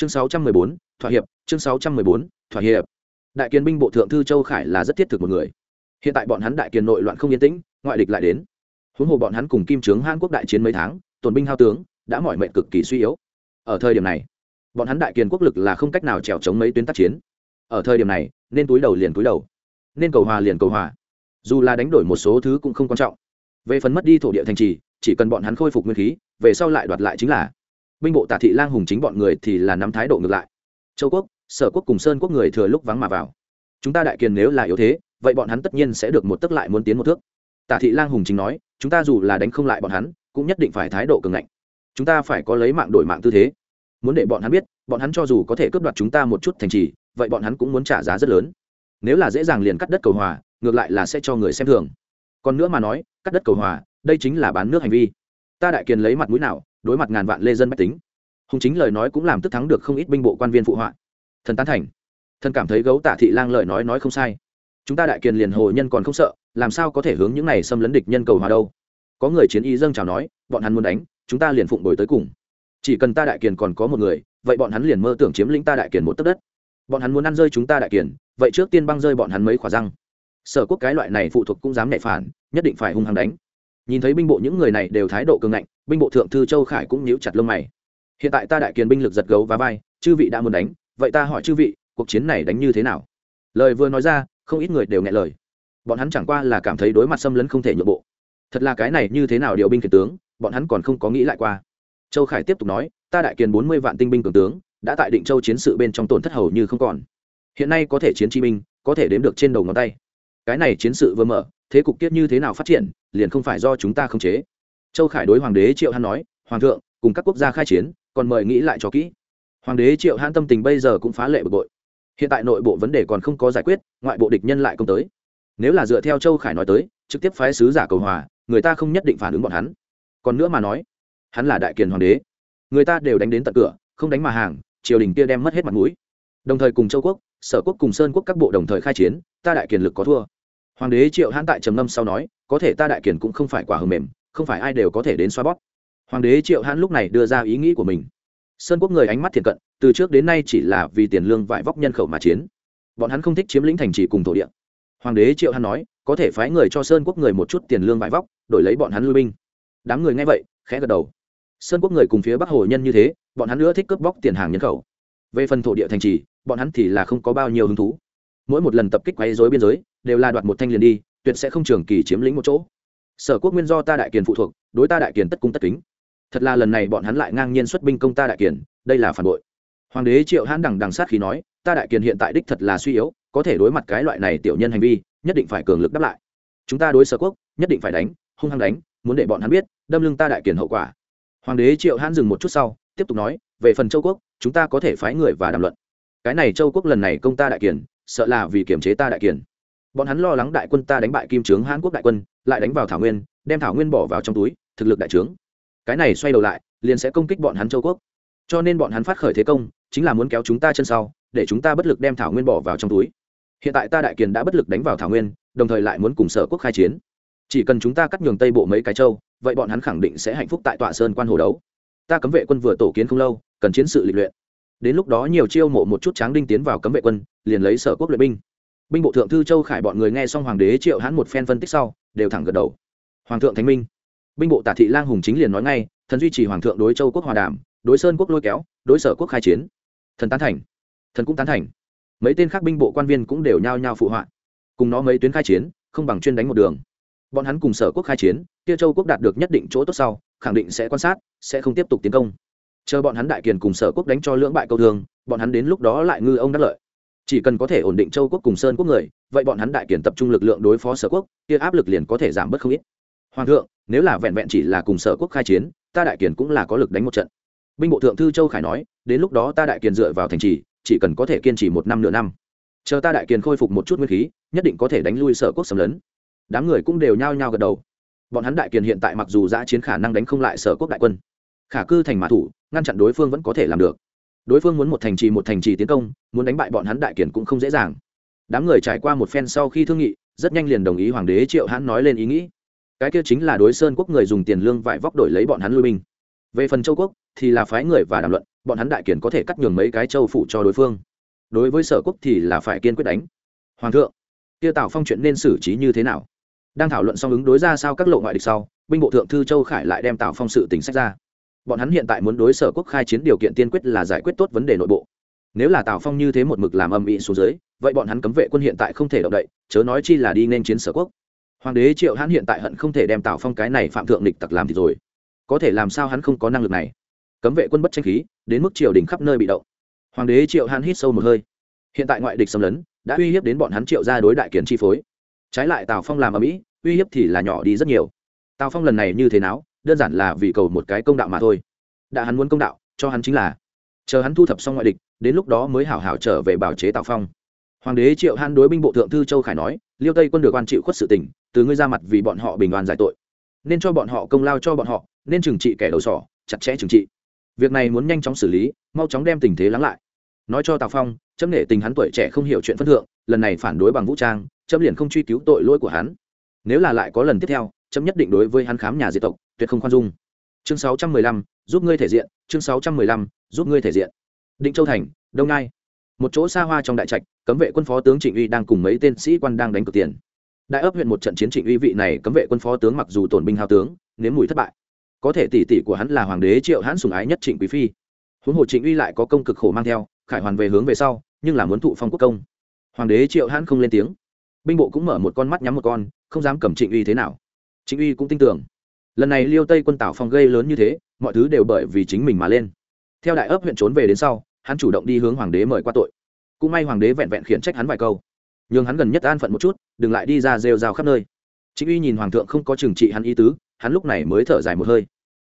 chương 614, thỏa hiệp chương 614, thỏa hiệp. Đại kiến binh bộ thượng thư châu khải là rất thiết thực một người. Hiện tại bọn hắn đại kiến nội loạn không yên tĩnh ngoại địch lại đến. Huống hồ bọn hắn cùng kim trướng hàn quốc đại chiến mấy tháng tổn binh hao tướng đã mỏi mệnh cực kỳ suy yếu. Ở thời điểm này bọn hắn đại kiền quốc lực là không cách nào trèo chống mấy tuyến tác chiến. Ở thời điểm này nên túi đầu liền túi đầu nên cầu hòa liền cầu hòa. Dù là đánh đổi một số thứ cũng không quan trọng. Về phần mất đi thổ địa thành trì chỉ cần bọn hắn khôi phục nguyên khí về sau lại đoạt lại chính là binh bộ tả thị lang hùng chính bọn người thì là nắm thái độ ngược lại. Châu quốc, sở quốc cùng sơn quốc người thừa lúc vắng mà vào. Chúng ta đại kiền nếu là yếu thế, vậy bọn hắn tất nhiên sẽ được một tức lại muốn tiến một thước. Tả thị lang hùng chính nói, chúng ta dù là đánh không lại bọn hắn, cũng nhất định phải thái độ cường ngạnh. Chúng ta phải có lấy mạng đổi mạng tư thế. Muốn để bọn hắn biết, bọn hắn cho dù có thể cướp đoạt chúng ta một chút thành trì, vậy bọn hắn cũng muốn trả giá rất lớn. Nếu là dễ dàng liền cắt đất cầu hòa, ngược lại là sẽ cho người xem thường. Còn nữa mà nói, cắt đất cầu hòa, đây chính là bán nước hành vi. Ta đại kiền lấy mặt mũi nào đối mặt ngàn vạn lê dân bách tính. Hùng chính lời nói cũng làm tức thắng được không ít binh bộ quan viên phụ họa. Thần tán thành. Thần cảm thấy gấu tả thị lang lời nói nói không sai. Chúng ta đại kiền liền hồ nhân còn không sợ, làm sao có thể hướng những này xâm lấn địch nhân cầu hòa đâu? Có người chiến y dâng chào nói, bọn hắn muốn đánh, chúng ta liền phụng đổi tới cùng. Chỉ cần ta đại kiền còn có một người, vậy bọn hắn liền mơ tưởng chiếm lĩnh ta đại kiền một tấc đất. Bọn hắn muốn ăn rơi chúng ta đại kiền, vậy trước tiên băng rơi bọn hắn mấy khỏa răng. Sở quốc cái loại này phụ thuộc cũng dám nhạy phản, nhất định phải hung hăng đánh nhìn thấy binh bộ những người này đều thái độ cường ngạnh, binh bộ thượng thư châu khải cũng nhíu chặt lông mày. Hiện tại ta đại kiền binh lực giật gấu và vai, chư vị đã muốn đánh, vậy ta hỏi chư vị, cuộc chiến này đánh như thế nào? Lời vừa nói ra, không ít người đều nghe lời. Bọn hắn chẳng qua là cảm thấy đối mặt xâm lấn không thể nhượng bộ. Thật là cái này như thế nào điều binh khiển tướng, bọn hắn còn không có nghĩ lại qua. Châu khải tiếp tục nói, ta đại kiền bốn mươi vạn tinh binh cường tướng, đã tại định châu chiến sự bên trong tổn thất hầu như không còn. Hiện nay có thể chiến chi binh, có thể đếm được trên đầu ngón tay cái này chiến sự vừa mở, thế cục kiếp như thế nào phát triển, liền không phải do chúng ta khống chế. Châu khải đối hoàng đế triệu hắn nói, hoàng thượng, cùng các quốc gia khai chiến, còn mời nghĩ lại cho kỹ. Hoàng đế triệu hãn tâm tình bây giờ cũng phá lệ bực bội. Hiện tại nội bộ vấn đề còn không có giải quyết, ngoại bộ địch nhân lại công tới. Nếu là dựa theo châu khải nói tới, trực tiếp phái sứ giả cầu hòa, người ta không nhất định phản ứng bọn hắn. Còn nữa mà nói, hắn là đại kiền hoàng đế. Người ta đều đánh đến tận cửa, không đánh mà hàng, triều đình kia đem mất hết mặt mũi. Đồng thời cùng châu quốc, sở quốc cùng sơn quốc các bộ đồng thời khai chiến, ta đại kiền lực có thua hoàng đế triệu hãn tại trầm ngâm sau nói, có thể ta đại kiền cũng không phải quả hầm mềm, không phải ai đều có thể đến xoa bóp. Hoàng đế triệu hãn lúc này đưa ra ý nghĩ của mình. Sơn quốc người ánh mắt thiện cận, từ trước đến nay chỉ là vì tiền lương vải vóc nhân khẩu mà chiến. Bọn hắn không thích chiếm lĩnh thành trì cùng thổ địa. Hoàng đế triệu hãn nói, có thể phái người cho sơn quốc người một chút tiền lương vải vóc, đổi lấy bọn hắn lui binh. Đám người nghe vậy, khẽ gật đầu. Sơn quốc người cùng phía bắc hồ nhân như thế, bọn hắn nữa thích cướp bóc tiền hàng nhân khẩu. Về phần thổ địa thành trì, bọn hắn thì là không có bao nhiêu hứng thú mỗi một lần tập kích quấy dối biên giới đều là đoạt một thanh liền đi, tuyệt sẽ không trường kỳ chiếm lĩnh một chỗ. Sở quốc nguyên do ta đại kiền phụ thuộc, đối ta đại kiền tất cung tất kính. Thật là lần này bọn hắn lại ngang nhiên xuất binh công ta đại kiền, đây là phản bội. Hoàng đế triệu hãn đằng đằng sát khí nói, ta đại kiền hiện tại đích thật là suy yếu, có thể đối mặt cái loại này tiểu nhân hành vi, nhất định phải cường lực đáp lại. Chúng ta đối sở quốc, nhất định phải đánh, hung hăng đánh, muốn để bọn hắn biết, đâm lưng ta đại kiền hậu quả. Hoàng đế triệu hãn dừng một chút sau, tiếp tục nói, về phần châu quốc, chúng ta có thể phái người và đàm luận. Cái này châu quốc lần này công ta đại kiền sợ là vì kiểm chế ta đại kiền. Bọn hắn lo lắng đại quân ta đánh bại kim trướng hán quốc đại quân, lại đánh vào thảo nguyên, đem thảo nguyên bỏ vào trong túi, thực lực đại trướng. Cái này xoay đầu lại, liền sẽ công kích bọn hắn châu quốc. Cho nên bọn hắn phát khởi thế công, chính là muốn kéo chúng ta chân sau, để chúng ta bất lực đem thảo nguyên bỏ vào trong túi. Hiện tại ta đại kiền đã bất lực đánh vào thảo nguyên, đồng thời lại muốn cùng sở quốc khai chiến. Chỉ cần chúng ta cắt nhường tây bộ mấy cái châu, vậy bọn hắn khẳng định sẽ hạnh phúc tại tọa sơn quan hồ đấu. Ta cấm vệ quân vừa tổ kiến không lâu, cần chiến sự lịch luyện đến lúc đó nhiều chiêu mộ một chút tráng đinh tiến vào cấm vệ quân, liền lấy sở quốc luyện binh. Binh bộ thượng thư châu khải bọn người nghe xong hoàng đế triệu hãn một phen phân tích sau, đều thẳng gật đầu. Hoàng thượng thánh minh. Binh bộ tả thị lang hùng chính liền nói ngay, thần duy trì hoàng thượng đối châu quốc hòa đàm, đối sơn quốc lôi kéo, đối sở quốc khai chiến. Thần tán thành. Thần cũng tán thành. Mấy tên khác binh bộ quan viên cũng đều nhao nhao phụ họa. Cùng nó mấy tuyến khai chiến, không bằng chuyên đánh một đường. Bọn hắn cùng sở quốc khai chiến, kia châu quốc đạt được nhất định chỗ tốt sau, khẳng định sẽ quan sát, sẽ không tiếp tục tiến công chờ bọn hắn đại kiền cùng sở quốc đánh cho lưỡng bại câu thương, bọn hắn đến lúc đó lại ngư ông đắc lợi. Chỉ cần có thể ổn định châu quốc cùng sơn quốc người, vậy bọn hắn đại kiền tập trung lực lượng đối phó sở quốc, kia áp lực liền có thể giảm bớt không ít. Hoàng thượng, nếu là vẹn vẹn chỉ là cùng sở quốc khai chiến, ta đại kiền cũng là có lực đánh một trận. Binh bộ thượng thư châu khải nói, đến lúc đó ta đại kiền dựa vào thành trì, chỉ cần có thể kiên trì một năm nửa năm. Chờ ta đại kiền khôi phục một chút nguyên khí, nhất định có thể đánh lui sở quốc xâm lấn. Đám người cũng đều nhao nhao gật đầu. Bọn hắn đại kiền hiện tại mặc dù giã chiến khả năng đánh không lại sở quốc đại quân. Khả cư thành mã thủ ngăn chặn đối phương vẫn có thể làm được. Đối phương muốn một thành trì một thành trì tiến công, muốn đánh bại bọn hắn đại kiền cũng không dễ dàng. Đám người trải qua một phen sau khi thương nghị, rất nhanh liền đồng ý hoàng đế triệu hãn nói lên ý nghĩ. Cái kia chính là đối sơn quốc người dùng tiền lương vải vóc đổi lấy bọn hắn lui binh. Về phần châu quốc, thì là phái người và đàm luận, bọn hắn đại kiển có thể cắt nhường mấy cái châu phủ cho đối phương. Đối với sở quốc thì là phải kiên quyết đánh. Hoàng thượng, kia tào phong chuyện nên xử trí như thế nào? Đang thảo luận xong ứng đối ra sao các lộ ngoại địch sau, binh bộ thượng thư châu khải lại đem tào phong sự tính sách ra bọn hắn hiện tại muốn đối sở quốc khai chiến điều kiện tiên quyết là giải quyết tốt vấn đề nội bộ. Nếu là tào phong như thế một mực làm âm ỉ xuống dưới, vậy bọn hắn cấm vệ quân hiện tại không thể động đậy, chớ nói chi là đi nên chiến sở quốc. Hoàng đế triệu hắn hiện tại hận không thể đem tào phong cái này phạm thượng địch tặc làm thì rồi. Có thể làm sao hắn không có năng lực này? Cấm vệ quân bất tranh khí, đến mức triều đình khắp nơi bị động. Hoàng đế triệu hắn hít sâu một hơi. Hiện tại ngoại địch xâm lấn, đã uy hiếp đến bọn hắn triệu ra đối đại kiến chi phối. Trái lại tào phong làm ở mỹ uy hiếp thì là nhỏ đi rất nhiều. Tào phong lần này như thế nào? Đơn giản là vì cầu một cái công đạo mà thôi. Đã hắn muốn công đạo, cho hắn chính là chờ hắn thu thập xong ngoại địch, đến lúc đó mới hảo hảo trở về bảo chế tào phong. Hoàng đế triệu hắn đối binh bộ thượng thư châu khải nói, liêu tây quân được quan chịu khuất sự tình, từ ngươi ra mặt vì bọn họ bình đoàn giải tội. Nên cho bọn họ công lao cho bọn họ, nên trừng trị kẻ đầu sỏ, chặt chẽ trừng trị. Việc này muốn nhanh chóng xử lý, mau chóng đem tình thế lắng lại. Nói cho tào phong, chấm nghệ tình hắn tuổi trẻ không hiểu chuyện phân thượng, lần này phản đối bằng vũ trang, chấm liền không truy cứu tội lỗi của hắn. Nếu là lại có lần tiếp theo chấm nhất định đối với hắn khám nhà diệt tộc tuyệt không khoan dung. Chương 615, giúp ngươi thể diện chương 615, giúp ngươi thể diện. Định châu thành đông nai. Một chỗ xa hoa trong đại trạch cấm vệ quân phó tướng trịnh uy đang cùng mấy tên sĩ quan đang đánh cược tiền. Đại ấp huyện một trận chiến trịnh uy vị này cấm vệ quân phó tướng mặc dù tổn binh hao tướng nếm mùi thất bại. Có thể tỷ tỷ của hắn là hoàng đế triệu hãn sùng ái nhất trịnh quý phi. Huống hồ trịnh uy lại có công cực khổ mang theo khải hoàn về hướng về sau nhưng là muốn thụ phong quốc công. Hoàng đế triệu hãn không lên tiếng. Binh bộ cũng mở một con mắt nhắm một con không dám cầm trịnh uy thế nào. Chính uy cũng tin tưởng. Lần này liêu tây quân tảo phong gây lớn như thế, mọi thứ đều bởi vì chính mình mà lên. Theo đại ấp huyện trốn về đến sau, hắn chủ động đi hướng hoàng đế mời qua tội. Cũng may hoàng đế vẹn vẹn khiển trách hắn vài câu. Nhường hắn gần nhất an phận một chút, đừng lại đi ra rêu rao khắp nơi. Chính uy nhìn hoàng thượng không có trừng trị hắn ý tứ, hắn lúc này mới thở dài một hơi.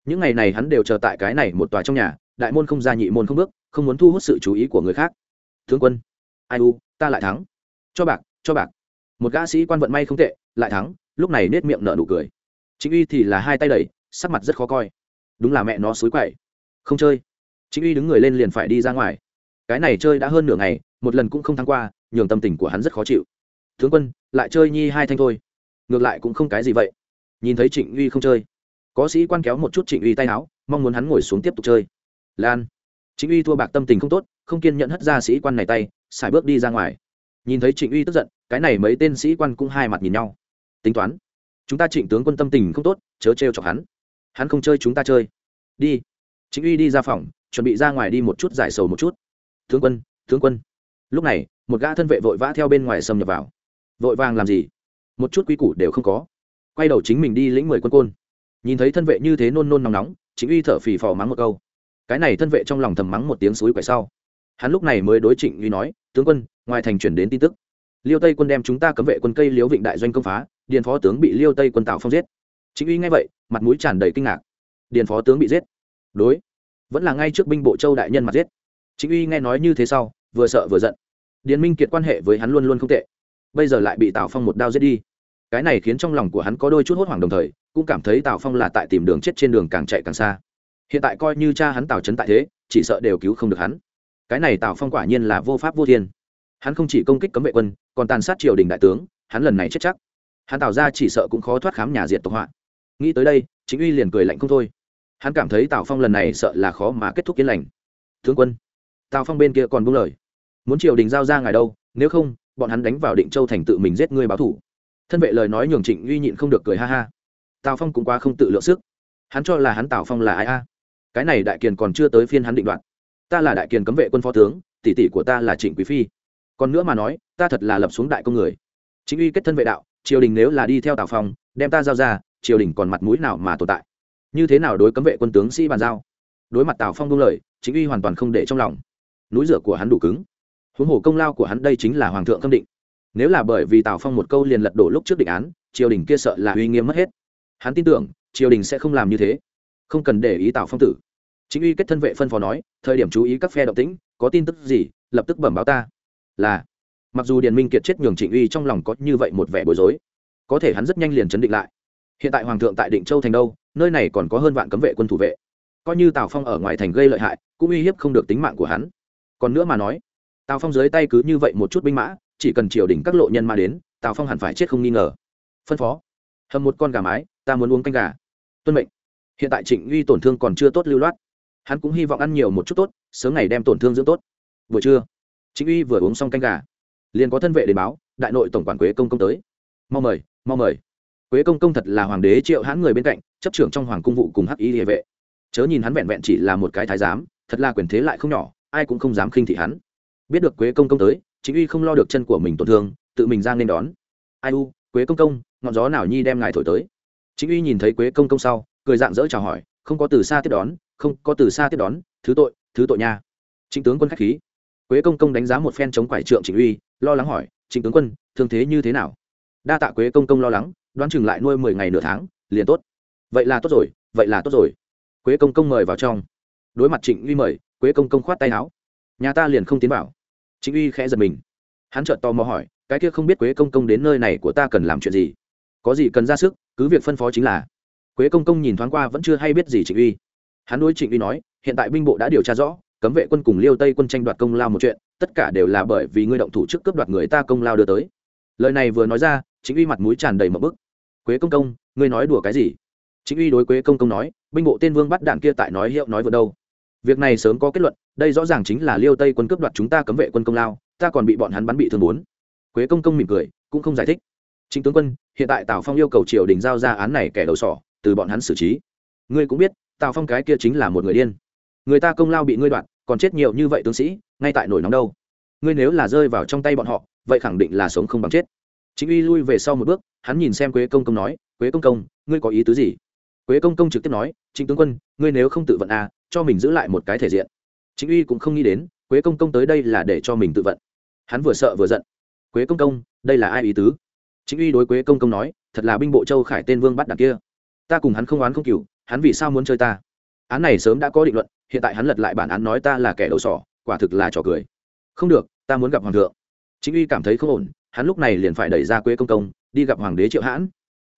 Những ngày này hắn đều chờ tại cái này một tòa trong nhà, đại môn không ra nhị môn không bước, không muốn thu hút sự chú ý của người khác. Thương quân, ai u, ta lại thắng. Cho bạc cho bạc. Một gã sĩ quan vận may không tệ, lại thắng lúc này nết miệng nở nụ cười. Chính uy thì là hai tay đẩy, sắc mặt rất khó coi. Đúng là mẹ nó xối quậy. Không chơi. Chính uy đứng người lên liền phải đi ra ngoài. Cái này chơi đã hơn nửa ngày, một lần cũng không thắng qua, nhường tâm tình của hắn rất khó chịu. Tướng quân, lại chơi nhi hai thanh thôi. Ngược lại cũng không cái gì vậy. Nhìn thấy trịnh uy không chơi. Có sĩ quan kéo một chút trịnh uy tay áo, mong muốn hắn ngồi xuống tiếp tục chơi. Lan. Trịnh uy thua bạc tâm tình không tốt, không kiên nhận hất ra sĩ quan này tay, xài bước đi ra ngoài. Nhìn thấy trịnh uy tức giận, cái này mấy tên sĩ quan cũng hai mặt nhìn nhau tính toán. Chúng ta trịnh tướng quân tâm tình không tốt, chớ trêu chọc hắn. Hắn không chơi chúng ta chơi. Đi. Chính uy đi ra phòng, chuẩn bị ra ngoài đi một chút giải sầu một chút. Tướng quân tướng quân. Lúc này, một gã thân vệ vội vã theo bên ngoài xâm nhập vào. Vội vàng làm gì? Một chút quy củ đều không có. Quay đầu chính mình đi lĩnh mười quân côn. Nhìn thấy thân vệ như thế nôn nôn nóng nóng chính uy thở phì phò mắng một câu. Cái này thân vệ trong lòng thầm mắng một tiếng suối quậy sau. Hắn lúc này mới đối trịnh uy nói, tướng quân, ngoài thành chuyển đến tin tức liêu tây quân đem chúng ta cấm vệ quân cây liếu vịnh đại doanh công phá, điền phó tướng bị liêu tây quân tạo phong giết. Chính uy nghe vậy, mặt mũi tràn đầy kinh ngạc. Điền phó tướng bị giết. Đối. Vẫn là ngay trước binh bộ châu đại nhân mặt giết. Chính uy nghe nói như thế sau, vừa sợ vừa giận. Điền minh kiệt quan hệ với hắn luôn luôn không tệ. Bây giờ lại bị tào phong một đao giết đi. Cái này khiến trong lòng của hắn có đôi chút hốt hoảng đồng thời, cũng cảm thấy tào phong là tại tìm đường chết trên đường càng chạy càng xa. Hiện tại coi như cha hắn tào trấn tại thế, chỉ sợ đều cứu không được hắn. Cái này tào phong quả nhiên là vô pháp vô thiên. Hắn không chỉ công kích cấm vệ quân còn tàn sát triều đình đại tướng, hắn lần này chết chắc. Hắn tào ra chỉ sợ cũng khó thoát khám nhà diệt tộc họa. Nghĩ tới đây, chính uy liền cười lạnh không thôi. Hắn cảm thấy tào phong lần này sợ là khó mà kết thúc yên lành. Tướng quân, tào phong bên kia còn buông lời. Muốn triều đình giao ra ngài đâu, nếu không, bọn hắn đánh vào định châu thành tự mình giết ngươi báo thủ. Thân vệ lời nói nhường trịnh uy nhịn không được cười ha ha. Tào phong cũng quá không tự lượng sức. Hắn cho là hắn tào phong là ai a? Cái này đại kiền còn chưa tới phiên hắn định đoạt. Ta là đại kiền cấm vệ quân phó tướng, tỷ tỷ của ta là trịnh quý phi còn nữa mà nói, ta thật là lập xuống đại công người. Chính uy kết thân vệ đạo, triều đình nếu là đi theo tào phong, đem ta giao ra, triều đình còn mặt mũi nào mà tồn tại? Như thế nào đối cấm vệ quân tướng sĩ bàn giao? Đối mặt tào phong buông lời, chính uy hoàn toàn không để trong lòng. Núi rửa của hắn đủ cứng. Huống hồ công lao của hắn đây chính là hoàng thượng khâm định. Nếu là bởi vì tào phong một câu liền lật đổ lúc trước định án, triều đình kia sợ là uy nghiêm mất hết. Hắn tin tưởng, triều đình sẽ không làm như thế. Không cần để ý tào phong tử. Chính uy kết thân vệ phân phó nói, thời điểm chú ý các phe động tĩnh, có tin tức gì, lập tức bẩm báo ta là, mặc dù điền minh kiệt chết nhường trịnh uy trong lòng có như vậy một vẻ bối rối, có thể hắn rất nhanh liền chấn định lại. Hiện tại hoàng thượng tại định châu thành đâu, nơi này còn có hơn vạn cấm vệ quân thủ vệ. Coi như tào phong ở ngoài thành gây lợi hại, cũng uy hiếp không được tính mạng của hắn. Còn nữa mà nói, tào phong dưới tay cứ như vậy một chút binh mã, chỉ cần triều đình các lộ nhân mà đến, tào phong hẳn phải chết không nghi ngờ. Phân phó, hầm một con gà mái, ta muốn uống canh gà. Tuân mệnh. Hiện tại trịnh uy tổn thương còn chưa tốt lưu loát. Hắn cũng hy vọng ăn nhiều một chút tốt, sớm ngày đem tổn thương dưỡng tốt. Buổi trưa chính uy vừa uống xong canh gà, liền có thân vệ đến báo, đại nội tổng quản quế công công tới. Mau mời mau mời. Quế công công thật là hoàng đế triệu hãn người bên cạnh, chấp trưởng trong hoàng cung vụ cùng hắc y địa vệ. Chớ nhìn hắn vẹn vẹn chỉ là một cái thái giám, thật là quyền thế lại không nhỏ, ai cũng không dám khinh thị hắn. Biết được quế công công tới, chính uy không lo được chân của mình tổn thương, tự mình ra nên đón. Ai u, quế công công, ngọn gió nào nhi đem ngài thổi tới? Chính uy nhìn thấy quế công công sau, cười dạng dỡ chào hỏi, không có từ xa tiếp đón, không có từ xa tiếp đón, thứ tội thứ tội nha. Chính tướng quân khách khí quế công công đánh giá một phen chống quải trượng Trịnh uy, lo lắng hỏi, Trịnh tướng quân, thương thế như thế nào? Đa tạ quế công công lo lắng, đoán chừng lại nuôi mười ngày nửa tháng, liền tốt. Vậy là tốt rồi, vậy là tốt rồi. Quế công công mời vào trong. Đối mặt trịnh uy mời, quế công công khoát tay áo. Nhà ta liền không tiến vào. Trịnh uy khẽ giật mình. Hắn chợt to mò hỏi, cái kia không biết quế công công đến nơi này của ta cần làm chuyện gì? Có gì cần ra sức, cứ việc phân phó chính là. Quế công công nhìn thoáng qua vẫn chưa hay biết gì trịnh uy. Hắn đối trịnh uy nói, hiện tại binh bộ đã điều tra rõ cấm vệ quân cùng liêu tây quân tranh đoạt công lao một chuyện, tất cả đều là bởi vì ngươi động thủ trước cướp đoạt người ta công lao đưa tới. Lời này vừa nói ra, chính uy mặt mũi tràn đầy một bức. Quế công công, ngươi nói đùa cái gì? Chính uy đối quế công công nói, binh bộ tên vương bắt đạn kia tại nói hiệu nói vừa đâu. Việc này sớm có kết luận, đây rõ ràng chính là liêu tây quân cướp đoạt chúng ta cấm vệ quân công lao, ta còn bị bọn hắn bắn bị thương bốn. Quế công công mỉm cười, cũng không giải thích. Chính tướng quân, hiện tại tào phong yêu cầu triều đình giao ra án này kẻ đầu sỏ, từ bọn hắn xử trí. Ngươi cũng biết, tào phong cái kia chính là một người điên. Người ta công lao bị ngươi đoạt còn chết nhiều như vậy tướng sĩ, ngay tại nổi nóng đâu. Ngươi nếu là rơi vào trong tay bọn họ, vậy khẳng định là sống không bằng chết. Chính uy lui về sau một bước, hắn nhìn xem quế công công nói, quế công công, ngươi có ý tứ gì? Quế công công trực tiếp nói chính tướng quân, ngươi nếu không tự vận à cho mình giữ lại một cái thể diện. Chính uy cũng không nghĩ đến, quế công công tới đây là để cho mình tự vận. Hắn vừa sợ vừa giận. Quế công công, đây là ai ý tứ? Chính uy đối quế công công nói, thật là binh bộ châu khải tên vương bắt đằng kia. Ta cùng hắn không oán không cừu hắn vì sao muốn chơi ta? Án này sớm đã có định luận, hiện tại hắn lật lại bản án nói ta là kẻ đầu sỏ, quả thực là trò cười. Không được, ta muốn gặp hoàng thượng. Chính uy cảm thấy không ổn, hắn lúc này liền phải đẩy ra quế công công, đi gặp hoàng đế triệu hãn.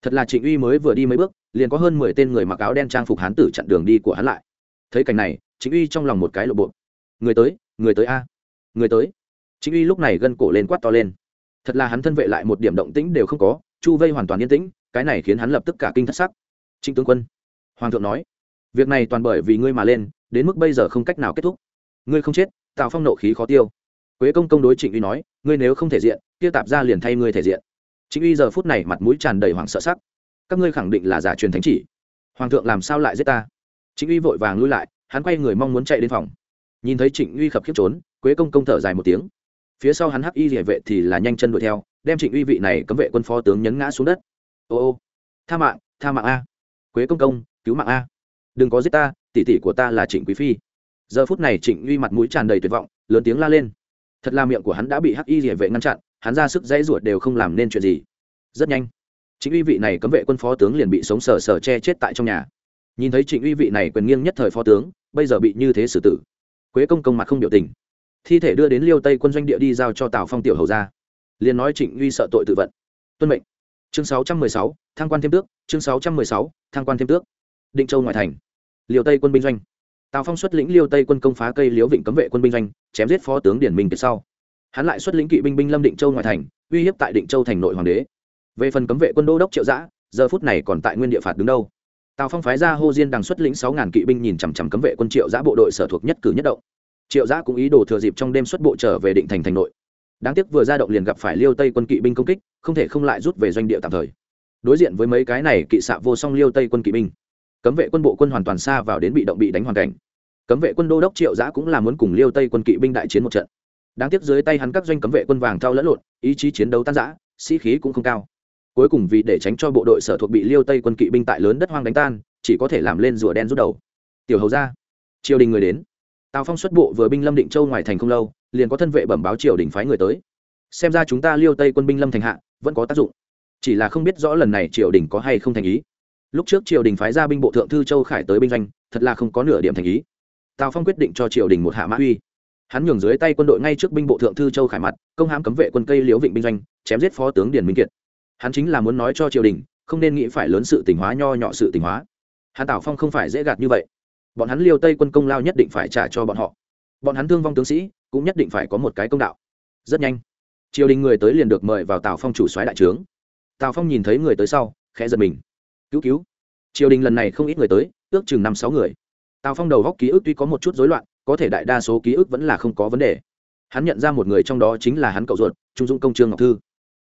Thật là trịnh uy mới vừa đi mấy bước, liền có hơn mười tên người mặc áo đen trang phục hán tử chặn đường đi của hắn lại. Thấy cảnh này, trịnh uy trong lòng một cái lộ bộ. Người tới người tới a. Người tới. Trịnh uy lúc này gân cổ lên quát to lên. Thật là hắn thân vệ lại một điểm động tĩnh đều không có, chu vây hoàn toàn yên tĩnh, cái này khiến hắn lập tức cả kinh thất sắc. Trịnh tướng quân. Hoàng thượng nói việc này toàn bởi vì ngươi mà lên, đến mức bây giờ không cách nào kết thúc. Ngươi không chết, tạo phong nộ khí khó tiêu. Quế công công đối trịnh uy nói, ngươi nếu không thể diện, kia tạp ra liền thay ngươi thể diện. Trịnh uy giờ phút này mặt mũi tràn đầy hoảng sợ sắc. Các ngươi khẳng định là giả truyền thánh chỉ. Hoàng thượng làm sao lại giết ta? Trịnh uy vội vàng lui lại, hắn quay người mong muốn chạy đến phòng. Nhìn thấy trịnh uy khập khiếp trốn, quế công công thở dài một tiếng. Phía sau hắn hắc y địa vệ thì là nhanh chân đuổi theo, đem trịnh uy vị này cấm vệ quân phó tướng nhấn ngã xuống đất. Ô ô, tha mạng tha mạng a. Quế công công, cứu mạng a đừng có giết ta tỷ tỷ của ta là trịnh quý phi. Giờ phút này trịnh uy mặt mũi tràn đầy tuyệt vọng lớn tiếng la lên. Thật là miệng của hắn đã bị hắc y rỉa vệ ngăn chặn hắn ra sức dãy ruột đều không làm nên chuyện gì. Rất nhanh trịnh uy vị này cấm vệ quân phó tướng liền bị sống sờ sờ che chết tại trong nhà. Nhìn thấy trịnh uy vị này quyền nghiêng nhất thời phó tướng bây giờ bị như thế xử tử. Quế công công mặt không biểu tình. Thi thể đưa đến liêu tây quân doanh địa đi giao cho tào phong tiểu hầu ra liền nói trịnh uy sợ tội tự vận. Tuân mệnh. Chương 616, thăng quan thêm tước chương 616, thăng quan thêm tước. Định châu ngoại thành liêu tây quân binh doanh. Tào phong xuất lĩnh liêu tây quân công phá cây liếu vịnh cấm vệ quân binh doanh, chém giết phó tướng điển minh kiệt sau. Hắn lại xuất lĩnh kỵ binh binh lâm định châu ngoại thành, uy hiếp tại định châu thành nội hoàng đế. Về phần cấm vệ quân đô đốc triệu giã, giờ phút này còn tại nguyên địa phạt đứng đâu? Tào phong phái ra hô diên đằng xuất lĩnh sáu ngàn kỵ binh nhìn chằm chằm cấm vệ quân triệu giã bộ đội sở thuộc nhất cử nhất động. Triệu giã cũng ý đồ thừa dịp trong đêm xuất bộ trở về định thành thành nội. Đáng tiếc vừa ra động liền gặp phải liêu tây quân kỵ binh công kích, không thể không lại rút về doanh địa tạm thời. Đối diện với mấy cái này kỵ xạ vô song liêu tây quân kỵ binh cấm vệ quân bộ quân hoàn toàn xa vào đến bị động bị đánh hoàn cảnh. Cấm vệ quân đô đốc triệu giã cũng là muốn cùng liêu tây quân kỵ binh đại chiến một trận. Đáng tiếc dưới tay hắn các doanh cấm vệ quân vàng thao lẫn lộn, ý chí chiến đấu tan giã sĩ khí cũng không cao. Cuối cùng vì để tránh cho bộ đội sở thuộc bị liêu tây quân kỵ binh tại lớn đất hoang đánh tan, chỉ có thể làm lên rùa đen rút đầu. Tiểu hầu ra triều đình người đến. Tào phong xuất bộ vừa binh lâm định châu ngoài thành không lâu, liền có thân vệ bẩm báo triều đình phái người tới. Xem ra chúng ta liêu tây quân binh lâm thành hạ, vẫn có tác dụng. Chỉ là không biết rõ lần này triều đình có hay không thành ý lúc trước triều đình phái ra binh bộ thượng thư châu khải tới binh doanh, thật là không có nửa điểm thành ý. Tào phong quyết định cho triều đình một hạ mã uy. Hắn nhường dưới tay quân đội ngay trước binh bộ thượng thư châu khải mặt, công hãm cấm vệ quân cây liễu vịnh binh doanh, chém giết phó tướng điền minh kiệt. Hắn chính là muốn nói cho triều đình, không nên nghĩ phải lớn sự tỉnh hóa nho nhọ sự tỉnh hóa. Hắn tào phong không phải dễ gạt như vậy. Bọn hắn liêu tây quân công lao nhất định phải trả cho bọn họ. Bọn hắn thương vong tướng sĩ, cũng nhất định phải có một cái công đạo. Rất nhanh, triều đình người tới liền được mời vào tào phong chủ soái đại trướng. Tào phong nhìn thấy người tới sau, khẽ giật mình cứu cứu. Triều đình lần này không ít người tới, ước chừng năm sáu người. Tào phong đầu góc ký ức tuy có một chút rối loạn, có thể đại đa số ký ức vẫn là không có vấn đề. Hắn nhận ra một người trong đó chính là hắn cậu ruột, trung dũng công trương ngọc thư.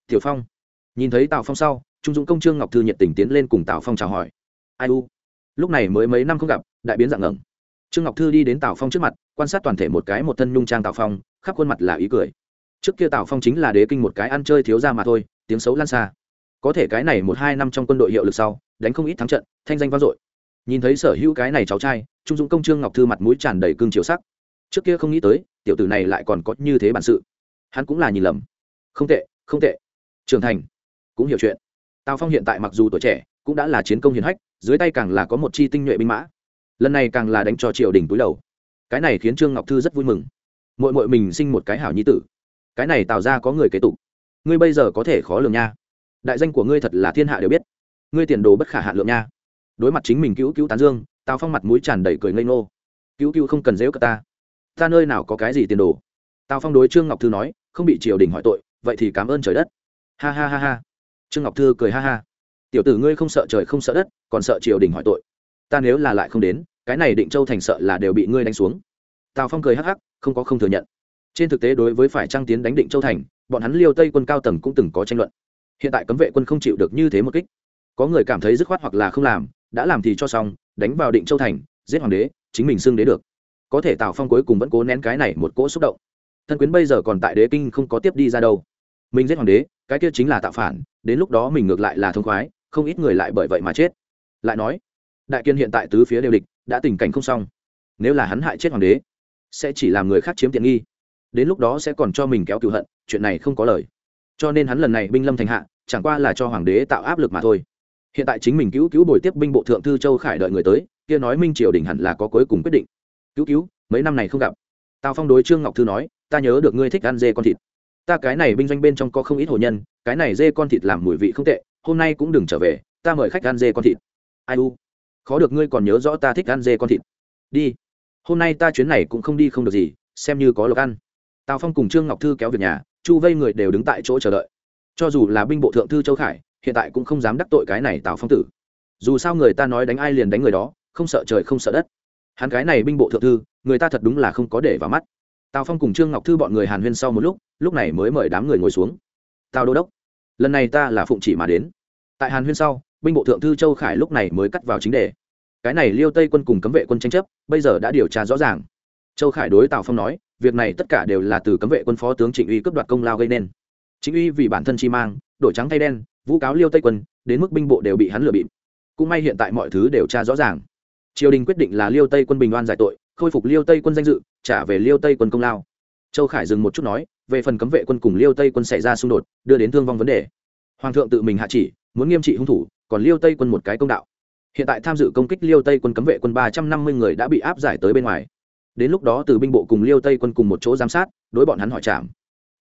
Tiểu phong. Nhìn thấy tào phong sau, trung dũng công trương ngọc thư nhiệt tình tiến lên cùng tào phong chào hỏi. Ai u? Lúc này mới mấy năm không gặp, đại biến dạng ngẩng. Trương ngọc thư đi đến tào phong trước mặt, quan sát toàn thể một cái một thân nhung trang tào phong, khắp khuôn mặt là ý cười. Trước kia tào phong chính là đế kinh một cái ăn chơi thiếu ra mà thôi, tiếng xấu lan xa có thể cái này một hai năm trong quân đội hiệu lực sau, đánh không ít thắng trận, thanh danh vang dội. Nhìn thấy sở hữu cái này cháu trai, trung dũng công trương ngọc thư mặt mũi tràn đầy cương chiều sắc. Trước kia không nghĩ tới, tiểu tử này lại còn có như thế bản sự. Hắn cũng là nhìn lầm. Không tệ không tệ. Trưởng thành, cũng hiểu chuyện. Tào phong hiện tại mặc dù tuổi trẻ, cũng đã là chiến công hiển hách, dưới tay càng là có một chi tinh nhuệ binh mã. Lần này càng là đánh cho triều đình túi đầu. Cái này khiến trương ngọc thư rất vui mừng. Mội mội mình sinh một cái hảo nhi tử. Cái này tạo ra có người kế tục. Ngươi bây giờ có thể khó lường nha đại danh của ngươi thật là thiên hạ đều biết. Ngươi tiền đồ bất khả hạ lượng nha. Đối mặt chính mình cứu cứu tán dương, tào phong mặt mũi tràn đầy cười ngây ngô. Cứu cứu không cần dễu cả ta. Ta nơi nào có cái gì tiền đồ? Tào phong đối trương ngọc thư nói, không bị triều đình hỏi tội, vậy thì cảm ơn trời đất. Ha ha ha ha. Trương ngọc thư cười ha ha. Tiểu tử ngươi không sợ trời không sợ đất, còn sợ triều đình hỏi tội. Ta nếu là lại không đến, cái này định châu thành sợ là đều bị ngươi đánh xuống. Tào phong cười hắc hắc, không có không thừa nhận. Trên thực tế đối với phải trăng tiến đánh định châu thành, bọn hắn liêu tây quân cao tầng cũng từng có tranh luận hiện tại cấm vệ quân không chịu được như thế một kích. Có người cảm thấy dứt khoát hoặc là không làm, đã làm thì cho xong, đánh vào định châu thành, giết hoàng đế, chính mình xưng đế được. Có thể tào phong cuối cùng vẫn cố nén cái này một cỗ xúc động. Thân quyến bây giờ còn tại đế kinh không có tiếp đi ra đâu. Mình giết hoàng đế, cái kia chính là tạo phản, đến lúc đó mình ngược lại là thông khoái, không ít người lại bởi vậy mà chết. Lại nói, đại kiên hiện tại tứ phía đều địch, đã tình cảnh không xong. Nếu là hắn hại chết hoàng đế, sẽ chỉ làm người khác chiếm tiện nghi. Đến lúc đó sẽ còn cho mình kéo cựu hận, chuyện này không có lời cho nên hắn lần này binh lâm thành hạ, chẳng qua là cho hoàng đế tạo áp lực mà thôi. Hiện tại chính mình cứu cứu bồi tiếp binh bộ thượng thư châu khải đợi người tới, kia nói minh triều đình hẳn là có cuối cùng quyết định. Cứu cứu, mấy năm này không gặp. Tào phong đối trương ngọc thư nói, ta nhớ được ngươi thích ăn dê con thịt. Ta cái này binh doanh bên trong có không ít hồ nhân, cái này dê con thịt làm mùi vị không tệ, hôm nay cũng đừng trở về, ta mời khách ăn dê con thịt. Ai u? Khó được ngươi còn nhớ rõ ta thích ăn dê con thịt. Đi. Hôm nay ta chuyến này cũng không đi không được gì, xem như có lộc ăn. Tào phong cùng trương ngọc thư kéo việc nhà chu vây người đều đứng tại chỗ chờ đợi cho dù là binh bộ thượng thư châu khải hiện tại cũng không dám đắc tội cái này tào phong tử dù sao người ta nói đánh ai liền đánh người đó không sợ trời không sợ đất hắn cái này binh bộ thượng thư người ta thật đúng là không có để vào mắt tào phong cùng trương ngọc thư bọn người hàn huyên sau một lúc lúc này mới mời đám người ngồi xuống tào đô đốc lần này ta là phụng chỉ mà đến tại hàn huyên sau binh bộ thượng thư châu khải lúc này mới cắt vào chính đề cái này liêu tây quân cùng cấm vệ quân tranh chấp bây giờ đã điều tra rõ ràng châu khải đối tào phong nói, việc này tất cả đều là từ cấm vệ quân phó tướng trịnh uy cướp đoạt công lao gây nên. Chính uy vì bản thân chi mang, đổi trắng thay đen, vũ cáo liêu tây quân, đến mức binh bộ đều bị hắn lừa bịp. Cũng may hiện tại mọi thứ đều tra rõ ràng. Triều đình quyết định là liêu tây quân bình oan giải tội, khôi phục liêu tây quân danh dự, trả về liêu tây quân công lao. Châu khải dừng một chút nói, về phần cấm vệ quân cùng liêu tây quân xảy ra xung đột, đưa đến thương vong vấn đề. Hoàng thượng tự mình hạ chỉ, muốn nghiêm trị hung thủ, còn liêu tây quân một cái công đạo. Hiện tại tham dự công kích liêu tây quân cấm vệ quân ba trăm năm mươi người đã bị áp giải tới bên ngoài đến lúc đó từ binh bộ cùng liêu tây quân cùng một chỗ giám sát, đối bọn hắn hỏi trảm.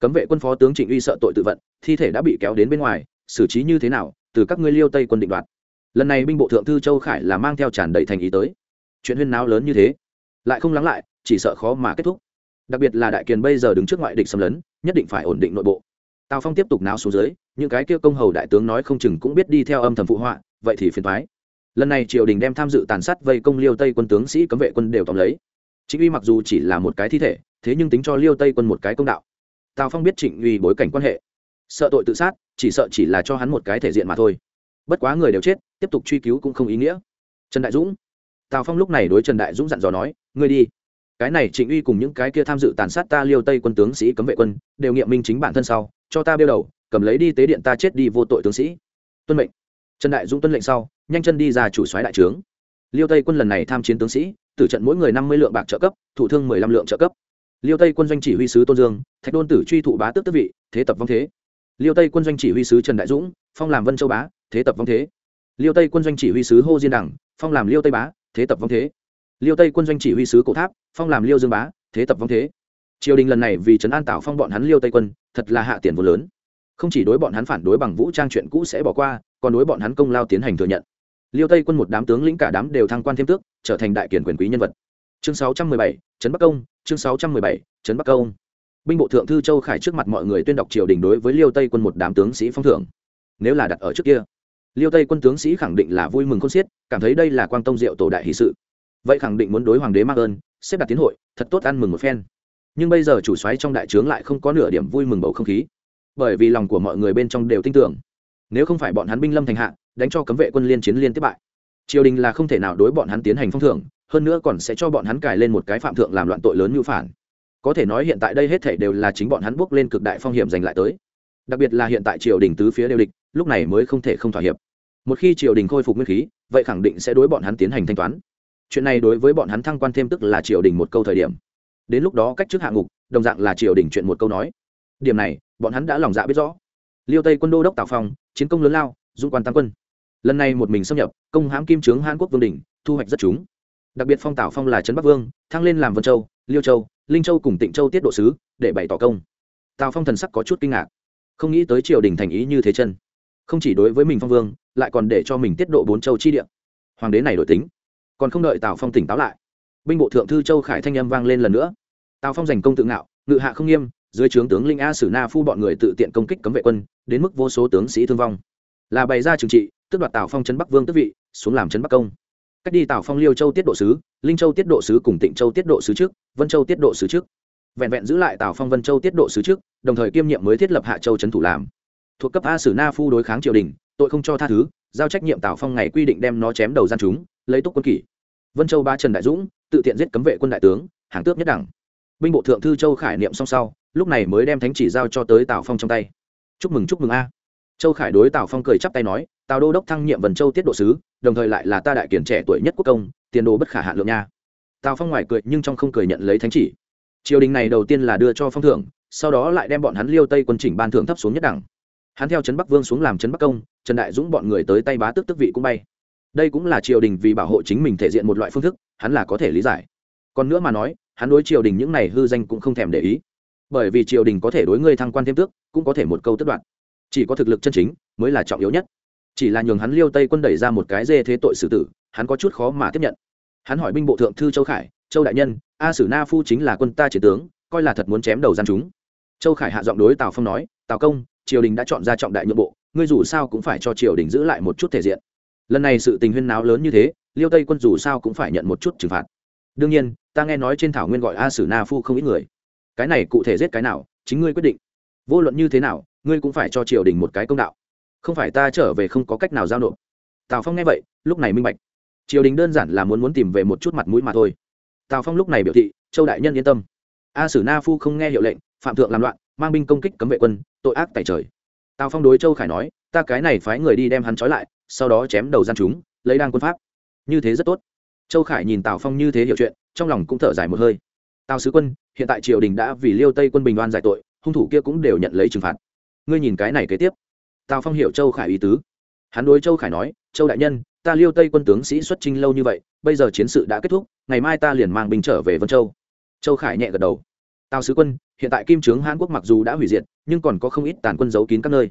Cấm vệ quân phó tướng trịnh uy sợ tội tự vận, thi thể đã bị kéo đến bên ngoài, xử trí như thế nào, từ các ngươi liêu tây quân định đoạt. Lần này binh bộ thượng thư châu khải là mang theo tràn đầy thành ý tới. Chuyện huyên náo lớn như thế, lại không lắng lại, chỉ sợ khó mà kết thúc. Đặc biệt là đại kiền bây giờ đứng trước ngoại địch xâm lấn, nhất định phải ổn định nội bộ. Tào phong tiếp tục náo xuống dưới, những cái kia công hầu đại tướng nói không chừng cũng biết đi theo âm thầm phụ họa, vậy thì phiền thoái lần này triều đình đem tham dự tàn sát vây công liêu tây quân tướng sĩ cấm vệ quân đều tóm lấy chính uy mặc dù chỉ là một cái thi thể, thế nhưng tính cho liêu tây quân một cái công đạo. Tào phong biết trịnh uy bối cảnh quan hệ. Sợ tội tự sát, chỉ sợ chỉ là cho hắn một cái thể diện mà thôi. Bất quá người đều chết, tiếp tục truy cứu cũng không ý nghĩa. Trần đại dũng. Tào phong lúc này đối trần đại dũng dặn dò nói, ngươi đi. Cái này trịnh uy cùng những cái kia tham dự tàn sát ta liêu tây quân tướng sĩ cấm vệ quân, đều nghiệm minh chính bản thân sau, cho ta bêu đầu, cầm lấy đi tế điện ta chết đi vô tội tướng sĩ. Tuân mệnh. Trần đại dũng tuân lệnh sau, nhanh chân đi ra chủ soái đại trướng. Liêu tây quân lần này tham chiến tướng sĩ tử trận mỗi người năm mươi lượng bạc trợ cấp, thủ thương mười lăm lượng trợ cấp. Liêu tây quân doanh chỉ huy sứ tôn dương, thạch đôn tử truy thụ bá tước tước vị, thế tập vong thế. Liêu tây quân doanh chỉ huy sứ trần đại dũng, phong làm vân châu bá, thế tập vong thế. Liêu tây quân doanh chỉ huy sứ hô diên đẳng phong làm liêu tây bá, thế tập vong thế. Liêu tây quân doanh chỉ huy sứ cổ tháp, phong làm liêu dương bá, thế tập vong thế. Triều đình lần này vì trấn an tảo phong bọn hắn liêu tây quân, thật là hạ tiền vô lớn. Không chỉ đối bọn hắn phản đối bằng vũ trang chuyện cũ sẽ bỏ qua, còn đối bọn hắn công lao tiến hành thừa nhận liêu tây quân một đám tướng lĩnh cả đám đều thăng quan thêm tước trở thành đại kiển quyền quý nhân vật. Chương 617, trấn bắc công. Chương 617, trấn bắc công. Binh bộ thượng thư châu khải trước mặt mọi người tuyên đọc triều đình đối với liêu tây quân một đám tướng sĩ phong thưởng. Nếu là đặt ở trước kia liêu tây quân tướng sĩ khẳng định là vui mừng khôn xiết cảm thấy đây là quang tông diệu tổ đại hỷ sự. Vậy khẳng định muốn đối hoàng đế mạc ơn xếp đặt tiến hội thật tốt ăn mừng một phen. Nhưng bây giờ chủ xoáy trong đại trướng lại không có nửa điểm vui mừng bầu không khí. Bởi vì lòng của mọi người bên trong đều tin tưởng nếu không phải bọn hắn binh lâm thành hạ đánh cho cấm vệ quân liên chiến liên tiếp bại. Triều đình là không thể nào đối bọn hắn tiến hành phong thưởng, hơn nữa còn sẽ cho bọn hắn cài lên một cái phạm thượng làm loạn tội lớn như phản. Có thể nói hiện tại đây hết thể đều là chính bọn hắn bước lên cực đại phong hiểm giành lại tới. Đặc biệt là hiện tại triều đình tứ phía đều địch, lúc này mới không thể không thỏa hiệp. Một khi triều đình khôi phục nguyên khí, vậy khẳng định sẽ đối bọn hắn tiến hành thanh toán. Chuyện này đối với bọn hắn thăng quan thêm tức là triều đình một câu thời điểm. Đến lúc đó cách trước hạng ngục, đồng dạng là triều đình chuyện một câu nói. Điểm này, bọn hắn đã lòng dạ biết rõ. Liêu tây quân đô đốc tào phong, chiến công lớn lao, dũng quan tăng quân lần này một mình xâm nhập, công hãm kim trướng hàn quốc vương đình thu hoạch rất chúng. Đặc biệt phong tào phong là trấn bắc vương, thăng lên làm vân châu, liêu châu, linh châu cùng tịnh châu tiết độ sứ, để bày tỏ công. Tào phong thần sắc có chút kinh ngạc. Không nghĩ tới triều đình thành ý như thế chân. Không chỉ đối với mình phong vương, lại còn để cho mình tiết độ bốn châu chi địa. Hoàng đế này đổi tính. Còn không đợi tào phong tỉnh táo lại, binh bộ thượng thư châu khải thanh âm vang lên lần nữa. Tào phong giành công tự ngạo, ngự hạ không nghiêm, dưới trướng tướng linh a sử na phu bọn người tự tiện công kích cấm vệ quân, đến mức vô số tướng sĩ thương vong là bày ra trừng trị, tước đoạt tào phong trấn bắc vương tước vị, xuống làm trấn bắc công. Cách đi tào phong liêu châu tiết độ sứ, linh châu tiết độ sứ cùng tịnh châu tiết độ sứ trước, vân châu tiết độ sứ trước. Vẹn vẹn giữ lại tào phong vân châu tiết độ sứ trước, đồng thời kiêm nhiệm mới thiết lập hạ châu trấn thủ làm. Thuộc cấp a sử na phu đối kháng triều đình, tội không cho tha thứ, giao trách nhiệm tào phong ngày quy định đem nó chém đầu gian chúng, lấy túc quân kỷ. Vân châu ba trần đại dũng, tự tiện giết cấm vệ quân đại tướng, hàng tước nhất đẳng. Binh bộ thượng thư châu khải niệm song sau, lúc này mới đem thánh chỉ giao cho tới tào phong trong tay. Chúc mừng chúc mừng a châu khải đối tào phong cười chắp tay nói, tào đô đốc thăng nhiệm vần châu tiết độ sứ, đồng thời lại là ta đại kiển trẻ tuổi nhất quốc công, tiền đồ bất khả hạ lượng nha. Tào phong ngoài cười nhưng trong không cười nhận lấy thánh chỉ. Triều đình này đầu tiên là đưa cho phong thưởng, sau đó lại đem bọn hắn liêu tây quân chỉnh ban thưởng thấp xuống nhất đẳng. Hắn theo trấn bắc vương xuống làm trấn bắc công, trần đại dũng bọn người tới tay bá tước tức vị cũng bay. Đây cũng là triều đình vì bảo hộ chính mình thể diện một loại phương thức, hắn là có thể lý giải. Còn nữa mà nói, hắn đối triều đình những này hư danh cũng không thèm để ý. Bởi vì triều đình có thể đối ngươi thăng quan thêm tước, cũng có thể một câu tất đoạn chỉ có thực lực chân chính mới là trọng yếu nhất. Chỉ là nhường hắn liêu tây quân đẩy ra một cái dê thế tội xử tử, hắn có chút khó mà tiếp nhận. Hắn hỏi binh bộ thượng thư châu khải, châu đại nhân, a sử na phu chính là quân ta chiến tướng, coi là thật muốn chém đầu gian chúng. Châu khải hạ giọng đối tào phong nói, tào công, triều đình đã chọn ra trọng đại nhượng bộ, ngươi dù sao cũng phải cho triều đình giữ lại một chút thể diện. Lần này sự tình huyên náo lớn như thế, liêu tây quân dù sao cũng phải nhận một chút trừng phạt. Đương nhiên, ta nghe nói trên thảo nguyên gọi a sử na phu không ít người. Cái này cụ thể giết cái nào, chính ngươi quyết định. Vô luận như thế nào ngươi cũng phải cho triều đình một cái công đạo. Không phải ta trở về không có cách nào giao nộp. Tào phong nghe vậy, lúc này minh bạch. Triều đình đơn giản là muốn muốn tìm về một chút mặt mũi mà thôi. Tào phong lúc này biểu thị, châu đại nhân yên tâm. A sử na phu không nghe hiệu lệnh, phạm thượng làm loạn, mang binh công kích cấm vệ quân, tội ác tại trời. Tào phong đối châu khải nói, ta cái này phái người đi đem hắn trói lại, sau đó chém đầu gian chúng, lấy đăng quân pháp. Như thế rất tốt. Châu khải nhìn tào phong như thế hiểu chuyện, trong lòng cũng thở dài một hơi. Tào sứ quân, hiện tại triều đình đã vì liêu tây quân bình đoan giải tội, hung thủ kia cũng đều nhận lấy trừng phạt ngươi nhìn cái này kế tiếp. Tào phong hiểu châu khải ý tứ. Hắn đối châu khải nói, châu đại nhân, ta liêu tây quân tướng sĩ xuất trinh lâu như vậy, bây giờ chiến sự đã kết thúc, ngày mai ta liền mang binh trở về vân châu. Châu khải nhẹ gật đầu. Tào sứ quân, hiện tại kim trướng hàn quốc mặc dù đã hủy diệt, nhưng còn có không ít tàn quân giấu kín các nơi.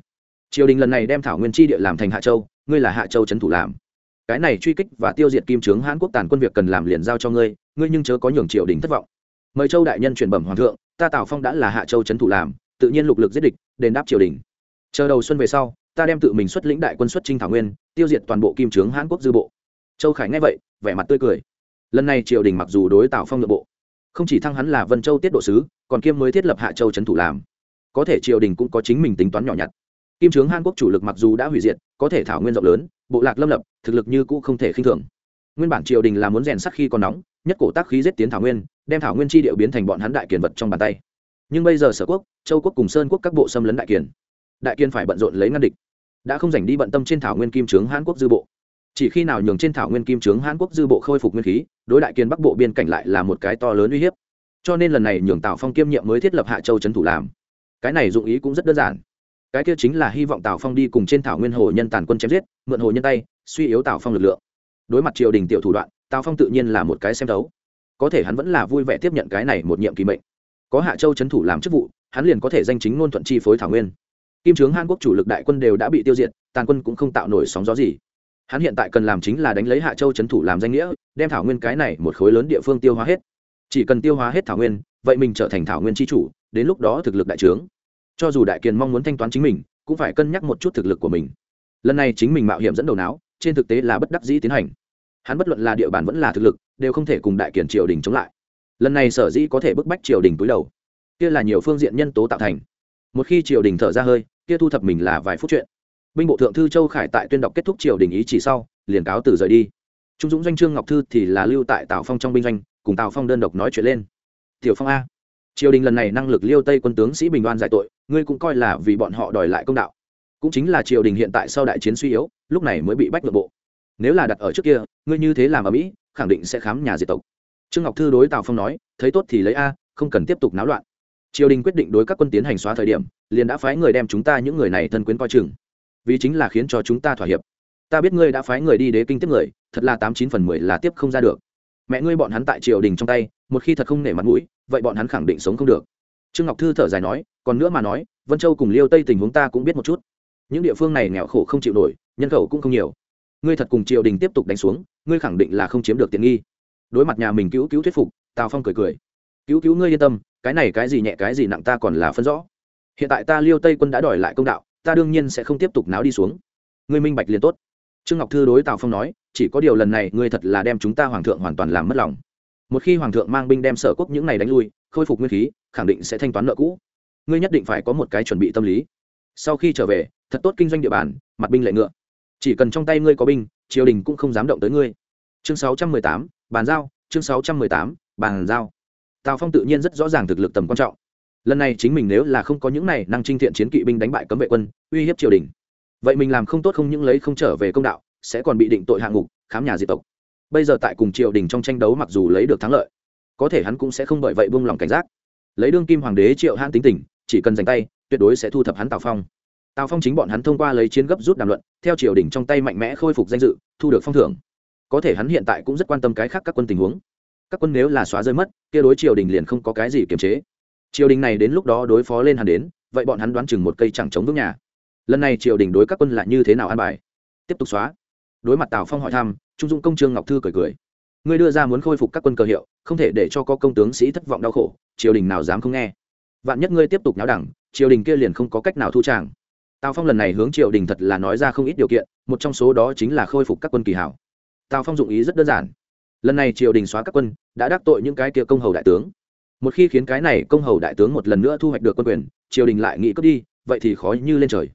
Triều đình lần này đem thảo nguyên tri địa làm thành hạ châu, ngươi là hạ châu trấn thủ làm. Cái này truy kích và tiêu diệt kim trướng hàn quốc tàn quân việc cần làm liền giao cho ngươi ngươi nhưng chớ có nhường triều đình thất vọng. Mời châu đại nhân chuyển bẩm hoàng thượng, ta tào phong đã là hạ châu trấn thủ làm tự nhiên lục lực giết địch, đền đáp triều đình. Chờ đầu xuân về sau, ta đem tự mình xuất lĩnh đại quân xuất trinh thảo nguyên, tiêu diệt toàn bộ kim trướng hãn quốc dư bộ. Châu khải nghe vậy, vẻ mặt tươi cười. Lần này triều đình mặc dù đối tào phong nội bộ, không chỉ thăng hắn là vân châu tiết độ sứ, còn kiêm mới thiết lập hạ châu trấn thủ làm. Có thể triều đình cũng có chính mình tính toán nhỏ nhặt. Kim trướng hàn quốc chủ lực mặc dù đã hủy diệt, có thể thảo nguyên rộng lớn, bộ lạc lâm lập, thực lực như cũ không thể khinh thường. Nguyên bản triều đình là muốn rèn sắc khi còn nóng, nhất cổ tác khí giết tiến thảo nguyên, đem thảo nguyên chi điệu biến thành bọn hắn đại kiền vật trong bàn tay nhưng bây giờ sở quốc, châu quốc cùng sơn quốc các bộ xâm lấn đại kiền. Đại kiên phải bận rộn lấy ngăn địch. Đã không dành đi bận tâm trên thảo nguyên kim trướng hàn quốc dư bộ. Chỉ khi nào nhường trên thảo nguyên kim trướng hàn quốc dư bộ khôi phục nguyên khí, đối đại kiên bắc bộ biên cảnh lại là một cái to lớn uy hiếp. Cho nên lần này nhường tào phong kiêm nhiệm mới thiết lập hạ châu trấn thủ làm. Cái này dụng ý cũng rất đơn giản. Cái kia chính là hy vọng tào phong đi cùng trên thảo nguyên hồ nhân tàn quân chém giết, mượn hồ nhân tay, suy yếu tào phong lực lượng. Đối mặt triều đình tiểu thủ đoạn, tào phong tự nhiên là một cái xem đấu có thể hắn vẫn là vui vẻ tiếp nhận cái này một nhiệm kỳ mệnh có hạ châu trấn thủ làm chức vụ, hắn liền có thể danh chính ngôn thuận chi phối thảo nguyên. Kim trướng hàn quốc chủ lực đại quân đều đã bị tiêu diệt, tàn quân cũng không tạo nổi sóng gió gì. Hắn hiện tại cần làm chính là đánh lấy hạ châu trấn thủ làm danh nghĩa, đem thảo nguyên cái này một khối lớn địa phương tiêu hóa hết. Chỉ cần tiêu hóa hết thảo nguyên, vậy mình trở thành thảo nguyên tri chủ, đến lúc đó thực lực đại trướng. Cho dù đại kiền mong muốn thanh toán chính mình, cũng phải cân nhắc một chút thực lực của mình. Lần này chính mình mạo hiểm dẫn đầu não, trên thực tế là bất đắc dĩ tiến hành. Hắn bất luận là địa bàn vẫn là thực lực, đều không thể cùng đại Kiền triều đình chống lại lần này sở dĩ có thể bức bách triều đình túi đầu. Kia là nhiều phương diện nhân tố tạo thành. Một khi triều đình thở ra hơi, kia thu thập mình là vài phút chuyện. Binh bộ thượng thư châu khải tại tuyên đọc kết thúc triều đình ý chỉ sau, liền cáo từ rời đi. Trung dũng doanh trương ngọc thư thì là lưu tại tào phong trong binh doanh, cùng tào phong đơn độc nói chuyện lên. Tiểu phong a, triều đình lần này năng lực liêu tây quân tướng sĩ bình đoan giải tội, ngươi cũng coi là vì bọn họ đòi lại công đạo. Cũng chính là triều đình hiện tại sau đại chiến suy yếu, lúc này mới bị bách nội bộ. Nếu là đặt ở trước kia, ngươi như thế làm ở mỹ, khẳng định sẽ khám nhà diệt tộc trương ngọc thư đối tào phong nói, thấy tốt thì lấy a, không cần tiếp tục náo loạn. Triều đình quyết định đối các quân tiến hành xóa thời điểm, liền đã phái người đem chúng ta những người này thân quyến coi chừng. Vì chính là khiến cho chúng ta thỏa hiệp. Ta biết ngươi đã phái người đi đế kinh tiếp người, thật là tám chín phần mười là tiếp không ra được. Mẹ ngươi bọn hắn tại triều đình trong tay, một khi thật không nể mặt mũi, vậy bọn hắn khẳng định sống không được. Trương ngọc thư thở dài nói, còn nữa mà nói, vân châu cùng liêu tây tình huống ta cũng biết một chút. Những địa phương này nghèo khổ không chịu nổi, nhân khẩu cũng không nhiều. Ngươi thật cùng triều đình tiếp tục đánh xuống, ngươi khẳng định là không chiếm được tiện nghi đối mặt nhà mình cứu cứu thuyết phục tào phong cười cười. Cứu cứu ngươi yên tâm cái này cái gì nhẹ cái gì nặng ta còn là phân rõ. Hiện tại ta liêu tây quân đã đòi lại công đạo ta đương nhiên sẽ không tiếp tục náo đi xuống. Ngươi minh bạch liền tốt. Trương ngọc thư đối tào phong nói chỉ có điều lần này ngươi thật là đem chúng ta hoàng thượng hoàn toàn làm mất lòng. Một khi hoàng thượng mang binh đem sở quốc những này đánh lui khôi phục nguyên khí khẳng định sẽ thanh toán nợ cũ. Ngươi nhất định phải có một cái chuẩn bị tâm lý. Sau khi trở về thật tốt kinh doanh địa bàn mặt binh lệ ngựa. Chỉ cần trong tay ngươi có binh triều đình cũng không dám động tới ngươi. Chương 618, bàn giao chương 618, bàn giao. Tào phong tự nhiên rất rõ ràng thực lực tầm quan trọng. Lần này chính mình nếu là không có những này năng trinh thiện chiến kỵ binh đánh bại cấm vệ quân uy hiếp triều đình. Vậy mình làm không tốt không những lấy không trở về công đạo sẽ còn bị định tội hạng ngục khám nhà diệt tộc. Bây giờ tại cùng triều đình trong tranh đấu mặc dù lấy được thắng lợi có thể hắn cũng sẽ không bởi vậy buông lòng cảnh giác. Lấy đương kim hoàng đế triệu hãn tính tình chỉ cần giành tay tuyệt đối sẽ thu thập hắn tào phong. Tào phong chính bọn hắn thông qua lấy chiến gấp rút đàm luận theo triều đình trong tay mạnh mẽ khôi phục danh dự thu được phong thưởng có thể hắn hiện tại cũng rất quan tâm cái khác các quân tình huống. Các quân nếu là xóa rơi mất, kia đối triều đình liền không có cái gì kiềm chế. Triều đình này đến lúc đó đối phó lên hắn đến, vậy bọn hắn đoán chừng một cây chẳng chống vững nhà. Lần này triều đình đối các quân lại như thế nào an bài? Tiếp tục xóa. Đối mặt tào phong hỏi thăm, trung dung công trương ngọc thư cười cười. Ngươi đưa ra muốn khôi phục các quân cờ hiệu, không thể để cho có công tướng sĩ thất vọng đau khổ, triều đình nào dám không nghe. Vạn nhất ngươi tiếp tục náo đẳng, triều đình kia liền không có cách nào thu tràng. Tào phong lần này hướng triều đình thật là nói ra không ít điều kiện, một trong số đó chính là khôi phục các quân kỳ hảo tào phong dụng ý rất đơn giản. Lần này triều đình xóa các quân, đã đắc tội những cái kia công hầu đại tướng. Một khi khiến cái này công hầu đại tướng một lần nữa thu hoạch được quân quyền, triều đình lại nghĩ cướp đi, vậy thì khó như lên trời.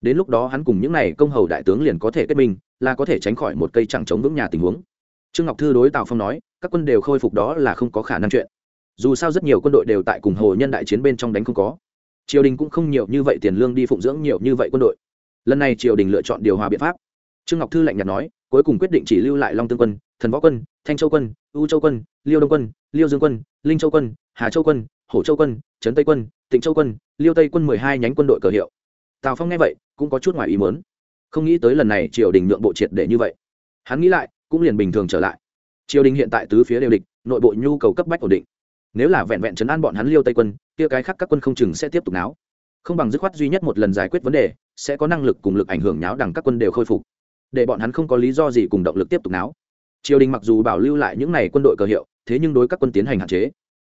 Đến lúc đó hắn cùng những n à y công hầu đại tướng liền có thể kết minh, là có thể tránh khỏi một cây chẳng chống vững nhà tình huống. Trương ngọc thư đối tào phong nói, các quân đều khôi phục đó là không có khả năng chuyện. Dù sao rất nhiều quân đội đều tại cùng hồ nhân đại chiến bên trong đánh không có. Triều đình cũng không nhiều như vậy tiền lương đi phụng dưỡng nhiều như vậy quân đội. Lần này triều đình lựa chọn điều hòa biện pháp trương ngọc thư lạnh nhạt nói, cuối cùng quyết định chỉ lưu lại long tương quân, thần võ quân, thanh châu quân, u châu quân, liêu đông quân, liêu dương quân, linh châu quân, hà châu quân hổ châu quân, trấn tây quân, tịnh châu quân, liêu tây quân mười hai nhánh quân đội cờ hiệu. Tào phong nghe vậy, cũng có chút ngoài ý mớn không nghĩ tới lần này triều đình nhượng bộ triệt để như vậy. Hắn nghĩ lại, cũng liền bình thường trở lại. Triều đình hiện tại tứ phía đều địch, nội bộ nhu cầu cấp bách ổn định. Nếu là vẹn vẹn chấn an bọn hắn liêu tây quân, kia cái khác các quân không chừng sẽ tiếp tục náo. Không bằng dứt khoát duy nhất một lần giải quyết vấn đề, sẽ có năng lực cùng lực ảnh hưởng nháo đằng các quân đều khôi phục để bọn hắn không có lý do gì cùng động lực tiếp tục náo. Triều đình mặc dù bảo lưu lại những n à y quân đội cờ hiệu, thế nhưng đối các quân tiến hành hạn chế.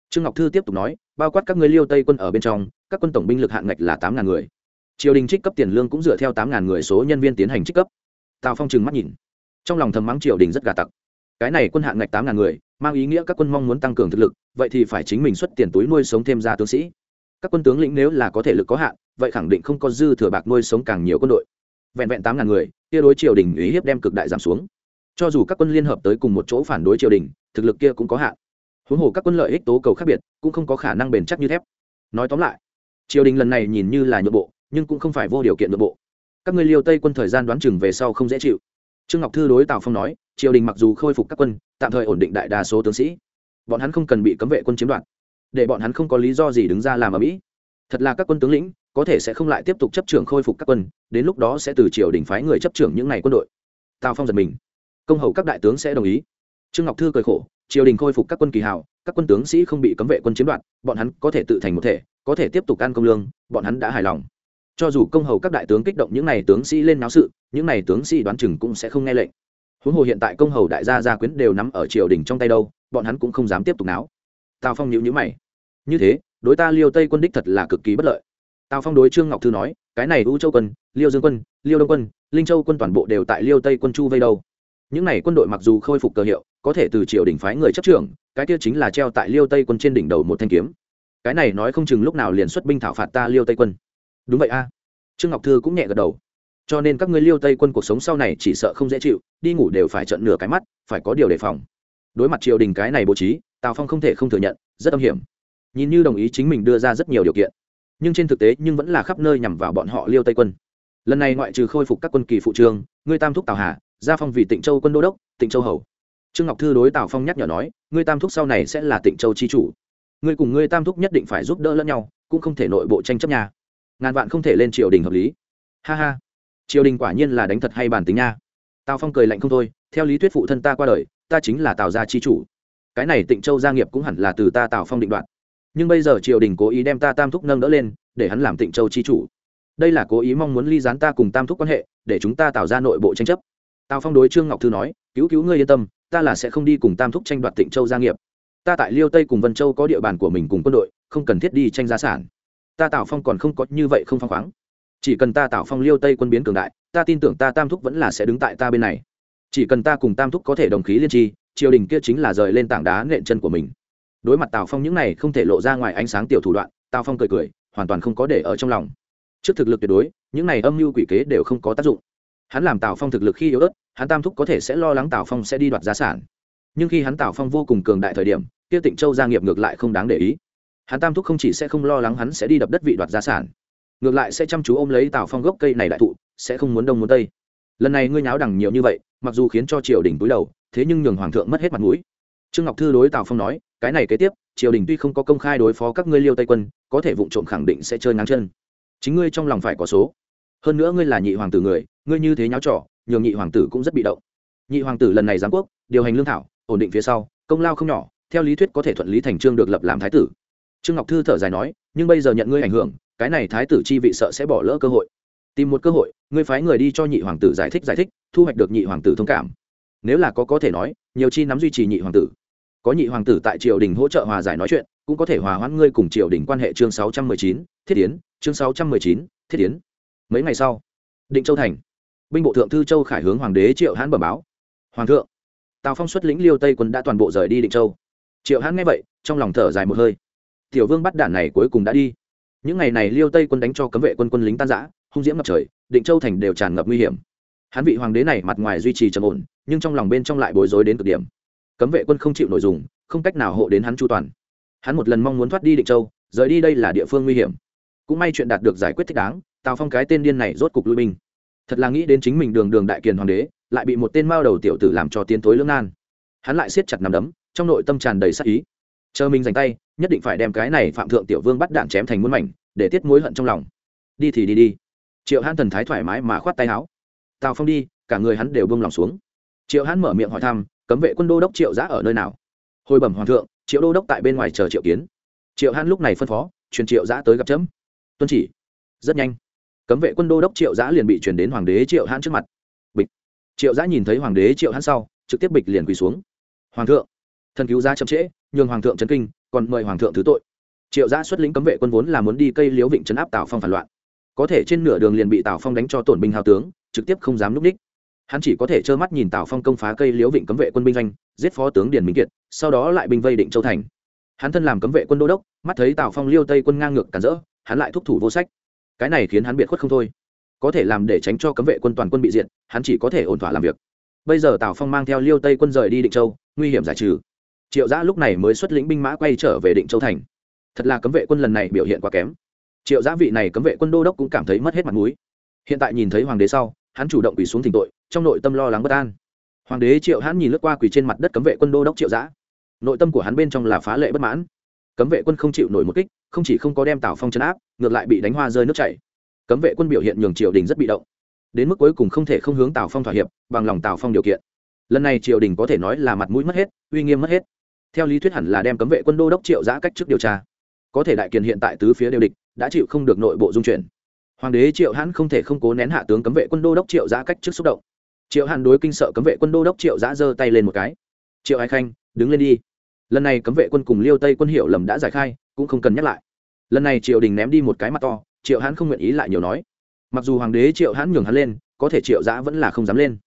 Trương ngọc thư tiếp tục nói, bao quát các người liêu tây quân ở bên trong, các quân tổng binh lực hạn ngạch là tám ngàn người. Triều đình trích cấp tiền lương cũng dựa theo tám ngàn người số nhân viên tiến hành trích cấp. Tào phong trừng mắt nhìn. Trong lòng thầm mắng triều đình rất gà tặc. Cái này quân hạn ngạch tám ngàn người, mang ý nghĩa các quân mong muốn tăng cường thực lực, vậy thì phải chính mình xuất tiền túi nuôi sống thêm ra tướng sĩ. Các quân tướng lĩnh nếu là có thể lực có hạn, vậy khẳng định không có dư thừa bạc nuôi sống càng nhiều quân đội. Vẹn vẹn tám ngàn người kia đối triều đình ý hiếp đem cực đại giảm xuống. Cho dù các quân liên hợp tới cùng một chỗ phản đối triều đình, thực lực kia cũng có hạn. Huống hồ các quân lợi ích tố cầu khác biệt, cũng không có khả năng bền chắc như thép. Nói tóm lại, triều đình lần này nhìn như là nhượng bộ, nhưng cũng không phải vô điều kiện nhượng bộ. Các ngươi liêu tây quân thời gian đoán chừng về sau không dễ chịu. Trương ngọc thư đối tào phong nói, triều đình mặc dù khôi phục các quân, tạm thời ổn định đại đa số tướng sĩ. Bọn hắn không cần bị cấm vệ quân chiếm đoạt. Để bọn hắn không có lý do gì đứng ra làm ở mỹ. Thật là các quân tướng lĩnh có thể sẽ không lại tiếp tục chấp trưởng khôi phục các quân, đến lúc đó sẽ từ triều đình phái người chấp trưởng những ngày quân đội. Tào phong giật mình. Công hầu các đại tướng sẽ đồng ý. Trương ngọc thư cười khổ, triều đình khôi phục các quân kỳ hào, các quân tướng sĩ không bị cấm vệ quân chiếm đoạt, bọn hắn có thể tự thành một thể, có thể tiếp tục ăn công lương, bọn hắn đã hài lòng. Cho dù công hầu các đại tướng kích động những n à y tướng sĩ lên náo sự, những n à y tướng sĩ đoán chừng cũng sẽ không nghe lệnh. Huống hồ hiện tại công hầu đại gia gia quyến đều nắm ở triều đình trong tay đâu, bọn hắn cũng không dám tiếp tục náo. Tào phong nhịu nhữ mày. Như thế, đối ta liêu tây quân đích thật là cực kỳ bất lợi tào phong đối trương ngọc thư nói, cái này u châu quân, liêu dương quân, liêu đông quân, linh châu quân toàn bộ đều tại liêu tây quân chu vây đâu. Những n à y quân đội mặc dù khôi phục cơ hiệu, có thể từ triều đình phái người chấp trưởng, cái kia chính là treo tại liêu tây quân trên đỉnh đầu một thanh kiếm. Cái này nói không chừng lúc nào liền xuất binh thảo phạt ta liêu tây quân. Đúng vậy a. Trương ngọc thư cũng nhẹ gật đầu. Cho nên các ngươi liêu tây quân cuộc sống sau này chỉ sợ không dễ chịu, đi ngủ đều phải trận nửa cái mắt, phải có điều đề phòng. Đối mặt triều đình cái này bố trí, tào phong không thể không thừa nhận, rất âm hiểm. Nhìn như đồng ý chính mình đưa ra rất nhiều điều kiện nhưng trên thực tế nhưng vẫn là khắp nơi nhằm vào bọn họ liêu tây quân. Lần này ngoại trừ khôi phục các quân kỳ phụ trương, ngươi tam thúc tào hà, gia phong vì tịnh châu quân đô đốc, tịnh châu hầu. Trương ngọc thư đối tào phong nhắc nhở nói, ngươi tam thúc sau này sẽ là tịnh châu chi chủ. Ngươi cùng ngươi tam thúc nhất định phải giúp đỡ lẫn nhau, cũng không thể nội bộ tranh chấp nhà ngàn vạn không thể lên triều đình hợp lý. Ha ha. Triều đình quả nhiên là đánh thật hay bản tính nha. Tào phong cười lạnh không thôi, theo lý thuyết phụ thân ta qua đời, ta chính là tào gia chi chủ. Cái này tịnh châu gia nghiệp cũng hẳn là từ ta tào phong định đoạt nhưng bây giờ triều đình cố ý đem ta tam thúc nâng đỡ lên, để hắn làm tịnh châu chi chủ. Đây là cố ý mong muốn ly gián ta cùng tam thúc quan hệ, để chúng ta tạo ra nội bộ tranh chấp. Tào phong đối trương ngọc thư nói, cứu cứu ngươi yên tâm, ta là sẽ không đi cùng tam thúc tranh đoạt tịnh châu gia nghiệp. Ta tại liêu tây cùng vân châu có địa bàn của mình cùng quân đội, không cần thiết đi tranh gia sản. Ta tào phong còn không có như vậy không phăng khoáng. Chỉ cần ta tào phong liêu tây quân biến cường đại, ta tin tưởng ta tam thúc vẫn là sẽ đứng tại ta bên này. Chỉ cần ta cùng tam thúc có thể đồng khí liên tri, triều đình kia chính là rời lên tảng đá nện chân của mình đối mặt tào phong những này không thể lộ ra ngoài ánh sáng tiểu thủ đoạn, tào phong cười cười, hoàn toàn không có để ở trong lòng. Trước thực lực tuyệt đối, những này âm mưu quỷ kế đều không có tác dụng. Hắn làm tào phong thực lực khi yếu ớt, hắn tam thúc có thể sẽ lo lắng tào phong sẽ đi đoạt gia sản. Nhưng khi hắn tào phong vô cùng cường đại thời điểm kia tịnh châu gia nghiệp ngược lại không đáng để ý. Hắn tam thúc không chỉ sẽ không lo lắng hắn sẽ đi đập đất vị đoạt gia sản, ngược lại sẽ chăm chú ôm lấy tào phong gốc cây này đại thụ, sẽ không muốn đông muốn tây. Lần này ngươi nháo đằng nhiều như vậy, mặc dù khiến cho triều đình túi đầu, thế nhưng nhường hoàng thượng mất hết mặt mũi trương ngọc thư đối tào phong nói, cái này kế tiếp, triều đình tuy không có công khai đối phó các ngươi liêu tây quân, có thể vụ trộm khẳng định sẽ chơi ngang chân. Chính ngươi trong lòng phải có số. Hơn nữa ngươi là nhị hoàng tử người, ngươi như thế nháo trò, nhường nhị hoàng tử cũng rất bị động. Nhị hoàng tử lần này giáng quốc, điều hành lương thảo, ổn định phía sau, công lao không nhỏ, theo lý thuyết có thể thuận lý thành trương được lập làm thái tử. Trương ngọc thư thở dài nói, nhưng bây giờ nhận ngươi ảnh hưởng, cái này thái tử chi vị sợ sẽ bỏ lỡ cơ hội. Tìm một cơ hội, ngươi phái người đi cho nhị hoàng tử giải thích giải thích, thu hoạch được nhị hoàng tử thông cảm. Nếu là có có thể nói nhiều chi nắm duy trì nhị hoàng tử. Có nhị hoàng tử tại triều đình hỗ trợ hòa giải nói chuyện, cũng có thể hòa hoãn ngươi cùng triều đình quan hệ chương sáu trăm mười chín, thiết tiến chương sáu trăm mười chín, thiết tiến mấy ngày sau, định châu thành, binh bộ thượng thư châu khải hướng hoàng đế triệu hãn bẩm báo. Hoàng thượng, tào phong xuất lĩnh liêu tây quân đã toàn bộ rời đi định châu. Triệu hãn nghe vậy, trong lòng thở dài một hơi. Tiểu vương bắt đạn này cuối cùng đã đi. Những ngày này liêu tây quân đánh cho cấm vệ quân quân lính tan giã hung diễm ngập trời, định châu thành đều tràn ngập nguy hiểm. Hắn vị hoàng đế này mặt ngoài duy trì trầm ổn nhưng trong lòng bên trong lại bối rối đến cực điểm. Cấm vệ quân không chịu nội dùng, không cách nào hộ đến hắn chu toàn. Hắn một lần mong muốn thoát đi định châu, rời đi đây là địa phương nguy hiểm. Cũng may chuyện đạt được giải quyết thích đáng, tào phong cái tên điên này rốt cục lui binh. Thật là nghĩ đến chính mình đường đường đại kiền hoàng đế, lại bị một tên mao đầu tiểu tử làm cho tiến tối lưỡng nan. Hắn lại siết chặt nằm đấm, trong nội tâm tràn đầy sắc ý. Chờ mình dành tay, nhất định phải đem cái này phạm thượng tiểu vương bắt đạn chém thành muôn mảnh, để tiết mối hận trong lòng. Đi thì đi đi. Triệu hãn thần thái thoải mái mà khoát tay áo. Tào phong đi, cả người hắn đều bông lòng xuống triệu hãn mở miệng hỏi thăm, cấm vệ quân đô đốc triệu giã ở nơi nào? Hồi bẩm hoàng thượng, triệu đô đốc tại bên ngoài chờ triệu kiến. Triệu hãn lúc này phân phó, truyền triệu giã tới gặp chấm. Tuân chỉ. Rất nhanh. Cấm vệ quân đô đốc triệu giã liền bị chuyển đến hoàng đế triệu hãn trước mặt. Bịch. Triệu giã nhìn thấy hoàng đế triệu hãn sau, trực tiếp bịch liền quỳ xuống. Hoàng thượng. Thần cứu giá chậm trễ, nhường hoàng thượng trấn kinh, còn mời hoàng thượng thứ tội. Triệu giã xuất lĩnh cấm vệ quân vốn là muốn đi cây liếu vịnh trấn áp tào phong phản loạn. Có thể trên nửa đường liền bị tào phong đánh cho tổn binh hào tướng, trực tiếp không dám núp đích hắn chỉ có thể trơ mắt nhìn tào phong công phá cây liếu vịnh cấm vệ quân binh doanh, giết phó tướng điền minh kiệt, sau đó lại binh vây định châu thành. Hắn thân làm cấm vệ quân đô đốc, mắt thấy tào phong liêu tây quân ngang ngược cản rỡ, hắn lại thúc thủ vô sách. Cái này khiến hắn biệt khuất không thôi. Có thể làm để tránh cho cấm vệ quân toàn quân bị diện hắn chỉ có thể ổn thỏa làm việc. Bây giờ tào phong mang theo liêu tây quân rời đi định châu, nguy hiểm giải trừ. Triệu giã lúc này mới xuất lĩnh binh mã quay trở về định châu thành. Thật là cấm vệ quân lần này biểu hiện quá kém. Triệu giã vị này cấm vệ quân đô đốc cũng cảm thấy mất hết mặt mũi. Hiện tại nhìn thấy hoàng đế sau hắn chủ động quỳ xuống thỉnh tội, trong nội tâm lo lắng bất an. Hoàng đế triệu hắn nhìn lướt qua quỳ trên mặt đất cấm vệ quân đô đốc triệu giã. Nội tâm của hắn bên trong là phá lệ bất mãn. Cấm vệ quân không chịu nổi một kích, không chỉ không có đem tào phong chấn áp, ngược lại bị đánh hoa rơi nước chảy. Cấm vệ quân biểu hiện nhường triều đình rất bị động. Đến mức cuối cùng không thể không hướng tào phong thỏa hiệp, bằng lòng tào phong điều kiện. Lần này triều đình có thể nói là mặt mũi mất hết, uy nghiêm mất hết. Theo lý thuyết hẳn là đem cấm vệ quân đô đốc triệu giã cách trước điều tra. Có thể đại kiền hiện tại tứ phía đều địch, đã chịu không được nội bộ dung chuyển hoàng đế triệu hãn không thể không cố nén hạ tướng cấm vệ quân đô đốc triệu giã cách trước xúc động. Triệu hãn đối kinh sợ cấm vệ quân đô đốc triệu giã giơ tay lên một cái. Triệu ái khanh, đứng lên đi. Lần này cấm vệ quân cùng liêu tây quân hiệu lầm đã giải khai, cũng không cần nhắc lại. Lần này triều đình ném đi một cái mặt to, triệu hãn không nguyện ý lại nhiều nói. Mặc dù hoàng đế triệu hãn nhường hắn lên, có thể triệu giã vẫn là không dám lên.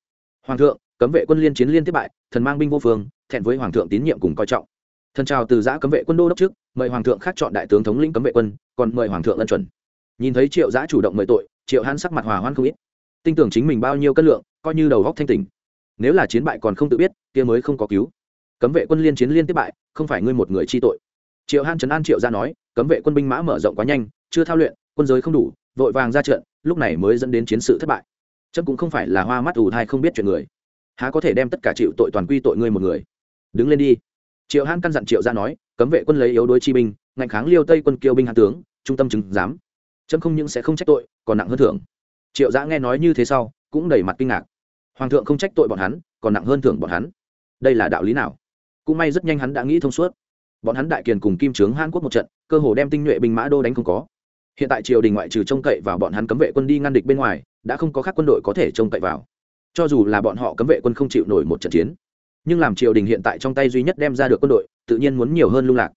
Hoàng thượng, cấm vệ quân liên chiến liên tiếp bại, thần mang binh vô phương, thẹn với hoàng thượng tín nhiệm cùng coi trọng. Thần trào từ giã cấm vệ quân đô đốc trước, mời hoàng thượng khác chọn đại tướng thống lĩnh cấm vệ quân, còn mời hoàng thượng ân chuẩn nhìn thấy triệu giã chủ động mời tội, triệu hãn sắc mặt hòa hoan không ít. Tin tưởng chính mình bao nhiêu cân lượng, coi như đầu góc thanh tỉnh. Nếu là chiến bại còn không tự biết, kia mới không có cứu. Cấm vệ quân liên chiến liên tiếp bại, không phải ngươi một người chi tội. Triệu hãn trấn an triệu ra nói, cấm vệ quân binh mã mở rộng quá nhanh, chưa thao luyện, quân giới không đủ, vội vàng ra trận, lúc này mới dẫn đến chiến sự thất bại. Trâm cũng không phải là hoa mắt ù thai không biết chuyện người. Há có thể đem tất cả chịu tội toàn quy tội ngươi một người? Đứng lên đi. Triệu hãn căn dặn triệu ra nói, cấm vệ quân lấy yếu đối chi binh, ngạnh kháng liêu tây quân kiêu binh hạ tướng, trung tâm chứng giám chấm không những sẽ không trách tội, còn nặng hơn thưởng. Triệu giã nghe nói như thế sau, cũng đầy mặt kinh ngạc. Hoàng thượng không trách tội bọn hắn, còn nặng hơn thưởng bọn hắn. Đây là đạo lý nào? Cũng may rất nhanh hắn đã nghĩ thông suốt. Bọn hắn đại kiền cùng kim trướng hàn quốc một trận, cơ hồ đem tinh nhuệ binh mã đô đánh không có. Hiện tại triều đình ngoại trừ trông cậy vào bọn hắn cấm vệ quân đi ngăn địch bên ngoài, đã không có các quân đội có thể trông cậy vào. Cho dù là bọn họ cấm vệ quân không chịu nổi một trận chiến, nhưng làm triều đình hiện tại trong tay duy nhất đem ra được quân đội, tự nhiên muốn nhiều hơn lung lạc.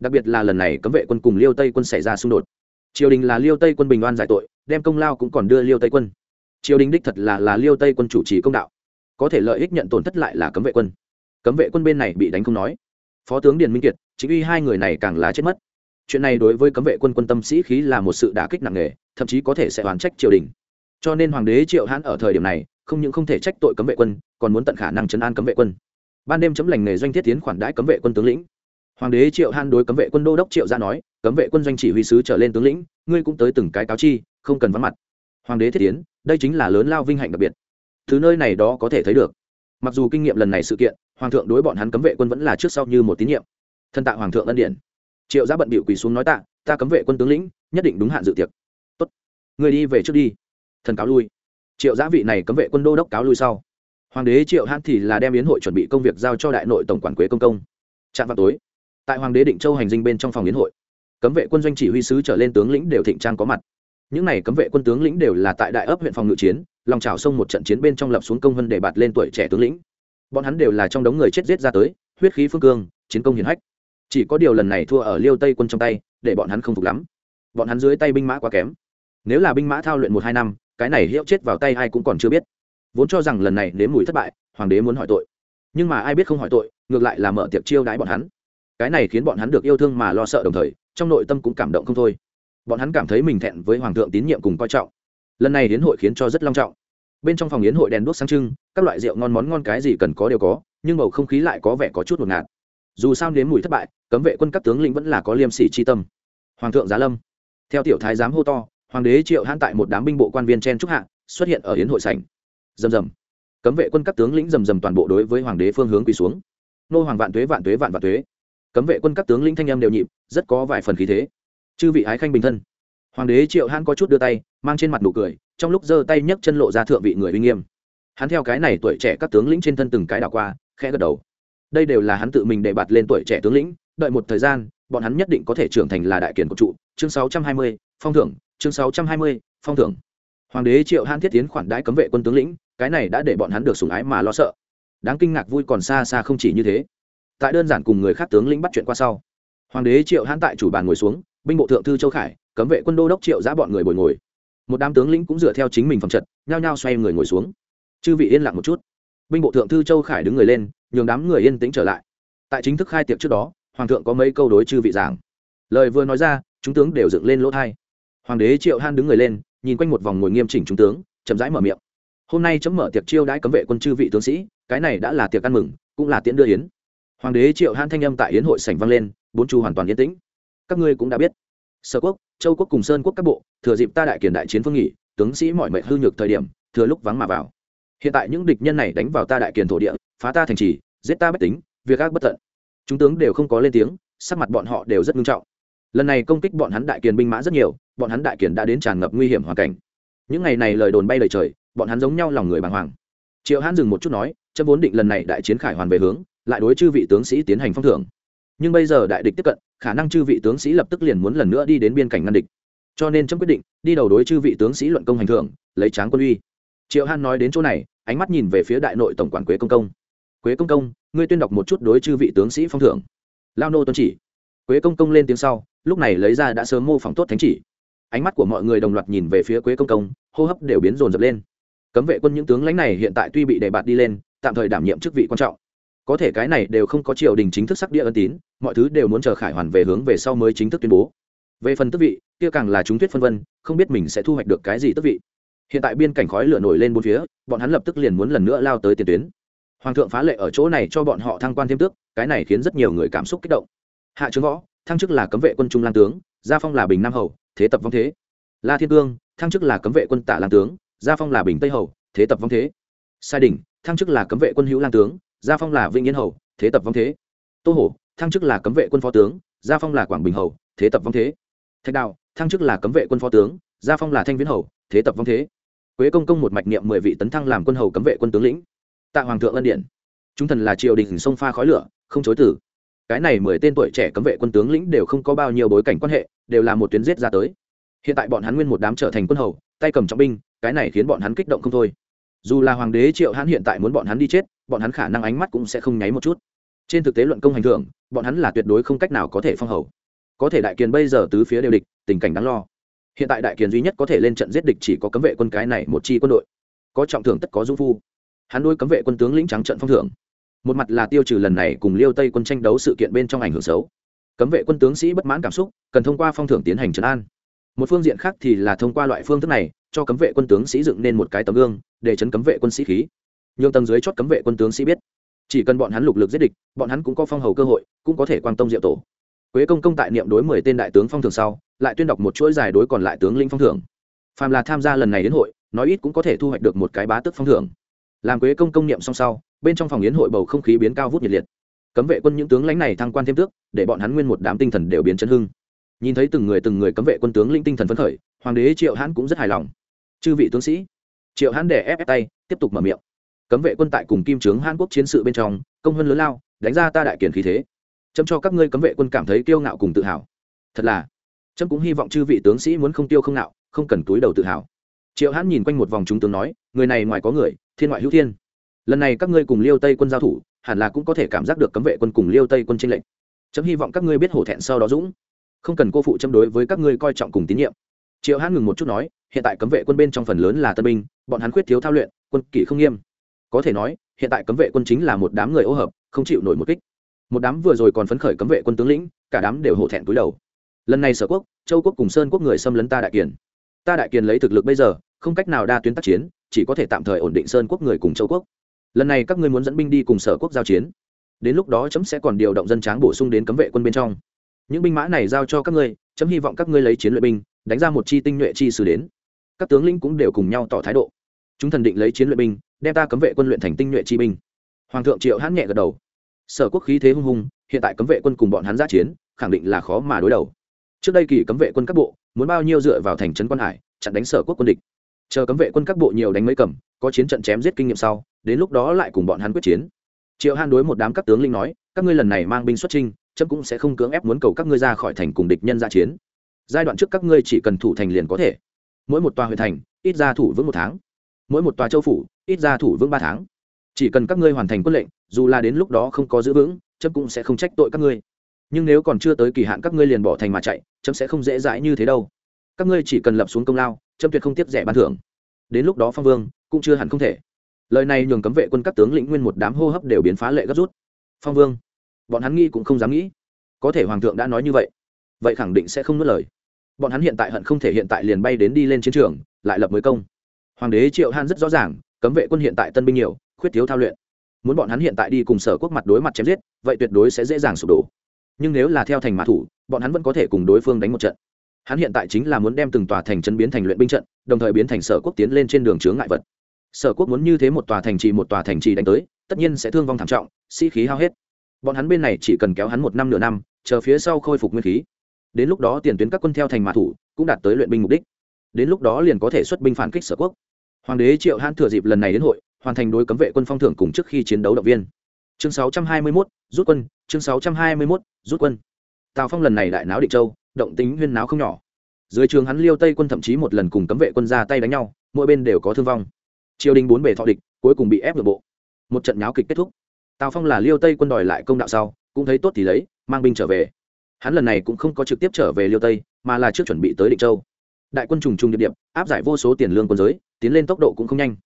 Đặc biệt là lần này cấm vệ quân cùng liêu tây quân xảy ra xung đột triều đình là liêu tây quân bình oan giải tội, đem công lao cũng còn đưa liêu tây quân. Triều đình đích thật là là liêu tây quân chủ trì công đạo. Có thể lợi ích nhận tổn thất lại là cấm vệ quân. Cấm vệ quân bên này bị đánh không nói. Phó tướng điền minh kiệt, chính uy hai người này càng lá chết mất. Chuyện này đối với cấm vệ quân quân tâm sĩ khí là một sự đả kích nặng nề, thậm chí có thể sẽ oán trách triều đình. Cho nên hoàng đế triệu hãn ở thời điểm này, không những không thể trách tội cấm vệ quân, còn muốn tận khả năng chấn an cấm vệ quân. Ban đêm chấm lành nghề doanh thiết tiến khoản đãi cấm vệ quân tướng lĩnh hoàng đế triệu han đối cấm vệ quân đô đốc triệu ra nói, cấm vệ quân doanh chỉ huy sứ trở lên tướng lĩnh, ngươi cũng tới từng cái cáo chi, không cần vắng mặt. Hoàng đế thiết tiến, đây chính là lớn lao vinh hạnh đặc biệt. Thứ nơi này đó có thể thấy được. Mặc dù kinh nghiệm lần này sự kiện, hoàng thượng đối bọn hắn cấm vệ quân vẫn là trước sau như một tín nhiệm. Thân tạ hoàng thượng ân điển. Triệu giá bận bịu quỳ xuống nói tạ, ta cấm vệ quân tướng lĩnh, nhất định đúng hạn dự tiệc. Tốt người đi về trước đi. Thần cáo lui. Triệu giá vị này cấm vệ quân đô đốc cáo lui sau. Hoàng đế triệu hãn thì là đem yến hội chuẩn bị công việc giao cho đại nội tổng quản quế công công. Trạm vào tối tại hoàng đế định châu hành dinh bên trong phòng yến hội cấm vệ quân doanh chỉ huy sứ trở lên tướng lĩnh đều thịnh trang có mặt những n à y cấm vệ quân tướng lĩnh đều là tại đại ấp huyện phòng ngự chiến lòng trào sông một trận chiến bên trong lập xuống công vân để bạt lên tuổi trẻ tướng lĩnh bọn hắn đều là trong đống người chết giết ra tới huyết khí phương cương chiến công hiển hách chỉ có điều lần này thua ở liêu tây quân trong tay để bọn hắn không phục lắm bọn hắn dưới tay binh mã quá kém nếu là binh mã thao luyện một hai năm cái này hiệu chết vào tay ai cũng còn chưa biết vốn cho rằng lần này nếm mùi thất bại hoàng đế muốn hỏi tội nhưng mà ai biết không hỏi tội ngược lại là mở tiệc chiêu đãi bọn hắn cái này khiến bọn hắn được yêu thương mà lo sợ đồng thời, trong nội tâm cũng cảm động không thôi. Bọn hắn cảm thấy mình thẹn với hoàng thượng tín nhiệm cùng coi trọng. Lần này hiến hội khiến cho rất long trọng. Bên trong phòng yến hội đèn đuốc sáng trưng, các loại rượu ngon món ngon cái gì cần có đều có, nhưng bầu không khí lại có vẻ có chút ngột ngạt. Dù sao nếm mùi thất bại, cấm vệ quân các tướng lĩnh vẫn là có liêm sỉ chi tâm. Hoàng thượng giá lâm. Theo tiểu thái giám hô to, hoàng đế triệu hãn tại một đám binh bộ quan viên chen trúc hạ, xuất hiện ở hiến hội sảnh. Rầm rầm. Cấm vệ quân các tướng lĩnh rầm rầm toàn bộ đối với hoàng đế phương hướng quỳ xuống. Nô hoàng vạn tuế vạn tuế vạn vạn tuế cấm vệ quân các tướng lĩnh thanh em đều nhịp rất có vài phần khí thế. Chư vị ái khanh bình thân. Hoàng đế triệu hãn có chút đưa tay mang trên mặt nụ cười trong lúc giơ tay nhấc chân lộ ra thượng vị người uy nghiêm. Hắn theo cái này tuổi trẻ các tướng lĩnh trên thân từng cái đảo qua khẽ gật đầu. Đây đều là hắn tự mình để bạt lên tuổi trẻ tướng lĩnh đợi một thời gian bọn hắn nhất định có thể trưởng thành là đại kiển của trụ. Chương 620, phong thưởng chương 620, phong thưởng. Hoàng đế triệu hãn thiết tiến khoản đãi cấm vệ quân tướng lĩnh cái này đã để bọn hắn được sủng ái mà lo sợ. Đáng kinh ngạc vui còn xa xa không chỉ như thế tại đơn giản cùng người khác tướng lĩnh bắt chuyện qua sau. Hoàng đế triệu hãn tại chủ bàn ngồi xuống, binh bộ thượng thư châu khải, cấm vệ quân đô đốc triệu giã bọn người bồi ngồi. Một đám tướng lĩnh cũng dựa theo chính mình phòng trật, nhao nhao xoay người ngồi xuống. Chư vị yên lặng một chút. Binh bộ thượng thư châu khải đứng người lên, nhường đám người yên tĩnh trở lại. Tại chính thức khai tiệc trước đó, hoàng thượng có mấy câu đối chư vị giảng. Lời vừa nói ra, chúng tướng đều dựng lên lỗ thai. Hoàng đế triệu han đứng người lên, nhìn quanh một vòng ngồi nghiêm chỉnh chúng tướng, chậm rãi mở miệng. Hôm nay chấm mở tiệc chiêu đãi cấm vệ quân chư vị tướng sĩ, cái này đã là tiệc ăn mừng, cũng là tiễn đưa yến hoàng đế triệu hãn thanh âm tại hiến hội sảnh vang lên, bốn chu hoàn toàn yên tĩnh. Các ngươi cũng đã biết. Sở quốc, châu quốc cùng sơn quốc các bộ, thừa dịp ta đại Kiền đại chiến phương nghỉ, tướng sĩ mọi mệnh hư nhược thời điểm, thừa lúc vắng mà vào. Hiện tại những địch nhân này đánh vào ta đại kiền thổ địa, phá ta thành trì, giết ta bất tính, việc ác bất tận. Chúng tướng đều không có lên tiếng, sắc mặt bọn họ đều rất nghiêm trọng. Lần này công kích bọn hắn đại kiền binh mã rất nhiều, bọn hắn đại kiền đã đến tràn ngập nguy hiểm hoàn cảnh. Những ngày này lời đồn bay lời trời, bọn hắn giống nhau lòng người bàng hoàng. Triệu hãn dừng một chút nói, chấm vốn định lần này đại chiến khải hoàn về hướng lại đối chư vị tướng sĩ tiến hành phong thưởng. Nhưng bây giờ đại địch tiếp cận, khả năng chư vị tướng sĩ lập tức liền muốn lần nữa đi đến biên cảnh ngăn địch. Cho nên chấm quyết định, đi đầu đối chư vị tướng sĩ luận công hành thưởng, lấy tráng quân uy. Triệu han nói đến chỗ này, ánh mắt nhìn về phía đại nội tổng quản quế công công. Quế công công, ngươi tuyên đọc một chút đối chư vị tướng sĩ phong thưởng. Lao nô tuân chỉ. Quế công công lên tiếng sau, lúc này lấy ra đã sớm mô phỏng tốt thánh chỉ. Ánh mắt của mọi người đồng loạt nhìn về phía quế công công, hô hấp đều biến rồn rập lên. Cấm vệ quân những tướng lãnh này hiện tại tuy bị đề bạt đi lên, tạm thời đảm nhiệm chức vị quan trọng có thể cái này đều không có triều đình chính thức sắc địa ân tín, mọi thứ đều muốn chờ khải hoàn về hướng về sau mới chính thức tuyên bố. Về phần tước vị, kia càng là chúng thuyết phân vân, không biết mình sẽ thu hoạch được cái gì tước vị. Hiện tại biên cảnh khói lửa nổi lên bốn phía, bọn hắn lập tức liền muốn lần nữa lao tới tiền tuyến. Hoàng thượng phá lệ ở chỗ này cho bọn họ thăng quan thêm tước, cái này khiến rất nhiều người cảm xúc kích động. Hạ trướng võ, thăng chức là cấm vệ quân trung lang tướng, gia phong là bình nam hầu, thế tập vong thế. La thiên cương, thăng chức là cấm vệ quân tả lang tướng, gia phong là bình tây hầu, thế tập vong thế. Sai đỉnh, thăng chức là cấm vệ quân hữu lang tướng gia phong là vĩnh yên hầu, thế tập vong thế. Tô hổ, thăng chức là cấm vệ quân phó tướng, gia phong là quảng bình hầu, thế tập vong thế. Thạch đạo thăng chức là cấm vệ quân phó tướng, gia phong là thanh viễn hầu, thế tập vong thế. Quế công công một mạch niệm mười vị tấn thăng làm quân hầu cấm vệ quân tướng lĩnh. Tạ hoàng thượng ân điện. Chúng thần là triều đình sông pha khói lửa, không chối tử cái này mười tên tuổi trẻ cấm vệ quân tướng lĩnh đều không có bao nhiêu bối cảnh quan hệ, đều là một tuyến giết ra tới. Hiện tại bọn hắn nguyên một đám trở thành quân hầu, tay cầm trọng binh, cái này khiến bọn hắn kích động không thôi dù là hoàng đế triệu hãn hiện tại muốn bọn hắn đi chết, bọn hắn khả năng ánh mắt cũng sẽ không nháy một chút. Trên thực tế luận công hành thưởng, bọn hắn là tuyệt đối không cách nào có thể phong hầu. Có thể đại kiền bây giờ tứ phía đều địch, tình cảnh đáng lo. Hiện tại đại kiền duy nhất có thể lên trận giết địch chỉ có cấm vệ quân cái này một chi quân đội. Có trọng thưởng tất có dung phu. Hắn nuôi cấm vệ quân tướng lĩnh trắng trận phong thưởng. Một mặt là tiêu trừ lần này cùng liêu tây quân tranh đấu sự kiện bên trong ảnh hưởng xấu. Cấm vệ quân tướng sĩ bất mãn cảm xúc, cần thông qua phong thưởng tiến hành trấn an. Một phương diện khác thì là thông qua loại phương thức này, cho cấm vệ quân tướng sĩ dựng nên một cái tấm gương để chấn cấm vệ quân sĩ khí. Nhường tầng dưới chót cấm vệ quân tướng sĩ biết. Chỉ cần bọn hắn lục lực giết địch, bọn hắn cũng có phong hầu cơ hội, cũng có thể quan tông diệu tổ. Quế công công tại niệm đối mười tên đại tướng phong thường sau, lại tuyên đọc một chuỗi dài đối còn lại tướng linh phong thưởng phàm là tham gia lần này đến hội, nói ít cũng có thể thu hoạch được một cái bá tức phong thưởng làm quế công công niệm xong sau, bên trong phòng yến hội bầu không khí biến cao vút nhiệt liệt. Cấm vệ quân những tướng lãnh này thăng quan thêm tước, để bọn hắn nguyên một đám tinh thần đều biến chân hưng. Nhìn thấy từng người từng người cấm vệ quân tướng linh tinh thần phấn khởi, hoàng đế triệu hãn cũng rất hài lòng. Chư vị tướng sĩ triệu hãn để ép, ép tay tiếp tục mở miệng. Cấm vệ quân tại cùng kim trướng hàn quốc chiến sự bên trong công hơn lớn lao đánh ra ta đại kiển khí thế. Chấm cho các ngươi cấm vệ quân cảm thấy kiêu ngạo cùng tự hào. Thật là chấm cũng hy vọng chư vị tướng sĩ muốn không tiêu không ngạo, không cần túi đầu tự hào. Triệu hãn nhìn quanh một vòng chúng tướng nói người này ngoài có người thiên ngoại hữu thiên. Lần này các ngươi cùng liêu tây quân giao thủ hẳn là cũng có thể cảm giác được cấm vệ quân cùng liêu tây quân tranh lệnh chấm hy vọng các ngươi biết hổ thẹn sau đó dũng. Không cần cô phụ châm đối với các ngươi coi trọng cùng tín nhiệm triệu hãn ngừng một chút nói, hiện tại cấm vệ quân bên trong phần lớn là tân binh, bọn hắn khuyết thiếu thao luyện, quân kỷ không nghiêm. Có thể nói, hiện tại cấm vệ quân chính là một đám người ô hợp, không chịu nổi một kích. Một đám vừa rồi còn phấn khởi cấm vệ quân tướng lĩnh, cả đám đều hổ thẹn túi đầu. Lần này sở quốc, châu quốc cùng sơn quốc người xâm lấn ta đại kiền. Ta đại kiền lấy thực lực bây giờ, không cách nào đa tuyến tác chiến, chỉ có thể tạm thời ổn định sơn quốc người cùng châu quốc. Lần này các ngươi muốn dẫn binh đi cùng sở quốc giao chiến. Đến lúc đó chấm sẽ còn điều động dân tráng bổ sung đến cấm vệ quân bên trong. Những binh mã này giao cho các ngươi, chấm hy vọng các ngươi lấy chiến luyện binh đánh ra một chi tinh nhuệ chi sử đến. Các tướng lĩnh cũng đều cùng nhau tỏ thái độ. Chúng thần định lấy chiến luyện binh, đem ta cấm vệ quân luyện thành tinh nhuệ chi binh. Hoàng thượng triệu hãn nhẹ gật đầu. Sở quốc khí thế hung hùng hiện tại cấm vệ quân cùng bọn hắn giã chiến, khẳng định là khó mà đối đầu. Trước đây kỳ cấm vệ quân các bộ, muốn bao nhiêu dựa vào thành trấn quan hải, chặn đánh sở quốc quân địch. Chờ cấm vệ quân các bộ nhiều đánh mấy cầm, có chiến trận chém giết kinh nghiệm sau, đến lúc đó lại cùng bọn hắn quyết chiến. Triệu hàn đối một đám các tướng linh nói, các ngươi lần này mang binh xuất trinh chấm cũng sẽ không cưỡng ép muốn cầu các ngươi ra khỏi thành cùng địch nhân ra chiến giai đoạn trước các ngươi chỉ cần thủ thành liền có thể. Mỗi một tòa huyện thành, ít ra thủ vững một tháng. Mỗi một tòa châu phủ, ít ra thủ vững ba tháng. Chỉ cần các ngươi hoàn thành quân lệnh, dù là đến lúc đó không có giữ vững, chấm cũng sẽ không trách tội các ngươi. Nhưng nếu còn chưa tới kỳ hạn các ngươi liền bỏ thành mà chạy, chấm sẽ không dễ dãi như thế đâu. Các ngươi chỉ cần lập xuống công lao, chấm tuyệt không tiếp rẻ ban thưởng. Đến lúc đó phong vương cũng chưa hẳn không thể. Lời này nhường cấm vệ quân các tướng lĩnh nguyên một đám hô hấp đều biến phá lệ gấp rút. Phong vương, bọn hắn nghĩ cũng không dám nghĩ. Có thể hoàng thượng đã nói như vậy vậy khẳng định sẽ không nuốt lời bọn hắn hiện tại hận không thể hiện tại liền bay đến đi lên chiến trường, lại lập mới công. Hoàng đế triệu han rất rõ ràng, cấm vệ quân hiện tại tân binh nhiều, khuyết thiếu thao luyện. Muốn bọn hắn hiện tại đi cùng sở quốc mặt đối mặt chém giết, vậy tuyệt đối sẽ dễ dàng sụp đổ. Nhưng nếu là theo thành mã thủ, bọn hắn vẫn có thể cùng đối phương đánh một trận. Hắn hiện tại chính là muốn đem từng tòa thành chân biến thành luyện binh trận, đồng thời biến thành sở quốc tiến lên trên đường chướng ngại vật. Sở quốc muốn như thế một tòa thành trì một tòa thành trì đánh tới, tất nhiên sẽ thương vong thảm trọng, sĩ khí hao hết. Bọn hắn bên này chỉ cần kéo hắn một năm nửa năm, chờ phía sau khôi phục nguyên khí đến lúc đó tiền tuyến các quân theo thành mã thủ cũng đạt tới luyện binh mục đích. Đến lúc đó liền có thể xuất binh phản kích sở quốc. Hoàng đế triệu hãn thừa dịp lần này đến hội hoàn thành đối cấm vệ quân phong thưởng cùng trước khi chiến đấu động viên. Chương 621, rút quân chương 621, rút quân. Tào phong lần này đại náo định châu động tính huyên náo không nhỏ. Dưới trường hắn liêu tây quân thậm chí một lần cùng cấm vệ quân ra tay đánh nhau mỗi bên đều có thương vong. Triều đình bốn bề thọ địch cuối cùng bị ép nội bộ. Một trận nháo kịch kết thúc. Tào phong là liêu tây quân đòi lại công đạo sau cũng thấy tốt thì lấy mang binh trở về hắn lần này cũng không có trực tiếp trở về liêu tây, mà là trước chuẩn bị tới định châu. Đại quân trùng trùng địa điểm áp giải vô số tiền lương quân giới, tiến lên tốc độ cũng không nhanh.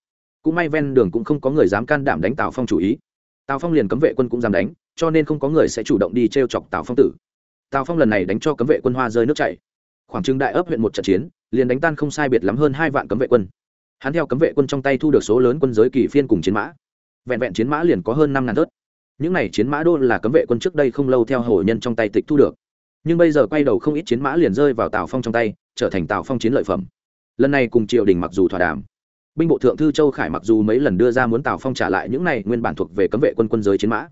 Cũng may ven đường cũng không có người dám can đảm đánh tào phong chủ ý. Tào phong liền cấm vệ quân cũng dám đánh, cho nên không có người sẽ chủ động đi t r e o chọc tào phong tử. Tào phong lần này đánh cho cấm vệ quân hoa rơi nước chảy. Khoảng trưng đại ấp huyện một trận chiến, liền đánh tan không sai biệt lắm hơn hai vạn cấm vệ quân. Hắn theo cấm vệ quân trong tay thu được số lớn quân giới kỳ phiên cùng chiến mã. Vẹn vẹn chiến mã liền có hơn năm ngàn thớt những này chiến mã đô là cấm vệ quân trước đây không lâu theo hồ nhân trong tay tịch thu được nhưng bây giờ quay đầu không ít chiến mã liền rơi vào tào phong trong tay, trở thành tào phong chiến lợi phẩm. Lần này cùng triều đình mặc dù thỏa đàm, binh bộ thượng thư châu khải mặc dù mấy lần đưa ra muốn tào phong trả lại những này nguyên bản thuộc về cấm vệ quân quân giới chiến mã,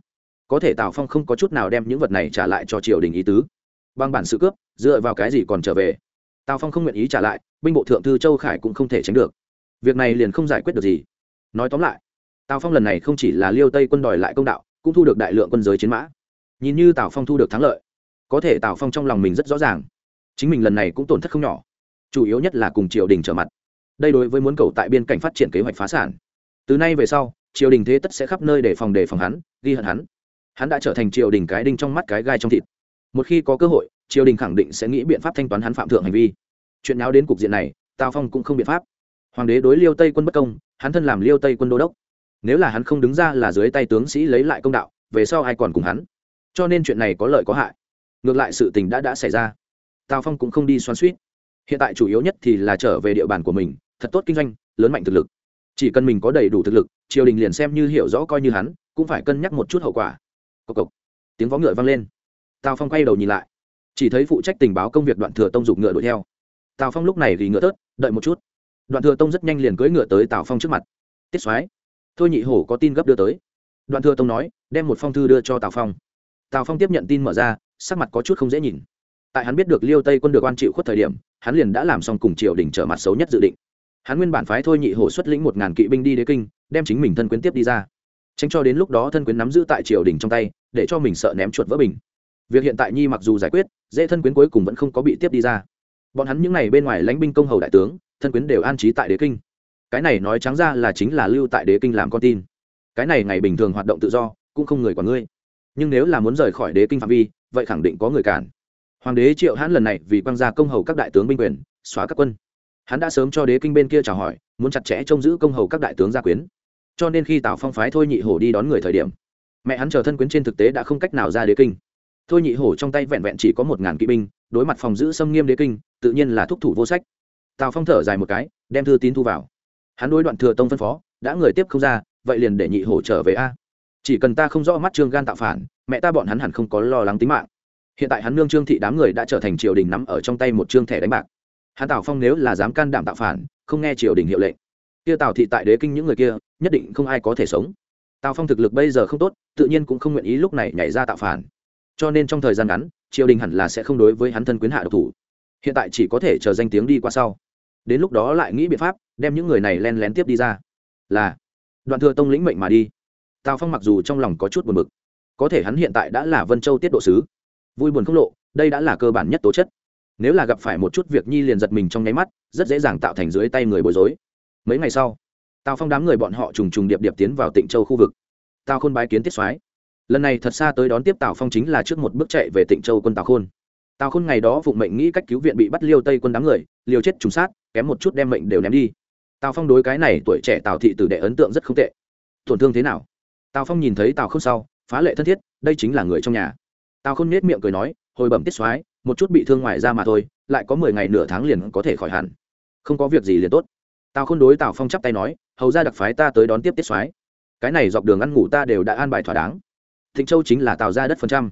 có thể tào phong không có chút nào đem những vật này trả lại cho triều đình ý tứ. Bằng bản sự cướp, dựa vào cái gì còn trở về? Tào phong không nguyện ý trả lại, binh bộ thượng thư châu khải cũng không thể tránh được. Việc này liền không giải quyết được gì. Nói tóm lại, tào phong lần này không chỉ là liêu tây quân đòi lại công đạo, cũng thu được đại lượng quân giới chiến mã. Nhìn như tào phong thu được thắng lợi có thể tào phong trong lòng mình rất rõ ràng chính mình lần này cũng tổn thất không nhỏ chủ yếu nhất là cùng triều đình trở mặt đây đối với muốn cầu tại biên cảnh phát triển kế hoạch phá sản từ nay về sau triều đình thế tất sẽ khắp nơi để phòng đề phòng hắn ghi hận hắn hắn đã trở thành triều đình cái đinh trong mắt cái gai trong thịt một khi có cơ hội triều đình khẳng định sẽ nghĩ biện pháp thanh toán hắn phạm thượng hành vi chuyện nào đến cục diện này tào phong cũng không biện pháp hoàng đế đối liêu tây quân bất công hắn thân làm liêu tây quân đô đốc nếu là hắn không đứng ra là dưới tay tướng sĩ lấy lại công đạo về sau ai còn cùng hắn cho nên chuyện này có lợi có hại ngược lại sự tình đã đã xảy ra. Tào phong cũng không đi xoan suýt. Hiện tại chủ yếu nhất thì là trở về địa bàn của mình, thật tốt kinh doanh, lớn mạnh thực lực. Chỉ cần mình có đầy đủ thực lực, triều đình liền xem như hiểu rõ coi như hắn, cũng phải cân nhắc một chút hậu quả. Cộc cộc. Tiếng vó ngựa vang lên. Tào phong quay đầu nhìn lại. Chỉ thấy phụ trách tình báo công việc đoạn thừa tông giục ngựa đuổi theo. Tào phong lúc này ghi ngựa tớt, đợi một chút. Đoạn thừa tông rất nhanh liền cưỡi ngựa tới tào phong trước mặt. Tiết soái, thôi nhị hổ có tin gấp đưa tới. Đoạn thừa tông nói, đem một phong thư đưa cho tào phong. Tào phong tiếp nhận tin mở ra sắc mặt có chút không dễ nhìn. Tại hắn biết được liêu tây quân được oan chịu khuất thời điểm, hắn liền đã làm xong cùng triều đình trở mặt xấu nhất dự định. Hắn nguyên bản phái thôi nhị hổ xuất lĩnh một ngàn kỵ binh đi đế kinh, đem chính mình thân quyến tiếp đi ra. Tránh cho đến lúc đó thân quyến nắm giữ tại triều đình trong tay, để cho mình sợ ném chuột vỡ bình. Việc hiện tại nhi mặc dù giải quyết, dễ thân quyến cuối cùng vẫn không có bị tiếp đi ra. Bọn hắn những n à y bên ngoài lãnh binh công hầu đại tướng, thân quyến đều an trí tại đế kinh. Cái này nói trắng ra là chính là lưu tại đế kinh làm con tin. Cái này ngày bình thường hoạt động tự do, cũng không người quản ngươi. Nhưng nếu là muốn rời khỏi đế kinh phạm vi vậy khẳng định có người cản. Hoàng đế triệu hãn lần này vì quang gia công hầu các đại tướng binh quyền, xóa các quân. Hắn đã sớm cho đế kinh bên kia chào hỏi, muốn chặt chẽ trông giữ công hầu các đại tướng gia quyến. Cho nên khi tào phong phái thôi nhị hổ đi đón người thời điểm, mẹ hắn chờ thân quyến trên thực tế đã không cách nào ra đế kinh. Thôi nhị hổ trong tay vẹn vẹn chỉ có một ngàn kỵ binh, đối mặt phòng giữ xâm nghiêm đế kinh, tự nhiên là thúc thủ vô sách. Tào phong thở dài một cái, đem thư tín thu vào. Hắn đối đoạn thừa tông phân phó, đã người tiếp không ra, vậy liền để nhị hổ trở về a chỉ cần ta không rõ mắt trương gan tạo phản, mẹ ta bọn hắn hẳn không có lo lắng tính mạng. Hiện tại hắn nương trương thị đám người đã trở thành triều đình nắm ở trong tay một trương thẻ đánh bạc. Hắn tào phong nếu là dám can đảm tạo phản, không nghe triều đình hiệu lệnh, kia tào thị tại đế kinh những người kia, nhất định không ai có thể sống. Tào phong thực lực bây giờ không tốt, tự nhiên cũng không nguyện ý lúc này nhảy ra tạo phản. Cho nên trong thời gian ngắn, triều đình hẳn là sẽ không đối với hắn thân quyến hạ độc thủ. Hiện tại chỉ có thể chờ danh tiếng đi qua sau. Đến lúc đó lại nghĩ biện pháp, đem những người này len lén tiếp đi ra. Là, đoạn thừa tông lĩnh mệnh mà đi tào phong mặc dù trong lòng có chút buồn bực, có thể hắn hiện tại đã là vân châu tiết độ sứ, vui buồn không lộ, đây đã là cơ bản nhất tố chất. Nếu là gặp phải một chút việc nhi liền giật mình trong nháy mắt, rất dễ dàng tạo thành dưới tay người bối rối. Mấy ngày sau, tào phong đám người bọn họ trùng trùng điệp điệp tiến vào tịnh châu khu vực. Tào khôn bái kiến tiết soái. Lần này thật xa tới đón tiếp tào phong chính là trước một bước chạy về tịnh châu quân tào khôn. Tào khôn ngày đó phụng mệnh nghĩ cách cứu viện bị bắt liêu tây quân đám người, liều chết trùng sát, kém một chút đem mệnh đều ném đi. Tào phong đối cái này tuổi trẻ tào thị tử đệ ấn tượng rất không tệ. Tổn thương thế nào? Tào phong nhìn thấy tào không sau, phá lệ thân thiết, đây chính là người trong nhà. Tào không nết miệng cười nói, hồi bẩm tiết soái, một chút bị thương ngoài ra mà thôi, lại có mười ngày nửa tháng liền có thể khỏi hẳn. Không có việc gì liền tốt. Tào khôn đối tào phong chắp tay nói, hầu ra đặc phái ta tới đón tiếp tiết soái. Cái này dọc đường ăn ngủ ta đều đã an bài thỏa đáng. Thịnh châu chính là tào ra đất phần trăm.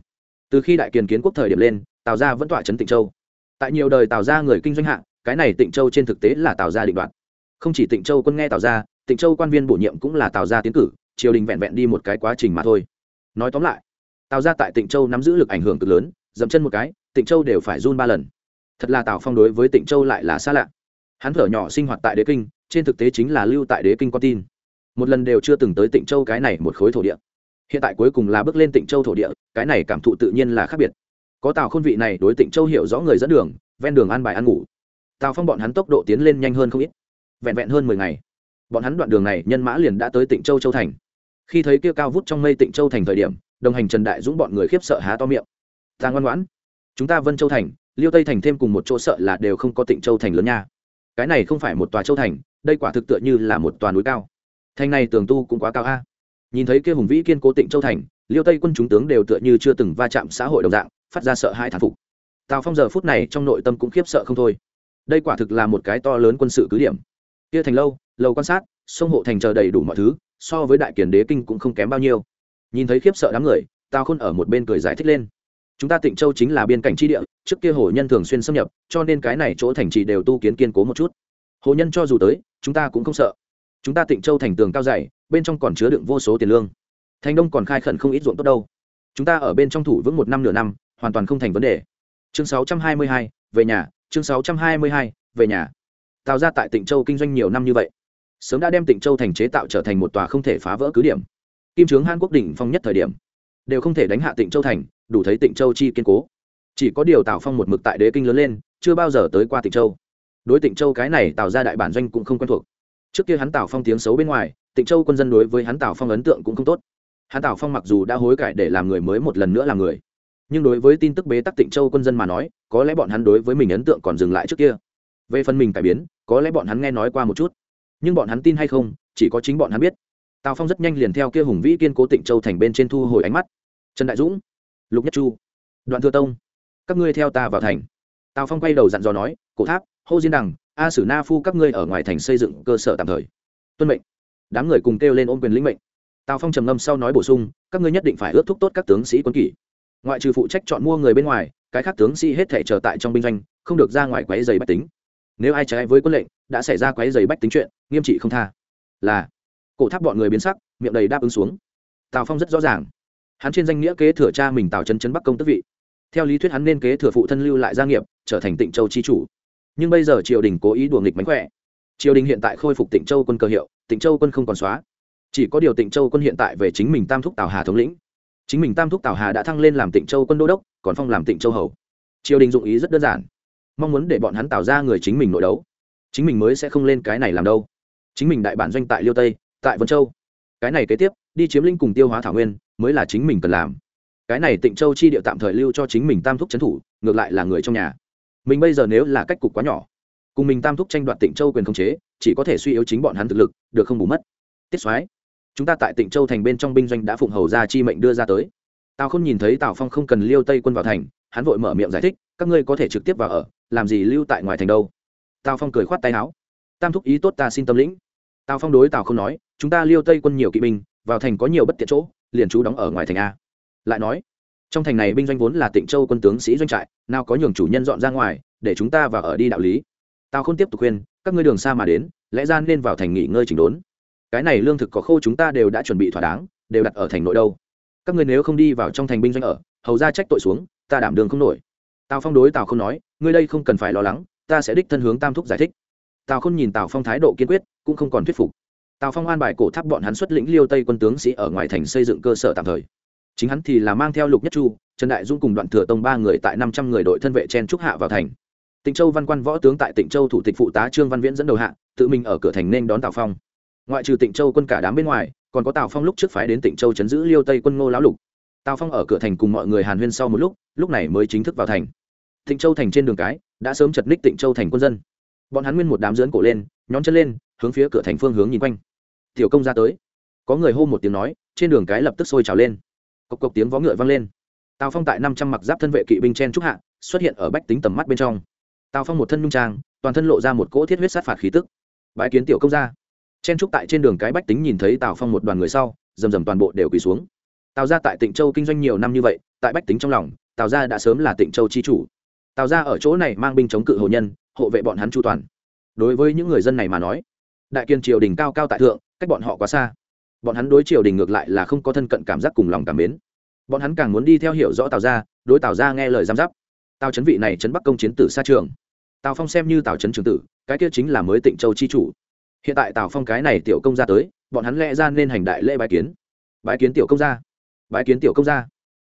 Từ khi đại kiền kiến quốc thời điểm lên, tào ra vẫn tọa trấn tịnh châu. Tại nhiều đời tào ra người kinh doanh hạng cái này tịnh châu trên thực tế là tào ra định đoạt. Không chỉ tịnh châu quân nghe tào ra tịnh châu quan viên bổ nhiệm cũng là tào ra tiến cử triều đình vẹn vẹn đi một cái quá trình mà thôi. Nói tóm lại, tào ra tại tịnh châu nắm giữ lực ảnh hưởng cực lớn, dậm chân một cái, tịnh châu đều phải run ba lần. Thật là tào phong đối với tịnh châu lại là xa lạ. Hắn thở nhỏ sinh hoạt tại đế kinh, trên thực tế chính là lưu tại đế kinh con tin. Một lần đều chưa từng tới tịnh châu cái này một khối thổ địa. Hiện tại cuối cùng là bước lên tịnh châu thổ địa, cái này cảm thụ tự nhiên là khác biệt. Có tào khôn vị này đối tịnh châu hiểu rõ người dẫn đường, ven đường ăn bài ăn ngủ. Tào phong bọn hắn tốc độ tiến lên nhanh hơn không ít, vẹn vẹn hơn mười ngày. Bọn hắn đoạn đường này nhân mã liền đã tới tịnh châu châu thành khi thấy kia cao vút trong mây tịnh châu thành thời điểm, đồng hành trần đại dũng bọn người khiếp sợ há to miệng. Ta ngoan ngoãn. Chúng ta vân châu thành, liêu tây thành thêm cùng một chỗ sợ là đều không có tịnh châu thành lớn nha. Cái này không phải một tòa châu thành, đây quả thực tựa như là một tòa núi cao. Thành này tường tu cũng quá cao a. Nhìn thấy kia hùng vĩ kiên cố tịnh châu thành, liêu tây quân chúng tướng đều tựa như chưa từng va chạm xã hội đồng dạng, phát ra sợ hãi thản phục. Tào phong giờ phút này trong nội tâm cũng khiếp sợ không thôi. Đây quả thực là một cái to lớn quân sự cứ điểm. Kia thành lâu lầu quan sát, sông hộ thành chờ đầy đủ mọi thứ so với đại kiền đế kinh cũng không kém bao nhiêu. Nhìn thấy khiếp sợ đám người tào khôn ở một bên cười giải thích lên. Chúng ta tịnh châu chính là biên cảnh tri địa trước kia hồ nhân thường xuyên xâm nhập cho nên cái này chỗ thành trì đều tu kiến kiên cố một chút. Hồ nhân cho dù tới chúng ta cũng không sợ. Chúng ta tịnh châu thành tường cao dày bên trong còn chứa đựng vô số tiền lương. Thành đông còn khai khẩn không ít ruộng tốt đâu. Chúng ta ở bên trong thủ vững một năm nửa năm hoàn toàn không thành vấn đề. Chương 622, về nhà chương 622, về nhà. Tào ra tại tịnh châu kinh doanh nhiều năm như vậy sớm đã đem tịnh châu thành chế tạo trở thành một tòa không thể phá vỡ cứ điểm. Kim trướng hàn quốc đỉnh phong nhất thời điểm, đều không thể đánh hạ tịnh châu thành, đủ thấy tịnh châu chi kiên cố. Chỉ có điều tào phong một mực tại đế kinh lớn lên, chưa bao giờ tới qua tịnh châu. Đối tịnh châu cái này tạo ra đại bản doanh cũng không quen thuộc. Trước kia hắn tào phong tiếng xấu bên ngoài, tịnh châu quân dân đối với hắn tào phong ấn tượng cũng không tốt. Hắn tào phong mặc dù đã hối cải để làm người mới một lần nữa làm người, nhưng đối với tin tức bế tắc tịnh châu quân dân mà nói, có lẽ bọn hắn đối với mình ấn tượng còn dừng lại trước kia. Về phần mình cải biến, có lẽ bọn hắn nghe nói qua một chút nhưng bọn hắn tin hay không, chỉ có chính bọn hắn biết. Tào phong rất nhanh liền theo kia hùng vĩ kiên cố tịnh châu thành bên trên thu hồi ánh mắt. Trần đại dũng, lục nhất chu, đoạn thừa tông, các ngươi theo ta vào thành. Tào phong quay đầu dặn dò nói, cổ tháp, hô diên đằng, a sử na phu các ngươi ở ngoài thành xây dựng cơ sở tạm thời. Tuân mệnh. Đám người cùng kêu lên ôm quyền lĩnh mệnh. Tào phong trầm ngâm sau nói bổ sung, các ngươi nhất định phải ước thúc tốt các tướng sĩ quân kỷ. Ngoại trừ phụ trách chọn mua người bên ngoài, cái khác tướng sĩ hết thể chờ tại trong binh doanh, không được ra ngoài quấy giày bách tính nếu ai trái với quân lệnh, đã xảy ra quấy giày bách tính chuyện, nghiêm trị không tha. Là, cổ tháp bọn người biến sắc, miệng đầy đáp ứng xuống. Tào phong rất rõ ràng. Hắn trên danh nghĩa kế thừa cha mình tào chân chân bắc công tức vị. Theo lý thuyết hắn nên kế thừa phụ thân lưu lại gia nghiệp, trở thành tịnh châu chi chủ. Nhưng bây giờ triều đình cố ý đùa nghịch mánh khỏe. Triều đình hiện tại khôi phục tịnh châu quân cơ hiệu, tịnh châu quân không còn xóa. Chỉ có điều tịnh châu quân hiện tại về chính mình tam thúc tào hà thống lĩnh. Chính mình tam thúc tào hà đã thăng lên làm tịnh châu quân đô đốc, còn phong làm tịnh châu hầu. Triều đình dụng ý rất đơn giản mong muốn để bọn hắn tạo ra người chính mình nội đấu. Chính mình mới sẽ không lên cái này làm đâu. Chính mình đại bản doanh tại liêu tây, tại vân châu. Cái này kế tiếp, đi chiếm linh cùng tiêu hóa thảo nguyên, mới là chính mình cần làm. Cái này tịnh châu chi địa tạm thời lưu cho chính mình tam thúc trấn thủ, ngược lại là người trong nhà. Mình bây giờ nếu là cách cục quá nhỏ, cùng mình tam thúc tranh đoạt tịnh châu quyền khống chế, chỉ có thể suy yếu chính bọn hắn thực lực, được không bù mất. Tiết soái, chúng ta tại tịnh châu thành bên trong binh doanh đã phụng hầu ra chi mệnh đưa ra tới. Tào không nhìn thấy tào phong không cần liêu tây quân vào thành hắn vội mở miệng giải thích, các ngươi có thể trực tiếp vào ở, làm gì lưu tại ngoài thành đâu? Tào phong cười khoát tay áo. Tam thúc ý tốt ta xin tâm lĩnh. Tào phong đối tào không nói, chúng ta liêu tây quân nhiều kỵ binh, vào thành có nhiều bất tiện chỗ, liền chú đóng ở ngoài thành a. Lại nói, trong thành này binh doanh vốn là tịnh châu quân tướng sĩ doanh trại, nào có nhường chủ nhân dọn ra ngoài, để chúng ta vào ở đi đạo lý. Tào không tiếp tục khuyên, các ngươi đường xa mà đến, lẽ ra nên vào thành nghỉ ngơi chỉnh đốn. Cái này lương thực có khô chúng ta đều đã chuẩn bị thỏa đáng, đều đặt ở thành nội đâu. Các ngươi nếu không đi vào trong thành binh doanh ở, hầu ra trách tội xuống ta đảm đường không nổi. Tào phong đối tào không nói, ngươi đây không cần phải lo lắng, ta sẽ đích thân hướng tam thúc giải thích. Tào không nhìn tào phong thái độ kiên quyết, cũng không còn thuyết phục. Tào phong an bài cổ tháp bọn hắn xuất lĩnh liêu tây quân tướng sĩ ở ngoài thành xây dựng cơ sở tạm thời. Chính hắn thì là mang theo lục nhất chu, trần đại dung cùng đoạn thừa tông ba người tại năm trăm người đội thân vệ chen trúc hạ vào thành. Tịnh châu văn quan võ tướng tại tịnh châu thủ tịch phụ tá trương văn viễn dẫn đầu hạ, tự mình ở cửa thành nên đón tào phong. Ngoại trừ tịnh châu quân cả đám bên ngoài, còn có tào phong lúc trước phái đến tịnh châu chấn giữ liêu tây quân ngô lão lục tào phong ở cửa thành cùng mọi người hàn huyên sau một lúc lúc này mới chính thức vào thành. Tịnh châu thành trên đường cái, đã sớm chật ních tịnh châu thành quân dân. Bọn hắn nguyên một đám dưỡn cổ lên, nhón chân lên, hướng phía cửa thành phương hướng nhìn quanh. Tiểu công ra tới. Có người hô một tiếng nói, trên đường cái lập tức sôi trào lên. Cộc cộc tiếng vó ngựa vang lên. Tào phong tại năm trăm mặc giáp thân vệ kỵ binh chen trúc hạ, xuất hiện ở bách tính tầm mắt bên trong. Tào phong một thân nhung trang, toàn thân lộ ra một cỗ thiết huyết sát phạt khí tức. Bãi kiến tiểu công gia chen trúc tại trên đường cái bách tính nhìn thấy tào phong một đoàn người sau, rầm rầm toàn bộ đều quỳ xuống tào gia tại tịnh châu kinh doanh nhiều năm như vậy tại bách tính trong lòng tào gia đã sớm là tịnh châu chi chủ. Tào gia ở chỗ này mang binh chống cự hồ nhân hộ vệ bọn hắn chu toàn. Đối với những người dân này mà nói đại kiên triều đình cao cao tại thượng cách bọn họ quá xa. Bọn hắn đối triều đình ngược lại là không có thân cận cảm giác cùng lòng cảm mến. Bọn hắn càng muốn đi theo hiểu rõ tào gia, đối tào gia nghe lời giám giáp. Tào chấn vị này chấn bắc công chiến tử xa trường. Tào phong xem như tào chấn trường tử cái kia chính là mới tịnh châu chi chủ. Hiện tại tào phong cái này tiểu công gia tới bọn hắn lẽ ra nên hành đại lễ bái kiến. Bái kiến tiểu công gia bái kiến tiểu công gia.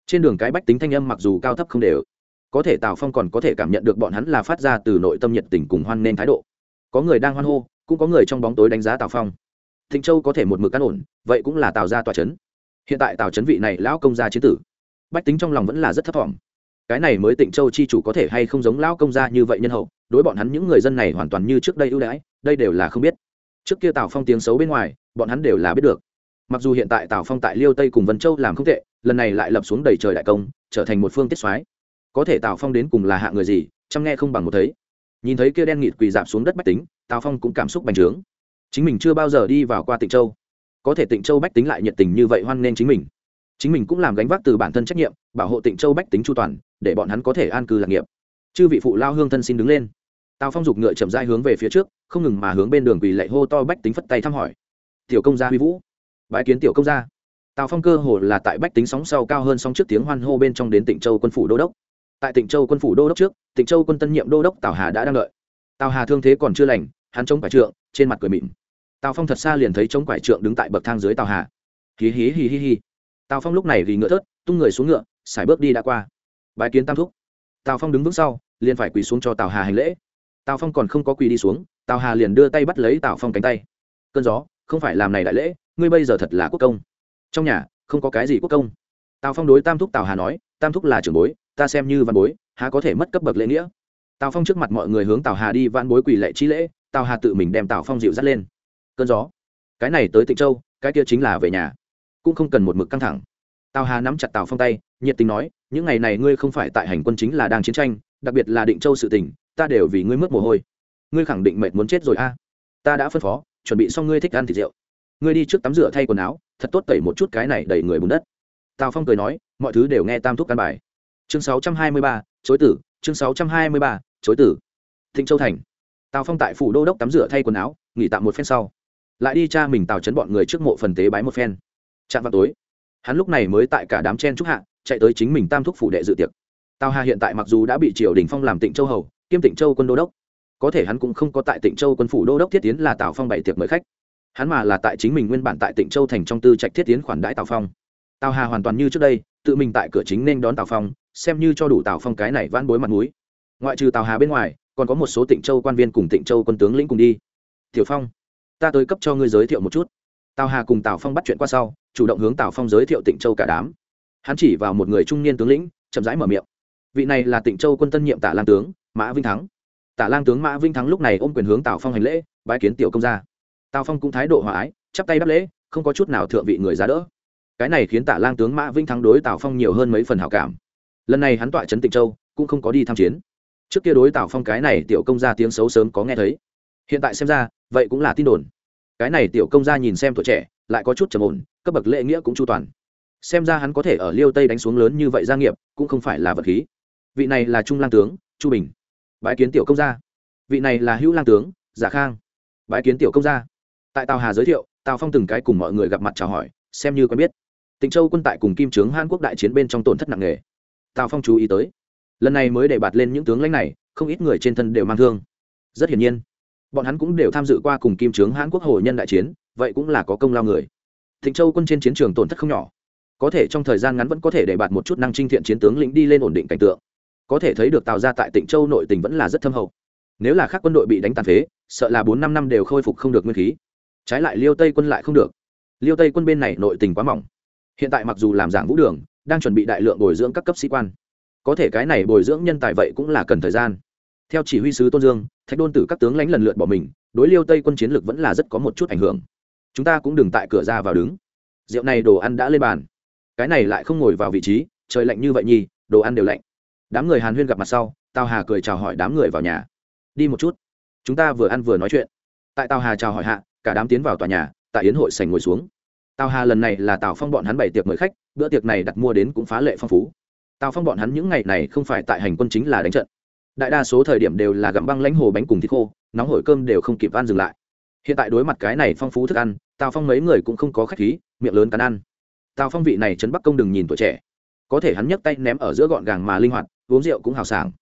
Trên đường cái bách tính thanh âm mặc dù cao thấp không đều, có thể tào phong còn có thể cảm nhận được bọn hắn là phát ra từ nội tâm nhiệt tình cùng hoan nên thái độ. Có người đang hoan hô, cũng có người trong bóng tối đánh giá tào phong. Thịnh châu có thể một mực cán ổn, vậy cũng là tào gia tòa trấn. Hiện tại tào trấn vị này lão công gia chế tử, bách tính trong lòng vẫn là rất thấp thỏm. Cái này mới tịnh châu chi chủ có thể hay không giống lão công gia như vậy nhân hậu, đối bọn hắn những người dân này hoàn toàn như trước đây ưu đãi, đây đều là không biết. Trước kia tào phong tiếng xấu bên ngoài, bọn hắn đều là biết được mặc dù hiện tại tào phong tại liêu tây cùng vân châu làm không tệ, lần này lại lập xuống đầy trời đại công, trở thành một phương tiết soái. Có thể tào phong đến cùng là hạ người gì, chăm nghe không bằng một thấy. Nhìn thấy kia đen nghịt quỳ dạp xuống đất bách tính, tào phong cũng cảm xúc bành trướng. Chính mình chưa bao giờ đi vào qua tịnh châu. Có thể tịnh châu bách tính lại nhiệt tình như vậy hoan nên chính mình. Chính mình cũng làm gánh vác từ bản thân trách nhiệm, bảo hộ tịnh châu bách tính chu toàn, để bọn hắn có thể an cư lạc nghiệp. Chư vị phụ lao hương thân xin đứng lên. Tào phong giục ngựa chậm rãi hướng về phía trước, không ngừng mà hướng bên đường quỳ lạy hô to bách tính phất tay thăm hỏi. Tiểu công gia huy vũ bãi kiến tiểu công gia. Tào phong cơ hồ là tại bách tính sóng sau cao hơn sóng trước tiếng hoan hô bên trong đến tỉnh châu quân phủ đô đốc. Tại tỉnh châu quân phủ đô đốc trước tỉnh châu quân tân nhiệm đô đốc tào hà đã đang đợi. Tào hà thương thế còn chưa lành, hắn chống quải trượng, trên mặt cười mịn tào phong thật xa liền thấy chống quải trượng đứng tại bậc thang dưới tào hà. Hí hí hí hí hí. Tào phong lúc này vì ngựa thớt, tung người xuống ngựa, xài bước đi đã qua. Bãi kiến tam thúc. Tào phong đứng vững sau, liền phải quỳ xuống cho tào hà hành lễ. Tào phong còn không có quỳ đi xuống, tào hà liền đưa tay bắt lấy tào phong cánh tay. Cơn gió, không phải làm này đại lễ ngươi bây giờ thật là quốc công. Trong nhà, không có cái gì quốc công. Tào phong đối tam thúc tào hà nói, tam thúc là trưởng bối, ta xem như văn bối, há có thể mất cấp bậc lễ nghĩa. Tào phong trước mặt mọi người hướng tào hà đi văn bối quỳ lệ chi lễ, tào hà tự mình đem tào phong dịu dắt lên. Cơn gió. Cái này tới tịnh châu, cái kia chính là về nhà. Cũng không cần một mực căng thẳng. Tào hà nắm chặt tào phong tay, nhiệt tình nói, những ngày này ngươi không phải tại hành quân chính là đang chiến tranh, đặc biệt là định châu sự tình, ta đều vì ngươi mất mồ hôi. Ngươi khẳng định mệt muốn chết rồi a. Ta đã phân phó, chuẩn bị xong ngươi thích ăn thịt rượu ngươi đi trước tắm rửa thay quần áo thật tốt tẩy một chút cái này đầy người bùn đất. Tào phong cười nói mọi thứ đều nghe tam thúc căn bài. Chương 623, chối tử chương 623, chối tử. Thịnh châu thành. Tào phong tại phủ đô đốc tắm rửa thay quần áo nghỉ tạm một phen sau. Lại đi cha mình tào chấn bọn người trước mộ phần tế bái một phen. Chạm vào tối hắn lúc này mới tại cả đám chen trúc hạ chạy tới chính mình tam thúc phủ đệ dự tiệc. Tào hà hiện tại mặc dù đã bị triều đình phong làm tịnh châu hầu kiêm tịnh châu quân đô đốc có thể hắn cũng không có tại tịnh châu quân phủ đô đốc thiết tiến là tào phong bảy tiệc mời khách hắn mà là tại chính mình nguyên bản tại tịnh châu thành trong tư trạch thiết tiến khoản đãi tào phong. Tào hà hoàn toàn như trước đây, tự mình tại cửa chính nên đón tào phong, xem như cho đủ tào phong cái này vãn bối mặt mũi. Ngoại trừ tào hà bên ngoài, còn có một số tịnh châu quan viên cùng tịnh châu quân tướng lĩnh cùng đi. Tiểu phong, ta tới cấp cho ngươi giới thiệu một chút. Tào hà cùng tào phong bắt chuyện qua sau, chủ động hướng tào phong giới thiệu tịnh châu cả đám. Hắn chỉ vào một người trung niên tướng lĩnh, chậm rãi mở miệng. Vị này là tịnh châu quân tân nhiệm tả lang tướng, mã vinh thắng. Tả lang tướng mã vinh thắng lúc này ôm quyền hướng tào phong hành lễ, bái kiến tiểu công gia tào phong cũng thái độ hòa ái, chắp tay đáp lễ, không có chút nào thượng vị người giá đỡ. Cái này khiến tả lang tướng mã vinh thắng đối tào phong nhiều hơn mấy phần hảo cảm. Lần này hắn tọa trấn tịnh châu, cũng không có đi tham chiến. Trước kia đối tào phong cái này tiểu công gia tiếng xấu sớm có nghe thấy. Hiện tại xem ra, vậy cũng là tin đồn. Cái này tiểu công gia nhìn xem tuổi trẻ, lại có chút trầm ổn, cấp bậc lễ nghĩa cũng chu toàn. Xem ra hắn có thể ở liêu tây đánh xuống lớn như vậy gia nghiệp, cũng không phải là vật khí. Vị này là trung lang tướng, chu bình. Bãi kiến tiểu công gia. Vị này là hữu lang tướng, giả khang. Bãi kiến tiểu công gia tại tào hà giới thiệu, tào phong từng cái cùng mọi người gặp mặt chào hỏi, xem như quen biết. Tịnh châu quân tại cùng kim trướng hàn quốc đại chiến bên trong tổn thất nặng nề. Tào phong chú ý tới, lần này mới để bạt lên những tướng lãnh này, không ít người trên thân đều mang thương. Rất hiển nhiên, bọn hắn cũng đều tham dự qua cùng kim trướng hàn quốc hồ nhân đại chiến, vậy cũng là có công lao người. Thịnh châu quân trên chiến trường tổn thất không nhỏ. Có thể trong thời gian ngắn vẫn có thể để bạt một chút năng trinh thiện chiến tướng lĩnh đi lên ổn định cảnh tượng. Có thể thấy được tào ra tại tịnh châu nội tình vẫn là rất thâm hậu. Nếu là khác quân đội bị đánh tàn phế, sợ là bốn năm năm đều khôi phục không được nguyên khí trái lại liêu tây quân lại không được. Liêu tây quân bên này nội tình quá mỏng. Hiện tại mặc dù làm giảng vũ đường, đang chuẩn bị đại lượng bồi dưỡng các cấp sĩ quan. Có thể cái này bồi dưỡng nhân tài vậy cũng là cần thời gian. Theo chỉ huy sứ tôn dương, thạch đôn tử các tướng lãnh lần lượt bỏ mình, đối liêu tây quân chiến lược vẫn là rất có một chút ảnh hưởng. Chúng ta cũng đừng tại cửa ra vào đứng. Rượu này đồ ăn đã lên bàn. Cái này lại không ngồi vào vị trí, trời lạnh như vậy nhi đồ ăn đều lạnh. Đám người hàn huyên gặp mặt sau, tào hà cười chào hỏi đám người vào nhà. Đi một chút. Chúng ta vừa ăn vừa nói chuyện. Tại tào hà chào hỏi hạ cả đám tiến vào tòa nhà, tại yến hội sành ngồi xuống. Tào hà lần này là tào phong bọn hắn bày tiệc mời khách, bữa tiệc này đặt mua đến cũng phá lệ phong phú. Tào phong bọn hắn những ngày này không phải tại hành quân chính là đánh trận. Đại đa số thời điểm đều là gặm băng lãnh hồ bánh cùng thịt khô, nóng hổi cơm đều không kịp ăn dừng lại. Hiện tại đối mặt cái này phong phú thức ăn, tào phong mấy người cũng không có khách khí, miệng lớn cắn ăn. Tào phong vị này trấn bắc công đừng nhìn tuổi trẻ. Có thể hắn nhấc tay ném ở giữa gọn gàng mà linh hoạt, uống rượu cũng hào sảng.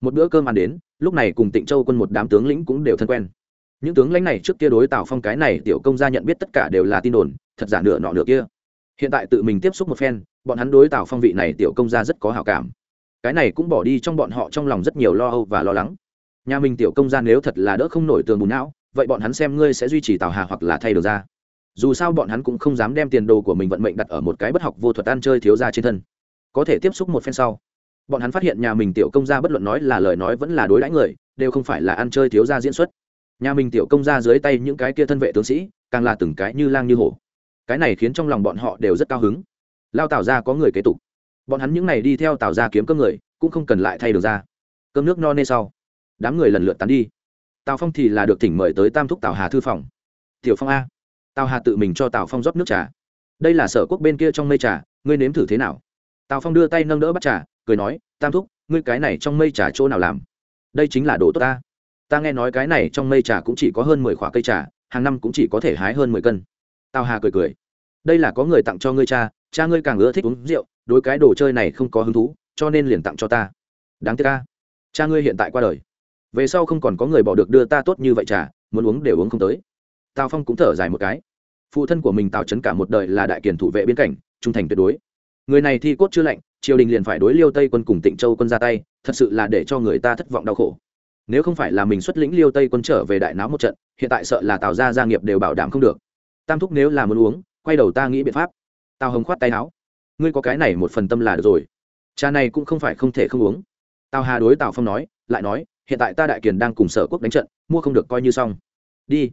Một bữa cơm ăn đến, lúc này cùng tịnh châu quân một đám tướng lĩnh cũng đều thân quen những tướng lãnh này trước kia đối tào phong cái này tiểu công gia nhận biết tất cả đều là tin đồn, thật giả nửa nọ nửa kia. Hiện tại tự mình tiếp xúc một phen, bọn hắn đối tào phong vị này tiểu công gia rất có hào cảm. Cái này cũng bỏ đi trong bọn họ trong lòng rất nhiều lo âu và lo lắng. Nhà mình tiểu công gia nếu thật là đỡ không nổi tường bùn não, vậy bọn hắn xem ngươi sẽ duy trì tào hà hoặc là thay đổi ra. Dù sao bọn hắn cũng không dám đem tiền đồ của mình vận mệnh đặt ở một cái bất học vô thuật ăn chơi thiếu ra trên thân. Có thể tiếp xúc một phen sau, bọn hắn phát hiện nhà mình tiểu công gia bất luận nói là lời nói vẫn là đối đãi người, đều không phải là ăn chơi thiếu ra diễn xuất nhà mình tiểu công ra dưới tay những cái kia thân vệ tướng sĩ, càng là từng cái như lang như hổ. Cái này khiến trong lòng bọn họ đều rất cao hứng. Lao tào ra có người kế tục. Bọn hắn những n à y đi theo tào ra kiếm cơm người, cũng không cần lại thay được ra. Cơm nước no nê sau. Đám người lần lượt tán đi. Tào phong thì là được thỉnh mời tới tam thúc tào hà thư phòng. Tiểu phong a, tào hà tự mình cho tào phong rót nước trà. Đây là sở quốc bên kia trong mây trà, ngươi nếm thử thế nào? Tào phong đưa tay nâng đỡ bắt trà, cười nói, tam thúc, ngươi cái này trong mây trà chỗ nào làm? Đây chính là đồ tốt ta ta nghe nói cái này trong mây trà cũng chỉ có hơn mười khoả cây trà, hàng năm cũng chỉ có thể hái hơn mười cân. Tào hà cười cười. Đây là có người tặng cho ngươi cha cha ngươi càng ưa thích uống rượu, đối cái đồ chơi này không có hứng thú, cho nên liền tặng cho ta. Đáng tiếc ca cha ngươi hiện tại qua đời. Về sau không còn có người bỏ được đưa ta tốt như vậy trà, muốn uống đều uống không tới. Tào phong cũng thở dài một cái. Phụ thân của mình tào trấn cả một đời là đại kiền thủ vệ biên cảnh, trung thành tuyệt đối. Người này thi cốt chưa lạnh, triều đình liền phải đối liêu tây quân cùng tịnh châu quân ra tay, thật sự là để cho người ta thất vọng đau khổ nếu không phải là mình xuất lĩnh liêu tây quân trở về đại náo một trận, hiện tại sợ là tào gia gia nghiệp đều bảo đảm không được. Tam thúc nếu là muốn uống, quay đầu ta nghĩ biện pháp. Tào hồng khoát tay áo. Ngươi có cái này một phần tâm là được rồi. Cha này cũng không phải không thể không uống. Tào hà đối tào phong nói, lại nói, hiện tại ta đại kiền đang cùng sở quốc đánh trận, mua không được coi như xong. Đi.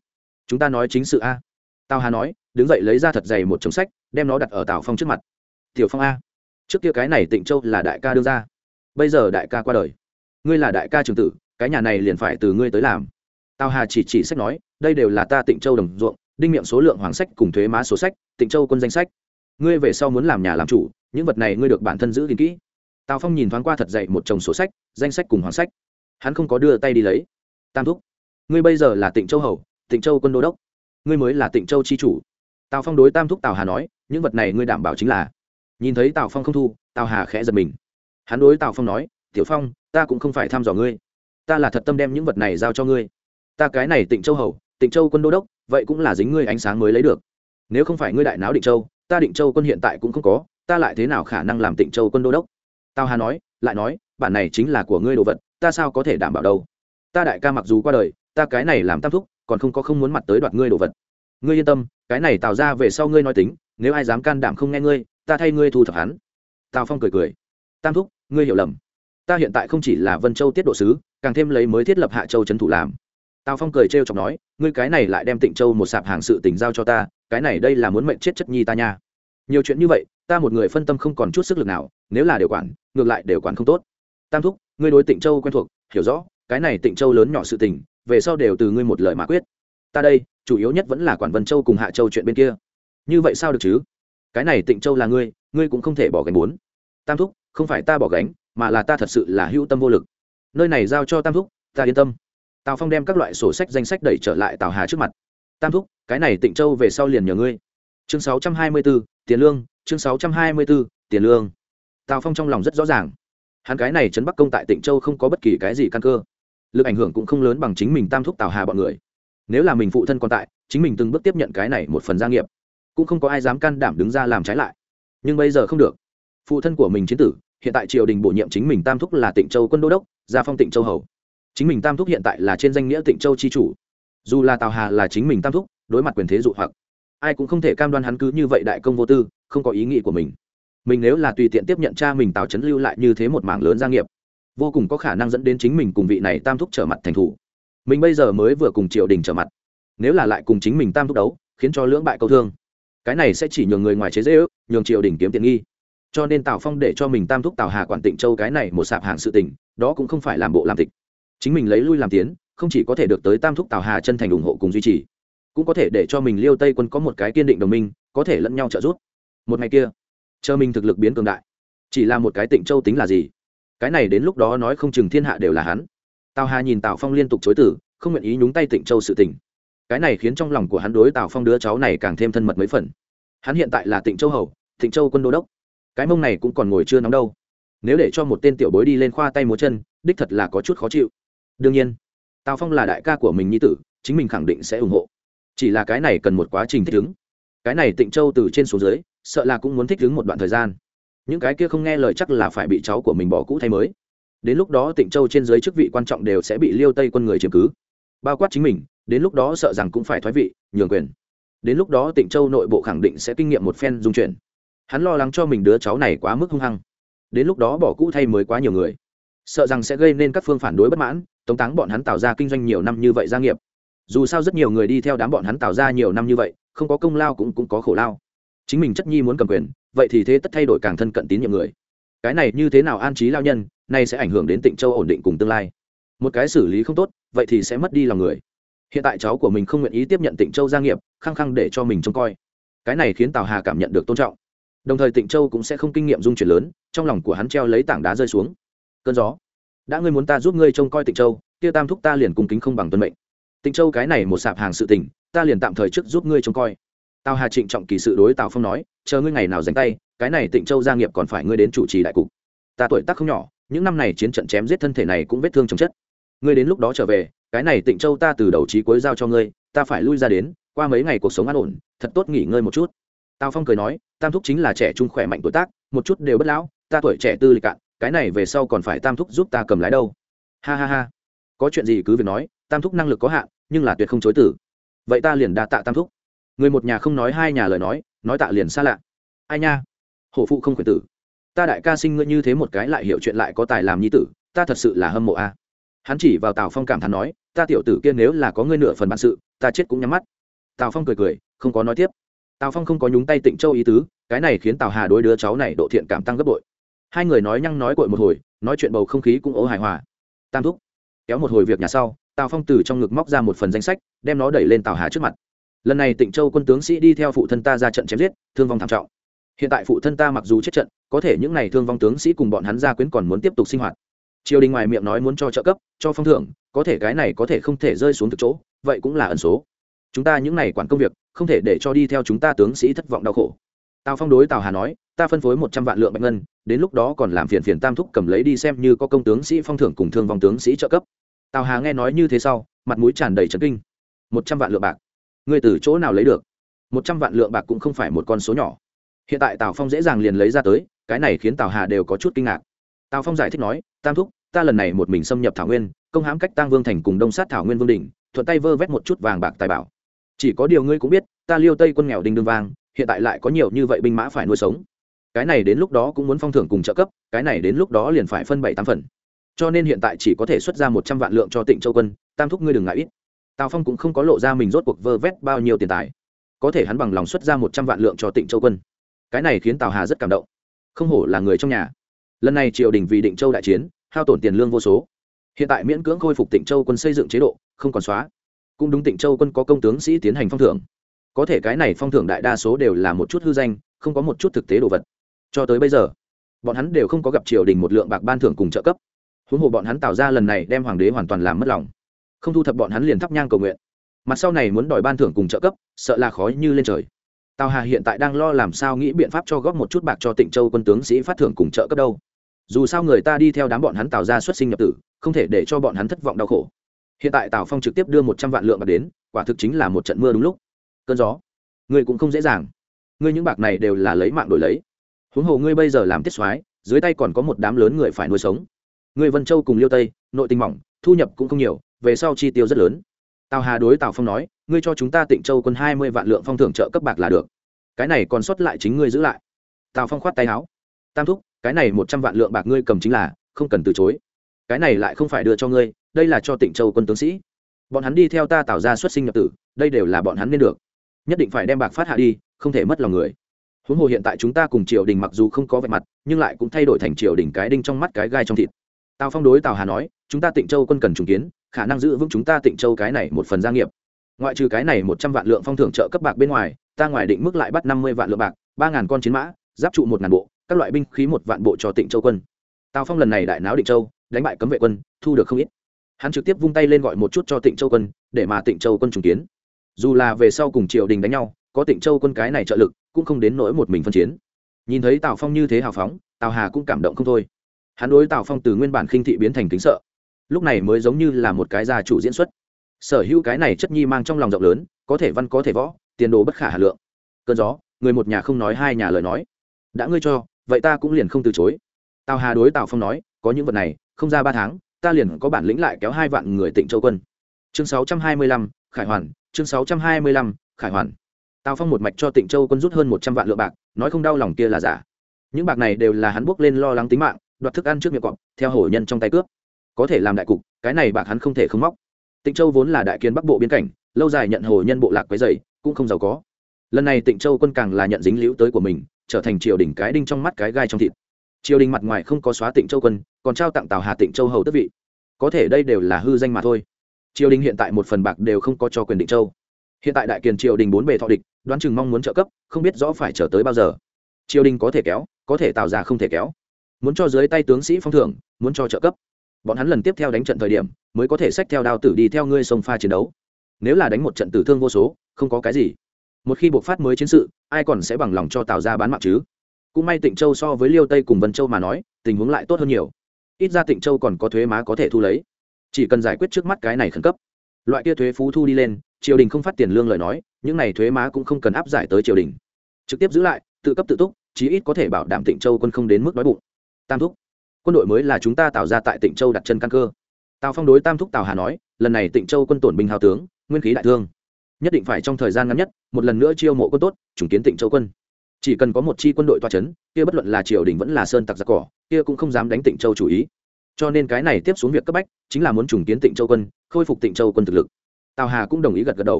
Chúng ta nói chính sự a. Tào hà nói, đứng dậy lấy ra thật dày một chồng sách, đem nó đặt ở tào phong trước mặt. Tiểu phong a. Trước kia cái này tịnh châu là đại ca đưa ra. Bây giờ đại ca qua đời. Ngươi là đại ca trường tử cái nhà này liền phải từ ngươi tới làm. Tào hà chỉ chỉ sách nói, đây đều là ta tịnh châu đồng ruộng, đinh miệng số lượng hoàng sách cùng thuế má số sách, tịnh châu quân danh sách. Ngươi về sau muốn làm nhà làm chủ, những vật này ngươi được bản thân giữ gìn kỹ. Tào phong nhìn thoáng qua thật dậy một chồng sổ sách, danh sách cùng hoàng sách. Hắn không có đưa tay đi lấy. Tam thúc, ngươi bây giờ là tịnh châu hầu, tịnh châu quân đô đốc. Ngươi mới là tịnh châu chi chủ. Tào phong đối tam thúc tào hà nói, những vật này ngươi đảm bảo chính là. Nhìn thấy tào phong không thu, tào hà khẽ giật mình. Hắn đối tào phong nói, tiểu phong, ta cũng không phải thăm dò ngươi ta là thật tâm đem những vật này giao cho ngươi. Ta cái này tịnh châu hầu, tịnh châu quân đô đốc, vậy cũng là dính ngươi ánh sáng mới lấy được. Nếu không phải ngươi đại náo định châu, ta định châu quân hiện tại cũng không có, ta lại thế nào khả năng làm tịnh châu quân đô đốc? Tào hà nói, lại nói, bản này chính là của ngươi đồ vật, ta sao có thể đảm bảo đâu? Ta đại ca mặc dù qua đời, ta cái này làm tam thúc, còn không có không muốn mặt tới đoạt ngươi đồ vật. Ngươi yên tâm, cái này tạo ra về sau ngươi nói tính, nếu ai dám can đảm không nghe ngươi, ta thay ngươi thu thập hắn. Tào phong cười cười. Tam thúc, ngươi hiểu lầm. Ta hiện tại không chỉ là vân châu tiết độ sứ càng thêm lấy mới thiết lập hạ châu trấn thủ làm. Tào phong cười trêu chọc nói, ngươi cái này lại đem tịnh châu một sạp hàng sự tình giao cho ta, cái này đây là muốn mệnh chết chất nhi ta nha. Nhiều chuyện như vậy, ta một người phân tâm không còn chút sức lực nào, nếu là điều quản, ngược lại đều quản không tốt. Tam thúc, ngươi đối tịnh châu quen thuộc, hiểu rõ, cái này tịnh châu lớn nhỏ sự tình, về sau đều từ ngươi một lời mà quyết. Ta đây, chủ yếu nhất vẫn là quản vân châu cùng hạ châu chuyện bên kia. Như vậy sao được chứ? Cái này tịnh châu là ngươi ngươi cũng không thể bỏ gánh bốn. Tam thúc, không phải ta bỏ gánh, mà là ta thật sự là hữu tâm vô lực nơi này giao cho tam thúc ta yên tâm. Tào phong đem các loại sổ sách danh sách đẩy trở lại tào hà trước mặt. Tam thúc cái này tịnh châu về sau liền nhờ ngươi. Chương sáu trăm hai mươi 624, tiền lương chương sáu trăm hai mươi 624, tiền lương. Tào phong trong lòng rất rõ ràng. Hắn cái này trấn bắc công tại tịnh châu không có bất kỳ cái gì căn cơ. Lực ảnh hưởng cũng không lớn bằng chính mình tam thúc tào hà bọn người. Nếu là mình phụ thân còn tại chính mình từng bước tiếp nhận cái này một phần gia nghiệp cũng không có ai dám can đảm đứng ra làm trái lại. Nhưng bây giờ không được. Phụ thân của mình chiến tử hiện tại triều đình bổ nhiệm chính mình tam thúc là tịnh châu quân đô đốc, gia phong tịnh châu hầu. Chính mình tam thúc hiện tại là trên danh nghĩa tịnh châu chi chủ. Dù là tào hà là chính mình tam thúc, đối mặt quyền thế dụ hoặc, ai cũng không thể cam đoan hắn cứ như vậy đại công vô tư, không có ý nghĩ của mình. Mình nếu là tùy tiện tiếp nhận cha mình tào trấn lưu lại như thế một mảng lớn gia nghiệp, vô cùng có khả năng dẫn đến chính mình cùng vị này tam thúc trở mặt thành thủ. Mình bây giờ mới vừa cùng triều đình trở mặt. Nếu là lại cùng chính mình tam thúc đấu, khiến cho lưỡng bại câu thương. Cái này sẽ chỉ nhường người ngoài chế dễ ước nhường triều đình kiếm tiện nghi cho nên tào phong để cho mình tam thúc tào hà quản tịnh châu cái này một sạp hàng sự tình, đó cũng không phải làm bộ làm tịch. Chính mình lấy lui làm tiến, không chỉ có thể được tới tam thúc tào hà chân thành ủng hộ cùng duy trì, cũng có thể để cho mình liêu tây quân có một cái kiên định đồng minh, có thể lẫn nhau trợ giúp. Một ngày kia, chờ mình thực lực biến cường đại, chỉ là một cái tịnh châu tính là gì? Cái này đến lúc đó nói không chừng thiên hạ đều là hắn. Tào hà nhìn tào phong liên tục chối tử không nguyện ý nhúng tay tịnh châu sự tình. Cái này khiến trong lòng của hắn đối tào phong đứa cháu này càng thêm thân mật mấy phần. Hắn hiện tại là tịnh châu hầu, tịnh châu quân đô đốc cái mông này cũng còn ngồi chưa nóng đâu. Nếu để cho một tên tiểu bối đi lên khoa tay múa chân, đích thật là có chút khó chịu. Đương nhiên, tào phong là đại ca của mình nhi tử, chính mình khẳng định sẽ ủng hộ. Chỉ là cái này cần một quá trình thích ứng. Cái này tịnh châu từ trên xuống dưới, sợ là cũng muốn thích ứng một đoạn thời gian. Những cái kia không nghe lời chắc là phải bị cháu của mình bỏ cũ thay mới. Đến lúc đó tịnh châu trên dưới chức vị quan trọng đều sẽ bị liêu tây quân người chiếm cứ. Bao quát chính mình, đến lúc đó sợ rằng cũng phải thoái vị, nhường quyền. Đến lúc đó tịnh châu nội bộ khẳng định sẽ kinh nghiệm một phen dung chuyển hắn lo lắng cho mình đứa cháu này quá mức hung hăng. Đến lúc đó bỏ cũ thay mới quá nhiều người. Sợ rằng sẽ gây nên các phương phản đối bất mãn, tống táng bọn hắn tạo ra kinh doanh nhiều năm như vậy gia nghiệp. Dù sao rất nhiều người đi theo đám bọn hắn tạo ra nhiều năm như vậy, không có công lao cũng cũng có khổ lao. Chính mình chất nhi muốn cầm quyền, vậy thì thế tất thay đổi càng thân cận tín nhiệm người. Cái này như thế nào an trí lao nhân, nay sẽ ảnh hưởng đến tịnh châu ổn định cùng tương lai. Một cái xử lý không tốt, vậy thì sẽ mất đi lòng người. Hiện tại cháu của mình không nguyện ý tiếp nhận tịnh châu gia nghiệp, khăng khăng để cho mình trông coi. Cái này khiến tào hà cảm nhận được tôn trọng đồng thời tịnh châu cũng sẽ không kinh nghiệm dung chuyển lớn trong lòng của hắn treo lấy tảng đá rơi xuống cơn gió đã ngươi muốn ta giúp ngươi trông coi tịnh châu kia tam thúc ta liền cùng kính không bằng tuân mệnh tịnh châu cái này một sạp hàng sự tình ta liền tạm thời trước giúp ngươi trông coi tào hà trịnh trọng kỳ sự đối tào phong nói chờ ngươi ngày nào dành tay cái này tịnh châu gia nghiệp còn phải ngươi đến chủ trì đại cục ta tuổi tác không nhỏ những năm này chiến trận chém giết thân thể này cũng vết thương chồng chất ngươi đến lúc đó trở về cái này tịnh châu ta từ đầu trí cuối giao cho ngươi ta phải lui ra đến qua mấy ngày cuộc sống an ổn thật tốt nghỉ ngơi một chút tào phong cười nói, tam thúc chính là trẻ trung khỏe mạnh tuổi tác, một chút đều bất lão, ta tuổi trẻ tư lịch cạn cái này về sau còn phải tam thúc giúp ta cầm lái đâu. Ha ha ha. Có chuyện gì cứ việc nói, tam thúc năng lực có hạn, nhưng là tuyệt không chối tử vậy ta liền đa tạ tam thúc. Người một nhà không nói hai nhà lời nói nói tạ liền xa lạ. Ai nha? Hổ phụ không khuyển tử. Ta đại ca sinh ngươi như thế một cái lại hiểu chuyện lại có tài làm nhi tử, ta thật sự là hâm mộ a. Hắn chỉ vào tào phong cảm thán nói, ta tiểu tử kia nếu là có ngươi nửa phần bản sự, ta chết cũng nhắm mắt. Tào phong cười cười, không có nói tiếp tào phong không có nhúng tay tịnh châu ý tứ, cái này khiến tào hà đối đứa cháu này độ thiện cảm tăng gấp bội. Hai người nói nhăng nói cội một hồi, nói chuyện bầu không khí cũng ố hài hòa. Tam thúc, kéo một hồi việc nhà sau, tào phong từ trong ngực móc ra một phần danh sách, đem nó đẩy lên tào hà trước mặt. Lần này tịnh châu quân tướng sĩ đi theo phụ thân ta ra trận chém giết, thương vong thảm trọng. Hiện tại phụ thân ta mặc dù chết trận, có thể những n à y thương vong tướng sĩ cùng bọn hắn gia quyến còn muốn tiếp tục sinh hoạt. Triều đình ngoài miệng nói muốn cho trợ cấp, cho phong thưởng, có thể cái này có thể không thể rơi xuống thực chỗ, vậy cũng là ẩn số chúng ta những n à y quản công việc, không thể để cho đi theo chúng ta tướng sĩ thất vọng đau khổ. Tào phong đối tào hà nói, ta phân phối một trăm vạn lượng bạch ngân, đến lúc đó còn làm phiền phiền tam thúc cầm lấy đi xem như có công tướng sĩ phong thưởng cùng thương vong tướng sĩ trợ cấp. Tào hà nghe nói như thế sau, mặt mũi tràn đầy trấn kinh. Một trăm vạn lượng bạc? Người từ chỗ nào lấy được? Một trăm vạn lượng bạc cũng không phải một con số nhỏ. Hiện tại tào phong dễ dàng liền lấy ra tới, cái này khiến tào hà đều có chút kinh ngạc. Tào phong giải thích nói, tam thúc, ta lần này một mình xâm nhập thảo nguyên, công hãm cách tăng vương thành cùng đông sát thảo nguyên vương đình thuận tay vơ vét một chút vàng bạc tài bảo chỉ có điều ngươi cũng biết, ta liêu tây quân nghèo đinh đương vang, hiện tại lại có nhiều như vậy binh mã phải nuôi sống. Cái này đến lúc đó cũng muốn phong thưởng cùng trợ cấp, cái này đến lúc đó liền phải phân bảy tám phần. Cho nên hiện tại chỉ có thể xuất ra một trăm vạn lượng cho tịnh châu quân, tam thúc ngươi đừng ngại ít. Tào phong cũng không có lộ ra mình rốt cuộc vơ vét bao nhiêu tiền tài. Có thể hắn bằng lòng xuất ra một trăm vạn lượng cho tịnh châu quân. Cái này khiến tào hà rất cảm động. Không hổ là người trong nhà. Lần này triều đình vì định châu đại chiến, hao tổn tiền lương vô số. Hiện tại miễn cưỡng khôi phục tịnh châu quân xây dựng chế độ, không còn xóa cũng đúng tịnh châu quân có công tướng sĩ tiến hành phong thưởng. Có thể cái này phong thưởng đại đa số đều là một chút hư danh, không có một chút thực tế đồ vật. Cho tới bây giờ, bọn hắn đều không có gặp triều đình một lượng bạc ban thưởng cùng trợ cấp. Huống hồ bọn hắn tạo ra lần này đem hoàng đế hoàn toàn làm mất lòng. Không thu thập bọn hắn liền thắp nhang cầu nguyện. Mặt sau này muốn đòi ban thưởng cùng trợ cấp, sợ là khó như lên trời. Tào hà hiện tại đang lo làm sao nghĩ biện pháp cho góp một chút bạc cho tịnh châu quân tướng sĩ phát thưởng cùng trợ cấp đâu. Dù sao người ta đi theo đám bọn hắn tạo ra xuất sinh nhập tử, không thể để cho bọn hắn thất vọng đau khổ hiện tại tào phong trực tiếp đưa một trăm vạn lượng bạc đến, quả thực chính là một trận mưa đúng lúc. Cơn gió. Ngươi cũng không dễ dàng. Ngươi những bạc này đều là lấy mạng đổi lấy. Huống hồ ngươi bây giờ làm tiết soái, dưới tay còn có một đám lớn người phải nuôi sống. Ngươi vân châu cùng liêu tây, nội tình mỏng, thu nhập cũng không nhiều, về sau chi tiêu rất lớn. Tào hà đối tào phong nói, ngươi cho chúng ta tịnh châu quân hai mươi vạn lượng phong thưởng trợ cấp bạc là được. Cái này còn sót lại chính ngươi giữ lại. Tào phong khoát tay áo. Tam thúc, cái này một trăm vạn lượng bạc ngươi cầm chính là, không cần từ chối cái này lại không phải đưa cho ngươi, đây là cho tịnh châu quân tướng sĩ. Bọn hắn đi theo ta tạo ra xuất sinh nhập tử, đây đều là bọn hắn nên được. Nhất định phải đem bạc phát hạ đi, không thể mất lòng người. Huống hồ hiện tại chúng ta cùng triều đình mặc dù không có vẻ mặt, nhưng lại cũng thay đổi thành triều đình cái đinh trong mắt cái gai trong thịt. Tào phong đối tào hà nói, chúng ta tịnh châu quân cần trùng kiến, khả năng giữ vững chúng ta tịnh châu cái này một phần gia nghiệp. Ngoại trừ cái này một trăm vạn lượng phong thưởng trợ cấp bạc bên ngoài, ta ngoài định mức lại bắt năm mươi vạn lượng bạc, ba ngàn con chiến mã, giáp trụ một ngàn bộ, các loại binh khí một vạn bộ cho tịnh châu quân. Tào phong lần này đại náo định châu đánh bại cấm vệ quân, thu được không ít. Hắn trực tiếp vung tay lên gọi một chút cho tịnh châu quân, để mà tịnh châu quân trùng kiến. Dù là về sau cùng triều đình đánh nhau, có tịnh châu quân cái này trợ lực, cũng không đến nỗi một mình phân chiến. Nhìn thấy tào phong như thế hào phóng, tào hà cũng cảm động không thôi. Hắn đối tào phong từ nguyên bản khinh thị biến thành kính sợ. Lúc này mới giống như là một cái gia chủ diễn xuất. Sở hữu cái này chất nhi mang trong lòng rộng lớn, có thể văn, có thể võ, tiền đồ bất khả hà lượng. Cơn gió, người một nhà không nói hai nhà lời nói. Đã ngươi cho, vậy ta cũng liền không từ chối. Tào hà đối tào phong nói, có những vật này không ra ba tháng, ta liền có bản lĩnh lại kéo hai vạn người tịnh châu quân. Chương sáu trăm hai mươi lăm, khải hoàn, chương sáu trăm hai mươi lăm, khải hoàn. Tào phong một mạch cho tịnh châu quân rút hơn một trăm vạn lượng bạc, nói không đau lòng kia là giả. Những bạc này đều là hắn buộc lên lo lắng tính mạng, đoạt thức ăn trước miệng cọp, theo hổ nhân trong tay cướp. Có thể làm đại cục, cái này bạc hắn không thể không móc. Tịnh châu vốn là đại kiến bắc bộ biên cảnh, lâu dài nhận hồ nhân bộ lạc quấy dày cũng không giàu có. Lần này tịnh châu quân càng là nhận dính liễu tới của mình, trở thành triều đỉnh cái đinh trong mắt cái gai trong thịt triều đình mặt ngoài không có xóa tịnh châu quân, còn trao tặng tào hà tịnh châu hầu tức vị. Có thể đây đều là hư danh mà thôi. Triều đình hiện tại một phần bạc đều không có cho quyền định châu. Hiện tại đại kiền triều đình bốn bề thọ địch, đoán chừng mong muốn trợ cấp, không biết rõ phải chờ tới bao giờ. Triều đình có thể kéo, có thể tạo ra không thể kéo. Muốn cho dưới tay tướng sĩ phong thưởng, muốn cho trợ cấp. Bọn hắn lần tiếp theo đánh trận thời điểm, mới có thể xách theo đao tử đi theo ngươi sông pha chiến đấu. Nếu là đánh một trận tử thương vô số, không có cái gì. Một khi buộc phát mới chiến sự, ai còn sẽ bằng lòng cho tào ra bán mạng chứ? Cũng may tịnh châu so với liêu tây cùng vân châu mà nói, tình huống lại tốt hơn nhiều. Ít ra tịnh châu còn có thuế má có thể thu lấy. Chỉ cần giải quyết trước mắt cái này khẩn cấp. Loại kia thuế phú thu đi lên, triều đình không phát tiền lương lời nói, những này thuế má cũng không cần áp giải tới triều đình. Trực tiếp giữ lại, tự cấp tự túc, chí ít có thể bảo đảm tịnh châu quân không đến mức đói bụng. Tam thúc, quân đội mới là chúng ta tạo ra tại tịnh châu đặt chân căn cơ. Tào phong đối tam thúc tào hà nói, lần này tịnh châu quân tổn binh hào tướng, nguyên khí đại thương. Nhất định phải trong thời gian ngắn nhất, một lần nữa chiêu mộ quân tốt chủng kiến tịnh châu quân chỉ cần có một chi quân đội toa c h ấ n kia bất luận là triều đình vẫn là sơn tặc giặc cỏ, kia cũng không dám đánh tịnh châu chủ ý. Cho nên cái này tiếp xuống việc cấp bách, chính là muốn trùng kiến tịnh châu quân, khôi phục tịnh châu quân thực lực. Tào hà cũng đồng ý gật gật đầu.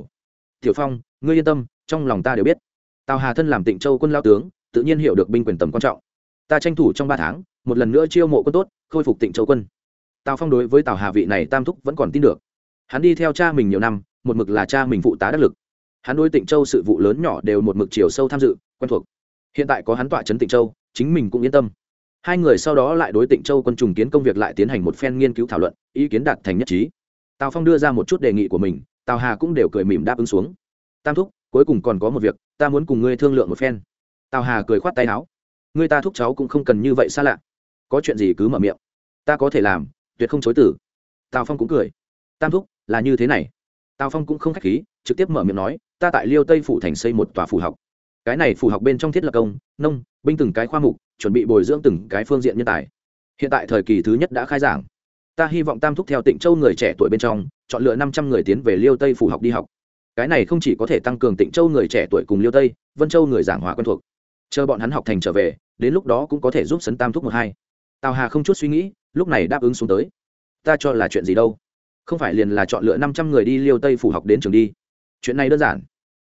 Tiểu phong, ngươi yên tâm, trong lòng ta đều biết. Tào hà thân làm tịnh châu quân lao tướng, tự nhiên hiểu được binh quyền tầm quan trọng. Ta tranh thủ trong ba tháng, một lần nữa chiêu mộ quân tốt, khôi phục tịnh châu quân. Tào phong đối với tào hà vị này tam thúc vẫn còn tin được. Hắn đi theo cha mình nhiều năm, một mực là cha mình phụ tá đắc lực hắn đối tịnh châu sự vụ lớn nhỏ đều một mực chiều sâu tham dự, quen thuộc. Hiện tại có hắn tọa trấn tịnh châu, chính mình cũng yên tâm. Hai người sau đó lại đối tịnh châu quân trùng kiến công việc lại tiến hành một phen nghiên cứu thảo luận, ý kiến đạt thành nhất trí. Tào phong đưa ra một chút đề nghị của mình, tào hà cũng đều cười mỉm đáp ứng xuống. Tam thúc, cuối cùng còn có một việc, ta muốn cùng ngươi thương lượng một phen. Tào hà cười khoát tay áo. Ngươi ta thúc cháu cũng không cần như vậy xa lạ. Có chuyện gì cứ mở miệng. Ta có thể làm, tuyệt không chối tử tào phong cũng cười. Tam thúc, là như thế này. Tào phong cũng không k h á c h khí trực tiếp mở miệng nói, ta tại liêu tây phủ thành xây một tòa phủ học. Cái này phủ học bên trong thiết lập công, nông, binh từng cái khoa mục, chuẩn bị bồi dưỡng từng cái phương diện nhân tài. Hiện tại thời kỳ thứ nhất đã khai giảng. Ta hy vọng tam thúc theo tịnh châu người trẻ tuổi bên trong, chọn lựa năm trăm người tiến về liêu tây phủ học đi học. Cái này không chỉ có thể tăng cường tịnh châu người trẻ tuổi cùng liêu tây, vân châu người giảng hòa quen thuộc. Chờ bọn hắn học thành trở về, đến lúc đó cũng có thể giúp sấn tam thúc một hai. Tào hà không chút suy nghĩ, lúc này đáp ứng xuống tới. Ta cho là chuyện gì đâu? Không phải liền là chọn lựa năm trăm người đi liêu tây phủ học đến trường đi chuyện này đơn giản.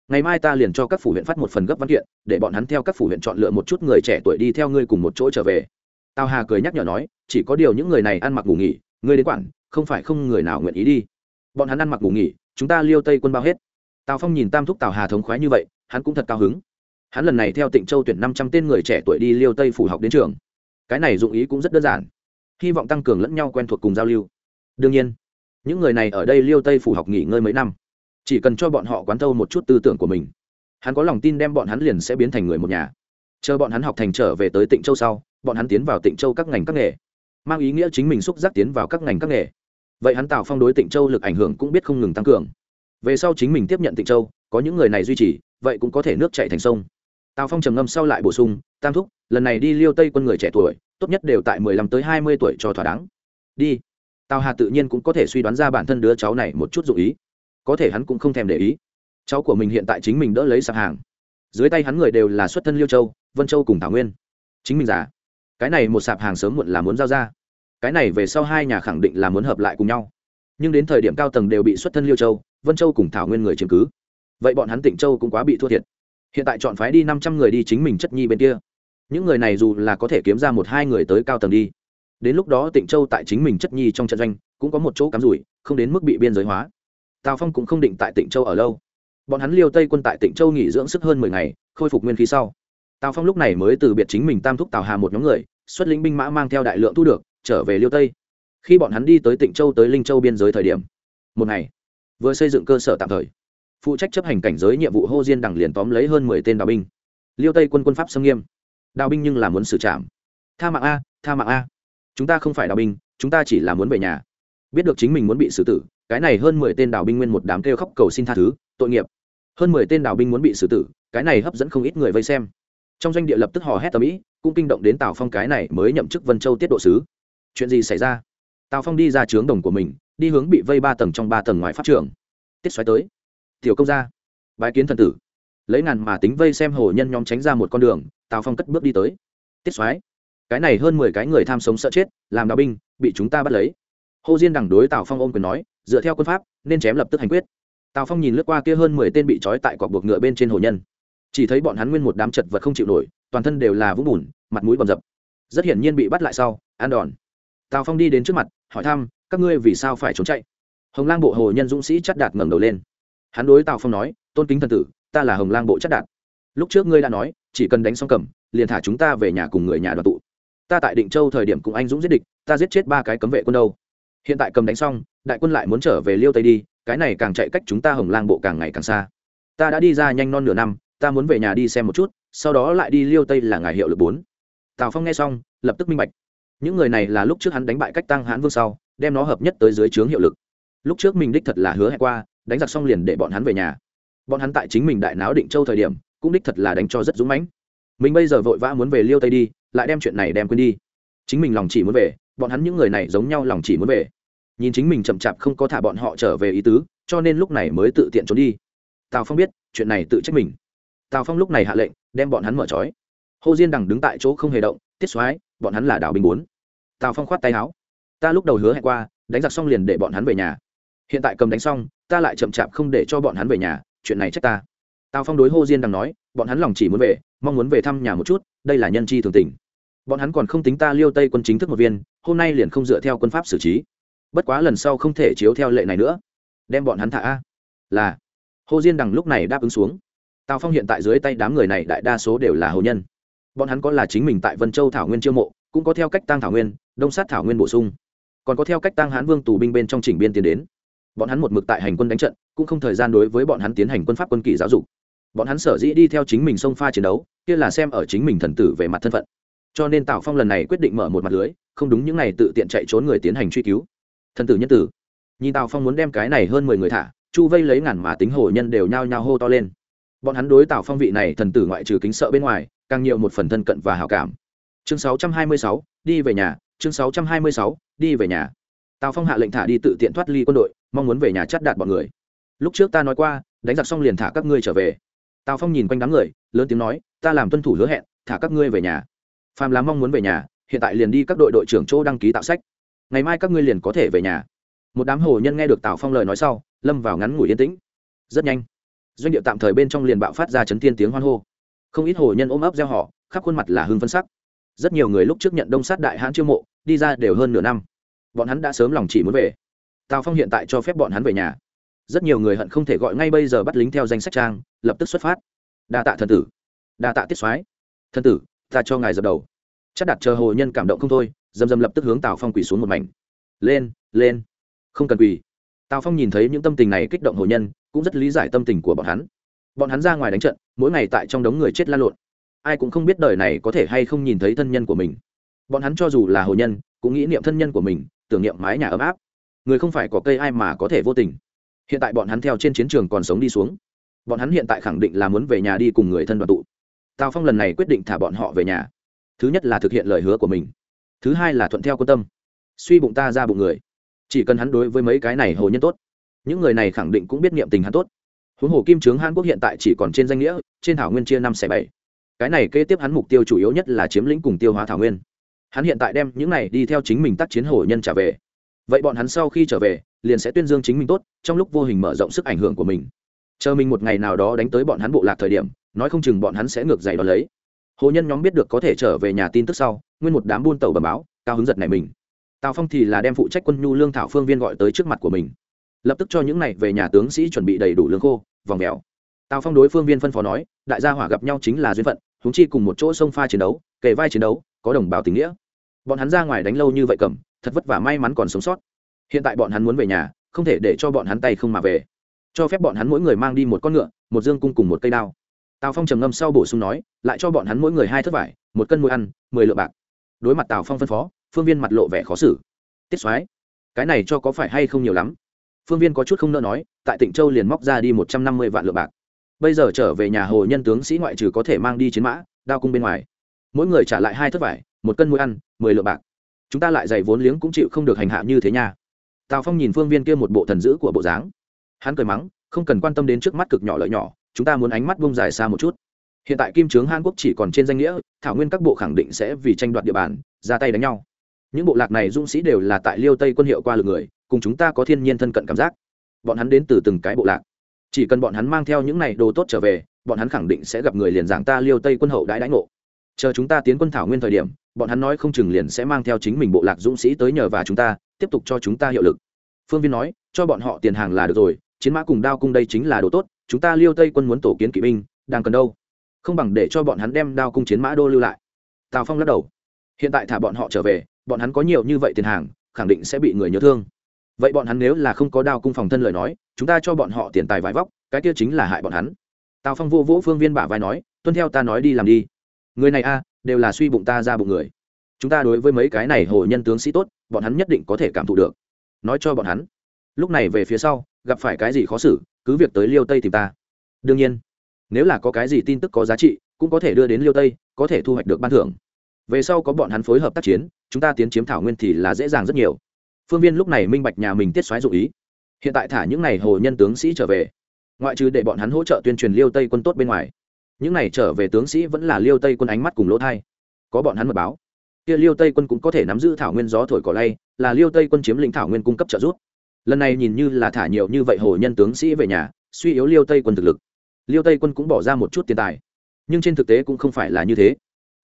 Ngày mai ta liền cho các phủ huyện phát một phần gấp văn kiện, để bọn hắn theo các phủ huyện chọn lựa một chút người trẻ tuổi đi theo ngươi cùng một chỗ trở về. Tào hà cười nhắc nhở nói, chỉ có điều những người này ăn mặc ngủ nghỉ, ngươi đến quản, không phải không người nào nguyện ý đi. Bọn hắn ăn mặc ngủ nghỉ, chúng ta liêu tây quân bao hết. Tào phong nhìn tam thúc tào hà thống khoái như vậy, hắn cũng thật cao hứng. Hắn lần này theo tịnh châu tuyển năm trăm tên người trẻ tuổi đi liêu tây phủ học đến trường. Cái này dụng ý cũng rất đơn giản. Hy vọng tăng cường lẫn nhau quen thuộc cùng giao lưu. Đương nhiên, những người này ở đây liêu tây phủ học nghỉ ngơi mấy năm chỉ cần cho bọn họ quán thâu một chút tư tưởng của mình, hắn có lòng tin đem bọn hắn liền sẽ biến thành người một nhà. Chờ bọn hắn học thành trở về tới tịnh châu sau, bọn hắn tiến vào tịnh châu các ngành các nghề, mang ý nghĩa chính mình xúc giác tiến vào các ngành các nghề. Vậy hắn tạo phong đối tịnh châu lực ảnh hưởng cũng biết không ngừng tăng cường. Về sau chính mình tiếp nhận tịnh châu, có những người này duy trì, vậy cũng có thể nước chạy thành sông. Tào phong trầm ngâm sau lại bổ sung, tam thúc, lần này đi liêu tây quân người trẻ tuổi, tốt nhất đều tại mười lăm tới hai mươi tuổi cho thỏa đáng. Đi. Tào hà tự nhiên cũng có thể suy đoán ra bản thân đứa cháu này một chút dụ ý có thể hắn cũng không thèm để ý. Cháu của mình hiện tại chính mình đỡ lấy sạp hàng. Dưới tay hắn người đều là xuất thân liêu châu, vân châu cùng thảo nguyên. Chính mình giả cái này một sạp hàng sớm muộn là muốn giao ra. Cái này về sau hai nhà khẳng định là muốn hợp lại cùng nhau. Nhưng đến thời điểm cao tầng đều bị xuất thân liêu châu, vân châu cùng thảo nguyên người chiếm cứ. Vậy bọn hắn tịnh châu cũng quá bị thua thiệt. Hiện tại chọn phái đi năm trăm người đi chính mình chất nhi bên kia. Những người này dù là có thể kiếm ra một hai người tới cao tầng đi. Đến lúc đó tịnh châu tại chính mình chất nhi trong trận doanh, cũng có một chỗ cắm rủi, không đến mức bị biên giới hóa tào phong cũng không định tại tịnh châu ở lâu. Bọn hắn liêu tây quân tại tịnh châu nghỉ dưỡng sức hơn mười ngày, khôi phục nguyên khí sau. Tào phong lúc này mới từ biệt chính mình tam thúc tào hà một nhóm người, xuất lĩnh binh mã mang theo đại lượng thu được, trở về liêu tây. Khi bọn hắn đi tới tịnh châu tới linh châu biên giới thời điểm, một ngày, vừa xây dựng cơ sở tạm thời. Phụ trách chấp hành cảnh giới nhiệm vụ hô diên đằng liền tóm lấy hơn mười tên đào binh. Liêu tây quân quân pháp xâm nghiêm. Đào binh nhưng là muốn xử trảm. Tha mạng a, tha mạng a. Chúng ta không phải đào binh, chúng ta chỉ là muốn về nhà. Biết được chính mình muốn bị xử tử cái này hơn mười tên đào binh nguyên một đám kêu khóc cầu xin tha thứ, tội nghiệp. Hơn mười tên đào binh muốn bị xử tử, cái này hấp dẫn không ít người vây xem. Trong doanh địa lập tức hò hét tầm ĩ cũng kinh động đến tào phong cái này mới nhậm chức vân châu tiết độ sứ. Chuyện gì xảy ra? Tào phong đi ra trướng đồng của mình, đi hướng bị vây ba tầng trong ba tầng ngoài pháp trường. Tiết xoáy tới. Tiểu công gia. Bái kiến thần tử. Lấy ngàn mà tính vây xem hồ nhân nhóm tránh ra một con đường, tào phong cất bước đi tới. Tiết xoáy. Cái này hơn mười cái người tham sống sợ chết, làm đạo binh, bị chúng ta bắt lấy. Hồ diên đằng đối tào phong ôm quyền nói dựa theo quân pháp, nên chém lập tức hành quyết. Tào phong nhìn lướt qua kia hơn mười tên bị trói tại cọc buộc ngựa bên trên hồ nhân. Chỉ thấy bọn hắn nguyên một đám chật vật không chịu nổi, toàn thân đều là vũng bùn, mặt mũi bầm dập. Rất hiển nhiên bị bắt lại sau, an đòn. Tào phong đi đến trước mặt, hỏi thăm, các ngươi vì sao phải trốn chạy? Hồng lang bộ hồ nhân dũng sĩ chắt đạt ngẩng đầu lên. Hắn đối tào phong nói, tôn kính thần tử, ta là hồng lang bộ chắt đạt lúc trước ngươi đã nói, chỉ cần đánh xong cầm, liền thả chúng ta về nhà cùng người nhà đoàn tụ. Ta tại định châu thời điểm cùng anh dũng giết địch, ta giết chết ba cái cấm vệ quân đâu hiện tại cầm đánh xong, đại quân lại muốn trở về liêu tây đi, cái này càng chạy cách chúng ta hồng lang bộ càng ngày càng xa. Ta đã đi ra nhanh non nửa năm, ta muốn về nhà đi xem một chút, sau đó lại đi liêu tây là ngài hiệu lực bốn. Tào phong nghe xong, lập tức minh bạch. Những người này là lúc trước hắn đánh bại cách tăng hãn vương sau, đem nó hợp nhất tới dưới trướng hiệu lực. Lúc trước mình đích thật là hứa hẹn qua, đánh giặc xong liền để bọn hắn về nhà. Bọn hắn tại chính mình đại náo định châu thời điểm, cũng đích thật là đánh cho rất dũng mãnh. Mình bây giờ vội vã muốn về liêu tây đi, lại đem chuyện này đem quên đi. Chính mình lòng chỉ muốn về bọn hắn những người này giống nhau lòng chỉ muốn về. Nhìn chính mình chậm chạp không có thả bọn họ trở về ý tứ, cho nên lúc này mới tự tiện trốn đi. Tào phong biết, chuyện này tự trách mình. Tào phong lúc này hạ lệnh, đem bọn hắn mở trói. Hồ diên đằng đứng tại chỗ không hề động, tiết xoái, bọn hắn là đảo bình bốn. Tào phong khoát tay áo. Ta lúc đầu hứa hẹn qua, đánh giặc xong liền để bọn hắn về nhà. Hiện tại cầm đánh xong, ta lại chậm chạp không để cho bọn hắn về nhà, chuyện này trách ta. Tào phong đối Hồ diên đằng nói, bọn hắn lòng chỉ muốn về, mong muốn về thăm nhà một chút, đây là nhân chi thường tình bọn hắn còn không tính ta liêu tây quân chính thức một viên, hôm nay liền không dựa theo quân pháp xử trí. Bất quá lần sau không thể chiếu theo lệ này nữa. Đem bọn hắn thả a. Là. Hồ diên đằng lúc này đáp ứng xuống. Tào phong hiện tại dưới tay đám người này đại đa số đều là hồ nhân. Bọn hắn có là chính mình tại vân châu thảo nguyên chiêu mộ, cũng có theo cách tăng thảo nguyên, đông sát thảo nguyên bổ sung. Còn có theo cách tăng hán vương tù binh bên trong chỉnh biên tiến đến. Bọn hắn một mực tại hành quân đánh trận, cũng không thời gian đối với bọn hắn tiến hành quân pháp quân kỷ giáo dục. Bọn hắn sở dĩ đi theo chính mình sông pha chiến đấu, kia là xem ở chính mình thần tử về mặt thân phận cho nên tào phong lần này quyết định mở một mặt lưới, không đúng những n à y tự tiện chạy trốn người tiến hành truy cứu. Thần tử nhân tử. Nhìn tào phong muốn đem cái này hơn mười người thả, chu vây lấy ngàn mà tính hồ nhân đều nhao nhao hô to lên. Bọn hắn đối tào phong vị này thần tử ngoại trừ kính sợ bên ngoài, càng nhiều một phần thân cận và hào cảm. Chương sáu trăm hai mươi sáu, đi về nhà, chương sáu trăm hai mươi sáu, đi về nhà. Tào phong hạ lệnh thả đi tự tiện thoát ly quân đội, mong muốn về nhà chắt đạt bọn người. Lúc trước ta nói qua, đánh giặc xong liền thả các ngươi trở về. Tào phong nhìn quanh đám người, lớn tiếng nói, ta làm tuân thủ hứa hẹn, thả các ngươi về nhà phàm là mong muốn về nhà, hiện tại liền đi các đội đội trưởng chỗ đăng ký tạo sách. Ngày mai các ngươi liền có thể về nhà. Một đám hồ nhân nghe được tào phong lời nói sau, lâm vào ngắn ngủi yên tĩnh. Rất nhanh, doanh điệu tạm thời bên trong liền bạo phát ra chấn thiên tiếng hoan hô. Không ít hồ nhân ôm ấp gieo họ khắp khuôn mặt là hưng phân sắc. Rất nhiều người lúc trước nhận đông sát đại hãn chiêu mộ, đi ra đều hơn nửa năm. Bọn hắn đã sớm lòng chỉ muốn về. Tào phong hiện tại cho phép bọn hắn về nhà. Rất nhiều người hận không thể gọi ngay bây giờ bắt lính theo danh sách trang, lập tức xuất phát. Đa tạ thần tử. Đa tạ tiết soái. Thần tử ta cho ngài dập đầu. Chắc đặt chờ hồ nhân cảm động không thôi, dầm dầm lập tức hướng tào phong quỳ xuống một mảnh. Lên lên. Không cần quỳ. Tào phong nhìn thấy những tâm tình này kích động hồ nhân, cũng rất lý giải tâm tình của bọn hắn. Bọn hắn ra ngoài đánh trận, mỗi ngày tại trong đống người chết lan lộn. Ai cũng không biết đời này có thể hay không nhìn thấy thân nhân của mình. Bọn hắn cho dù là hồ nhân, cũng nghĩ niệm thân nhân của mình, tưởng niệm mái nhà ấm áp. Người không phải có cây ai mà có thể vô tình. Hiện tại bọn hắn theo trên chiến trường còn sống đi xuống. Bọn hắn hiện tại khẳng định là muốn về nhà đi cùng người thân đoàn tụ tào phong lần này quyết định thả bọn họ về nhà. Thứ nhất là thực hiện lời hứa của mình. Thứ hai là thuận theo quan tâm. Suy bụng ta ra bụng người. Chỉ cần hắn đối với mấy cái này hồ nhân tốt. Những người này khẳng định cũng biết niệm tình hắn tốt. Huống hồ kim trướng hàn quốc hiện tại chỉ còn trên danh nghĩa, trên thảo nguyên chia năm xẻ bảy. Cái này kế tiếp hắn mục tiêu chủ yếu nhất là chiếm lĩnh cùng tiêu hóa thảo nguyên. Hắn hiện tại đem những này đi theo chính mình tác chiến hồ nhân trả về. Vậy bọn hắn sau khi trở về, liền sẽ tuyên dương chính mình tốt, trong lúc vô hình mở rộng sức ảnh hưởng của mình chờ mình một ngày nào đó đánh tới bọn hắn bộ lạc thời điểm, nói không chừng bọn hắn sẽ ngược dày đón lấy. Hồ nhân nhóm biết được có thể trở về nhà tin tức sau, nguyên một đám buôn tàu bờ báo, cao hứng giật này mình. Tào phong thì là đem phụ trách quân nhu lương thảo phương viên gọi tới trước mặt của mình. Lập tức cho những này về nhà tướng sĩ chuẩn bị đầy đủ lương khô, vòng mèo tào phong đối phương viên phân phó nói, đại gia hỏa gặp nhau chính là duyên phận húng chi cùng một chỗ sông pha chiến đấu, kề vai chiến đấu, có đồng bào tình nghĩa. Bọn hắn ra ngoài đánh lâu như vậy cầm, thật vất vả may mắn còn sống sót. Hiện tại bọn hắn muốn về nhà, không thể để cho bọn hắn tay không mà về cho phép bọn hắn mỗi người mang đi một con ngựa, một dương cung cùng một cây đao. Tào phong trầm ngâm sau bổ sung nói, lại cho bọn hắn mỗi người hai thất vải, một cân mùi ăn, mười lượng bạc. Đối mặt tào phong phân phó, phương viên mặt lộ vẻ khó xử. Tiết soái, cái này cho có phải hay không nhiều lắm? Phương viên có chút không nỡ nói, tại tịnh châu liền móc ra đi một trăm năm mươi vạn lượng bạc. Bây giờ trở về nhà hồ nhân tướng sĩ ngoại trừ có thể mang đi chiến mã, đao cung bên ngoài. Mỗi người trả lại hai thất vải, một cân muối ăn, mười lượng bạc. Chúng ta lại dày vốn liếng cũng chịu không được hành hạ như thế nha. Tào phong nhìn phương viên kia một bộ thần dữ của bộ dáng hắn cười mắng, không cần quan tâm đến trước mắt cực nhỏ lợi nhỏ, chúng ta muốn ánh mắt bông dài xa một chút. Hiện tại kim trướng hàn quốc chỉ còn trên danh nghĩa, thảo nguyên các bộ khẳng định sẽ vì tranh đoạt địa bàn, ra tay đánh nhau. Những bộ lạc này dũng sĩ đều là tại liêu tây quân hiệu qua lực người, cùng chúng ta có thiên nhiên thân cận cảm giác. Bọn hắn đến từ từng cái bộ lạc. Chỉ cần bọn hắn mang theo những này đồ tốt trở về, bọn hắn khẳng định sẽ gặp người liền giảng ta liêu tây quân hậu đãi đãi ngộ. Chờ chúng ta tiến quân thảo nguyên thời điểm, bọn hắn nói không chừng liền sẽ mang theo chính mình bộ lạc dũng sĩ tới nhờ và chúng ta, tiếp tục cho chúng ta hiệu lực. Phương viên nói, cho bọn họ tiền hàng là được rồi chiến mã cùng đao cung đây chính là đồ tốt, chúng ta liêu tây quân muốn tổ kiến kỵ binh, đang cần đâu? Không bằng để cho bọn hắn đem đao cung chiến mã đô lưu lại. Tào phong lắc đầu. Hiện tại thả bọn họ trở về, bọn hắn có nhiều như vậy tiền hàng, khẳng định sẽ bị người nhớ thương. Vậy bọn hắn nếu là không có đao cung phòng thân lời nói, chúng ta cho bọn họ tiền tài vải vóc, cái kia chính là hại bọn hắn. Tào phong vô vỗ phương viên bả vai nói, tuân theo ta nói đi làm đi. Người này a, đều là suy bụng ta ra bụng người. Chúng ta đối với mấy cái này hồ nhân tướng sĩ tốt, bọn hắn nhất định có thể cảm thụ được. Nói cho bọn hắn. Lúc này về phía sau gặp phải cái gì khó xử, cứ việc tới liêu tây tìm ta. Đương nhiên, nếu là có cái gì tin tức có giá trị, cũng có thể đưa đến liêu tây, có thể thu hoạch được ban thưởng. Về sau có bọn hắn phối hợp tác chiến, chúng ta tiến chiếm thảo nguyên thì là dễ dàng rất nhiều. Phương viên lúc này minh bạch nhà mình tiết xoáy dụ ý. Hiện tại thả những n à y hồ nhân tướng sĩ trở về. Ngoại trừ để bọn hắn hỗ trợ tuyên truyền liêu tây quân tốt bên ngoài, những n à y trở về tướng sĩ vẫn là liêu tây quân ánh mắt cùng lỗ thai. Có bọn hắn mật báo, kia liêu tây quân cũng có thể nắm giữ thảo nguyên gió thổi cỏ lay, là liêu tây quân chiếm lĩnh thảo nguyên cung cấp trợ giúp lần này nhìn như là thả nhiều như vậy hồ nhân tướng sĩ về nhà, suy yếu liêu tây quân thực lực. Liêu tây quân cũng bỏ ra một chút tiền tài. Nhưng trên thực tế cũng không phải là như thế.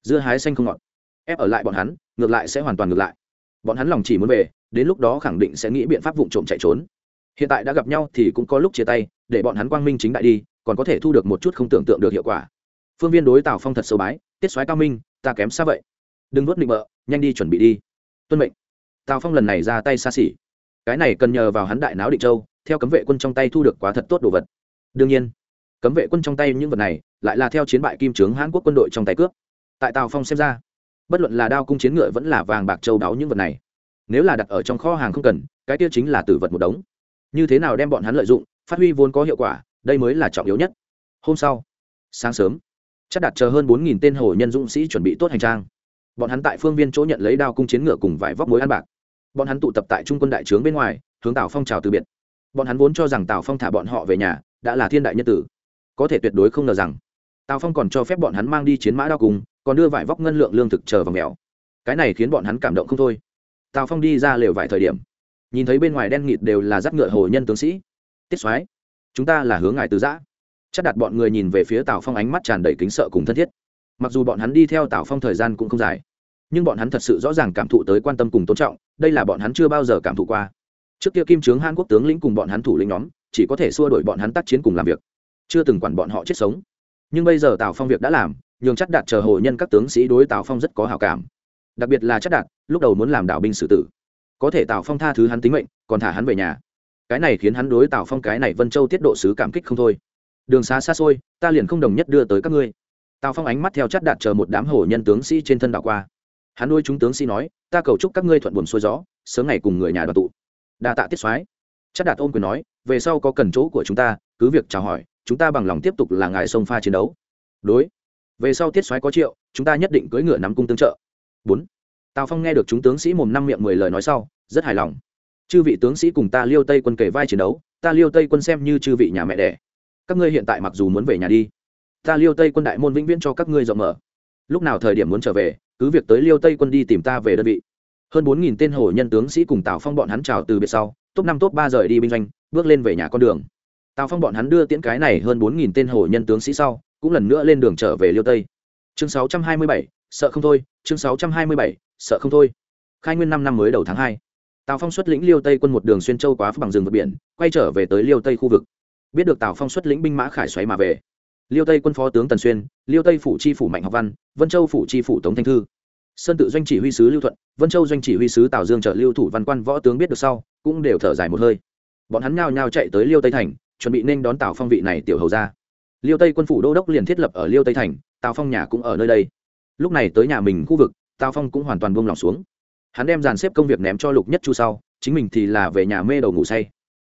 Dưa hái xanh không ngọt. Ép ở lại bọn hắn, ngược lại sẽ hoàn toàn ngược lại. Bọn hắn lòng chỉ muốn về, đến lúc đó khẳng định sẽ nghĩ biện pháp vụ trộm chạy trốn. Hiện tại đã gặp nhau thì cũng có lúc chia tay, để bọn hắn quang minh chính đại đi, còn có thể thu được một chút không tưởng tượng được hiệu quả. Phương viên đối tào phong thật sâu bái, tiết soái cao minh, ta kém xa vậy. Đừng vớt định bợ, nhanh đi chuẩn bị đi. Tuân mệnh. Tào phong lần này ra tay xa xỉ cái này cần nhờ vào hắn đại náo định châu, theo cấm vệ quân trong tay thu được quá thật tốt đồ vật. Đương nhiên, cấm vệ quân trong tay những vật này lại là theo chiến bại kim trướng hãn quốc quân đội trong tay cướp. Tại tào phong xem ra, bất luận là đao cung chiến ngựa vẫn là vàng bạc châu đáo những vật này, nếu là đặt ở trong kho hàng không cần, cái tiêu chính là tử vật một đống. Như thế nào đem bọn hắn lợi dụng, phát huy vốn có hiệu quả, đây mới là trọng yếu nhất. Hôm sau, sáng sớm, chắc đặt chờ hơn bốn nghìn tên hồ nhân dũng sĩ chuẩn bị tốt hành trang. Bọn hắn tại phương viên chỗ nhận lấy đao cung chiến ngựa cùng vải vóc mối ăn bạc bọn hắn tụ tập tại trung quân đại trướng bên ngoài, hướng tào phong trào từ biệt. Bọn hắn vốn cho rằng tào phong thả bọn họ về nhà, đã là thiên đại nhân tử. Có thể tuyệt đối không ngờ rằng, tào phong còn cho phép bọn hắn mang đi chiến mã đao cùng, còn đưa vải vóc ngân lượng lương thực chờ vào mèo cái này khiến bọn hắn cảm động không thôi. Tào phong đi ra lều vài thời điểm, nhìn thấy bên ngoài đen nghịt đều là giáp ngựa hồ nhân tướng sĩ. Tiết soái, chúng ta là hướng ngài từ giã. Chắc đặt bọn người nhìn về phía tào phong ánh mắt tràn đầy kính sợ cùng thân thiết. Mặc dù bọn hắn đi theo tào phong thời gian cũng không dài nhưng bọn hắn thật sự rõ ràng cảm thụ tới quan tâm cùng tôn trọng, đây là bọn hắn chưa bao giờ cảm thụ qua. Trước kia kim trướng hàn quốc tướng lĩnh cùng bọn hắn thủ lĩnh nhóm, chỉ có thể xua đổi bọn hắn tác chiến cùng làm việc. Chưa từng quản bọn họ chết sống. Nhưng bây giờ tào phong việc đã làm, nhường chắc đạt chờ hồ nhân các tướng sĩ đối tào phong rất có hào cảm. Đặc biệt là chắc đạt, lúc đầu muốn làm đảo binh xử tử. Có thể tào phong tha thứ hắn tính mệnh, còn thả hắn về nhà. Cái này khiến hắn đối tào phong cái này vân châu tiết độ sứ cảm kích không thôi. Đường xá xa xôi, ta liền không đồng nhất đưa tới các ngươi. Tào phong ánh mắt theo chắc đạt chờ một đám hồ nhân tướng sĩ trên thân đảo qua hắn nuôi chúng tướng sĩ nói, ta cầu chúc các ngươi thuận buồn xuôi gió, sớm ngày cùng người nhà đoàn tụ. Đa tạ tiết soái. Chắc đạt ôm quyền nói, về sau có cần chỗ của chúng ta, cứ việc chào hỏi, chúng ta bằng lòng tiếp tục là ngài sông pha chiến đấu. Đối. Về sau tiết soái có triệu, chúng ta nhất định cưỡi ngựa nắm cung tương trợ. Bốn. Tào phong nghe được chúng tướng sĩ mồm năm miệng mười lời nói sau, rất hài lòng. Chư vị tướng sĩ cùng ta liêu tây quân kể vai chiến đấu, ta liêu tây quân xem như chư vị nhà mẹ đẻ. Các ngươi hiện tại mặc dù muốn về nhà đi, ta liêu tây quân đại môn vĩnh viễn cho các ngươi rộng mở. Lúc nào thời điểm muốn trở về cứ việc tới liêu tây quân đi tìm ta về đơn vị. Hơn bốn nghìn tên hổ nhân tướng sĩ cùng tào phong bọn hắn chào từ biệt sau, top năm, top ba rời đi binh doanh, bước lên về nhà con đường. Tào phong bọn hắn đưa tiễn cái này hơn bốn nghìn tên hổ nhân tướng sĩ sau, cũng lần nữa lên đường trở về liêu tây. Chương sáu trăm hai mươi bảy, sợ không thôi, chương sáu trăm hai mươi bảy, sợ không thôi. Khai nguyên năm năm mới đầu tháng hai. Tào phong xuất lĩnh liêu tây quân một đường xuyên châu quá bằng rừng vượt biển, quay trở về tới liêu tây khu vực. Biết được tào phong xuất lĩnh binh mã khải xoáy mà về liêu tây quân phó tướng tần xuyên, liêu tây phủ chi phủ mạnh học văn, vân châu phủ chi phủ tống thanh thư. Sơn tự doanh chỉ huy sứ lưu thuận, vân châu doanh chỉ huy sứ tào dương trợ lưu thủ văn quan võ tướng biết được sau, cũng đều thở dài một hơi. Bọn hắn nhao nhao chạy tới liêu tây thành, chuẩn bị nên đón tào phong vị này tiểu hầu ra. Liêu tây quân phủ đô đốc liền thiết lập ở liêu tây thành, tào phong nhà cũng ở nơi đây. Lúc này tới nhà mình khu vực, tào phong cũng hoàn toàn buông lỏng xuống. Hắn đem dàn xếp công việc ném cho lục nhất chu sau, chính mình thì là về nhà mê đầu ngủ say.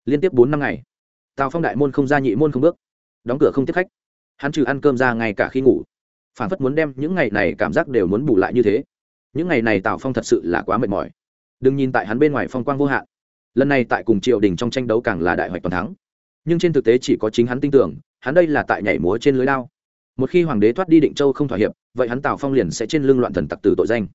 Liên tiếp bốn năm ngày, tào phong đại môn không ra nhị môn không bước. Đóng cửa không tiếp khách hắn trừ ăn cơm ra ngay cả khi ngủ. Phản phất muốn đem những ngày này cảm giác đều muốn bù lại như thế. Những ngày này tào phong thật sự là quá mệt mỏi. Đừng nhìn tại hắn bên ngoài phong quang vô hạn. Lần này tại cùng triều đình trong tranh đấu càng là đại hoạch toàn thắng. Nhưng trên thực tế chỉ có chính hắn tin tưởng, hắn đây là tại nhảy múa trên lưới lao một khi hoàng đế thoát đi định châu không thỏa hiệp, vậy hắn tào phong liền sẽ trên lưng loạn thần tặc tử tội danh.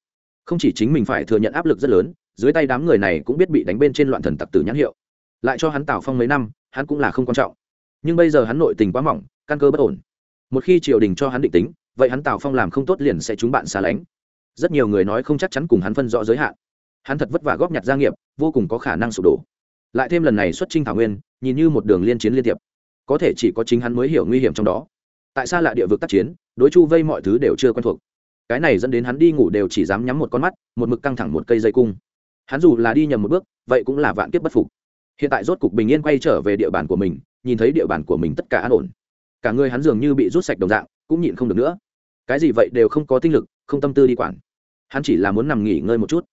Không chỉ chính mình phải thừa nhận áp lực rất lớn, dưới tay đám người này cũng biết bị đánh bên trên loạn thần tặc tử nhãn hiệu. Lại cho hắn tào phong mấy năm, hắn cũng là không quan trọng. Nhưng bây giờ hắn nội tình quá mỏng, căn cơ bất ổn một khi triều đình cho hắn định tính, vậy hắn tào phong làm không tốt liền sẽ chúng bạn xa lánh. Rất nhiều người nói không chắc chắn cùng hắn phân rõ giới hạn. Hắn thật vất vả góp nhặt gia nghiệp, vô cùng có khả năng sụp đổ. Lại thêm lần này xuất trinh thảo nguyên, nhìn như một đường liên chiến liên tiệp có thể chỉ có chính hắn mới hiểu nguy hiểm trong đó. Tại sao lại địa vực tác chiến, đối chu vây mọi thứ đều chưa quen thuộc. Cái này dẫn đến hắn đi ngủ đều chỉ dám nhắm một con mắt, một mực căng thẳng một cây dây cung. Hắn dù là đi nhầm một bước, vậy cũng là vạn kiếp bất phục. Hiện tại rốt cục bình yên quay trở về địa bàn của mình, nhìn thấy địa bàn của mình tất cả an ổn cả người hắn dường như bị rút sạch đồng dạng, cũng nhịn không được nữa. Cái gì vậy đều không có tinh lực, không tâm tư đi quản. Hắn chỉ là muốn nằm nghỉ ngơi một chút.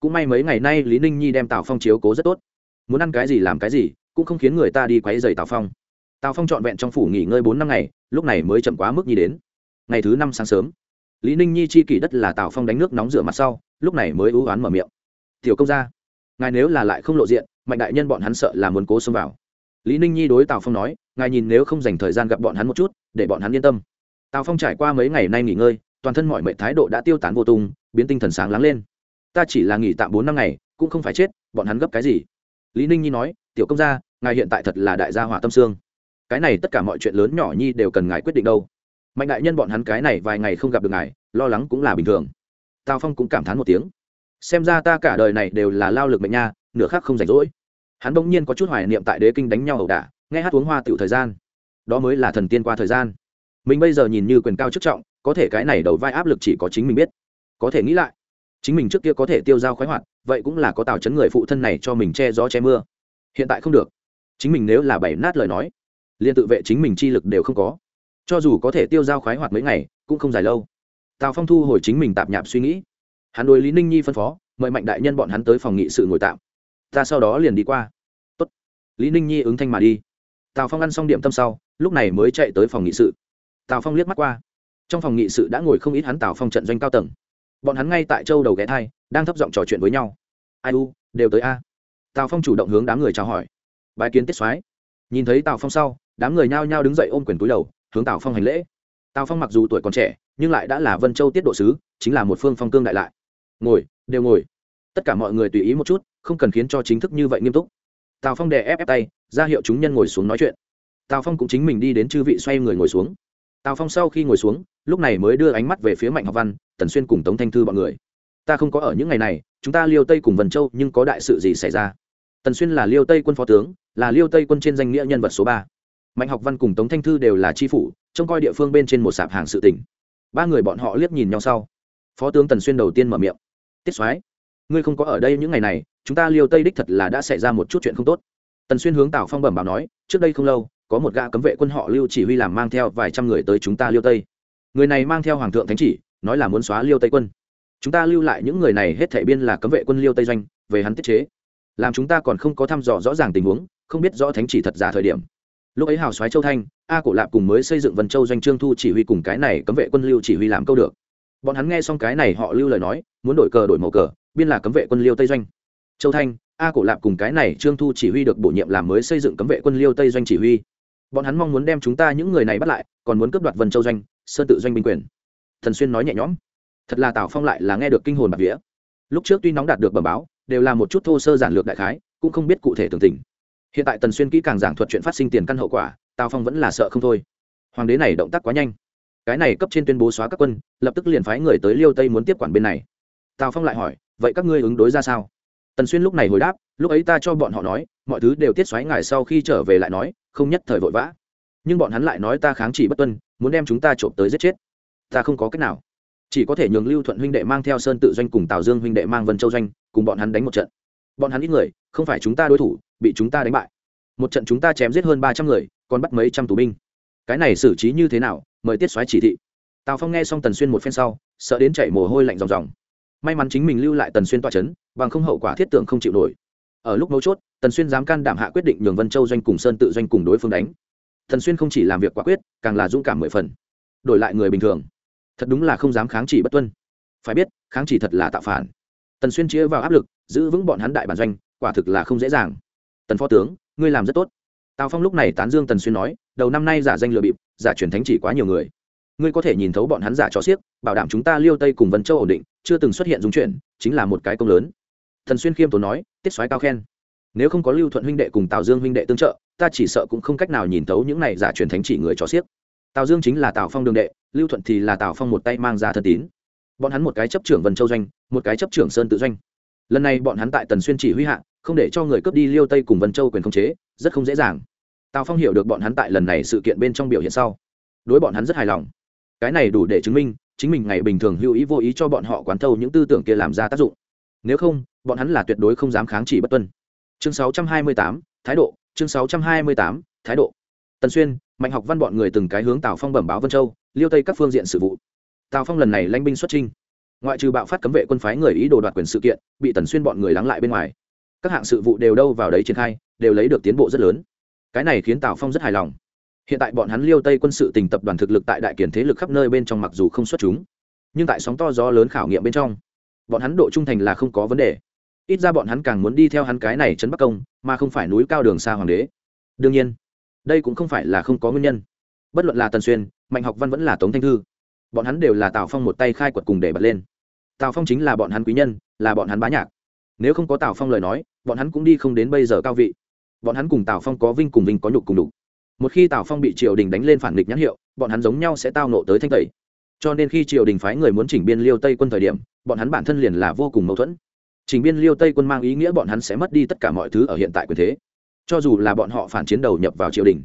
Cũng may mấy ngày nay lý ninh nhi đem tào phong chiếu cố rất tốt. Muốn ăn cái gì làm cái gì, cũng không khiến người ta đi quấy dày tào phong. Tào phong trọn vẹn trong phủ nghỉ ngơi bốn năm ngày, lúc này mới chậm quá mức nhi đến. Ngày thứ năm sáng sớm, lý ninh nhi chi kỷ đất là tào phong đánh nước nóng rửa mặt sau, lúc này mới ưu oán mở miệng. Tiểu công ra ngài nếu là lại không lộ diện, mạnh đại nhân bọn hắn sợ là muốn cố xông vào lý ninh nhi đối tào phong nói, ngài nhìn nếu không dành thời gian gặp bọn hắn một chút, để bọn hắn yên tâm. Tào phong trải qua mấy ngày nay nghỉ ngơi, toàn thân mọi mệnh thái độ đã tiêu tán vô tung, biến tinh thần sáng lắng lên. Ta chỉ là nghỉ tạm bốn năm ngày, cũng không phải chết, bọn hắn gấp cái gì? Lý ninh nhi nói, tiểu công gia, ngài hiện tại thật là đại gia hỏa tâm sương cái này tất cả mọi chuyện lớn nhỏ nhi đều cần ngài quyết định đâu. Mạnh đại nhân bọn hắn cái này vài ngày không gặp được ngài, lo lắng cũng là bình thường. Tào phong cũng cảm thán một tiếng. Xem ra ta cả đời này đều là lao lực mệnh nha, nửa khác không rảnh rỗi hắn bỗng nhiên có chút hoài niệm tại đế kinh đánh nhau ẩu đả, nghe hát uống hoa tiểu thời gian. Đó mới là thần tiên qua thời gian. Mình bây giờ nhìn như quyền cao chức trọng, có thể cái này đầu vai áp lực chỉ có chính mình biết. Có thể nghĩ lại, chính mình trước kia có thể tiêu dao khoái hoạt, vậy cũng là có tào chấn người phụ thân này cho mình che gió che mưa. Hiện tại không được. Chính mình nếu là bảy nát lời nói, liền tự vệ chính mình chi lực đều không có. Cho dù có thể tiêu dao khoái hoạt mấy ngày, cũng không dài lâu. Tào phong thu hồi chính mình tạp nhạp suy nghĩ. Hắn đối lý ninh nhi phân phó, mời mạnh đại nhân bọn hắn tới phòng nghị sự ngồi tạm ta sau đó liền đi qua. Tốt. lý ninh nhi ứng thanh mà đi. Tào phong ăn xong điểm tâm sau, lúc này mới chạy tới phòng nghị sự. Tào phong liếc mắt qua. Trong phòng nghị sự đã ngồi không ít hắn tào phong trận doanh cao tầng. Bọn hắn ngay tại châu đầu ghé thai, đang thấp giọng trò chuyện với nhau. Ai u, đều tới a. Tào phong chủ động hướng đám người chào hỏi. Bài kiến tiết soái. Nhìn thấy tào phong sau, đám người nhao nhao đứng dậy ôm quyền túi đầu, hướng tào phong hành lễ. Tào phong mặc dù tuổi còn trẻ, nhưng lại đã là vân châu tiết độ sứ, chính là một phương phong cương đại lại. Ngồi, đều ngồi tất cả mọi người tùy ý một chút, không cần khiến cho chính thức như vậy nghiêm túc. Tào phong đè ép ép tay, ra hiệu chúng nhân ngồi xuống nói chuyện. Tào phong cũng chính mình đi đến chư vị xoay người ngồi xuống. Tào phong sau khi ngồi xuống, lúc này mới đưa ánh mắt về phía mạnh học văn, tần xuyên cùng tống thanh thư bọn người. Ta không có ở những ngày này, chúng ta liêu tây cùng vân châu, nhưng có đại sự gì xảy ra? Tần xuyên là liêu tây quân phó tướng, là liêu tây quân trên danh nghĩa nhân vật số ba. Mạnh học văn cùng tống thanh thư đều là tri phủ, trông coi địa phương bên trên một sạp hàng sự tỉnh ba người bọn họ liếc nhìn nhau sau. Phó tướng tần xuyên đầu tiên mở miệng. Tiết soái ngươi không có ở đây những ngày này, chúng ta liêu tây đích thật là đã xảy ra một chút chuyện không tốt. Tần xuyên hướng tào phong bẩm báo nói, trước đây không lâu, có một gã cấm vệ quân họ lưu chỉ huy làm mang theo vài trăm người tới chúng ta liêu tây. Người này mang theo hoàng thượng thánh chỉ, nói là muốn xóa liêu tây quân. Chúng ta lưu lại những người này hết thể biên là cấm vệ quân liêu tây doanh, về hắn tiết chế. Làm chúng ta còn không có thăm dò rõ ràng tình huống, không biết rõ thánh chỉ thật giả thời điểm. Lúc ấy hào soái châu thanh, a cổ lạp cùng mới xây dựng vân châu doanh trương thu chỉ huy cùng cái này cấm vệ quân lưu chỉ huy làm câu được. Bọn hắn nghe xong cái này họ lưu lời nói, muốn đổi cờ đổi màu cờ biên là cấm vệ quân liêu tây doanh. Châu thanh, a cổ lạp cùng cái này trương thu chỉ huy được bổ nhiệm làm mới xây dựng cấm vệ quân liêu tây doanh chỉ huy. Bọn hắn mong muốn đem chúng ta những người này bắt lại, còn muốn cướp đoạt vân châu doanh, sơn tự doanh binh quyền. Thần xuyên nói nhẹ nhõm. Thật là tào phong lại là nghe được kinh hồn bạc vía. Lúc trước tuy nóng đạt được bẩm báo, đều là một chút thô sơ giản lược đại khái, cũng không biết cụ thể tường tình. Hiện tại tần xuyên kỹ càng giảng thuật chuyện phát sinh tiền căn hậu quả, tào phong vẫn là sợ không thôi. Hoàng đế này động tác quá nhanh. Cái này cấp trên tuyên bố xóa các quân, lập tức liền phái người tới liêu tây muốn tiếp quản bên này tào phong lại hỏi, vậy các ngươi ứng đối ra sao? Tần xuyên lúc này hồi đáp, lúc ấy ta cho bọn họ nói, mọi thứ đều tiết xoáy ngài sau khi trở về lại nói, không nhất thời vội vã. Nhưng bọn hắn lại nói ta kháng chỉ bất tuân, muốn đem chúng ta trộm tới giết chết. Ta không có cách nào. Chỉ có thể nhường lưu thuận huynh đệ mang theo sơn tự doanh cùng tào dương huynh đệ mang vân châu doanh, cùng bọn hắn đánh một trận. Bọn hắn ít người, không phải chúng ta đối thủ, bị chúng ta đánh bại. Một trận chúng ta chém giết hơn ba trăm người, còn bắt mấy trăm tù binh. Cái này xử trí như thế nào, mời tiết xoáy chỉ thị. Tào phong nghe xong tần xuyên một phen sau, sợ đến chảy mồ hôi lạnh ròng ròng may mắn chính mình lưu lại tần xuyên toa c h ấ n bằng không hậu quả thiết tưởng không chịu nổi. Ở lúc mấu chốt, tần xuyên dám can đảm hạ quyết định nhường vân châu doanh cùng sơn tự doanh cùng đối phương đánh. Tần xuyên không chỉ làm việc quả quyết, càng là dũng cảm mười phần. Đổi lại người bình thường, thật đúng là không dám kháng chỉ bất tuân. Phải biết, kháng chỉ thật là tạo phản. Tần xuyên chia vào áp lực, giữ vững bọn hắn đại bản doanh, quả thực là không dễ dàng. Tần phó tướng, ngươi làm rất tốt. Tào phong lúc này tán dương tần xuyên nói, đầu năm nay giả danh lừa bịp, giả truyền thánh chỉ quá nhiều người ngươi có thể nhìn thấu bọn hắn giả cho xiếc, bảo đảm chúng ta liêu tây cùng vân châu ổn định, chưa từng xuất hiện dung chuyện chính là một cái công lớn. Thần xuyên khiêm tốn nói, tiết soái cao khen. Nếu không có lưu thuận huynh đệ cùng tào dương huynh đệ tương trợ, ta chỉ sợ cũng không cách nào nhìn thấu những này giả truyền thánh chỉ người cho xiếc. Tào dương chính là tào phong đường đệ, lưu thuận thì là tào phong một tay mang ra thân tín. Bọn hắn một cái chấp trưởng vân châu doanh, một cái chấp trưởng sơn tự doanh. Lần này bọn hắn tại tần xuyên chỉ huy hạ, không để cho người cướp đi liêu tây cùng vân châu quyền khống chế, rất không dễ dàng. Tào phong hiểu được bọn hắn tại lần này sự kiện bên trong biểu hiện sau. Đối bọn hắn rất hài lòng cái này đủ để chứng minh chính mình ngày bình thường hữu ý vô ý cho bọn họ quán thâu những tư tưởng kia làm ra tác dụng. Nếu không bọn hắn là tuyệt đối không dám kháng chỉ bất tuân. Chương 628, thái độ chương 628, thái độ. Tần xuyên mạnh học văn bọn người từng cái hướng tào phong bẩm báo vân châu liêu tây các phương diện sự vụ. Tào phong lần này lãnh binh xuất trinh ngoại trừ bạo phát cấm vệ quân phái người ý đồ đoạt quyền sự kiện bị tần xuyên bọn người lắng lại bên ngoài. Các hạng sự vụ đều đâu vào đấy triển khai đều lấy được tiến bộ rất lớn. Cái này khiến tào phong rất hài lòng hiện tại bọn hắn liêu tây quân sự tình tập đoàn thực lực tại đại kiển thế lực khắp nơi bên trong mặc dù không xuất chúng, nhưng tại sóng to gió lớn khảo nghiệm bên trong, bọn hắn độ trung thành là không có vấn đề. Ít ra bọn hắn càng muốn đi theo hắn cái này trấn bắc công, mà không phải núi cao đường xa hoàng đế. Đương nhiên, đây cũng không phải là không có nguyên nhân. Bất luận là tần xuyên, mạnh học văn vẫn là tống thanh thư, bọn hắn đều là tào phong một tay khai quật cùng để bật lên. Tào phong chính là bọn hắn quý nhân, là bọn hắn bá nhạc. Nếu không có tào phong lời nói, bọn hắn cũng đi không đến bây giờ cao vị. Bọn hắn cùng tào phong có vinh cùng vinh có nhục cùng đục một khi tào phong bị triều đình đánh lên phản nghịch nhãn hiệu, bọn hắn giống nhau sẽ tao nộ tới thanh tẩy. Cho nên khi triều đình phái người muốn chỉnh biên liêu tây quân thời điểm, bọn hắn bản thân liền là vô cùng mâu thuẫn. Chỉnh biên liêu tây quân mang ý nghĩa bọn hắn sẽ mất đi tất cả mọi thứ ở hiện tại quyền thế. Cho dù là bọn họ phản chiến đầu nhập vào triều đình,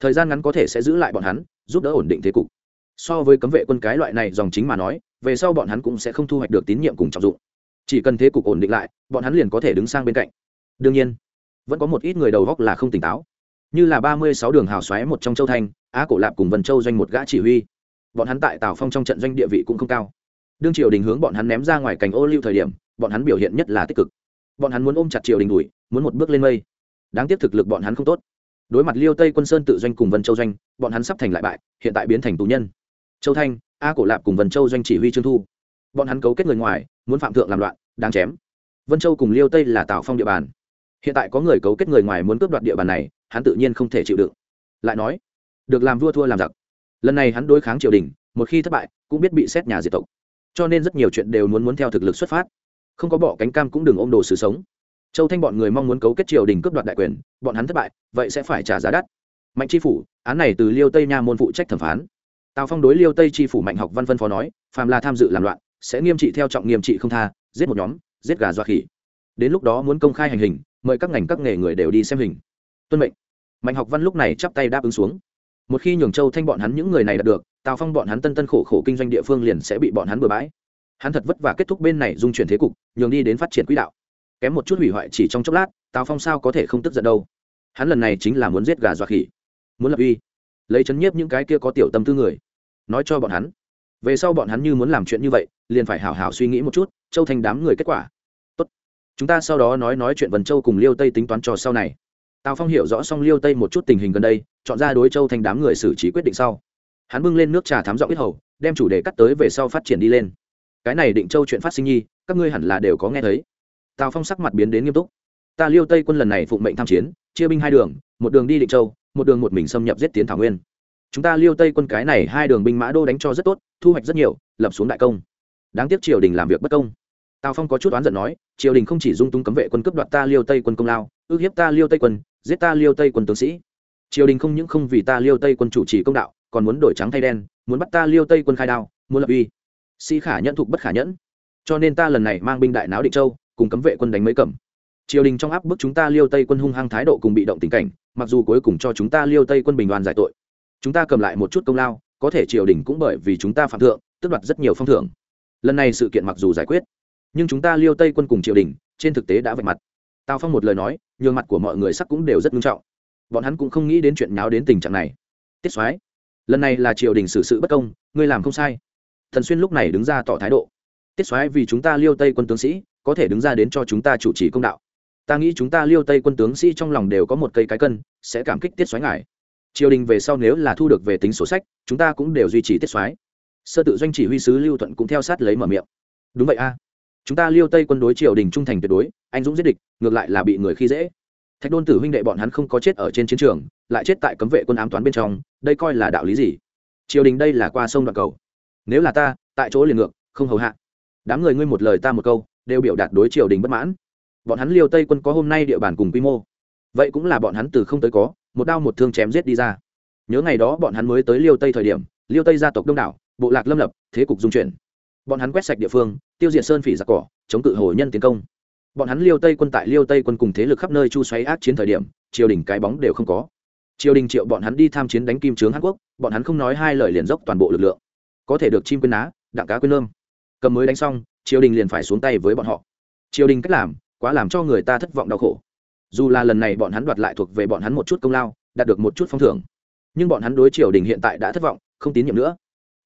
thời gian ngắn có thể sẽ giữ lại bọn hắn, giúp đỡ ổn định thế cục. So với cấm vệ quân cái loại này dòng chính mà nói, về sau bọn hắn cũng sẽ không thu hoạch được tín nhiệm cùng trọng dụng. Chỉ cần thế cục ổn định lại, bọn hắn liền có thể đứng sang bên cạnh. Đương nhiên, vẫn có một ít người đầu góc là không tỉnh táo như là ba mươi sáu đường hào xoáy một trong châu thanh, á cổ lạp cùng vân châu doanh một gã chỉ huy. Bọn hắn tại tào phong trong trận doanh địa vị cũng không cao. Đương triều đình hướng bọn hắn ném ra ngoài cành ô lưu thời điểm, bọn hắn biểu hiện nhất là tích cực. Bọn hắn muốn ôm chặt triều đình đuổi, muốn một bước lên mây. Đáng tiếc thực lực bọn hắn không tốt. Đối mặt liêu tây quân sơn tự doanh cùng vân châu doanh, bọn hắn sắp thành lại bại, hiện tại biến thành tù nhân. Châu thanh a cổ lạp cùng vân châu doanh chỉ huy trương thu. Bọn hắn cấu kết người ngoài, muốn phạm thượng làm loạn, đáng chém. Vân châu cùng liêu tây là tào phong địa bàn. Hiện tại có người cấu kết người ngoài muốn cướp đoạt địa bàn này hắn tự nhiên không thể chịu đựng. Lại nói, được làm vua thua làm giặc. Lần này hắn đối kháng triều đình, một khi thất bại, cũng biết bị xét nhà diệt tộc. Cho nên rất nhiều chuyện đều muốn muốn theo thực lực xuất phát. Không có bỏ cánh cam cũng đừng ôm đồ sự sống. Châu thanh bọn người mong muốn cấu kết triều đình cướp đoạt đại quyền, bọn hắn thất bại, vậy sẽ phải trả giá đắt. Mạnh tri phủ, án này từ liêu tây nha môn phụ trách thẩm phán. Tào phong đối liêu tây tri phủ mạnh học văn phân phó nói, phàm là tham dự làm loạn, sẽ nghiêm trị theo trọng nghiêm trị không tha, giết một nhóm, giết gà dọa khỉ. Đến lúc đó muốn công khai hành hình, mời các ngành các nghề người đều đi xem hình tuân mệnh. Mạnh học văn lúc này chắp tay đáp ứng xuống. Một khi nhường châu thanh bọn hắn những người này đạt được, tào phong bọn hắn tân tân khổ khổ kinh doanh địa phương liền sẽ bị bọn hắn bừa bãi. Hắn thật vất vả kết thúc bên này dung chuyển thế cục, nhường đi đến phát triển quỹ đạo. Kém một chút hủy hoại chỉ trong chốc lát, tào phong sao có thể không tức giận đâu. Hắn lần này chính là muốn giết gà dọa khỉ. Muốn lập uy. Lấy chấn nhiếp những cái kia có tiểu tâm tư người. Nói cho bọn hắn. Về sau bọn hắn như muốn làm chuyện như vậy, liền phải hào hào suy nghĩ một chút, châu thanh đám người kết quả. Tốt. Chúng ta sau đó nói nói chuyện vần châu cùng liêu tây tính toán trò sau này tào phong hiểu rõ xong liêu tây một chút tình hình gần đây, chọn ra đối châu thành đám người xử trí quyết định sau. Hắn bưng lên nước trà thám giọng biết hầu, đem chủ đề cắt tới về sau phát triển đi lên. Cái này định châu chuyện phát sinh nhi, các ngươi hẳn là đều có nghe thấy. Tào phong sắc mặt biến đến nghiêm túc. Ta liêu tây quân lần này phụng mệnh tham chiến, chia binh hai đường, một đường đi định châu, một đường một mình xâm nhập giết tiến thảo nguyên. Chúng ta liêu tây quân cái này hai đường binh mã đô đánh cho rất tốt, thu hoạch rất nhiều, lập xuống đại công. Đáng tiếc triều đình làm việc bất công. Tào phong có chút oán giận nói, triều đình không chỉ dung tung cấm vệ quân cướp đoạt ta liêu tây quân công lao, ước hiếp ta liêu tây quân giết ta liêu tây quân tướng sĩ. Triều đình không những không vì ta liêu tây quân chủ trì công đạo, còn muốn đổi trắng thay đen, muốn bắt ta liêu tây quân khai đao, muốn lập uy. Sĩ khả nhẫn thục bất khả nhẫn. Cho nên ta lần này mang binh đại náo định châu, cùng cấm vệ quân đánh mấy cẩm. Triều đình trong áp bức chúng ta liêu tây quân hung hăng thái độ cùng bị động tình cảnh, mặc dù cuối cùng cho chúng ta liêu tây quân bình đoàn giải tội. Chúng ta cầm lại một chút công lao, có thể triều đình cũng bởi vì chúng ta phạm thượng tức đoạt rất nhiều phong thưởng. Lần này sự kiện mặc dù giải quyết, nhưng chúng ta liêu tây quân cùng triều đình, trên thực tế đã vạch mặt. Tào phong một lời nói nhường mặt của mọi người sắc cũng đều rất nghiêm trọng. Bọn hắn cũng không nghĩ đến chuyện nháo đến tình trạng này. Tiết soái, lần này là triều đình xử sự bất công, ngươi làm không sai. Thần xuyên lúc này đứng ra tỏ thái độ. Tiết soái, vì chúng ta liêu tây quân tướng sĩ, có thể đứng ra đến cho chúng ta chủ trì công đạo. Ta nghĩ chúng ta liêu tây quân tướng sĩ trong lòng đều có một cây cái cân, sẽ cảm kích tiết soái ngài. Triều đình về sau nếu là thu được về tính sổ sách, chúng ta cũng đều duy trì tiết soái. Sơ tự doanh chỉ huy sứ lưu thuận cũng theo sát lấy mở miệng. Đúng vậy a chúng ta liêu tây quân đối triều đình trung thành tuyệt đối, anh dũng giết địch, ngược lại là bị người khi dễ. Thạch đôn tử huynh đệ bọn hắn không có chết ở trên chiến trường, lại chết tại cấm vệ quân ám toán bên trong, đây coi là đạo lý gì? Triều đình đây là qua sông đoạn cầu. Nếu là ta, tại chỗ liền ngược, không hầu hạ. Đám người ngươi một lời ta một câu, đều biểu đạt đối triều đình bất mãn. Bọn hắn liêu tây quân có hôm nay địa bàn cùng quy mô. Vậy cũng là bọn hắn từ không tới có, một đao một thương chém giết đi ra. Nhớ ngày đó bọn hắn mới tới liêu tây thời điểm, liêu tây gia tộc đông đảo, bộ lạc lâm lập, thế cục dung chuyển bọn hắn quét sạch địa phương, tiêu diệt sơn phỉ giặc cỏ, chống cự hồ nhân tiến công. Bọn hắn liêu tây quân tại liêu tây quân cùng thế lực khắp nơi chu xoáy ác chiến thời điểm, triều đình cái bóng đều không có. Triều đình triệu bọn hắn đi tham chiến đánh kim trướng hàn quốc, bọn hắn không nói hai lời liền dốc toàn bộ lực lượng. Có thể được chim quên ná, đặng cá quên lơm cầm mới đánh xong, triều đình liền phải xuống tay với bọn họ. Triều đình cách làm, quá làm cho người ta thất vọng đau khổ. Dù là lần này bọn hắn đoạt lại thuộc về bọn hắn một chút công lao, đạt được một chút phong thưởng. Nhưng bọn hắn đối triều đình hiện tại đã thất vọng, không tín nhiệm nữa.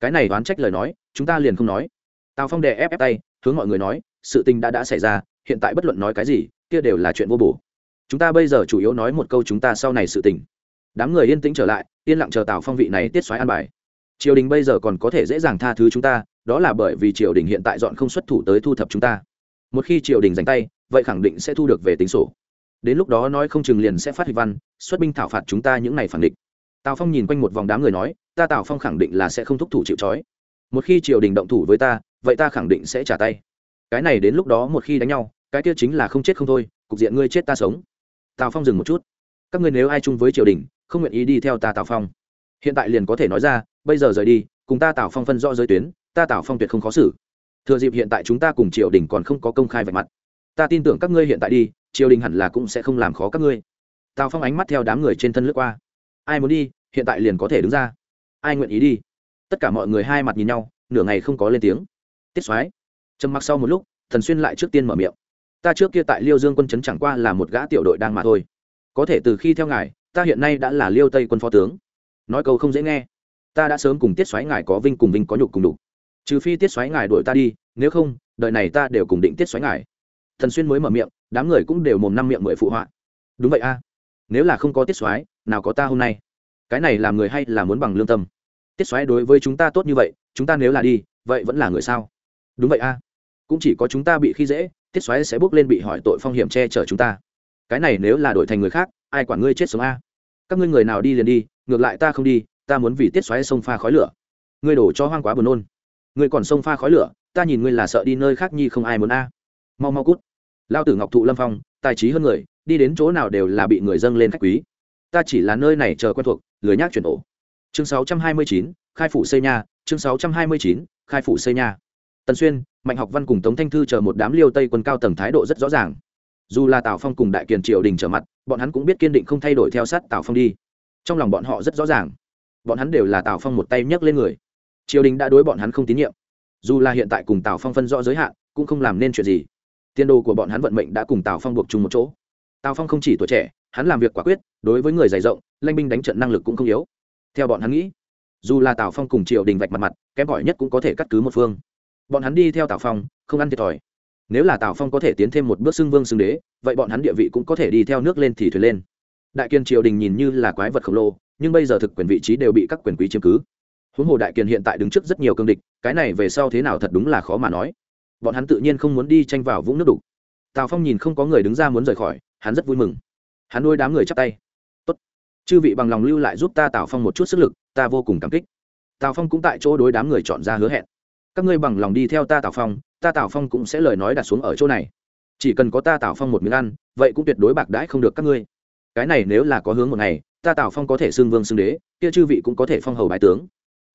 Cái này đoán trách lời nói, chúng ta liền không nói tào phong đè ép ép tay, hướng mọi người nói, sự tình đã đã xảy ra, hiện tại bất luận nói cái gì, kia đều là chuyện vô bổ. Chúng ta bây giờ chủ yếu nói một câu chúng ta sau này sự tình. Đám người yên tĩnh trở lại, yên lặng chờ tào phong vị này tiết xoáy an bài. Triều đình bây giờ còn có thể dễ dàng tha thứ chúng ta, đó là bởi vì triều đình hiện tại dọn không xuất thủ tới thu thập chúng ta. Một khi triều đình giành tay, vậy khẳng định sẽ thu được về tính sổ. Đến lúc đó nói không chừng liền sẽ phát huy văn, xuất binh thảo phạt chúng ta những ngày phản định tào phong nhìn quanh một vòng đám người nói, ta tào phong khẳng định là sẽ không thúc thủ chịu trói một khi triều đình động thủ với ta, vậy ta khẳng định sẽ trả tay. Cái này đến lúc đó một khi đánh nhau, cái kia chính là không chết không thôi, cục diện ngươi chết ta sống. Tào phong dừng một chút. Các ngươi nếu ai chung với triều đình, không nguyện ý đi theo ta tào phong. Hiện tại liền có thể nói ra, bây giờ rời đi, cùng ta tào phong phân rõ giới tuyến, ta tào phong tuyệt không khó xử. Thừa dịp hiện tại chúng ta cùng triều đình còn không có công khai vạch mặt. Ta tin tưởng các ngươi hiện tại đi, triều đình hẳn là cũng sẽ không làm khó các ngươi. Tào phong ánh mắt theo đám người trên thân lướt qua. Ai muốn đi, hiện tại liền có thể đứng ra. Ai nguyện ý đi? Tất cả mọi người hai mặt nhìn nhau, nửa ngày không có lên tiếng. Tiết soái, trầm mặc sau một lúc, thần xuyên lại trước tiên mở miệng. Ta trước kia tại liêu dương quân chấn chẳng qua là một gã tiểu đội đang mà thôi. Có thể từ khi theo ngài, ta hiện nay đã là liêu tây quân phó tướng. Nói câu không dễ nghe. Ta đã sớm cùng tiết soái ngài có vinh cùng vinh có nhục cùng đục trừ phi tiết soái ngài đuổi ta đi, nếu không đợi này ta đều cùng định tiết xoáy ngài. Thần xuyên mới mở miệng, đám người cũng đều mồm năm miệng mười phụ họa. Đúng vậy a. Nếu là không có tiết xoáy nào có ta hôm nay? Cái này làm người hay là muốn bằng lương tâm? Tiết xoáy đối với chúng ta tốt như vậy, chúng ta nếu là đi, vậy vẫn là người sao? Đúng vậy a. Cũng chỉ có chúng ta bị khi dễ, tiết xoáy sẽ bước lên bị hỏi tội phong hiểm che chở chúng ta. Cái này nếu là đổi thành người khác, ai quản ngươi chết sống a? Các ngươi người nào đi liền đi, ngược lại ta không đi, ta muốn vì tiết xoáy sông pha khói lửa. Ngươi đổ cho hoang quá buồn nôn. Ngươi còn sông pha khói lửa, ta nhìn ngươi là sợ đi nơi khác nhi không ai muốn a. Mau mau cút. Lao tử ngọc thụ lâm phong, tài trí hơn người, đi đến chỗ nào đều là bị người dâng lên khách quý. Ta chỉ là nơi này chờ quen thuộc, lười nhác chuyển ổ chương 629, khai phủ xây nhà chương 629, khai phủ xây nhà. Tần xuyên mạnh học văn cùng tống thanh thư chờ một đám liêu tây quân cao tầng thái độ rất rõ ràng. Dù là tào phong cùng đại kiền triều đình trở mặt bọn hắn cũng biết kiên định không thay đổi theo sát tào phong đi. Trong lòng bọn họ rất rõ ràng. Bọn hắn đều là tào phong một tay nhấc lên người. Triều đình đã đối bọn hắn không tín nhiệm. Dù là hiện tại cùng tào phong phân rõ giới hạn cũng không làm nên chuyện gì. Tiên đồ của bọn hắn vận mệnh đã cùng tào phong buộc chung một chỗ. Tào phong không chỉ tuổi trẻ hắn làm việc quả quyết đối với người dày rộng lanh binh đánh trận năng lực cũng không yếu theo bọn hắn nghĩ. Dù là tào phong cùng triều đình vạch mặt mặt, kém gọi nhất cũng có thể cắt cứ một phương. Bọn hắn đi theo tào phong, không ăn thiệt thòi. Nếu là tào phong có thể tiến thêm một bước xưng vương xưng đế, vậy bọn hắn địa vị cũng có thể đi theo nước lên thì thuyền lên. Đại kiên triều đình nhìn như là quái vật khổng lồ, nhưng bây giờ thực quyền vị trí đều bị các quyền quý chiếm cứ. Huống hồ đại kiền hiện tại đứng trước rất nhiều cương địch, cái này về sau thế nào thật đúng là khó mà nói. Bọn hắn tự nhiên không muốn đi tranh vào vũng nước đục. Tào phong nhìn không có người đứng ra muốn rời khỏi, hắn rất vui mừng. Hắn nuôi đám người chắp tay chư vị bằng lòng lưu lại giúp ta tào phong một chút sức lực, ta vô cùng cảm kích. Tào phong cũng tại chỗ đối đám người chọn ra hứa hẹn. Các ngươi bằng lòng đi theo ta tào phong, ta tào phong cũng sẽ lời nói đặt xuống ở chỗ này. Chỉ cần có ta tào phong một miếng ăn, vậy cũng tuyệt đối bạc đãi không được các ngươi. Cái này nếu là có hướng một ngày, ta tào phong có thể xưng vương xưng đế, kia chư vị cũng có thể phong hầu bái tướng.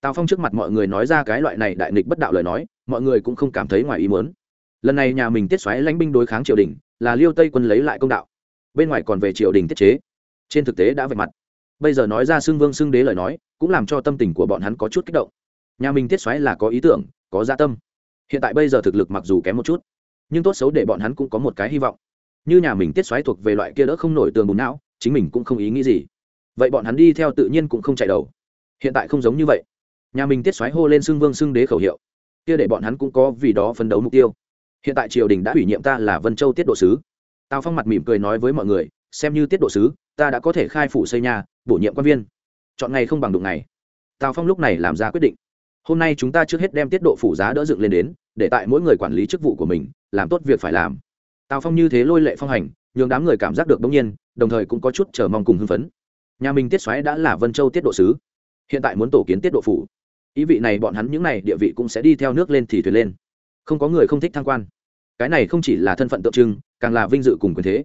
Tào phong trước mặt mọi người nói ra cái loại này đại nghịch bất đạo lời nói, mọi người cũng không cảm thấy ngoài ý muốn. Lần này nhà mình tiết xoáy lãnh binh đối kháng triều đình, là liêu tây quân lấy lại công đạo. Bên ngoài còn về triều đình tiết chế. Trên thực tế đã vạch mặt bây giờ nói ra xưng vương xưng đế lời nói, cũng làm cho tâm tình của bọn hắn có chút kích động. Nhà mình tiết xoáy là có ý tưởng, có gia tâm. Hiện tại bây giờ thực lực mặc dù kém một chút, nhưng tốt xấu để bọn hắn cũng có một cái hy vọng. Như nhà mình tiết xoáy thuộc về loại kia đỡ không nổi tường bùn não, chính mình cũng không ý nghĩ gì. Vậy bọn hắn đi theo tự nhiên cũng không chạy đầu. Hiện tại không giống như vậy. Nhà mình tiết xoáy hô lên xưng vương xưng đế khẩu hiệu. Kia để bọn hắn cũng có vì đó phấn đấu mục tiêu. Hiện tại triều đình đã ủy nhiệm ta là vân châu tiết độ sứ. Tào phong mặt mỉm cười nói với mọi người xem như tiết độ sứ, ta đã có thể khai phủ xây nhà, bổ nhiệm quan viên. Chọn ngày không bằng đụng ngày. Tào phong lúc này làm ra quyết định. Hôm nay chúng ta trước hết đem tiết độ phủ giá đỡ dựng lên đến, để tại mỗi người quản lý chức vụ của mình, làm tốt việc phải làm. Tào phong như thế lôi lệ phong hành, nhường đám người cảm giác được bỗng nhiên, đồng thời cũng có chút chờ mong cùng hưng phấn. Nhà mình tiết xoáy đã là vân châu tiết độ sứ. Hiện tại muốn tổ kiến tiết độ phủ. Ý vị này bọn hắn những n à y địa vị cũng sẽ đi theo nước lên thì thuyền lên. Không có người không thích thăng quan. Cái này không chỉ là thân phận tượng trưng, càng là vinh dự cùng quyền thế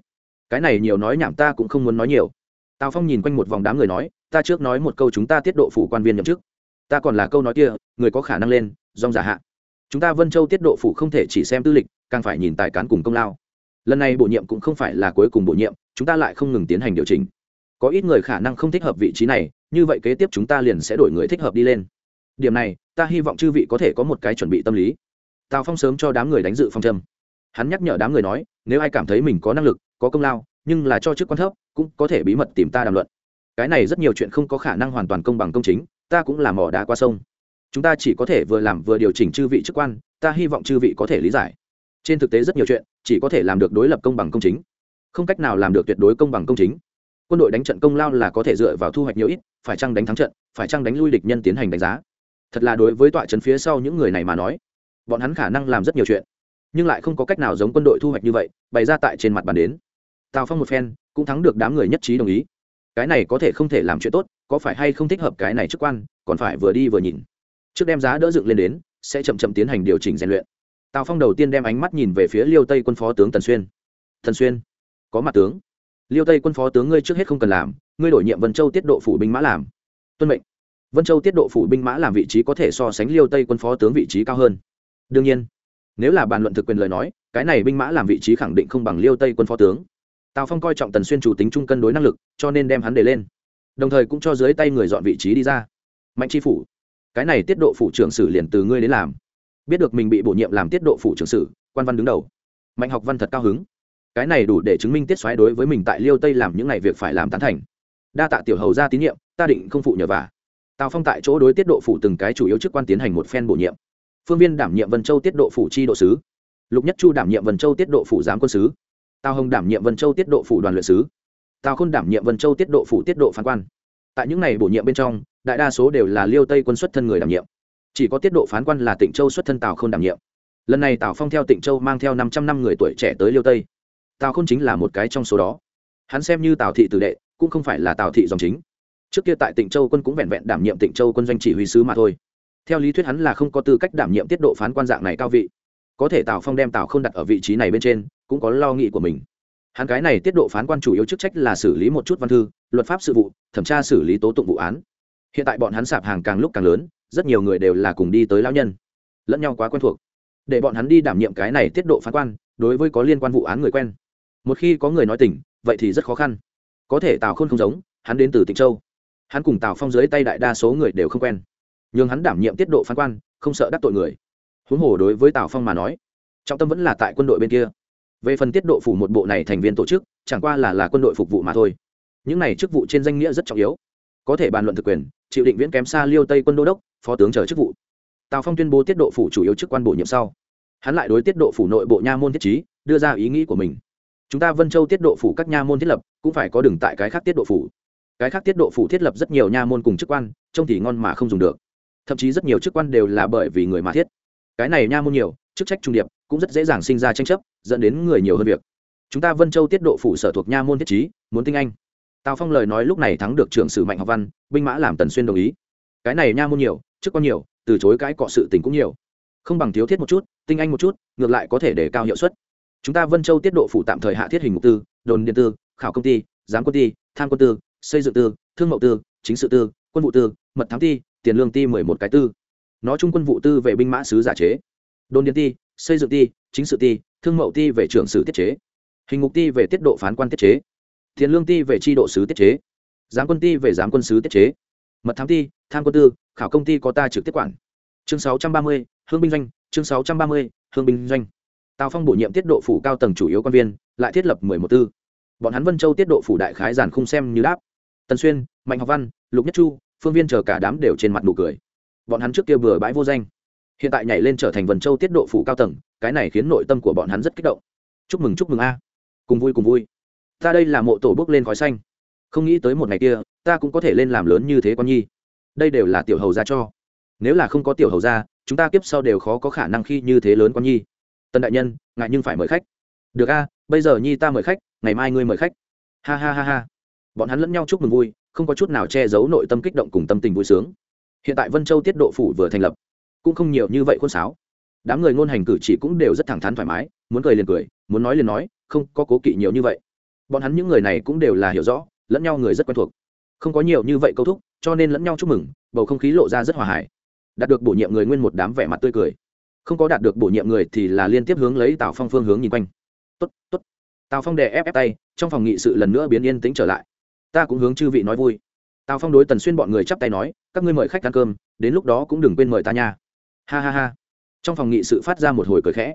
cái này nhiều nói nhảm ta cũng không muốn nói nhiều. Tào phong nhìn quanh một vòng đám người nói, ta trước nói một câu chúng ta tiết độ phủ quan viên nhậm chức. Ta còn là câu nói kia, người có khả năng lên dòng giả hạ. Chúng ta vân châu tiết độ phủ không thể chỉ xem tư lịch, càng phải nhìn tài cán cùng công lao. Lần này bổ nhiệm cũng không phải là cuối cùng bổ nhiệm, chúng ta lại không ngừng tiến hành điều chỉnh. Có ít người khả năng không thích hợp vị trí này, như vậy kế tiếp chúng ta liền sẽ đổi người thích hợp đi lên. Điểm này, ta hy vọng chư vị có thể có một cái chuẩn bị tâm lý. Tào phong sớm cho đám người đánh dự phong trâm. hắn nhắc nhở đám người nói, nếu ai cảm thấy mình có năng lực có công lao, nhưng là cho chức quan thấp, cũng có thể bí mật tìm ta đàm luận. Cái này rất nhiều chuyện không có khả năng hoàn toàn công bằng công chính, ta cũng là mỏ đá qua sông. Chúng ta chỉ có thể vừa làm vừa điều chỉnh chư vị chức quan, ta hy vọng chư vị có thể lý giải. Trên thực tế rất nhiều chuyện, chỉ có thể làm được đối lập công bằng công chính. Không cách nào làm được tuyệt đối công bằng công chính. Quân đội đánh trận công lao là có thể dựa vào thu hoạch nhiều ít, phải chăng đánh thắng trận, phải chăng đánh lui địch nhân tiến hành đánh giá. Thật là đối với tọa trấn phía sau những người này mà nói, bọn hắn khả năng làm rất nhiều chuyện, nhưng lại không có cách nào giống quân đội thu hoạch như vậy, bày ra tại trên mặt bàn đến tào phong một phen, cũng thắng được đám người nhất trí đồng ý. Cái này có thể không thể làm chuyện tốt, có phải hay không thích hợp cái này chức quan, còn phải vừa đi vừa nhìn. Trước đem giá đỡ dựng lên đến, sẽ chậm chậm tiến hành điều chỉnh rèn luyện. Tào phong đầu tiên đem ánh mắt nhìn về phía liêu tây quân phó tướng tần xuyên. Thần xuyên, có mặt tướng. Liêu tây quân phó tướng ngươi trước hết không cần làm, ngươi đổi nhiệm vân châu tiết độ phủ binh mã làm. Tuân mệnh. Vân châu tiết độ phủ binh mã làm vị trí có thể so sánh liêu tây quân phó tướng vị trí cao hơn. Đương nhiên, nếu là bàn luận thực quyền lời nói, cái này binh mã làm vị trí khẳng định không bằng liêu tây quân phó tướng tào phong coi trọng tần xuyên chủ tính trung cân đối năng lực, cho nên đem hắn để lên. Đồng thời cũng cho dưới tay người dọn vị trí đi ra. Mạnh Tri phủ, cái này tiết độ phủ trưởng sử liền từ ngươi đến làm. Biết được mình bị bổ nhiệm làm tiết độ phủ trưởng sử, quan văn đứng đầu. Mạnh học văn thật cao hứng. Cái này đủ để chứng minh tiết xoáy đối với mình tại liêu tây làm những ngày việc phải làm tán thành. Đa tạ tiểu hầu ra tín nhiệm, ta định không phụ nhờ vả. Tào phong tại chỗ đối tiết độ phủ từng cái chủ yếu chức quan tiến hành một phen bổ nhiệm. Phương viên đảm nhiệm vân châu tiết độ phủ chi độ sứ. Lục nhất chu đảm nhiệm vân châu tiết độ phủ giám quân sứ tào hồng đảm nhiệm vân châu tiết độ phủ đoàn luyện sứ tào khôn đảm nhiệm vân châu tiết độ phủ tiết độ phán quan tại những ngày bổ nhiệm bên trong đại đa số đều là liêu tây quân xuất thân người đảm nhiệm chỉ có tiết độ phán quan là tịnh châu xuất thân tào k h ô n đảm nhiệm lần này tào phong theo tịnh châu mang theo năm trăm năm người tuổi trẻ tới liêu tây tào k h ô n chính là một cái trong số đó hắn xem như tào thị tử đệ cũng không phải là tào thị dòng chính trước kia tại tịnh châu quân cũng vẹn vẹn đảm nhiệm tịnh châu quân doanh chỉ huy sứ mà thôi theo lý thuyết hắn là không có tư cách đảm nhiệm tiết độ phán quan dạng này cao vị có thể tào phong đem tào không đặt ở vị trí này bên trên cũng có lo nghĩ của mình. Hắn cái này tiết độ phán quan chủ yếu chức trách là xử lý một chút văn thư, luật pháp sự vụ, thẩm tra xử lý tố tụng vụ án. Hiện tại bọn hắn sạp hàng càng lúc càng lớn, rất nhiều người đều là cùng đi tới lão nhân, lẫn nhau quá quen thuộc. Để bọn hắn đi đảm nhiệm cái này tiết độ phán quan, đối với có liên quan vụ án người quen. Một khi có người nói tỉnh, vậy thì rất khó khăn. Có thể tào khôn không giống, hắn đến từ tịnh châu. Hắn cùng tào phong dưới tay đại đa số người đều không quen. N h ư n g hắn đảm nhiệm tiết độ phán quan, không sợ đắc tội người. Huống hồ đối với tào phong mà nói, trọng tâm vẫn là tại quân đội bên kia về phần tiết độ phủ một bộ này thành viên tổ chức, chẳng qua là là quân đội phục vụ mà thôi. Những này chức vụ trên danh nghĩa rất trọng yếu. Có thể bàn luận thực quyền, chịu định viễn kém xa liêu tây quân đô đốc, phó tướng chờ chức vụ. Tào phong tuyên bố tiết độ phủ chủ yếu chức quan bổ nhiệm sau. Hắn lại đối tiết độ phủ nội bộ nha môn thiết trí, đưa ra ý nghĩ của mình. Chúng ta vân châu tiết độ phủ các nha môn thiết lập, cũng phải có đường tại cái khác tiết độ phủ. Cái khác tiết độ phủ thiết lập rất nhiều nha môn cùng chức quan, trông thì ngon mà không dùng được. Thậm chí rất nhiều chức quan đều là bởi vì người mà thiết. Cái này nha môn nhiều chức trách trung điệp cũng rất dễ dàng sinh ra tranh chấp, dẫn đến người nhiều hơn việc. Chúng ta vân châu tiết độ phủ sở thuộc nha môn thiết trí, muốn tinh anh. Tào phong lời nói lúc này thắng được trưởng sử mạnh học văn, binh mã làm tần xuyên đồng ý. Cái này nha môn nhiều, chức quan nhiều, từ chối cãi cọ sự tình cũng nhiều. Không bằng thiếu thiết một chút, tinh anh một chút, ngược lại có thể để cao hiệu suất. Chúng ta vân châu tiết độ phủ tạm thời hạ thiết hình mục tư, đồn điện tư, khảo công ty, giám quân ty, tham quân tư, xây dựng tư, thương mậu tư, chính sự tư, quân vụ tư, mật thám ty, tiền lương ty mười một cái tư. Nói chung quân vụ tư về binh mã sứ giả chế đồn điện ti, xây dựng ti, chính sự ti, thương mậu ti về trưởng sử tiết chế. Hình ngục ti về tiết độ phán quan tiết chế. Tiền lương ti về tri độ sứ tiết chế. Giám quân ti về giám quân sứ tiết chế. Mật thám ti, tham quân tư khảo công ty có ta trực tiếp quản. Chương sáu trăm ba mươi hương binh doanh. Chương sáu trăm ba mươi hương binh doanh. Tào phong bổ nhiệm tiết độ phủ cao tầng chủ yếu quan viên lại thiết lập mười một tư. Bọn hắn vân châu tiết độ phủ đại khái giản khung xem như đáp. Tần xuyên mạnh học văn lục nhất chu phương viên chờ cả đám đều trên mặt nụ cười. Bọn hắn trước kia vừa bãi vô danh hiện tại nhảy lên trở thành vần châu tiết độ phủ cao tầng, cái này khiến nội tâm của bọn hắn rất kích động. Chúc mừng chúc mừng a. Cùng vui cùng vui. Ta đây là mộ tổ bước lên khói xanh. Không nghĩ tới một ngày kia, ta cũng có thể lên làm lớn như thế con nhi. Đây đều là tiểu hầu gia cho. Nếu là không có tiểu hầu gia, chúng ta kiếp sau đều khó có khả năng khi như thế lớn con nhi. Tân đại nhân, ngại nhưng phải mời khách. Được a, bây giờ nhi ta mời khách, ngày mai ngươi mời khách. Ha ha ha ha. Bọn hắn lẫn nhau chúc mừng vui, không có chút nào che giấu nội tâm kích động cùng tâm tình vui sướng. Hiện tại vân châu tiết độ phủ vừa thành lập cũng không nhiều như vậy khuôn sáo. Đám người ngôn hành cử chỉ cũng đều rất thẳng thắn thoải mái, muốn cười liền cười, muốn nói liền nói, không có cố kỵ nhiều như vậy. Bọn hắn những người này cũng đều là hiểu rõ, lẫn nhau người rất quen thuộc. Không có nhiều như vậy câu thúc, cho nên lẫn nhau chúc mừng, bầu không khí lộ ra rất hòa hải đạt được bổ nhiệm người nguyên một đám vẻ mặt tươi cười. Không có đạt được bổ nhiệm người thì là liên tiếp hướng lấy tào phong phương hướng nhìn quanh. Tốt tốt. Tào phong đè ép ép tay, trong phòng nghị sự lần nữa biến yên tĩnh trở lại. Ta cũng hướng chư vị nói vui. Tào phong đối tần xuyên bọn người chắp tay nói, các ngươi mời khách ăn cơm, đến lúc đó cũng đừng quên mời ta nha ha ha ha. Trong phòng nghị sự phát ra một hồi cười khẽ.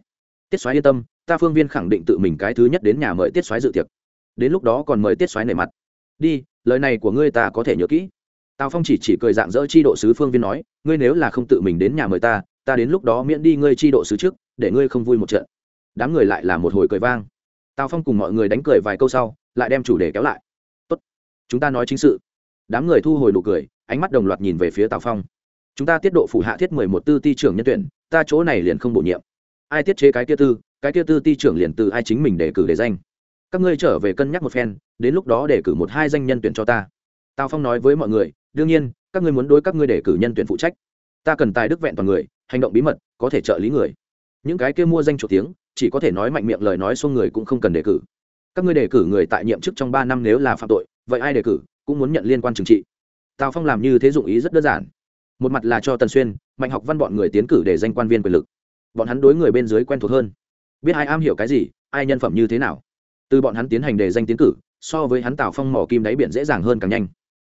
Tiết soái yên tâm, ta phương viên khẳng định tự mình cái thứ nhất đến nhà mời tiết soái dự tiệc. Đến lúc đó còn mời tiết soái nể mặt. Đi, lời này của ngươi ta có thể nhớ kỹ. Tào phong chỉ chỉ cười dạng dỡ chi độ sứ phương viên nói, ngươi nếu là không tự mình đến nhà mời ta ta đến lúc đó miễn đi ngươi chi độ sứ trước, để ngươi không vui một trận. Đám người lại là một hồi cười vang. Tào phong cùng mọi người đánh cười vài câu sau, lại đem chủ đề kéo lại. Tốt, chúng ta nói chính sự. Đám người thu hồi nụ cười, ánh mắt đồng loạt nhìn về phía tào phong chúng ta tiết độ phủ hạ thiết mười một tư ti trưởng nhân tuyển, ta chỗ này liền không bổ nhiệm. Ai tiết chế cái kia tư, cái kia tư ti trưởng liền từ ai chính mình để cử để danh. Các ngươi trở về cân nhắc một phen, đến lúc đó để cử một hai danh nhân tuyển cho ta. Tào phong nói với mọi người, đương nhiên, các ngươi muốn đối các ngươi để cử nhân tuyển phụ trách. Ta cần tài đức vẹn toàn người, hành động bí mật, có thể trợ lý người. Những cái kia mua danh chủ tiếng, chỉ có thể nói mạnh miệng lời nói xuông người cũng không cần đề cử. Các ngươi đề cử người tại nhiệm chức trong ba năm nếu là phạm tội, vậy ai đề cử, cũng muốn nhận liên quan trừng trị. Tào phong làm như thế dụng ý rất đơn giản một mặt là cho tần xuyên, mạnh học văn bọn người tiến cử để danh quan viên quyền lực. Bọn hắn đối người bên dưới quen thuộc hơn. Biết ai am hiểu cái gì, ai nhân phẩm như thế nào. Từ bọn hắn tiến hành đề danh tiến cử, so với hắn tào phong mỏ kim đáy biển dễ dàng hơn càng nhanh.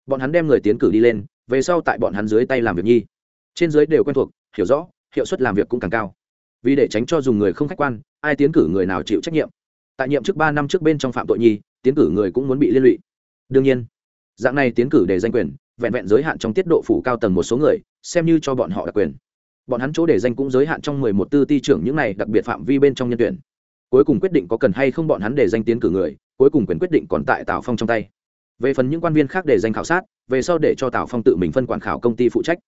Bọn hắn đem người tiến cử đi lên, về sau tại bọn hắn dưới tay làm việc nhi. Trên dưới đều quen thuộc, hiểu rõ, hiệu suất làm việc cũng càng cao. Vì để tránh cho dùng người không khách quan, ai tiến cử người nào chịu trách nhiệm. Tại nhiệm trước ba năm trước bên trong phạm tội nhi, tiến cử người cũng muốn bị liên lụy. Đương nhiên, dạng này tiến cử để danh quyền vẹn vẹn giới hạn trong tiết độ phủ cao tầng một số người, xem như cho bọn họ đặc quyền. Bọn hắn chỗ để danh cũng giới hạn trong mười một tư ti trưởng những này đặc biệt phạm vi bên trong nhân tuyển. Cuối cùng quyết định có cần hay không bọn hắn để danh tiến cử người, cuối cùng quyền quyết định còn tại tào phong trong tay. Về phần những quan viên khác để danh khảo sát, về sau để cho tào phong tự mình phân quản khảo công ty phụ trách.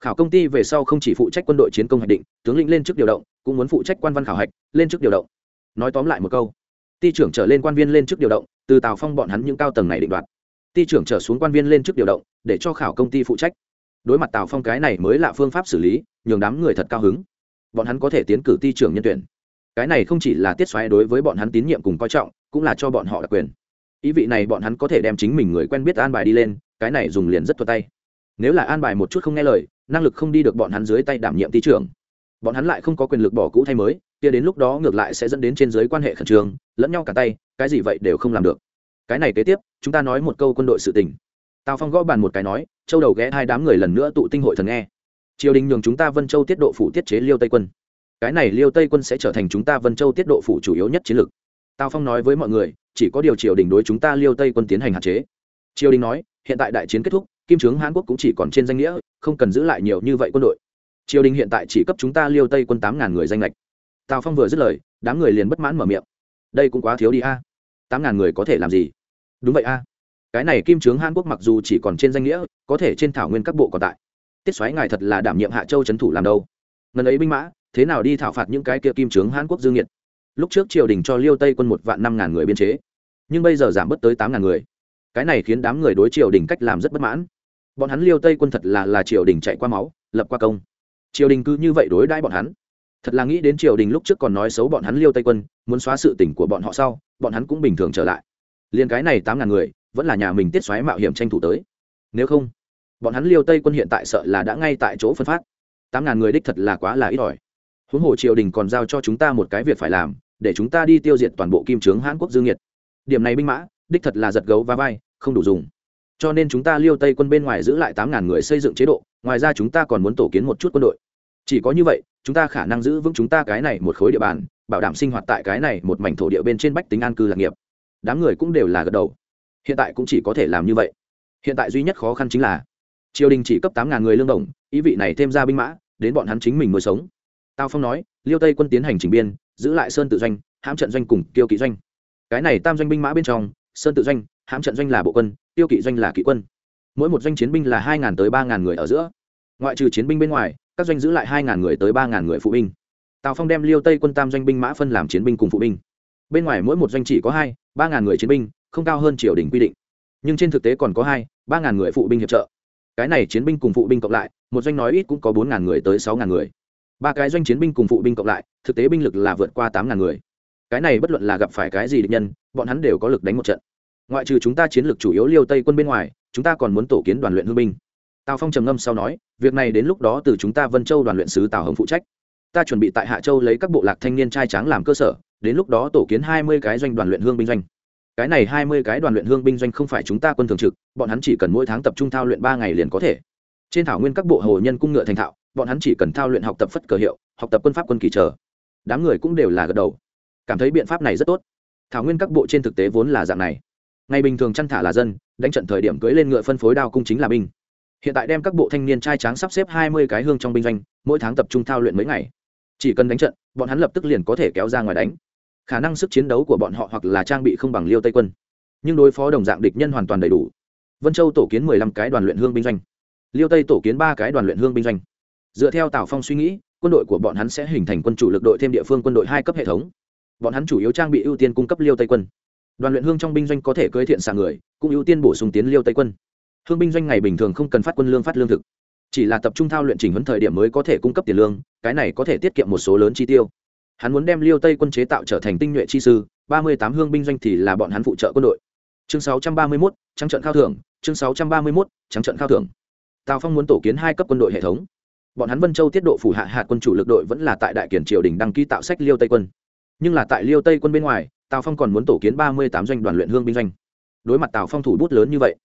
Khảo công ty về sau không chỉ phụ trách quân đội chiến công hạch định, tướng lĩnh lên trước điều động, cũng muốn phụ trách quan văn khảo hạch, lên trước điều động. Nói tóm lại một câu ty trưởng trở lên quan viên lên trước điều động, từ tào phong bọn hắn những cao tầng này định đoạt ty trưởng trở xuống quan viên lên trước điều động, để cho khảo công ty phụ trách. Đối mặt tào phong cái này mới là phương pháp xử lý, nhường đám người thật cao hứng. Bọn hắn có thể tiến cử ty trưởng nhân tuyển. Cái này không chỉ là tiết xoáy đối với bọn hắn tín nhiệm cùng coi trọng, cũng là cho bọn họ đặc quyền. Ý vị này bọn hắn có thể đem chính mình người quen biết an bài đi lên, cái này dùng liền rất thuật tay. Nếu là an bài một chút không nghe lời, năng lực không đi được bọn hắn dưới tay đảm nhiệm ty trưởng. Bọn hắn lại không có quyền lực bỏ cũ thay mới, kia đến lúc đó ngược lại sẽ dẫn đến trên giới quan hệ khẩn trương, lẫn nhau cả tay, cái gì vậy đều không làm được cái này kế tiếp, chúng ta nói một câu quân đội sự tình. Tào phong gõ bàn một cái nói, châu đầu ghé hai đám người lần nữa tụ tinh hội thần nghe. Triều đình nhường chúng ta vân châu tiết độ phủ tiết chế liêu tây quân. Cái này liêu tây quân sẽ trở thành chúng ta vân châu tiết độ phủ chủ yếu nhất chiến lược. Tào phong nói với mọi người, chỉ có điều triều đình đối chúng ta liêu tây quân tiến hành hạn chế. Triều đình nói, hiện tại đại chiến kết thúc, kim trướng hàn quốc cũng chỉ còn trên danh nghĩa, không cần giữ lại nhiều như vậy quân đội. Triều đình hiện tại chỉ cấp chúng ta liêu tây quân tám ngàn người danh lệch. Tào phong vừa dứt lời, đám người liền bất mãn mở miệng. Đây cũng quá thiếu đi a tám ngàn người có thể làm gì? Đúng vậy a. Cái này kim trướng hàn quốc mặc dù chỉ còn trên danh nghĩa, có thể trên thảo nguyên các bộ còn tại. Tiết xoáy ngài thật là đảm nhiệm hạ châu trấn thủ làm đâu. Ngần ấy binh mã, thế nào đi thảo phạt những cái kia kim trướng hàn quốc dương nhiệt? Lúc trước triều đình cho liêu tây quân một vạn năm ngàn người biên chế, nhưng bây giờ giảm bớt tới tám ngàn người. Cái này khiến đám người đối triều đình cách làm rất bất mãn. Bọn hắn liêu tây quân thật là là triều đình chạy qua máu, lập qua công. Triều đình cứ như vậy đối đãi bọn hắn thật là nghĩ đến triều đình lúc trước còn nói xấu bọn hắn liêu tây quân, muốn xóa sự tỉnh của bọn họ sau, bọn hắn cũng bình thường trở lại. Liền cái này tám ngàn người, vẫn là nhà mình tiết xoáy mạo hiểm tranh thủ tới. Nếu không, bọn hắn liêu tây quân hiện tại sợ là đã ngay tại chỗ phân phát. Tám ngàn người đích thật là quá là ít ỏi. Huống hồ triều đình còn giao cho chúng ta một cái việc phải làm, để chúng ta đi tiêu diệt toàn bộ kim trướng hãn quốc dương nhiệt. Điểm này binh mã, đích thật là giật gấu và vai, không đủ dùng. Cho nên chúng ta liêu tây quân bên ngoài giữ lại tám ngàn người xây dựng chế độ, ngoài ra chúng ta còn muốn tổ kiến một chút quân đội chỉ có như vậy, chúng ta khả năng giữ vững chúng ta cái này một khối địa bàn, bảo đảm sinh hoạt tại cái này một mảnh thổ địa bên trên bách tính an cư lạc nghiệp. Đám người cũng đều là gật đầu. Hiện tại cũng chỉ có thể làm như vậy. Hiện tại duy nhất khó khăn chính là, triều đình chỉ cấp tám ngàn người lương đồng, ý vị này thêm ra binh mã, đến bọn hắn chính mình nuôi sống. Tào phong nói, liêu tây quân tiến hành chỉnh biên, giữ lại sơn tự doanh, hãm trận doanh cùng tiêu kỵ doanh. Cái này tam doanh binh mã bên trong, sơn tự doanh, hãm trận doanh là bộ quân tiêu kỵ doanh là kỵ quân. Mỗi một doanh chiến binh là hai ngàn tới ba ngàn người ở giữa. Ngoại trừ chiến binh bên ngoài các doanh giữ lại hai người tới ba người phụ binh. Tào phong đem liêu tây quân tam doanh binh mã phân làm chiến binh cùng phụ binh. Bên ngoài mỗi một doanh chỉ có hai, ba ngàn người chiến binh, không cao hơn triều đình quy định. Nhưng trên thực tế còn có hai, ba ngàn người phụ binh hiệp trợ. Cái này chiến binh cùng phụ binh cộng lại, một doanh nói ít cũng có bốn ngàn người tới sáu ngàn người. Ba cái doanh chiến binh cùng phụ binh cộng lại, thực tế binh lực là vượt qua tám ngàn người. Cái này bất luận là gặp phải cái gì địch nhân, bọn hắn đều có lực đánh một trận. Ngoại trừ chúng ta chiến lược chủ yếu liêu tây quân bên ngoài, chúng ta còn muốn tổ kiến đoàn luyện hương binh tào phong trầm ngâm sau nói việc này đến lúc đó từ chúng ta vân châu đoàn luyện sứ tào hồng phụ trách. Ta chuẩn bị tại hạ châu lấy các bộ lạc thanh niên trai tráng làm cơ sở đến lúc đó tổ kiến hai mươi cái doanh đoàn luyện hương binh doanh. Cái này hai mươi cái đoàn luyện hương binh doanh không phải chúng ta quân thường trực bọn hắn chỉ cần mỗi tháng tập trung thao luyện ba ngày liền có thể. Trên thảo nguyên các bộ hồ nhân cung ngựa thành thạo bọn hắn chỉ cần thao luyện học tập phất cờ hiệu học tập quân pháp quân kỳ trở, đám người cũng đều là gật đầu. Cảm thấy biện pháp này rất tốt. Thảo nguyên các bộ trên thực tế vốn là dạng này. Ngày bình thường chăn thả là dân đánh trận thời điểm cưới lên ngựa phân phối đao cung chính là binh hiện tại đem các bộ thanh niên trai tráng sắp xếp hai mươi cái hương trong binh doanh, mỗi tháng tập trung thao luyện mấy ngày. Chỉ cần đánh trận, bọn hắn lập tức liền có thể kéo ra ngoài đánh. Khả năng sức chiến đấu của bọn họ hoặc là trang bị không bằng liêu tây quân. Nhưng đối phó đồng dạng địch nhân hoàn toàn đầy đủ. Vân châu tổ kiến mười lăm cái đoàn luyện hương binh doanh. Liêu tây tổ kiến ba cái đoàn luyện hương binh doanh. Dựa theo tào phong suy nghĩ, quân đội của bọn hắn sẽ hình thành quân chủ lực đội thêm địa phương quân đội hai cấp hệ thống. Bọn hắn chủ yếu trang bị ưu tiên cung cấp liêu tây quân. Đoàn luyện hương trong binh doanh có thể cưới thiện xạ người, cũng ưu tiên bổ sung tiến liêu tây quân hương binh doanh ngày bình thường không cần phát quân lương phát lương thực. Chỉ là tập trung thao luyện trình huấn thời điểm mới có thể cung cấp tiền lương, cái này có thể tiết kiệm một số lớn chi tiêu. Hắn muốn đem liêu tây quân chế tạo trở thành tinh nhuệ chi sư, ba mươi tám hương binh doanh thì là bọn hắn phụ trợ quân đội. Chương sáu trăm ba mươi mốt, trắng trận khao thưởng, chương sáu trăm ba mươi mốt, trắng trận khao thưởng. Tào phong muốn tổ kiến hai cấp quân đội hệ thống. Bọn hắn vân châu tiết độ phủ hạ hạt quân chủ lực đội vẫn là tại đại kiển triều đình đăng ký tạo sách liêu tây quân. Nhưng là tại liêu tây quân bên ngoài, tào phong còn muốn tổ kiến ba mươi tám doanh đoàn luyện hương binh doanh. Đối mặt tào phong thủ bút lớn như vậy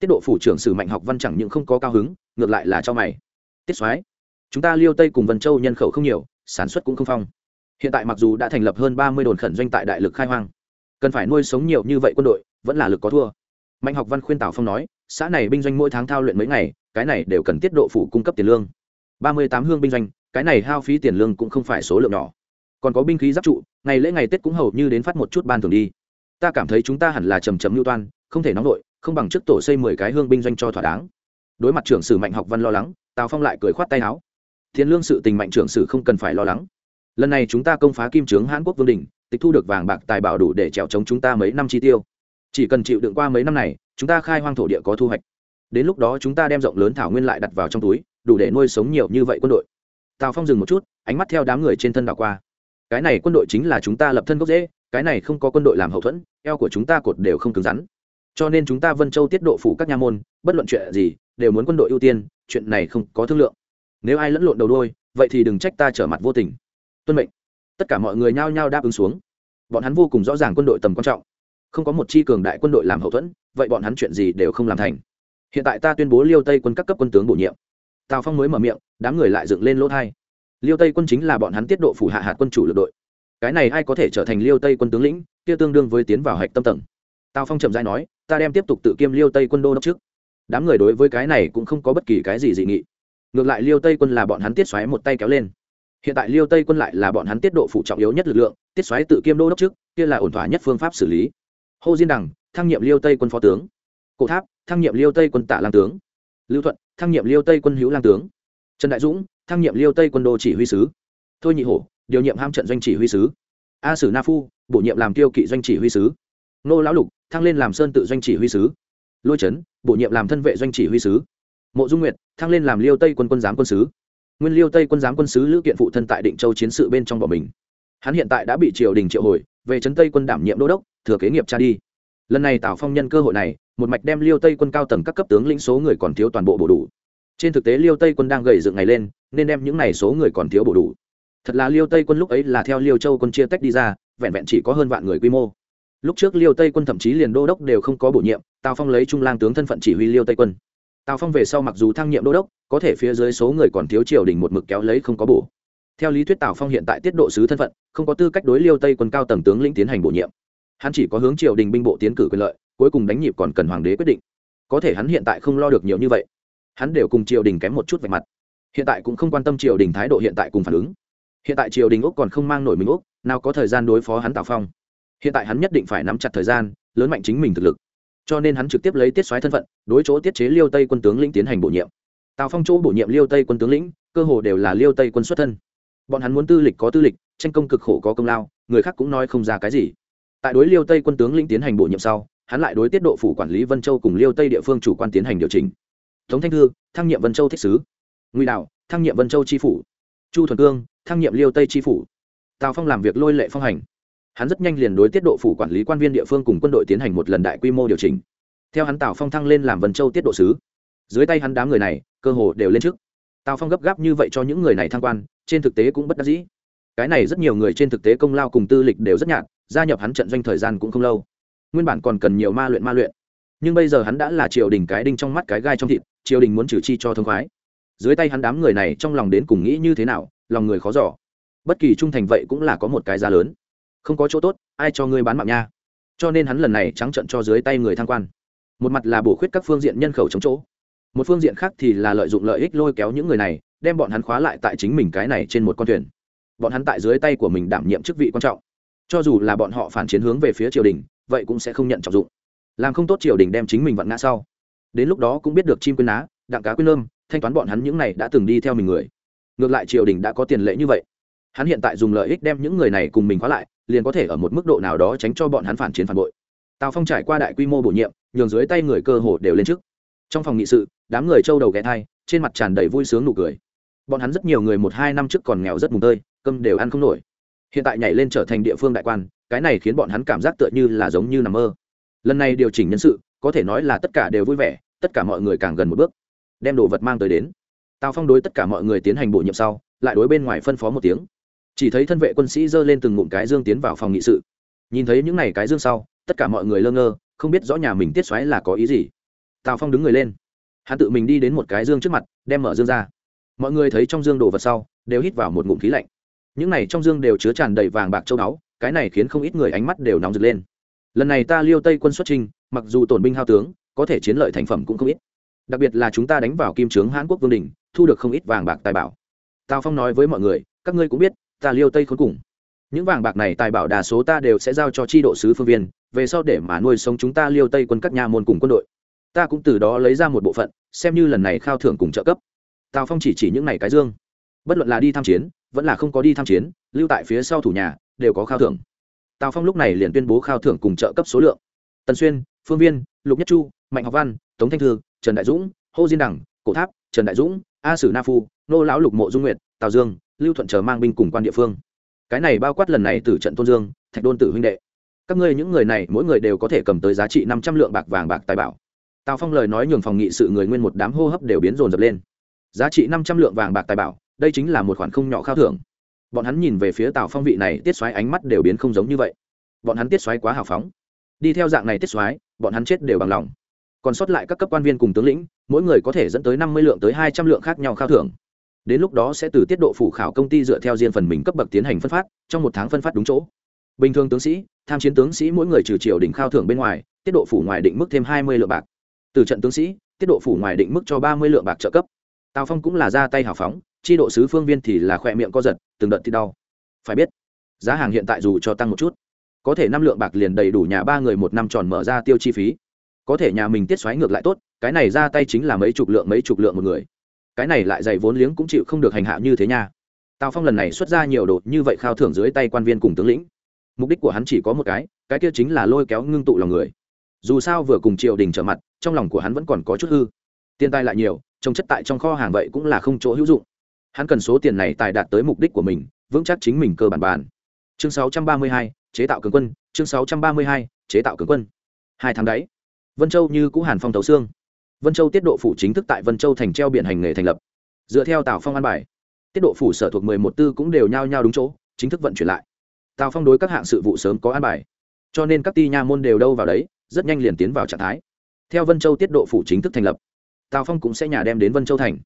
tiết độ phủ trưởng sử mạnh học văn chẳng những không có cao hứng, ngược lại là cho mày. Tiết soái, chúng ta liêu tây cùng vân châu nhân khẩu không nhiều, sản xuất cũng không phong. Hiện tại mặc dù đã thành lập hơn ba mươi đồn khẩn doanh tại đại lực khai hoang, cần phải nuôi sống nhiều như vậy quân đội, vẫn là lực có thua. Mạnh học văn khuyên tào phong nói, xã này binh doanh mỗi tháng thao luyện mấy ngày, cái này đều cần tiết độ phủ cung cấp tiền lương. Ba mươi tám hương binh doanh, cái này hao phí tiền lương cũng không phải số lượng nhỏ. Còn có binh khí giáp trụ, ngày lễ ngày tết cũng hầu như đến phát một chút ban thường đi. Ta cảm thấy chúng ta hẳn là trầm trầm mưu toan, không thể nóng đội không bằng trước tổ xây mười cái hương binh doanh cho thỏa đáng. Đối mặt trưởng sử mạnh học văn lo lắng, tào phong lại cười khoát tay áo. Thiên lương sự tình mạnh trưởng sử không cần phải lo lắng. Lần này chúng ta công phá kim trướng Hán quốc vương đình, tịch thu được vàng bạc tài bảo đủ để trèo chống chúng ta mấy năm chi tiêu. Chỉ cần chịu đựng qua mấy năm này, chúng ta khai hoang thổ địa có thu hoạch. Đến lúc đó chúng ta đem rộng lớn thảo nguyên lại đặt vào trong túi, đủ để nuôi sống nhiều như vậy quân đội. Tào phong dừng một chút, ánh mắt theo đám người trên thân đảo qua. Cái này quân đội chính là chúng ta lập thân gốc dễ cái này không có quân đội làm hậu thuẫn, eo của chúng ta cột đều không cứng rắn cho nên chúng ta vân châu tiết độ phủ các nha môn, bất luận chuyện gì, đều muốn quân đội ưu tiên, chuyện này không có thương lượng. Nếu ai lẫn lộn đầu đôi vậy thì đừng trách ta trở mặt vô tình. Tuân mệnh. Tất cả mọi người nhao nhao đáp ứng xuống. Bọn hắn vô cùng rõ ràng quân đội tầm quan trọng. Không có một chi cường đại quân đội làm hậu thuẫn, vậy bọn hắn chuyện gì đều không làm thành. Hiện tại ta tuyên bố liêu tây quân các cấp quân tướng bổ nhiệm. Tào phong mới mở miệng, đám người lại dựng lên lỗ thai. Liêu tây quân chính là bọn hắn tiết độ phủ hạ hạt quân chủ lực đội. Cái này ai có thể trở thành liêu tây quân tướng lĩnh, kia tương đương với tiến vào hạch tâm tầng tào phong trầm dai nói, ta đem tiếp tục tự kiêm liêu tây quân đô đốc trước. Đám người đối với cái này cũng không có bất kỳ cái gì dị nghị. Ngược lại liêu tây quân là bọn hắn tiết xoáy một tay kéo lên. Hiện tại liêu tây quân lại là bọn hắn tiết độ phụ trọng yếu nhất lực lượng, tiết xoáy tự kiêm đô đốc trước, kia là ổn thỏa nhất phương pháp xử lý. Hô diên đằng, thăng nhiệm liêu tây quân phó tướng. Cổ tháp, thăng nhiệm liêu tây quân tạ lang tướng. Lưu thuận, thăng nhiệm liêu tây quân hữu lang tướng. Trần đại dũng, thăng nhiệm liêu tây quân đô chỉ huy sứ. Thôi nhị hổ, điều nhiệm ham trận doanh chỉ huy sứ. A sử na phu, bổ nhiệm làm tiêu kỵ doanh chỉ huy sứ. Nô lão lục thăng lên làm sơn tự doanh chỉ huy sứ. Lôi trấn bổ nhiệm làm thân vệ doanh chỉ huy sứ. Mộ dung nguyệt, thăng lên làm liêu tây quân quân giám quân sứ. Nguyên liêu tây quân giám quân sứ lữ kiện phụ thân tại định châu chiến sự bên trong bọn mình. Hắn hiện tại đã bị triều đình triệu hồi, về trấn tây quân đảm nhiệm đô đốc, thừa kế nghiệp cha đi. Lần này tào phong nhân cơ hội này, một mạch đem liêu tây quân cao tầng các cấp tướng lĩnh số người còn thiếu toàn bộ bổ đủ. Trên thực tế liêu tây quân đang gầy dựng ngày lên, nên đem những n à y số người còn thiếu bổ đủ. Thật là liêu tây quân lúc ấy là theo liêu châu quân chia tách đi ra, vẹn vẹn chỉ có hơn vạn người quy mô lúc trước liêu tây quân thậm chí liền đô đốc đều không có bổ nhiệm, tào phong lấy trung lang tướng thân phận chỉ huy liêu tây quân. Tào phong về sau mặc dù thăng nhiệm đô đốc, có thể phía dưới số người còn thiếu triều đình một mực kéo lấy không có bổ. Theo lý thuyết tào phong hiện tại tiết độ sứ thân phận, không có tư cách đối liêu tây quân cao tầng tướng lĩnh tiến hành bổ nhiệm. Hắn chỉ có hướng triều đình binh bộ tiến cử quyền lợi, cuối cùng đánh nhịp còn cần hoàng đế quyết định. Có thể hắn hiện tại không lo được nhiều như vậy. Hắn đều cùng triều đình kém một chút về mặt. Hiện tại cũng không quan tâm triều đình thái độ hiện tại cùng phản ứng. Hiện tại triều đình úc còn không mang nổi mình úc, nào có thời gian đối phó hắn tào phong hiện tại hắn nhất định phải nắm chặt thời gian, lớn mạnh chính mình thực lực. Cho nên hắn trực tiếp lấy tiết xoáy thân phận, đối chỗ tiết chế liêu tây quân tướng lĩnh tiến hành bổ nhiệm. Tào phong chỗ bổ nhiệm liêu tây quân tướng lĩnh, cơ hồ đều là liêu tây quân xuất thân. Bọn hắn muốn tư lịch có tư lịch, tranh công cực khổ có công lao, người khác cũng nói không ra cái gì. Tại đối liêu tây quân tướng lĩnh tiến hành bổ nhiệm sau, hắn lại đối tiết độ phủ quản lý vân châu cùng liêu tây địa phương chủ quan tiến hành điều chỉnh. Tống thanh thư, thăng nhiệm vân châu thích sứ. Nguy đạo thăng nhiệm vân châu tri phủ. Chu thuần cương, thăng nhiệm liêu tây tri phủ. Tào phong làm việc lôi lệ phong hành hắn rất nhanh liền đối tiết độ phủ quản lý quan viên địa phương cùng quân đội tiến hành một lần đại quy mô điều chỉnh. Theo hắn tào phong thăng lên làm vân châu tiết độ sứ, dưới tay hắn đám người này, cơ hồ đều lên trước. Tào phong gấp gáp như vậy cho những người này thăng quan, trên thực tế cũng bất đắc dĩ. Cái này rất nhiều người trên thực tế công lao cùng tư lịch đều rất nhạt, gia nhập hắn trận doanh thời gian cũng không lâu. Nguyên bản còn cần nhiều ma luyện ma luyện. Nhưng bây giờ hắn đã là triều đình cái đinh trong mắt cái gai trong thịt, triều đình muốn trừ chi cho thông khoái. Dưới tay hắn đám người này trong lòng đến cùng nghĩ như thế nào, lòng người khó giỏ bất kỳ trung thành vậy cũng là có một cái giá lớn không có chỗ tốt ai cho ngươi bán mạng nha? Cho nên hắn lần này trắng trận cho dưới tay người thăng quan. Một mặt là bổ khuyết các phương diện nhân khẩu chống chỗ. Một phương diện khác thì là lợi dụng lợi ích lôi kéo những người này đem bọn hắn khóa lại tại chính mình cái này trên một con thuyền. Bọn hắn tại dưới tay của mình đảm nhiệm chức vị quan trọng. Cho dù là bọn họ phản chiến hướng về phía triều đình vậy cũng sẽ không nhận trọng dụng. Làm không tốt triều đình đem chính mình vặn ngã sau. Đến lúc đó cũng biết được chim quyên á, đặng cá quyên lơm thanh toán bọn hắn những này đã từng đi theo mình người. Ngược lại triều đình đã có tiền lệ như vậy. Hắn hiện tại dùng lợi ích đem những người này cùng mình khóa lại liền có thể ở một mức độ nào đó tránh cho bọn hắn phản chiến phản bội. Tào phong trải qua đại quy mô bổ nhiệm, nhường dưới tay người cơ hồ đều lên trước. Trong phòng nghị sự, đám người trâu đầu ghé thai, trên mặt tràn đầy vui sướng nụ cười. Bọn hắn rất nhiều người một hai năm trước còn nghèo rất mùng tơi, cơm đều ăn không nổi. Hiện tại nhảy lên trở thành địa phương đại quan, cái này khiến bọn hắn cảm giác tựa như là giống như nằm mơ. Lần này điều chỉnh nhân sự, có thể nói là tất cả đều vui vẻ, tất cả mọi người càng gần một bước. Đem đồ vật mang tới đến. Tào phong đối tất cả mọi người tiến hành bổ nhiệm sau, lại đối bên ngoài phân phó một tiếng chỉ thấy thân vệ quân sĩ giơ lên từng ngụm cái dương tiến vào phòng nghị sự. Nhìn thấy những n à y cái dương sau, tất cả mọi người lơ ngơ, không biết rõ nhà mình tiết xoáy là có ý gì. Tào phong đứng người lên. Hắn tự mình đi đến một cái dương trước mặt, đem mở dương ra. Mọi người thấy trong dương đồ vật sau, đều hít vào một ngụm khí lạnh. Những này trong dương đều chứa tràn đầy vàng bạc châu báu, cái này khiến không ít người ánh mắt đều nóng rực lên. Lần này ta liêu tây quân xuất trinh mặc dù tổn binh hao tướng, có thể chiến lợi thành phẩm cũng không ít. Đặc biệt là chúng ta đánh vào kim trướng hãn quốc vương đình, thu được không ít vàng bạc tài bảo. Tào phong nói với mọi người, các ngươi cũng biết ta liêu tây khốn cùng. Những vàng bạc này tài bảo đa số ta đều sẽ giao cho tri độ sứ phương viên, về sau để mà nuôi sống chúng ta liêu tây quân các nhà môn cùng quân đội. Ta cũng từ đó lấy ra một bộ phận, xem như lần này khao thưởng cùng trợ cấp. Tào phong chỉ chỉ những này cái dương. Bất luận là đi tham chiến, vẫn là không có đi tham chiến, lưu tại phía sau thủ nhà, đều có khao thưởng. Tào phong lúc này liền tuyên bố khao thưởng cùng trợ cấp số lượng. Tần xuyên, phương viên, lục nhất chu, mạnh học văn, tống thanh thư, trần đại dũng, hô diên đẳng, cổ tháp, trần đại dũng, a sử na phu, nô lão lục mộ dung nguyệt, tào dương lưu thuận chờ mang binh cùng quan địa phương. Cái này bao quát lần này từ trận tôn dương, thạch đôn tử huynh đệ. Các ngươi những người này, mỗi người đều có thể cầm tới giá trị năm trăm lượng bạc vàng bạc tài bảo. Tào phong lời nói nhường phòng nghị sự người nguyên một đám hô hấp đều biến rồn rập lên. Giá trị năm trăm lượng vàng bạc tài bảo, đây chính là một khoản không nhỏ khao thưởng. Bọn hắn nhìn về phía tào phong vị này, tiết xoáy ánh mắt đều biến không giống như vậy. Bọn hắn tiết xoáy quá hào phóng. Đi theo dạng này tiết xoáy, bọn hắn chết đều bằng lòng. Còn sót lại các cấp quan viên cùng tướng lĩnh, mỗi người có thể dẫn tới năm mươi lượng tới hai trăm lượng khác nhau khao thưởng đến lúc đó sẽ từ tiết độ phủ khảo công ty dựa theo riêng phần mình cấp bậc tiến hành phân phát, trong một tháng phân phát đúng chỗ. Bình thường tướng sĩ, tham chiến tướng sĩ mỗi người trừ triều đỉnh khao thưởng bên ngoài, tiết độ phủ ngoài định mức thêm hai mươi lượng bạc. Từ trận tướng sĩ, tiết độ phủ ngoài định mức cho ba mươi lượng bạc trợ cấp. Tào phong cũng là ra tay hào phóng, chi độ sứ phương viên thì là khỏe miệng co giật, từng đợt thì đau. Phải biết, giá hàng hiện tại dù cho tăng một chút, có thể năm lượng bạc liền đầy đủ nhà ba người một năm tròn mở ra tiêu chi phí. Có thể nhà mình tiết xoáy ngược lại tốt, cái này ra tay chính là mấy chục lượng mấy chục lượng một người cái này lại dày vốn liếng cũng chịu không được hành hạ như thế nha. Tào phong lần này xuất ra nhiều đột như vậy khao thưởng dưới tay quan viên cùng tướng lĩnh. Mục đích của hắn chỉ có một cái cái kia chính là lôi kéo ngưng tụ lòng người. Dù sao vừa cùng triều đình trở mặt trong lòng của hắn vẫn còn có chút hư. Tiền tài lại nhiều trồng chất tại trong kho hàng vậy cũng là không chỗ hữu dụng. Hắn cần số tiền này tài đạt tới mục đích của mình vững chắc chính mình cơ bản bản chương 632, chế tạo cường quân chương 632, chế tạo cường quân. Hai tháng đấy vân châu như cũ hàn phong tấu xương vân châu tiết độ phủ chính thức tại vân châu thành treo biển hành nghề thành lập. Dựa theo tào phong an bài, tiết độ phủ sở thuộc mười một tư cũng đều nhao nhao đúng chỗ, chính thức vận chuyển lại. Tào phong đối các hạng sự vụ sớm có an bài. Cho nên các ti nha môn đều đâu vào đấy, rất nhanh liền tiến vào trạng thái. Theo vân châu tiết độ phủ chính thức thành lập, tào phong cũng sẽ nhà đem đến vân châu thành.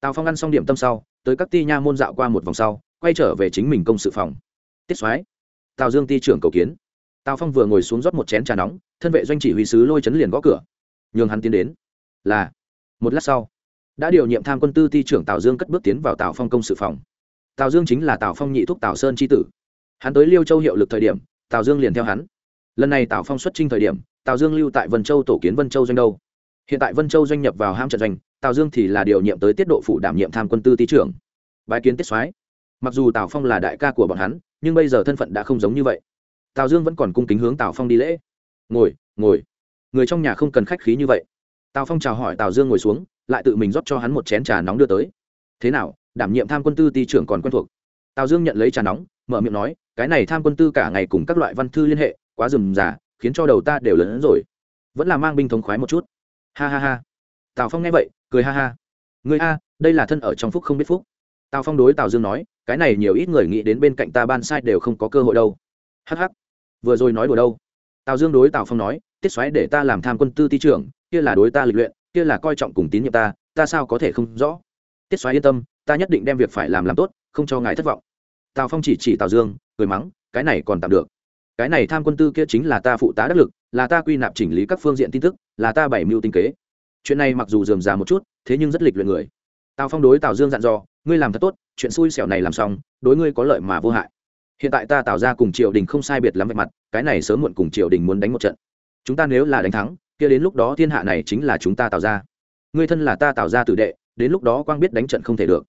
Tào phong ăn xong điểm tâm sau, tới các ti nha môn dạo qua một vòng sau, quay trở về chính mình công sự phòng. Tiết soái, tào dương ti trưởng cầu kiến. Tào phong vừa ngồi xuống rót một chén trà nóng, thân vệ doanh chỉ huy sứ lôi chấn liền gõ cửa. Nhường hắn tiến đến là, một lát sau, đã điều nhiệm tham quân tư ti trưởng tào dương cất bước tiến vào tào phong công sự phòng. Tào dương chính là tào phong nhị thúc tào sơn tri tử. Hắn tới liêu châu hiệu lực thời điểm, tào dương liền theo hắn. Lần này tào phong xuất trinh thời điểm, tào dương lưu tại vân châu tổ kiến vân châu doanh đâu. Hiện tại vân châu doanh nhập vào ham trận doanh, tào dương thì là điều nhiệm tới tiết độ phủ đảm nhiệm tham quân tư ti trưởng. Bái kiến tiết soái. Mặc dù tào phong là đại ca của bọn hắn, nhưng bây giờ thân phận đã không giống như vậy. Tào dương vẫn còn cung kính hướng tào phong đi lễ. Ngồi ngồi. Người trong nhà không cần khách khí như vậy tào phong chào hỏi tào dương ngồi xuống, lại tự mình rót cho hắn một chén trà nóng đưa tới. Thế nào, đảm nhiệm tham quân tư ti trưởng còn quen thuộc? Tào dương nhận lấy trà nóng, mở miệng nói, cái này tham quân tư cả ngày cùng các loại văn thư liên hệ, quá rườm rà, khiến cho đầu ta đều lớn hơn rồi. Vẫn là mang binh thống khoái một chút. Ha ha ha. Tào phong nghe vậy, cười ha ha. Người a, đây là thân ở trong phúc không biết phúc. Tào phong đối tào dương nói, cái này nhiều ít người nghĩ đến bên cạnh ta ban sai đều không có cơ hội đâu. Hh vừa rồi nói đùa đâu? Tào dương đối tào phong nói tiết xoáy để ta làm tham quân tư ti trưởng, kia là đối ta lịch luyện, kia là coi trọng cùng tín nhiệm ta ta sao có thể không rõ? Tiết xoáy yên tâm, ta nhất định đem việc phải làm làm tốt, không cho ngài thất vọng. Tào phong chỉ chỉ tào dương, cười mắng, cái này còn tạm được. Cái này tham quân tư kia chính là ta phụ tá đắc lực, là ta quy nạp chỉnh lý các phương diện tin tức, là ta bảy mưu tinh kế. Chuyện này mặc dù dườm già một chút, thế nhưng rất lịch luyện người. Tào phong đối tào dương dặn dò, ngươi làm thật tốt, chuyện xui xẻo này làm xong, đối ngươi có lợi mà vô hại. Hiện tại ta tạo ra cùng triều đình không sai biệt lắm về mặt, cái này sớm muộn cùng triều đình muốn đánh một trận chúng ta nếu là đánh thắng, kia đến lúc đó thiên hạ này chính là chúng ta tạo ra. Ngươi thân là ta tạo ra tử đệ, đến lúc đó quang biết đánh trận không thể được.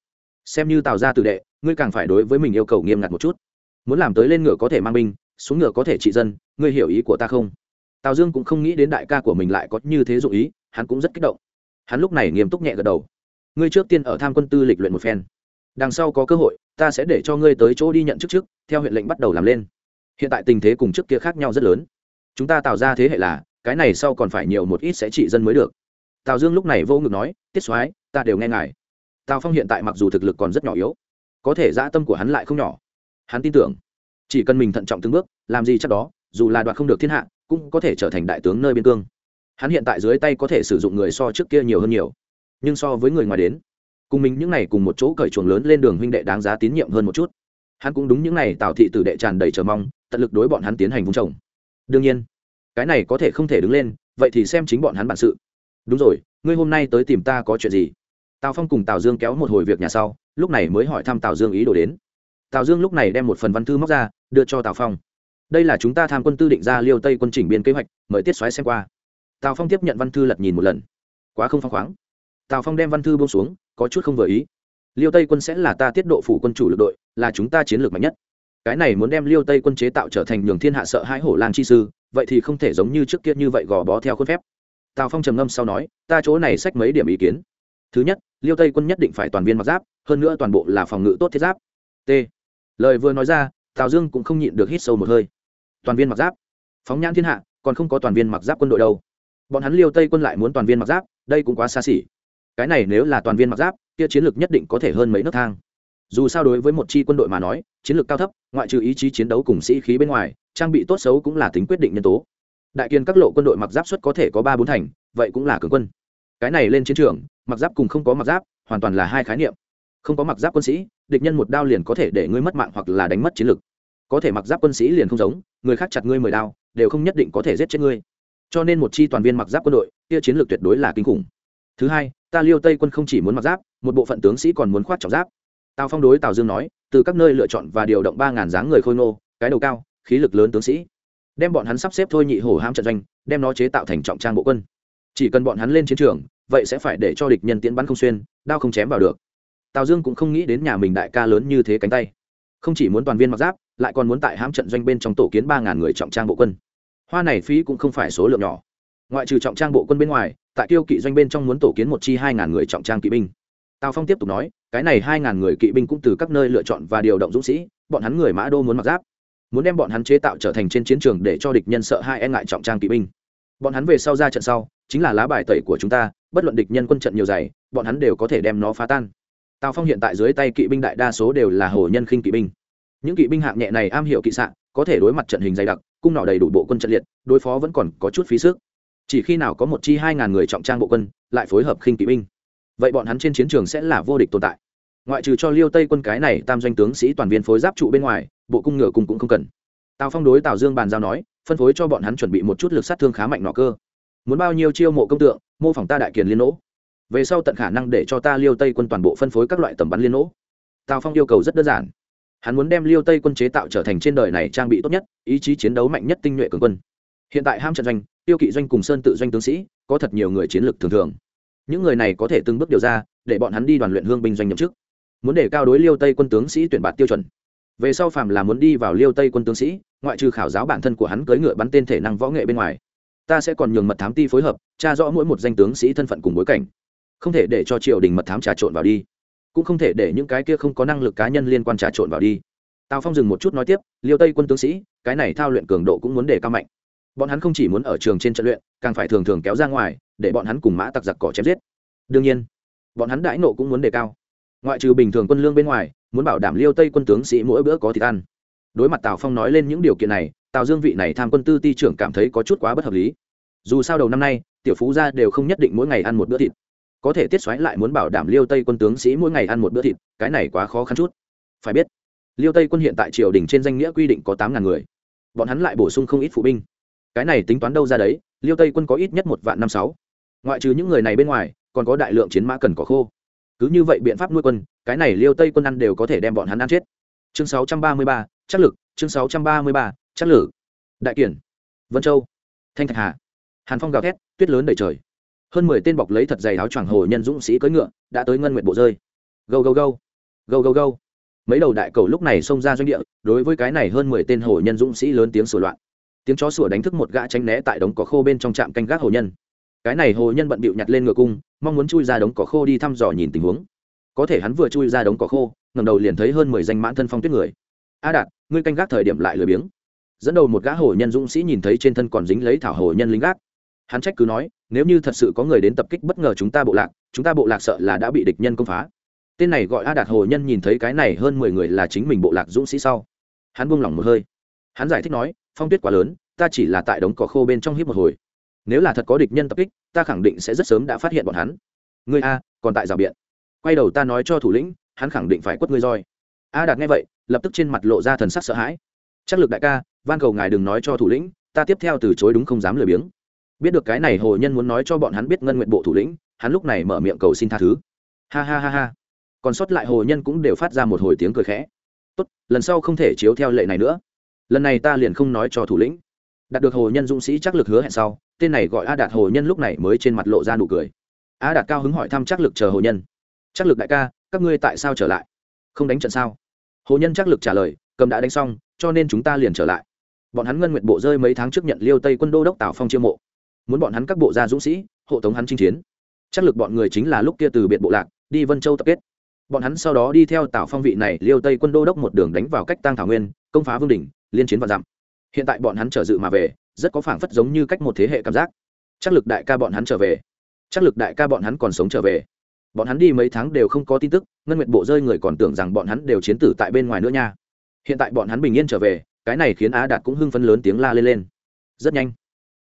Xem như tạo ra tử đệ, ngươi càng phải đối với mình yêu cầu nghiêm ngặt một chút. Muốn làm tới lên ngựa có thể mang binh, xuống ngựa có thể trị dân, ngươi hiểu ý của ta không? Tào dương cũng không nghĩ đến đại ca của mình lại có như thế dụ ý, hắn cũng rất kích động. Hắn lúc này nghiêm túc nhẹ gật đầu. Ngươi trước tiên ở tham quân tư lịch luyện một phen. Đằng sau có cơ hội, ta sẽ để cho ngươi tới chỗ đi nhận chức chức theo huyện lệnh bắt đầu làm lên. Hiện tại tình thế cùng trước kia khác nhau rất lớn chúng ta tạo ra thế hệ là, cái này sau còn phải nhiều một ít sẽ trị dân mới được. Tào dương lúc này vô ngực nói, tiết soái, ta đều nghe ngài. Tào phong hiện tại mặc dù thực lực còn rất nhỏ yếu, có thể dã tâm của hắn lại không nhỏ. Hắn tin tưởng, chỉ cần mình thận trọng từng bước, làm gì chắc đó, dù là đoạt không được thiên hạ, cũng có thể trở thành đại tướng nơi biên cương. Hắn hiện tại dưới tay có thể sử dụng người so trước kia nhiều hơn nhiều, nhưng so với người ngoài đến, cùng mình những n à y cùng một chỗ cởi chuồng lớn lên đường huynh đệ đáng giá tín nhiệm hơn một chút. Hắn cũng đúng những n à y tạo thị tử đệ tràn đầy chờ mong, tận lực đối bọn hắn tiến hành vùng trồng đương nhiên. Cái này có thể không thể đứng lên, vậy thì xem chính bọn hắn bản sự. Đúng rồi, ngươi hôm nay tới tìm ta có chuyện gì? Tào phong cùng tào dương kéo một hồi việc nhà sau, lúc này mới hỏi thăm tào dương ý đồ đến. Tào dương lúc này đem một phần văn thư móc ra, đưa cho tào phong. Đây là chúng ta tham quân tư định ra liêu tây quân chỉnh biên kế hoạch, mời tiết xoáy xem qua. Tào phong tiếp nhận văn thư lật nhìn một lần. Quá không phăng khoáng. Tào phong đem văn thư buông xuống, có chút không vừa ý. Liêu tây quân sẽ là ta tiết độ phủ quân chủ lực đội, là chúng ta chiến lược mạnh nhất cái này muốn đem liêu tây quân chế tạo trở thành nhường thiên hạ sợ hãi hổ lang chi sư, vậy thì không thể giống như trước kia như vậy gò bó theo khuôn phép. Tào phong trầm ngâm sau nói, ta chỗ này sách mấy điểm ý kiến. Thứ nhất, liêu tây quân nhất định phải toàn viên mặc giáp, hơn nữa toàn bộ là phòng ngự tốt thiết giáp. T. Lời vừa nói ra, tào dương cũng không nhịn được hít sâu một hơi. Toàn viên mặc giáp. Phóng nhãn thiên hạ, còn không có toàn viên mặc giáp quân đội đâu. Bọn hắn liêu tây quân lại muốn toàn viên mặc giáp, đây cũng quá xa xỉ. Cái này nếu là toàn viên mặc giáp, kia chiến lược nhất định có thể hơn mấy nước thang dù sao đối với một chi quân đội mà nói, chiến lược cao thấp, ngoại trừ ý chí chiến đấu cùng sĩ khí bên ngoài, trang bị tốt xấu cũng là tính quyết định nhân tố. Đại kiên các lộ quân đội mặc giáp suất có thể có ba bốn thành, vậy cũng là cường quân. Cái này lên chiến trường, mặc giáp cùng không có mặc giáp, hoàn toàn là hai khái niệm. Không có mặc giáp quân sĩ, địch nhân một đao liền có thể để ngươi mất mạng hoặc là đánh mất chiến lược. Có thể mặc giáp quân sĩ liền không giống, người khác chặt ngươi mười đao, đều không nhất định có thể giết chết ngươi. Cho nên một chi toàn viên mặc giáp quân đội, kia chiến lược tuyệt đối là kinh khủng. Thứ hai, ta liêu tây quân không chỉ muốn mặc giáp, một bộ phận tướng sĩ còn muốn khoác trọng giáp tào phong đối tào dương nói, từ các nơi lựa chọn và điều động ba ngàn dáng người khôi ngô, cái đầu cao, khí lực lớn tướng sĩ. Đem bọn hắn sắp xếp thôi nhị hổ ham trận doanh, đem nó chế tạo thành trọng trang bộ quân. Chỉ cần bọn hắn lên chiến trường, vậy sẽ phải để cho địch nhân tiễn bắn không xuyên, đao không chém vào được. Tào dương cũng không nghĩ đến nhà mình đại ca lớn như thế cánh tay. Không chỉ muốn toàn viên mặc giáp, lại còn muốn tại hãm trận doanh bên trong tổ kiến ba ngàn người trọng trang bộ quân. Hoa này phí cũng không phải số lượng nhỏ. Ngoại trừ trọng trang bộ quân bên ngoài, tại tiêu kỵ doanh bên trong muốn tổ kiến một chi hai ngàn người trọng trang kỵ binh tào phong tiếp tục nói, cái này hai ngàn người kỵ binh cũng từ các nơi lựa chọn và điều động dũng sĩ, bọn hắn người mã đô muốn mặc giáp. Muốn đem bọn hắn chế tạo trở thành trên chiến trường để cho địch nhân sợ hai e ngại trọng trang kỵ binh. Bọn hắn về sau ra trận sau, chính là lá bài tẩy của chúng ta, bất luận địch nhân quân trận nhiều dày, bọn hắn đều có thể đem nó phá tan. Tào phong hiện tại dưới tay kỵ binh đại đa số đều là hồ nhân khinh kỵ binh. Những kỵ binh hạng nhẹ này am hiểu kỵ sạn có thể đối mặt trận hình dày đặc, cung nỏ đầy đủ bộ quân trận liệt, đối phó vẫn còn có chút phí sức. Chỉ khi nào có một chi hai ngàn người trọng trang bộ quân, lại phối hợp khinh kỵ binh vậy bọn hắn trên chiến trường sẽ là vô địch tồn tại. Ngoại trừ cho liêu tây quân cái này tam doanh tướng sĩ toàn viên phối giáp trụ bên ngoài, bộ cung ngựa cùng cũng không cần. Tào phong đối tào dương bàn giao nói, phân phối cho bọn hắn chuẩn bị một chút lực sát thương khá mạnh nọ cơ. Muốn bao nhiêu chiêu mộ công tượng, mô phỏng ta đại kiền liên nỗ. Về sau tận khả năng để cho ta liêu tây quân toàn bộ phân phối các loại tầm bắn liên nỗ. Tào phong yêu cầu rất đơn giản. Hắn muốn đem liêu tây quân chế tạo trở thành trên đời này trang bị tốt nhất, ý chí chiến đấu mạnh nhất tinh nhuệ cường quân. Hiện tại ham trận doanh, tiêu kỵ doanh cùng sơn tự doanh tướng sĩ, có thật nhiều người chiến lược thường thường những người này có thể từng bước điều ra, để bọn hắn đi đoàn luyện hương binh doanh nhậm chức. Muốn để cao đối liêu tây quân tướng sĩ tuyển bạt tiêu chuẩn. Về sau phàm là muốn đi vào liêu tây quân tướng sĩ, ngoại trừ khảo giáo bản thân của hắn cưỡi ngựa bắn tên thể năng võ nghệ bên ngoài, ta sẽ còn nhường mật thám ti phối hợp, tra rõ mỗi một danh tướng sĩ thân phận cùng bối cảnh. Không thể để cho triều đình mật thám trà trộn vào đi. Cũng không thể để những cái kia không có năng lực cá nhân liên quan trà trộn vào đi. Tào phong dừng một chút nói tiếp, liêu tây quân tướng sĩ, cái này thao luyện cường độ cũng muốn đề cao mạnh bọn hắn không chỉ muốn ở trường trên trận luyện, càng phải thường thường kéo ra ngoài, để bọn hắn cùng mã tặc giặc cỏ chém giết. Đương nhiên, bọn hắn đãi nộ cũng muốn đề cao. Ngoại trừ bình thường quân lương bên ngoài, muốn bảo đảm liêu tây quân tướng sĩ mỗi bữa có thịt ăn. Đối mặt tào phong nói lên những điều kiện này, tào dương vị này tham quân tư ti trưởng cảm thấy có chút quá bất hợp lý. Dù sao đầu năm nay, tiểu phú gia đều không nhất định mỗi ngày ăn một bữa thịt. Có thể tiết xoáy lại muốn bảo đảm liêu tây quân tướng sĩ mỗi ngày ăn một bữa thịt, cái này quá khó khăn chút. Phải biết, liêu tây quân hiện tại triều đình trên danh nghĩa quy định có tám ngàn người. Bọn hắn lại bổ sung không ít phụ binh cái này tính toán đâu ra đấy, liêu tây quân có ít nhất một vạn năm sáu. Ngoại trừ những người này bên ngoài, còn có đại lượng chiến mã cần có khô. Cứ như vậy biện pháp nuôi quân, cái này liêu tây quân ăn đều có thể đem bọn hắn ăn chết. Chương sáu trăm ba mươi ba, chắc lực, chương sáu trăm ba mươi ba, chắc lử đại kiển, vân châu, thanh thạch hà, hàn phong gào thét, tuyết lớn đầy trời. Hơn mười tên bọc lấy thật dày áo choàng hồ nhân dũng sĩ cưỡi ngựa, đã tới ngân nguyện bộ rơi. Gâu gâu gâu gâu gâu gâu. Mấy đầu đại cầu lúc này xông ra doanh địa, đối với cái này hơn mười tên hồ nhân dũng sĩ lớn tiếng sửa loạn tiếng chó sủa đánh thức một gã tránh né tại đống cỏ khô bên trong trạm canh gác hồ nhân. Cái này hồ nhân bận bịu nhặt lên ngựa cung, mong muốn chui ra đống cỏ khô đi thăm dò nhìn tình huống. Có thể hắn vừa chui ra đống cỏ khô ngầm đầu liền thấy hơn mười danh mãn thân phong tuyết người. A đạt, ngươi canh gác thời điểm lại lười biếng. Dẫn đầu một gã hồ nhân dũng sĩ nhìn thấy trên thân còn dính lấy thảo hồ nhân lính gác. Hắn trách cứ nói, nếu như thật sự có người đến tập kích bất ngờ chúng ta bộ lạc, chúng ta bộ lạc sợ là đã bị địch nhân công phá. Tên này gọi a đạt hồ nhân nhìn thấy cái này hơn mười người là chính mình bộ lạc dũng sĩ sau. Hắn buông lỏng một hơi. Hắn giải thích nói phong tuyết quá lớn, ta chỉ là tại đống cỏ khô bên trong hít một hồi. Nếu là thật có địch nhân tập kích, ta khẳng định sẽ rất sớm đã phát hiện bọn hắn. Ngươi a, còn tại rào biện. Quay đầu ta nói cho thủ lĩnh, hắn khẳng định phải quất ngươi roi. A đạt nghe vậy, lập tức trên mặt lộ ra thần sắc sợ hãi. Chắc lực đại ca, van cầu ngài đừng nói cho thủ lĩnh, ta tiếp theo từ chối đúng không dám lười biếng. Biết được cái này hồ nhân muốn nói cho bọn hắn biết ngân nguyện bộ thủ lĩnh, hắn lúc này mở miệng cầu xin tha thứ. Ha ha ha ha. Còn sót lại hồ nhân cũng đều phát ra một hồi tiếng cười khẽ. Tốt, lần sau không thể chiếu theo lệ này nữa lần này ta liền không nói cho thủ lĩnh. Đạt được hồ nhân dũng sĩ chắc lực hứa hẹn sau, tên này gọi a đạt hồ nhân lúc này mới trên mặt lộ ra nụ cười. A đạt cao hứng hỏi thăm chắc lực chờ hồ nhân. Chắc lực đại ca, các ngươi tại sao trở lại? Không đánh trận sao? Hồ nhân chắc lực trả lời, cầm đã đánh xong, cho nên chúng ta liền trở lại. Bọn hắn ngân nguyện bộ rơi mấy tháng trước nhận liêu tây quân đô đốc tào phong chiêu mộ. Muốn bọn hắn các bộ gia dũng sĩ, hộ tống hắn chinh chiến. Chắc lực bọn người chính là lúc kia từ biệt bộ lạc, đi vân châu tập kết. Bọn hắn sau đó đi theo tào phong vị này liêu tây quân đô đốc một đường đánh vào cách tăng thảo nguyên, công phá vương đỉnh liên chiến và dặm. Hiện tại bọn hắn trở dự mà về, rất có phảng phất giống như cách một thế hệ cảm giác. Chắc lực đại ca bọn hắn trở về. Chắc lực đại ca bọn hắn còn sống trở về. Bọn hắn đi mấy tháng đều không có tin tức, ngân nguyệt bộ rơi người còn tưởng rằng bọn hắn đều chiến tử tại bên ngoài nữa nha. Hiện tại bọn hắn bình yên trở về, cái này khiến á đạt cũng hưng phấn lớn tiếng la lên lên. Rất nhanh,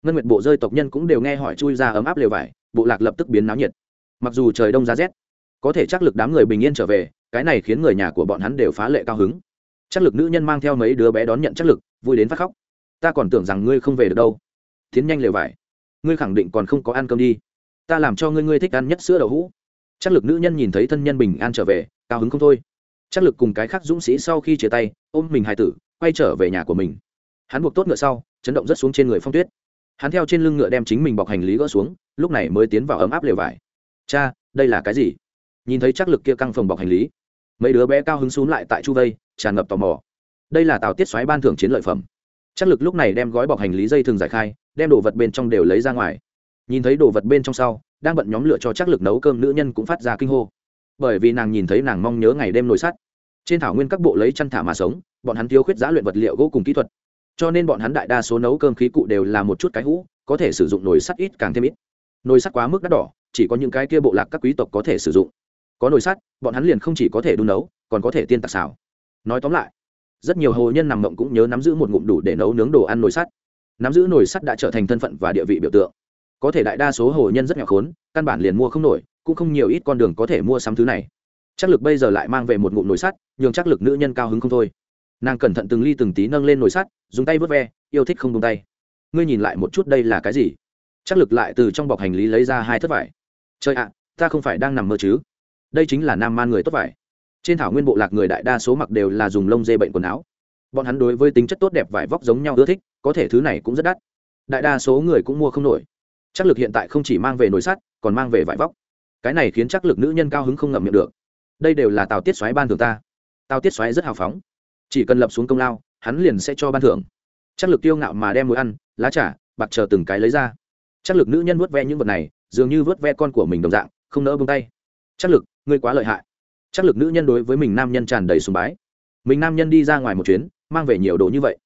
ngân nguyệt bộ rơi tộc nhân cũng đều nghe hỏi chui ra ấm áp lều vải, bộ lạc lập tức biến náo nhiệt. Mặc dù trời đông giá rét, có thể chắc lực đám người bình yên trở về, cái này khiến người nhà của bọn hắn đều phá lệ cao hứng chắc lực nữ nhân mang theo mấy đứa bé đón nhận chắc lực, vui đến phát khóc. Ta còn tưởng rằng ngươi không về được đâu. Tiến nhanh lều vải. Ngươi khẳng định còn không có ăn cơm đi. Ta làm cho ngươi ngươi thích ăn nhất sữa đậu hũ. Chắc lực nữ nhân nhìn thấy thân nhân bình an trở về, cao hứng không thôi. Chắc lực cùng cái khác dũng sĩ sau khi chia tay, ôm mình hài tử, quay trở về nhà của mình. Hắn buộc tốt ngựa sau, chấn động rất xuống trên người phong tuyết. Hắn theo trên lưng ngựa đem chính mình bọc hành lý gỡ xuống, lúc này mới tiến vào ấm áp lều vải. Cha, đây là cái gì? Nhìn thấy chắc lực kia căng phòng bọc hành lý mấy đứa bé cao hứng xuống lại tại chu vây, tràn ngập tò mò. Đây là tàu tiết xoáy ban thưởng chiến lợi phẩm. Chắc lực lúc này đem gói bọc hành lý dây thường giải khai, đem đồ vật bên trong đều lấy ra ngoài. Nhìn thấy đồ vật bên trong sau, đang bận nhóm lựa cho chắc lực nấu cơm nữ nhân cũng phát ra kinh hô. Bởi vì nàng nhìn thấy nàng mong nhớ ngày đêm nồi sắt. Trên thảo nguyên các bộ lấy chăn thả mà sống, bọn hắn thiếu khuyết giá luyện vật liệu gỗ cùng kỹ thuật. Cho nên bọn hắn đại đa số nấu cơm khí cụ đều là một chút cái hũ, có thể sử dụng nồi sắt ít càng thêm ít. Nồi sắt quá mức đắt đỏ, chỉ có những cái kia bộ lạc các quý tộc có thể sử dụng có nồi sắt, bọn hắn liền không chỉ có thể đun nấu, còn có thể tiên tạc xào. Nói tóm lại, rất nhiều hồ nhân nằm mộng cũng nhớ nắm giữ một ngụm đủ để nấu nướng đồ ăn nồi sắt. Nắm giữ nồi sắt đã trở thành thân phận và địa vị biểu tượng. Có thể đại đa số hồ nhân rất nhỏ khốn, căn bản liền mua không nổi, cũng không nhiều ít con đường có thể mua sắm thứ này. Chắc lực bây giờ lại mang về một ngụm nồi sắt, nhường chắc lực nữ nhân cao hứng không thôi. Nàng cẩn thận từng ly từng tí nâng lên nồi sắt, dùng tay vớt ve, yêu thích không tung tay. Ngươi nhìn lại một chút đây là cái gì? Chắc lực lại từ trong bọc hành lý lấy ra hai thất vải. Trời ạ, ta không phải đang nằm mơ chứ? Đây chính là nam man người tốt vải. Trên thảo nguyên bộ lạc người đại đa số mặc đều là dùng lông dê bệnh quần áo. Bọn hắn đối với tính chất tốt đẹp vải vóc giống nhau ưa thích, có thể thứ này cũng rất đắt. Đại đa số người cũng mua không nổi. Chắc lực hiện tại không chỉ mang về nồi sắt, còn mang về vải vóc. Cái này khiến chắc lực nữ nhân cao hứng không ngậm miệng được. Đây đều là tào tiết xoáy ban thường ta. Tào tiết xoáy rất hào phóng. Chỉ cần lập xuống công lao, hắn liền sẽ cho ban thưởng. Chắc lực tiêu ngạo mà đem mối ăn, lá trà, bạc chờ từng cái lấy ra. Chắc lực nữ nhân vớt ve những vật này, dường như vớt ve con của mình đồng dạng, không nỡ bông tay. Chắc lực ngươi quá lợi hại. Chắc lực nữ nhân đối với mình nam nhân tràn đầy sùng bái. Mình nam nhân đi ra ngoài một chuyến, mang về nhiều đồ như vậy.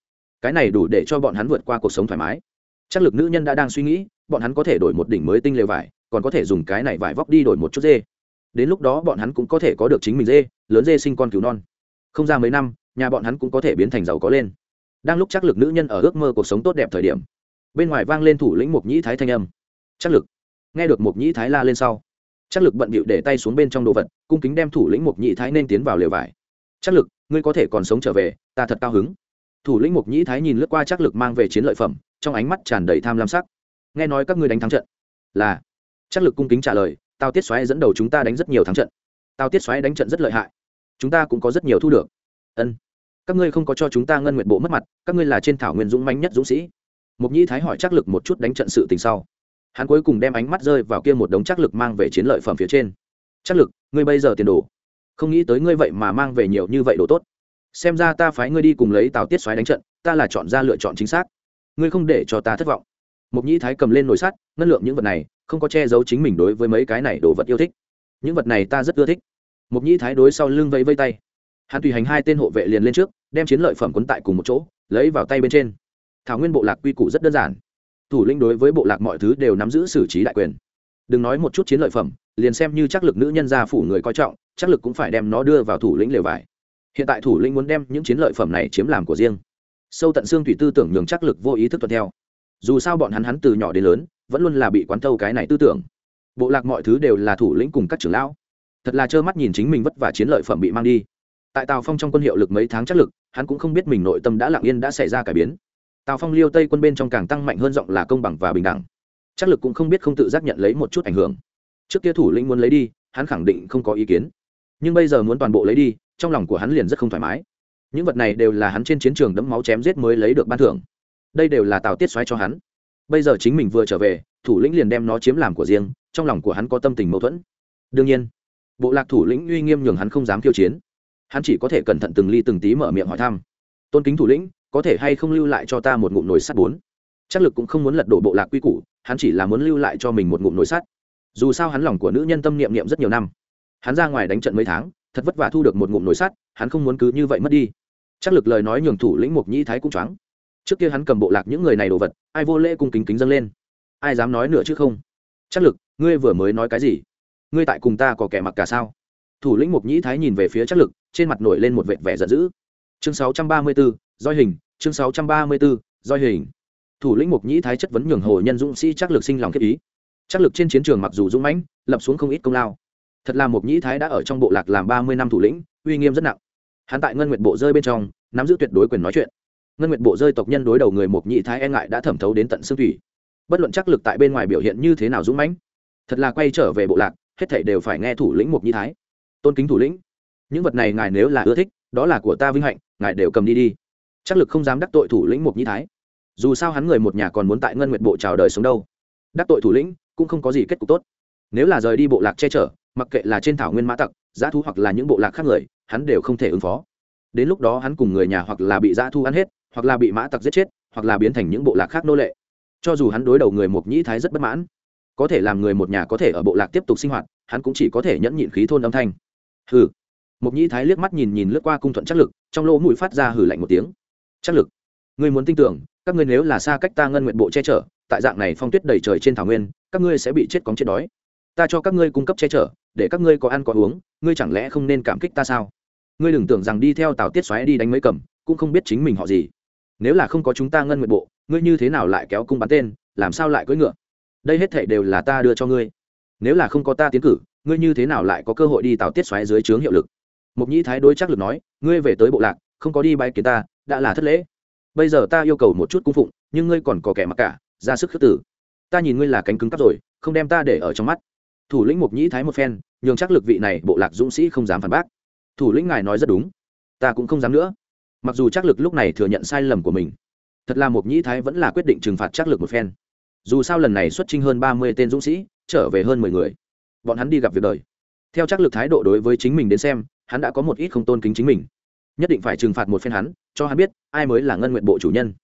Cái này đủ để cho bọn hắn vượt qua cuộc sống thoải mái. Chắc lực nữ nhân đã đang suy nghĩ, bọn hắn có thể đổi một đỉnh mới tinh lều vải, còn có thể dùng cái này vải vóc đi đổi một chút dê. Đến lúc đó bọn hắn cũng có thể có được chính mình dê, lớn dê sinh con cứu non. Không ra mấy năm, nhà bọn hắn cũng có thể biến thành giàu có lên. Đang lúc chắc lực nữ nhân ở ước mơ cuộc sống tốt đẹp thời điểm, bên ngoài vang lên thủ lĩnh mục nhĩ thái thanh âm. Chắc lực, nghe được mục nhĩ thái la lên sau chắc lực bận bịu để tay xuống bên trong đồ vật, cung kính đem thủ lĩnh mục nhĩ thái nên tiến vào lều vải. Chắc lực, ngươi có thể còn sống trở về, ta thật cao hứng. Thủ lĩnh mục nhĩ thái nhìn lướt qua chắc lực mang về chiến lợi phẩm, trong ánh mắt tràn đầy tham lam sắc. Nghe nói các ngươi đánh thắng trận. Là. Chắc lực cung kính trả lời tao tiết xoáy dẫn đầu chúng ta đánh rất nhiều thắng trận. Tao tiết xoáy đánh trận rất lợi hại. Chúng ta cũng có rất nhiều thu được. Ân. Các ngươi không có cho chúng ta ngân nguyện bộ mất mặt, các ngươi là trên thảo nguyên dũng mánh nhất dũng sĩ. Mục nhĩ thái hỏi chắc lực một chút đánh trận sự tình sau hắn cuối cùng đem ánh mắt rơi vào kia một đống chắc lực mang về chiến lợi phẩm phía trên. Chắc lực, ngươi bây giờ tiền đồ. Không nghĩ tới ngươi vậy mà mang về nhiều như vậy đồ tốt. Xem ra ta phái ngươi đi cùng lấy tào tiết xoáy đánh trận, ta là chọn ra lựa chọn chính xác. Ngươi không để cho ta thất vọng. Mục nhĩ thái cầm lên nồi sắt, ngân lượng những vật này, không có che giấu chính mình đối với mấy cái này đồ vật yêu thích. Những vật này ta rất ưa thích. Mục nhĩ thái đối sau lưng vẫy vây tay. Hắn tùy hành hai tên hộ vệ liền lên trước, đem chiến lợi phẩm quấn tại cùng một chỗ, lấy vào tay bên trên. Thảo nguyên bộ lạc quy củ rất đơn giản thủ lĩnh đối với bộ lạc mọi thứ đều nắm giữ xử trí đại quyền. Đừng nói một chút chiến lợi phẩm, liền xem như chắc lực nữ nhân gia phủ người coi trọng, chắc lực cũng phải đem nó đưa vào thủ lĩnh lều vải. Hiện tại thủ lĩnh muốn đem những chiến lợi phẩm này chiếm làm của riêng. Sâu tận xương thủy tư tưởng nhường chắc lực vô ý thức tuân theo. Dù sao bọn hắn hắn từ nhỏ đến lớn, vẫn luôn là bị quán thâu cái này tư tưởng. Bộ lạc mọi thứ đều là thủ lĩnh cùng các trưởng lão. Thật là trơ mắt nhìn chính mình vất vả chiến lợi phẩm bị mang đi. Tại tào phong trong quân hiệu lực mấy tháng chắc lực, hắn cũng không biết mình nội tâm đã lặng yên đã xảy ra cải biến tào phong liêu tây quân bên trong càng tăng mạnh hơn giọng là công bằng và bình đẳng. Chắc lực cũng không biết không tự giác nhận lấy một chút ảnh hưởng. Trước kia thủ lĩnh muốn lấy đi, hắn khẳng định không có ý kiến. Nhưng bây giờ muốn toàn bộ lấy đi, trong lòng của hắn liền rất không thoải mái. Những vật này đều là hắn trên chiến trường đẫm máu chém giết mới lấy được ban thưởng. Đây đều là tào tiết xoáy cho hắn. Bây giờ chính mình vừa trở về, thủ lĩnh liền đem nó chiếm làm của riêng, trong lòng của hắn có tâm tình mâu thuẫn. Đương nhiên, bộ lạc thủ lĩnh uy nghiêm nhường hắn không dám khiêu chiến. Hắn chỉ có thể cẩn thận từng ly từng tí mở miệng hỏi thăm. Tôn kính thủ lĩnh có thể hay không lưu lại cho ta một ngụm nồi sắt bốn? Chắc lực cũng không muốn lật đổ bộ lạc quy củ, hắn chỉ là muốn lưu lại cho mình một ngụm nồi sắt. Dù sao hắn lòng của nữ nhân tâm niệm niệm rất nhiều năm. Hắn ra ngoài đánh trận mấy tháng, thật vất vả thu được một ngụm nồi sắt, hắn không muốn cứ như vậy mất đi. Chắc lực lời nói nhường thủ lĩnh mục nhĩ thái cũng choáng. Trước kia hắn cầm bộ lạc những người này đồ vật, ai vô lễ cung kính kính dâng lên? Ai dám nói nữa chứ không? Chắc lực, ngươi vừa mới nói cái gì? Ngươi tại cùng ta có kẻ mặc cả sao? Thủ lĩnh mục nhĩ thái nhìn về phía chắc lực, trên mặt nổi lên một vệt vẻ giận dữ chương 634, doi hình. Chương 634, doi hình. Thủ lĩnh mục nhĩ thái chất vấn nhường hồ nhân dũng sĩ chắc lực sinh lòng kết ý. Chắc lực trên chiến trường mặc dù dũng mãnh lập xuống không ít công lao. Thật là mục nhĩ thái đã ở trong bộ lạc làm ba mươi năm thủ lĩnh uy nghiêm rất nặng. Hắn tại ngân nguyệt bộ rơi bên trong nắm giữ tuyệt đối quyền nói chuyện. Ngân nguyệt bộ rơi tộc nhân đối đầu người mục nhĩ thái e ngại đã thẩm thấu đến tận xương thủy. Bất luận chắc lực tại bên ngoài biểu hiện như thế nào dũng mãnh thật là quay trở về bộ lạc hết thảy đều phải nghe thủ lĩnh mục nhĩ thái. Tôn kính thủ lĩnh những vật này ngài nếu là ưa thích đó là của ta vinh hạnh, ngài đều cầm đi đi. Chắc lực không dám đắc tội thủ lĩnh mục nhĩ thái. Dù sao hắn người một nhà còn muốn tại ngân nguyệt bộ chào đời sống đâu. Đắc tội thủ lĩnh cũng không có gì kết cục tốt. Nếu là rời đi bộ lạc che chở, mặc kệ là trên thảo nguyên mã tặc giá thu hoặc là những bộ lạc khác người, hắn đều không thể ứng phó. Đến lúc đó hắn cùng người nhà hoặc là bị giá thu ăn hết, hoặc là bị mã tặc giết chết, hoặc là biến thành những bộ lạc khác nô lệ. Cho dù hắn đối đầu người mục nhĩ thái rất bất mãn, có thể làm người một nhà có thể ở bộ lạc tiếp tục sinh hoạt, hắn cũng chỉ có thể nhẫn nhịn khí thôn âm thanh. Hừ mục nhĩ thái liếc mắt nhìn nhìn lướt qua cung thuận chắc lực, trong lỗ mũi phát ra hử lạnh một tiếng. Chắc lực? Ngươi muốn tin tưởng, các ngươi nếu là xa cách ta ngân nguyện bộ che chở, tại dạng này phong tuyết đầy trời trên thảo nguyên, các ngươi sẽ bị chết cóng chết đói. Ta cho các ngươi cung cấp che chở, để các ngươi có ăn có uống, ngươi chẳng lẽ không nên cảm kích ta sao? Ngươi đừng tưởng rằng đi theo tào tiết xoáy đi đánh mấy cầm, cũng không biết chính mình họ gì. Nếu là không có chúng ta ngân nguyện bộ, ngươi như thế nào lại kéo cung bắn tên, làm sao lại cưỡi ngựa? Đây hết thảy đều là ta đưa cho ngươi. Nếu là không có ta tiến cử, ngươi như thế nào lại có cơ hội đi tào tiết xoáy dưới trướng hiệu lực? Mục nhĩ thái đối chắc lực nói, ngươi về tới bộ lạc, không có đi bay kiến ta, đã là thất lễ. Bây giờ ta yêu cầu một chút cung phụng, nhưng ngươi còn có kẻ mặc cả, ra sức khước tử. Ta nhìn ngươi là cánh cứng cắp rồi, không đem ta để ở trong mắt. Thủ lĩnh mục nhĩ thái một phen, nhường chắc lực vị này bộ lạc dũng sĩ không dám phản bác. Thủ lĩnh ngài nói rất đúng. Ta cũng không dám nữa. Mặc dù chắc lực lúc này thừa nhận sai lầm của mình, thật là mục nhĩ thái vẫn là quyết định trừng phạt chắc lực một phen. Dù sao lần này xuất trinh hơn ba mươi tên dũng sĩ, trở về hơn mười người. Bọn hắn đi gặp việc đời. Theo chắc lực thái độ đối với chính mình đến xem hắn đã có một ít không tôn kính chính mình. Nhất định phải trừng phạt một phen hắn, cho hắn biết, ai mới là ngân nguyện bộ chủ nhân.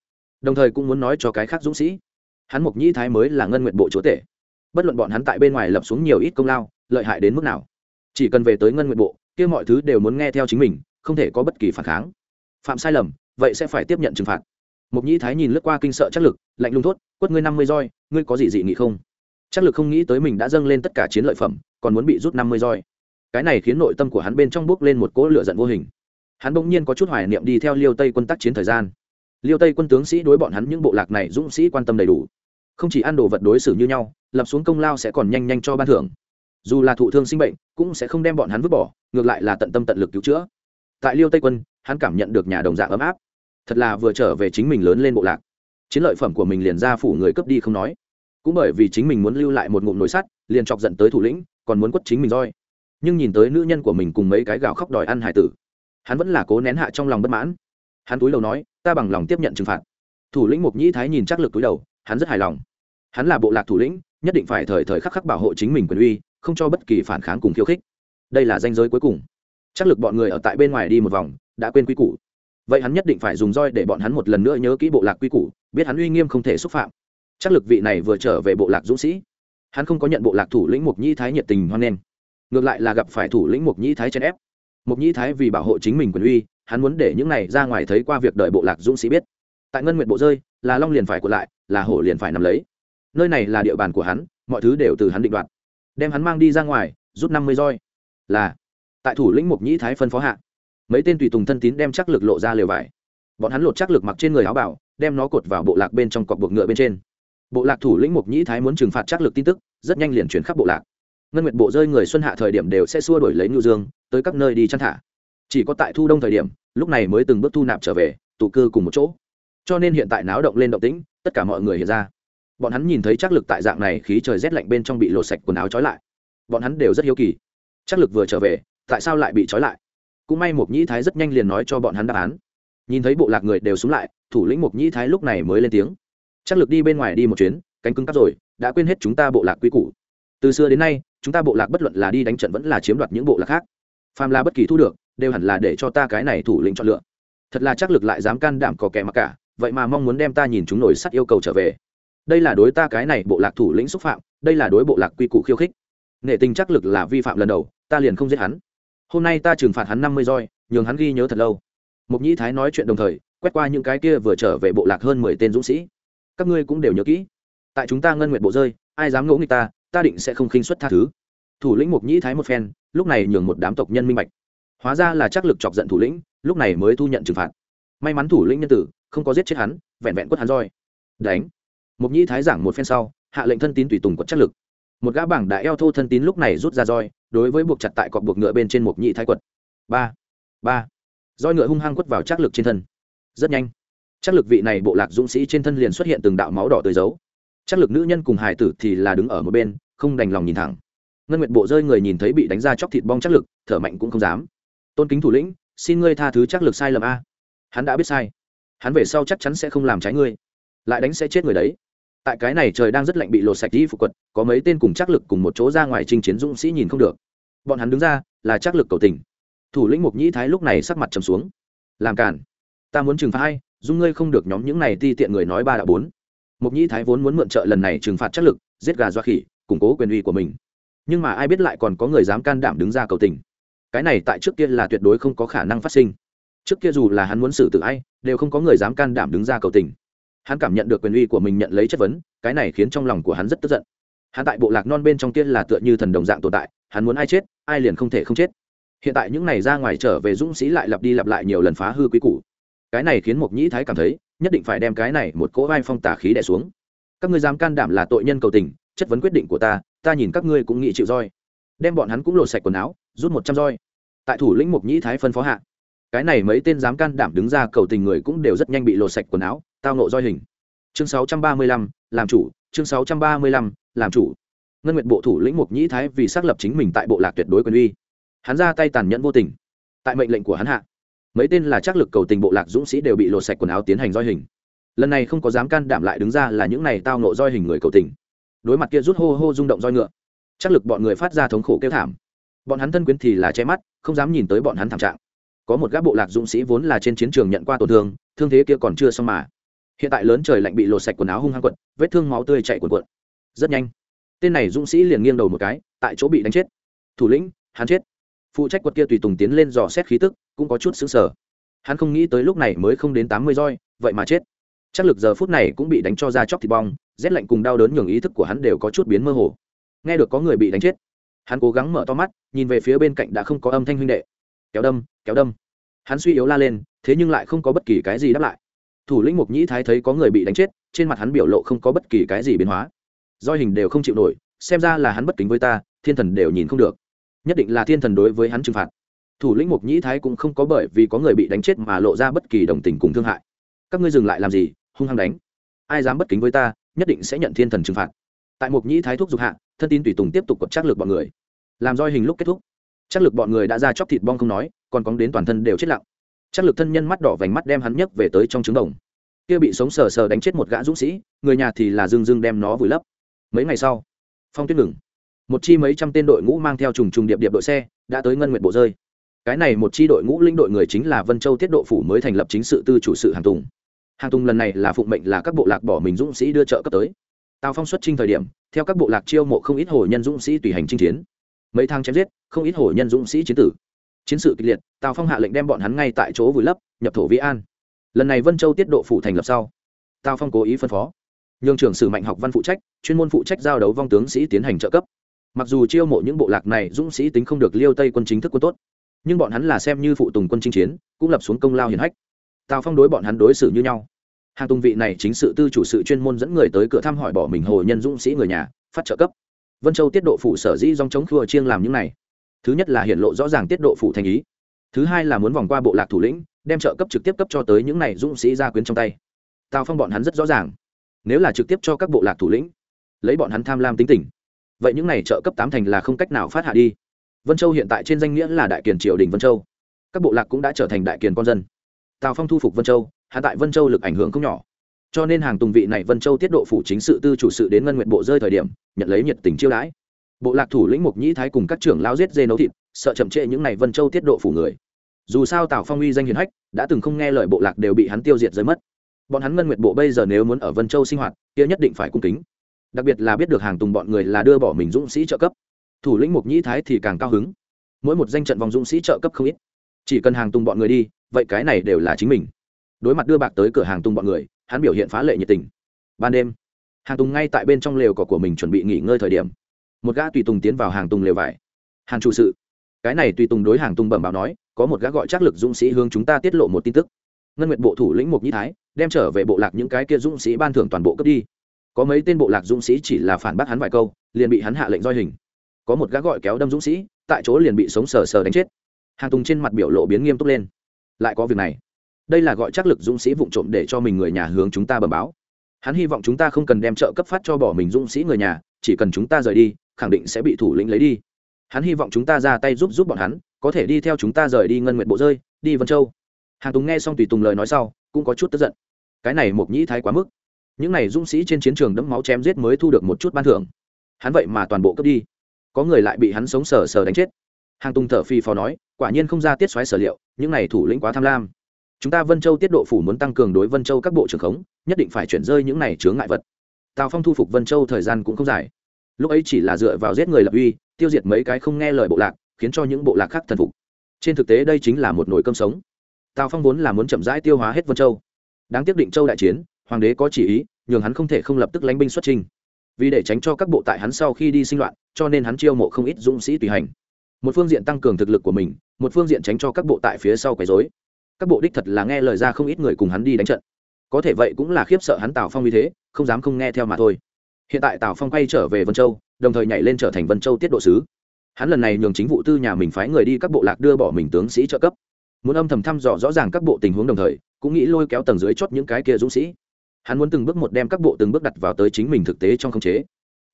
Đồng thời cũng muốn nói cho cái khác dũng sĩ, hắn mục nhĩ thái mới là ngân nguyện bộ chúa tể. Bất luận bọn hắn tại bên ngoài lập xuống nhiều ít công lao, lợi hại đến mức nào, chỉ cần về tới ngân nguyện bộ, kia mọi thứ đều muốn nghe theo chính mình, không thể có bất kỳ phản kháng. Phạm sai lầm, vậy sẽ phải tiếp nhận trừng phạt. Mục nhĩ thái nhìn lướt qua kinh sợ chắc lực, lạnh lùng thốt, quất ngươi năm mươi roi, ngươi có gì dị nghị không? Chắc lực không nghĩ tới mình đã dâng lên tất cả chiến lợi phẩm, còn muốn bị rút năm mươi roi cái này khiến nội tâm của hắn bên trong bước lên một cỗ lửa giận vô hình. Hắn bỗng nhiên có chút hoài niệm đi theo liêu tây quân tác chiến thời gian. Liêu tây quân tướng sĩ đối bọn hắn những bộ lạc này dũng sĩ quan tâm đầy đủ. Không chỉ ăn đồ vật đối xử như nhau, lập xuống công lao sẽ còn nhanh nhanh cho ban thưởng. Dù là thụ thương sinh bệnh, cũng sẽ không đem bọn hắn vứt bỏ, ngược lại là tận tâm tận lực cứu chữa. Tại liêu tây quân, hắn cảm nhận được nhà đồng dạng ấm áp. Thật là vừa trở về chính mình lớn lên bộ lạc. Chiến lợi phẩm của mình liền ra phủ người cướp đi không nói. Cũng bởi vì chính mình muốn lưu lại một ngụm nồi sắt, liền chọc giận tới thủ lĩnh, còn muốn quất chính mình roi nhưng nhìn tới nữ nhân của mình cùng mấy cái gạo khóc đòi ăn hải tử, hắn vẫn là cố nén hạ trong lòng bất mãn. Hắn túi đầu nói, ta bằng lòng tiếp nhận trừng phạt. Thủ lĩnh mục nhĩ thái nhìn chắc lực túi đầu, hắn rất hài lòng. Hắn là bộ lạc thủ lĩnh, nhất định phải thời thời khắc khắc bảo hộ chính mình quyền uy, không cho bất kỳ phản kháng cùng khiêu khích. Đây là danh giới cuối cùng. Chắc lực bọn người ở tại bên ngoài đi một vòng, đã quên quy củ. Vậy hắn nhất định phải dùng roi để bọn hắn một lần nữa nhớ kỹ bộ lạc quy củ, biết hắn uy nghiêm không thể xúc phạm. Chắc lực vị này vừa trở về bộ lạc dũng sĩ. Hắn không có nhận bộ lạc thủ lĩnh mục nhĩ thái nhiệt tình hoan nghênh ngược lại là gặp phải thủ lĩnh mục nhĩ thái chèn ép. Mục nhĩ thái vì bảo hộ chính mình quyền uy, hắn muốn để những này ra ngoài thấy qua việc đợi bộ lạc dũng sĩ biết. Tại ngân nguyện bộ rơi, là long liền phải của lại, là hổ liền phải nằm lấy. Nơi này là địa bàn của hắn, mọi thứ đều từ hắn định đoạt. Đem hắn mang đi ra ngoài, rút năm mươi roi. Là, tại thủ lĩnh mục nhĩ thái phân phó hạ, mấy tên tùy tùng thân tín đem chắc lực lộ ra lều vải. Bọn hắn lột chắc lực mặc trên người áo bảo, đem nó cột vào bộ lạc bên trong cọc buộc ngựa bên trên. Bộ lạc thủ lĩnh mục nhĩ thái muốn trừng phạt chắc lực tin tức, rất nhanh liền chuyển khắp bộ lạc ngân nguyệt bộ rơi người xuân hạ thời điểm đều sẽ xua đổi lấy nhu dương, tới các nơi đi chăn thả. Chỉ có tại thu đông thời điểm, lúc này mới từng bước thu nạp trở về, tụ cư cùng một chỗ. Cho nên hiện tại náo động lên động tĩnh, tất cả mọi người hiện ra. Bọn hắn nhìn thấy chắc lực tại dạng này khí trời rét lạnh bên trong bị lột sạch quần áo trói lại. Bọn hắn đều rất hiếu kỳ. Chắc lực vừa trở về, tại sao lại bị trói lại? Cũng may một nhĩ thái rất nhanh liền nói cho bọn hắn đáp án. Nhìn thấy bộ lạc người đều xuống lại, thủ lĩnh một nhĩ thái lúc này mới lên tiếng. Chắc lực đi bên ngoài đi một chuyến, cánh cứng cắp rồi, đã quên hết chúng ta bộ lạc quy củ. Từ xưa đến nay chúng ta bộ lạc bất luận là đi đánh trận vẫn là chiếm đoạt những bộ lạc khác. Phàm là bất kỳ thu được, đều hẳn là để cho ta cái này thủ lĩnh chọn lựa. Thật là chắc lực lại dám can đảm có kẻ mặc cả, vậy mà mong muốn đem ta nhìn chúng nổi sắt yêu cầu trở về. Đây là đối ta cái này bộ lạc thủ lĩnh xúc phạm, đây là đối bộ lạc quy củ khiêu khích. Nghệ tình chắc lực là vi phạm lần đầu, ta liền không giết hắn. Hôm nay ta trừng phạt hắn năm mươi roi, nhường hắn ghi nhớ thật lâu. Mục nhĩ thái nói chuyện đồng thời, quét qua những cái kia vừa trở về bộ lạc hơn mười tên dũng sĩ. Các ngươi cũng đều nhớ kỹ. Tại chúng ta ngân nguyện bộ rơi, ai dám ngỗ nghịch ta ta định sẽ không khinh xuất tha thứ. Thủ lĩnh mục nhĩ thái một phen, lúc này nhường một đám tộc nhân minh bạch. Hóa ra là chắc lực chọc giận thủ lĩnh, lúc này mới thu nhận trừng phạt. May mắn thủ lĩnh nhân tử, không có giết chết hắn, vẹn vẹn quất hắn roi. Đánh. Mục nhĩ thái giảng một phen sau, hạ lệnh thân tín tùy tùng quất chắc lực. Một gã bảng đại eo thô thân tín lúc này rút ra roi, đối với buộc chặt tại cọc buộc ngựa bên trên mục nhĩ thái quật. Ba. Ba. Roi ngựa hung hăng quất vào chắc lực trên thân. Rất nhanh. Chắc lực vị này bộ lạc dũng sĩ trên thân liền xuất hiện từng đạo máu đỏ tới dấu chắc lực nữ nhân cùng hải tử thì là đứng ở một bên, không đành lòng nhìn thẳng. Ngân nguyệt bộ rơi người nhìn thấy bị đánh ra chóc thịt bong chắc lực, thở mạnh cũng không dám. Tôn kính thủ lĩnh, xin ngươi tha thứ chắc lực sai lầm a. Hắn đã biết sai. Hắn về sau chắc chắn sẽ không làm trái ngươi. Lại đánh sẽ chết người đấy. Tại cái này trời đang rất lạnh bị lột sạch đi phục quật, có mấy tên cùng chắc lực cùng một chỗ ra ngoài chinh chiến dũng sĩ nhìn không được. Bọn hắn đứng ra, là chắc lực cầu tình. Thủ lĩnh mục nhĩ thái lúc này sắc mặt trầm xuống. Làm cản ta muốn trừng phạt hay dung ngươi không được nhóm những này ti tiện người nói ba đã bốn mục nhĩ thái vốn muốn mượn trợ lần này trừng phạt chắc lực, giết gà dọa khỉ, củng cố quyền uy của mình. Nhưng mà ai biết lại còn có người dám can đảm đứng ra cầu tình. Cái này tại trước kia là tuyệt đối không có khả năng phát sinh. Trước kia dù là hắn muốn xử tử ai, đều không có người dám can đảm đứng ra cầu tình. Hắn cảm nhận được quyền uy của mình nhận lấy chất vấn, cái này khiến trong lòng của hắn rất tức giận. Hắn tại bộ lạc non bên trong tiên là tựa như thần đồng dạng tồn tại, hắn muốn ai chết, ai liền không thể không chết. Hiện tại những này ra ngoài trở về dũng sĩ lại lặp đi lặp lại nhiều lần phá hư quý củ. Cái này khiến mộc nhĩ thái cảm thấy nhất định phải đem cái này một cỗ vai phong tả khí đẻ xuống. Các ngươi dám can đảm là tội nhân cầu tình, chất vấn quyết định của ta ta nhìn các ngươi cũng nghĩ chịu roi. Đem bọn hắn cũng lột sạch quần áo, rút một trăm roi. Tại thủ lĩnh mục nhĩ thái phân phó hạ, cái này mấy tên dám can đảm đứng ra cầu tình người cũng đều rất nhanh bị lột sạch quần áo, tao nộ roi hình. Chương sáu trăm ba mươi lăm, làm chủ, chương sáu trăm ba mươi lăm, làm chủ. Ngân nguyệt bộ thủ lĩnh mục nhĩ thái vì xác lập chính mình tại bộ lạc tuyệt đối quyền uy. Hắn ra tay tàn nhẫn vô tình. Tại mệnh lệnh của hắn hạ mấy tên là chắc lực cầu tình bộ lạc dũng sĩ đều bị lột sạch quần áo tiến hành roi hình. Lần này không có dám can đảm lại đứng ra là những này tao nộ roi hình người cầu tình. Đối mặt kia rút hô hô rung động roi ngựa, chắc lực bọn người phát ra thống khổ kêu thảm. Bọn hắn thân quyến thì là che mắt, không dám nhìn tới bọn hắn thảm trạng. Có một gác bộ lạc dũng sĩ vốn là trên chiến trường nhận qua tổn thương thương thế kia còn chưa xong mà. Hiện tại lớn trời lạnh bị lột sạch quần áo hung hăng quận vết thương máu tươi chạy cuộn cuộn. Rất nhanh, tên này dũng sĩ liền nghiêng đầu một cái, tại chỗ bị đánh chết. Thủ lĩnh, hắn chết. Phụ trách quật kia tùy tùng tiến lên dò xét khí tức cũng có chút xứng sở. Hắn không nghĩ tới lúc này mới không đến tám mươi roi, vậy mà chết. Chắc lực giờ phút này cũng bị đánh cho ra chóc thịt bong, rét lạnh cùng đau đớn nhường ý thức của hắn đều có chút biến mơ hồ. Nghe được có người bị đánh chết, hắn cố gắng mở to mắt, nhìn về phía bên cạnh đã không có âm thanh huynh đệ. Kéo đâm kéo đâm. Hắn suy yếu la lên, thế nhưng lại không có bất kỳ cái gì đáp lại. Thủ lĩnh mục nhĩ thái thấy có người bị đánh chết, trên mặt hắn biểu lộ không có bất kỳ cái gì biến hóa. Doi hình đều không chịu nổi, xem ra là hắn bất kính với ta, thiên thần đều nhìn không được. Nhất định là thiên thần đối với hắn trừng phạt thủ lĩnh mục nhĩ thái cũng không có bởi vì có người bị đánh chết mà lộ ra bất kỳ đồng tình cùng thương hại. Các ngươi dừng lại làm gì, hung hăng đánh. Ai dám bất kính với ta, nhất định sẽ nhận thiên thần trừng phạt. Tại mục nhĩ thái thuốc dục hạ, thân tin tùy tùng tiếp tục cập trác lực bọn người. Làm roi hình lúc kết thúc. Trác lực bọn người đã ra chóc thịt bong không nói, còn cóng đến toàn thân đều chết lặng. Trác lực thân nhân mắt đỏ vành mắt đem hắn nhấc về tới trong trứng đồng. Kia bị sống sờ sờ đánh chết một gã dũng sĩ, người nhà thì là dưng dưng đem nó vùi lấp. Mấy ngày sau, phong tuyết ngừng. Một chi mấy trăm tên đội ngũ mang theo trùng trùng điệp điệp đội xe, đã tới ngân nguyện bộ rơi cái này một chi đội ngũ linh đội người chính là vân châu tiết độ phủ mới thành lập chính sự tư chủ sự hàng tùng. Hàng tùng lần này là phụng mệnh là các bộ lạc bỏ mình dũng sĩ đưa trợ cấp tới. Tào phong xuất trinh thời điểm, theo các bộ lạc chiêu mộ không ít hồ nhân dũng sĩ tùy hành chinh chiến. Mấy tháng chém giết, không ít hồ nhân dũng sĩ chiến tử. Chiến sự kịch liệt, tào phong hạ lệnh đem bọn hắn ngay tại chỗ vùi lấp, nhập thổ vĩ an. Lần này vân châu tiết độ phủ thành lập sau, tào phong cố ý phân phó. Nhường trưởng sử mạnh học văn phụ trách, chuyên môn phụ trách giao đấu vong tướng sĩ tiến hành trợ cấp. Mặc dù chiêu mộ những bộ lạc này dũng sĩ tính không được liêu tây quân chính thức quân tốt nhưng bọn hắn là xem như phụ tùng quân chinh chiến, cũng lập xuống công lao hiển hách. Tào phong đối bọn hắn đối xử như nhau. Hàng tùng vị này chính sự tư chủ sự chuyên môn dẫn người tới cửa thăm hỏi bỏ mình hồ nhân dũng sĩ người nhà, phát trợ cấp. Vân châu tiết độ phủ sở dĩ dòng chống khua chiêng làm những này. Thứ nhất là hiện lộ rõ ràng tiết độ phủ thành ý. Thứ hai là muốn vòng qua bộ lạc thủ lĩnh, đem trợ cấp trực tiếp cấp cho tới những này dũng sĩ gia quyến trong tay. Tào phong bọn hắn rất rõ ràng. Nếu là trực tiếp cho các bộ lạc thủ lĩnh, lấy bọn hắn tham lam tính tình, vậy những này trợ cấp tám thành là không cách nào phát hạ đi vân châu hiện tại trên danh nghĩa là đại kiền triều đình vân châu. Các bộ lạc cũng đã trở thành đại kiền con dân. Tào phong thu phục vân châu, hạ tại vân châu lực ảnh hưởng không nhỏ. Cho nên hàng tùng vị này vân châu tiết độ phủ chính sự tư chủ sự đến ngân nguyện bộ rơi thời điểm, nhận lấy nhiệt tình chiêu đãi. Bộ lạc thủ lĩnh mục nhĩ thái cùng các trưởng lao giết dê nấu thịt, sợ chậm trễ những n à y vân châu tiết độ phủ người. Dù sao tào phong uy danh hiền hách, đã từng không nghe lời bộ lạc đều bị hắn tiêu diệt rơi mất. Bọn hắn ngân nguyện bộ bây giờ nếu muốn ở vân châu sinh hoạt, kia nhất định phải cung kính. Đặc biệt là biết được hàng tùng bọn người là đưa bỏ mình dũng sĩ trợ cấp thủ lĩnh mục nhĩ thái thì càng cao hứng. Mỗi một danh trận vòng dũng sĩ trợ cấp không ít. Chỉ cần hàng tùng bọn người đi, vậy cái này đều là chính mình. Đối mặt đưa bạc tới cửa hàng tùng bọn người, hắn biểu hiện phá lệ nhiệt tình. Ban đêm, hàng tùng ngay tại bên trong lều cỏ của mình chuẩn bị nghỉ ngơi thời điểm. Một gã tùy tùng tiến vào hàng tùng lều vải. Hàng chủ sự, cái này tùy tùng đối hàng tùng bẩm báo nói, có một gã gọi trác lực dũng sĩ hướng chúng ta tiết lộ một tin tức. Ngân nguyệt bộ thủ lĩnh mục nhĩ thái, đem trở về bộ lạc những cái kia dũng sĩ ban thưởng toàn bộ cấp đi. Có mấy tên bộ lạc dũng sĩ chỉ là phản bác hắn vài câu, liền bị hắn hạ lệnh roi hình có một gã gọi kéo đâm dũng sĩ, tại chỗ liền bị sống sờ sờ đánh chết. Hàng tùng trên mặt biểu lộ biến nghiêm túc lên. Lại có việc này. Đây là gọi chắc lực dũng sĩ vụng trộm để cho mình người nhà hướng chúng ta bẩm báo. Hắn hy vọng chúng ta không cần đem trợ cấp phát cho bỏ mình dũng sĩ người nhà, chỉ cần chúng ta rời đi, khẳng định sẽ bị thủ lĩnh lấy đi. Hắn hy vọng chúng ta ra tay giúp giúp bọn hắn, có thể đi theo chúng ta rời đi ngân nguyện bộ rơi, đi vân châu. Hàng tùng nghe xong tùy tùng lời nói sau, cũng có chút tức giận. Cái này mộc nhĩ thái quá mức. Những này dũng sĩ trên chiến trường đẫm máu chém giết mới thu được một chút ban thưởng. Hắn vậy mà toàn bộ cướp đi có người lại bị hắn sống sờ sờ đánh chết. Hàng tùng thở phi phò nói, quả nhiên không ra tiết xoáy sở liệu, những này thủ lĩnh quá tham lam. Chúng ta vân châu tiết độ phủ muốn tăng cường đối vân châu các bộ trưởng khống, nhất định phải chuyển rơi những này chướng ngại vật. Tào phong thu phục vân châu thời gian cũng không dài. Lúc ấy chỉ là dựa vào giết người lập uy, tiêu diệt mấy cái không nghe lời bộ lạc, khiến cho những bộ lạc khác thần phục. Trên thực tế đây chính là một nồi cơm sống. Tào phong vốn là muốn chậm rãi tiêu hóa hết vân châu. Đáng tiếc định châu đại chiến, hoàng đế có chỉ ý, nhường hắn không thể không lập tức lánh binh xuất trình vì để tránh cho các bộ tại hắn sau khi đi sinh loạn, cho nên hắn chiêu mộ không ít dũng sĩ tùy hành. Một phương diện tăng cường thực lực của mình, một phương diện tránh cho các bộ tại phía sau quấy dối các bộ đích thật là nghe lời ra không ít người cùng hắn đi đánh trận. Có thể vậy cũng là khiếp sợ hắn tào phong như thế, không dám không nghe theo mà thôi. Hiện tại tào phong quay trở về vân châu, đồng thời nhảy lên trở thành vân châu tiết độ sứ. Hắn lần này nhường chính vụ tư nhà mình phái người đi các bộ lạc đưa bỏ mình tướng sĩ trợ cấp. Muốn âm thầm thăm dò rõ ràng các bộ tình huống đồng thời, cũng nghĩ lôi kéo tầng dưới chót những cái kia dũng sĩ hắn muốn từng bước một đem các bộ từng bước đặt vào tới chính mình thực tế trong khống chế.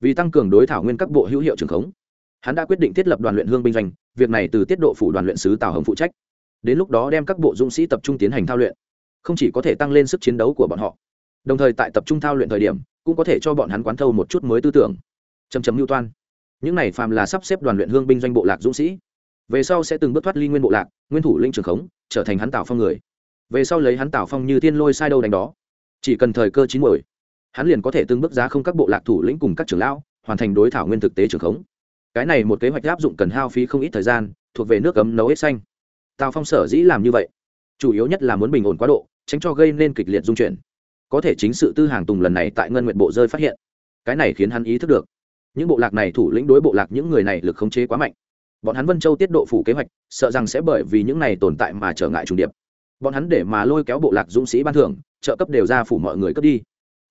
Vì tăng cường đối thảo nguyên các bộ hữu hiệu trường khống, hắn đã quyết định thiết lập đoàn luyện hương binh doanh, việc này từ tiết độ phủ đoàn luyện sứ tào hồng phụ trách. Đến lúc đó đem các bộ dũng sĩ tập trung tiến hành thao luyện, không chỉ có thể tăng lên sức chiến đấu của bọn họ, đồng thời tại tập trung thao luyện thời điểm, cũng có thể cho bọn hắn quán thâu một chút mới tư tưởng. Chấm chấm mưu toan những này phàm là sắp xếp đoàn luyện hương binh doanh bộ lạc dũng sĩ. Về sau sẽ từng bước thoát ly nguyên bộ lạc, nguyên thủ linh trường khống, trở thành hắn tào phong người. Về sau lấy hắn tào phong như thiên lôi sai đâu đánh đó chỉ cần thời cơ chín muồi, hắn liền có thể từng bước giá không các bộ lạc thủ lĩnh cùng các trưởng lão, hoàn thành đối thảo nguyên thực tế trường khống. Cái này một kế hoạch áp dụng cần hao phí không ít thời gian, thuộc về nước cấm nấu hết xanh. Tào phong sở dĩ làm như vậy, chủ yếu nhất là muốn bình ổn quá độ, tránh cho gây nên kịch liệt dung chuyển. Có thể chính sự tư hàng tùng lần này tại ngân nguyện bộ rơi phát hiện, cái này khiến hắn ý thức được, những bộ lạc này thủ lĩnh đối bộ lạc những người này lực khống chế quá mạnh. Bọn hắn vân châu tiết độ phủ kế hoạch, sợ rằng sẽ bởi vì những này tồn tại mà trở ngại trùng điệp. Bọn hắn để mà lôi kéo bộ lạc dũng sĩ ban thưởng trợ cấp đều ra phủ mọi người cấp đi.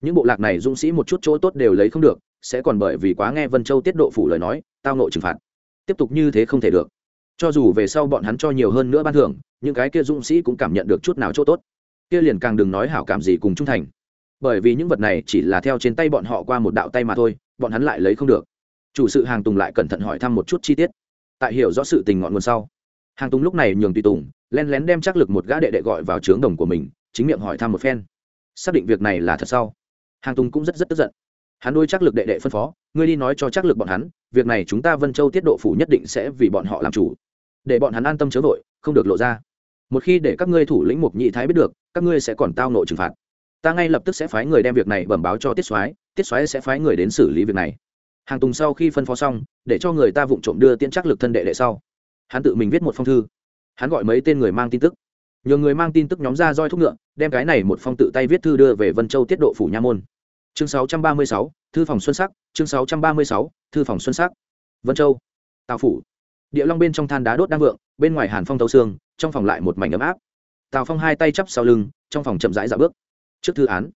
Những bộ lạc này dũng sĩ một chút chỗ tốt đều lấy không được, sẽ còn bởi vì quá nghe vân châu tiết độ phủ lời nói, tao nội trừng phạt. Tiếp tục như thế không thể được. Cho dù về sau bọn hắn cho nhiều hơn nữa ban thưởng, những cái kia dũng sĩ cũng cảm nhận được chút nào chỗ tốt. Kia liền càng đừng nói hảo cảm gì cùng trung thành. Bởi vì những vật này chỉ là theo trên tay bọn họ qua một đạo tay mà thôi, bọn hắn lại lấy không được. Chủ sự hàng tùng lại cẩn thận hỏi thăm một chút chi tiết. Tại hiểu rõ sự tình ngọn nguồn sau, hàng tùng lúc này nhường tùy tùng, len lén đem chắc lực một gã đệ đệ gọi vào trướng đồng của mình chính miệng hỏi thăm một phen. Xác định việc này là thật sau. Hàng tùng cũng rất rất tức giận. Hắn đôi chắc lực đệ đệ phân phó, ngươi đi nói cho chắc lực bọn hắn, việc này chúng ta vân châu tiết độ phủ nhất định sẽ vì bọn họ làm chủ. Để bọn hắn an tâm chớ vội, không được lộ ra. Một khi để các ngươi thủ lĩnh mục nhị thái biết được, các ngươi sẽ còn tao nộ trừng phạt. Ta ngay lập tức sẽ phái người đem việc này bẩm báo cho tiết soái tiết soái sẽ phái người đến xử lý việc này. Hàng tùng sau khi phân phó xong, để cho người ta vụng trộm đưa tiễn chắc lực thân đệ đệ sau. Hắn tự mình viết một phong thư. Hắn gọi mấy tên người mang tin tức nhờ người mang tin tức nhóm ra roi thúc ngựa đem cái này một phong tự tay viết thư đưa về vân châu tiết độ phủ nha môn. Chương 636, thư phòng xuân sắc chương 636, thư phòng xuân sắc. Vân châu tào phủ. Địa long bên trong than đá đốt đang vượng bên ngoài hàn phong tấu xương trong phòng lại một mảnh ấm áp. Tào phong hai tay chắp sau lưng trong phòng chậm rãi dạo bước. Trước thư án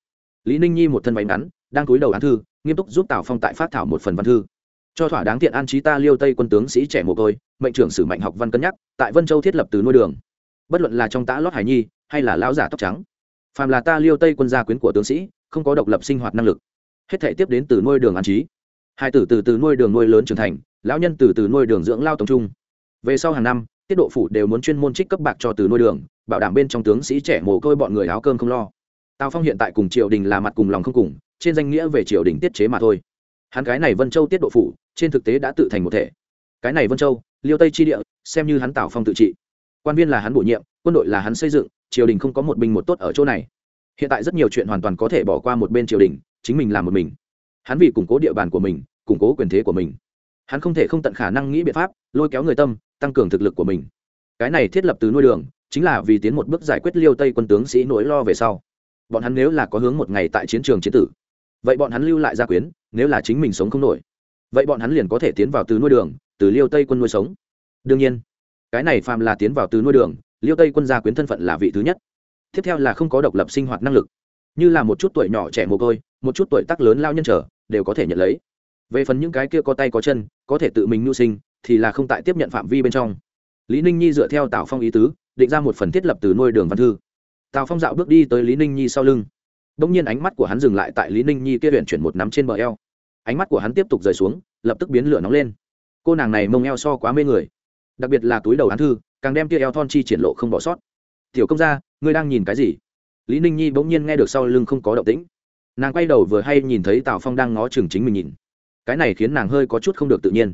lý ninh nhi một thân váy ngắn đang cúi đầu án thư nghiêm túc giúp tào phong tại phát thảo một phần văn thư. Cho thỏa đáng tiện an trí ta liêu tây quân tướng sĩ trẻ mồ côi mệnh trưởng sử mạnh học văn cân nhắc tại vân châu thiết lập từ nuôi đường bất luận là trong tã lót hải nhi hay là lão giả tóc trắng, phàm là ta liêu tây quân gia quyến của tướng sĩ, không có độc lập sinh hoạt năng lực. Hết thể tiếp đến từ nuôi đường an trí. Hai tử từ từ nuôi đường nuôi lớn trưởng thành, lão nhân từ từ nuôi đường dưỡng lao tổng trung. Về sau hàng năm, tiết độ phủ đều muốn chuyên môn trích cấp bạc cho từ nuôi đường, bảo đảm bên trong tướng sĩ trẻ mồ côi bọn người áo cơm không lo. Tào phong hiện tại cùng triều đình là mặt cùng lòng không cùng, trên danh nghĩa về triều đình tiết chế mà thôi. Hắn cái này vân châu tiết độ phủ, trên thực tế đã tự thành một thể. Cái này vân châu, liêu tây chi địa, xem như hắn tào phong tự trị quan viên là hắn bổ nhiệm, quân đội là hắn xây dựng, triều đình không có một binh một tốt ở chỗ này. Hiện tại rất nhiều chuyện hoàn toàn có thể bỏ qua một bên triều đình, chính mình làm một mình. Hắn vì củng cố địa bàn của mình, củng cố quyền thế của mình. Hắn không thể không tận khả năng nghĩ biện pháp, lôi kéo người tâm, tăng cường thực lực của mình. Cái này thiết lập từ nuôi đường, chính là vì tiến một bước giải quyết liêu tây quân tướng sĩ nỗi lo về sau. Bọn hắn nếu là có hướng một ngày tại chiến trường chiến tử, vậy bọn hắn lưu lại gia quyến, nếu là chính mình sống không nổi, vậy bọn hắn liền có thể tiến vào từ nuôi đường, từ liêu tây quân nuôi sống. Đương nhiên cái này phàm là tiến vào từ nuôi đường, liêu tây quân gia quyến thân phận là vị thứ nhất. Tiếp theo là không có độc lập sinh hoạt năng lực. Như là một chút tuổi nhỏ trẻ mồ côi, một chút tuổi tác lớn lao nhân trở, đều có thể nhận lấy. Về phần những cái kia có tay có chân, có thể tự mình mưu sinh, thì là không tại tiếp nhận phạm vi bên trong. Lý ninh nhi dựa theo tào phong ý tứ, định ra một phần thiết lập từ nuôi đường văn thư. Tào phong dạo bước đi tới lý ninh nhi sau lưng. Đ ỗ n g nhiên ánh mắt của hắn dừng lại tại lý ninh nhi kia huyện chuyển một nắm trên bờ eo. Ánh mắt của hắn tiếp tục rời xuống, lập tức biến lửa nóng lên. Cô nàng này mông eo so quá mê người đặc biệt là túi đầu án thư, càng đem tia eo thon chi triển lộ không bỏ sót. Tiểu công gia, ngươi đang nhìn cái gì? Lý ninh nhi bỗng nhiên nghe được sau lưng không có động tĩnh. Nàng quay đầu vừa hay nhìn thấy tào phong đang ngó chừng chính mình nhìn. Cái này khiến nàng hơi có chút không được tự nhiên.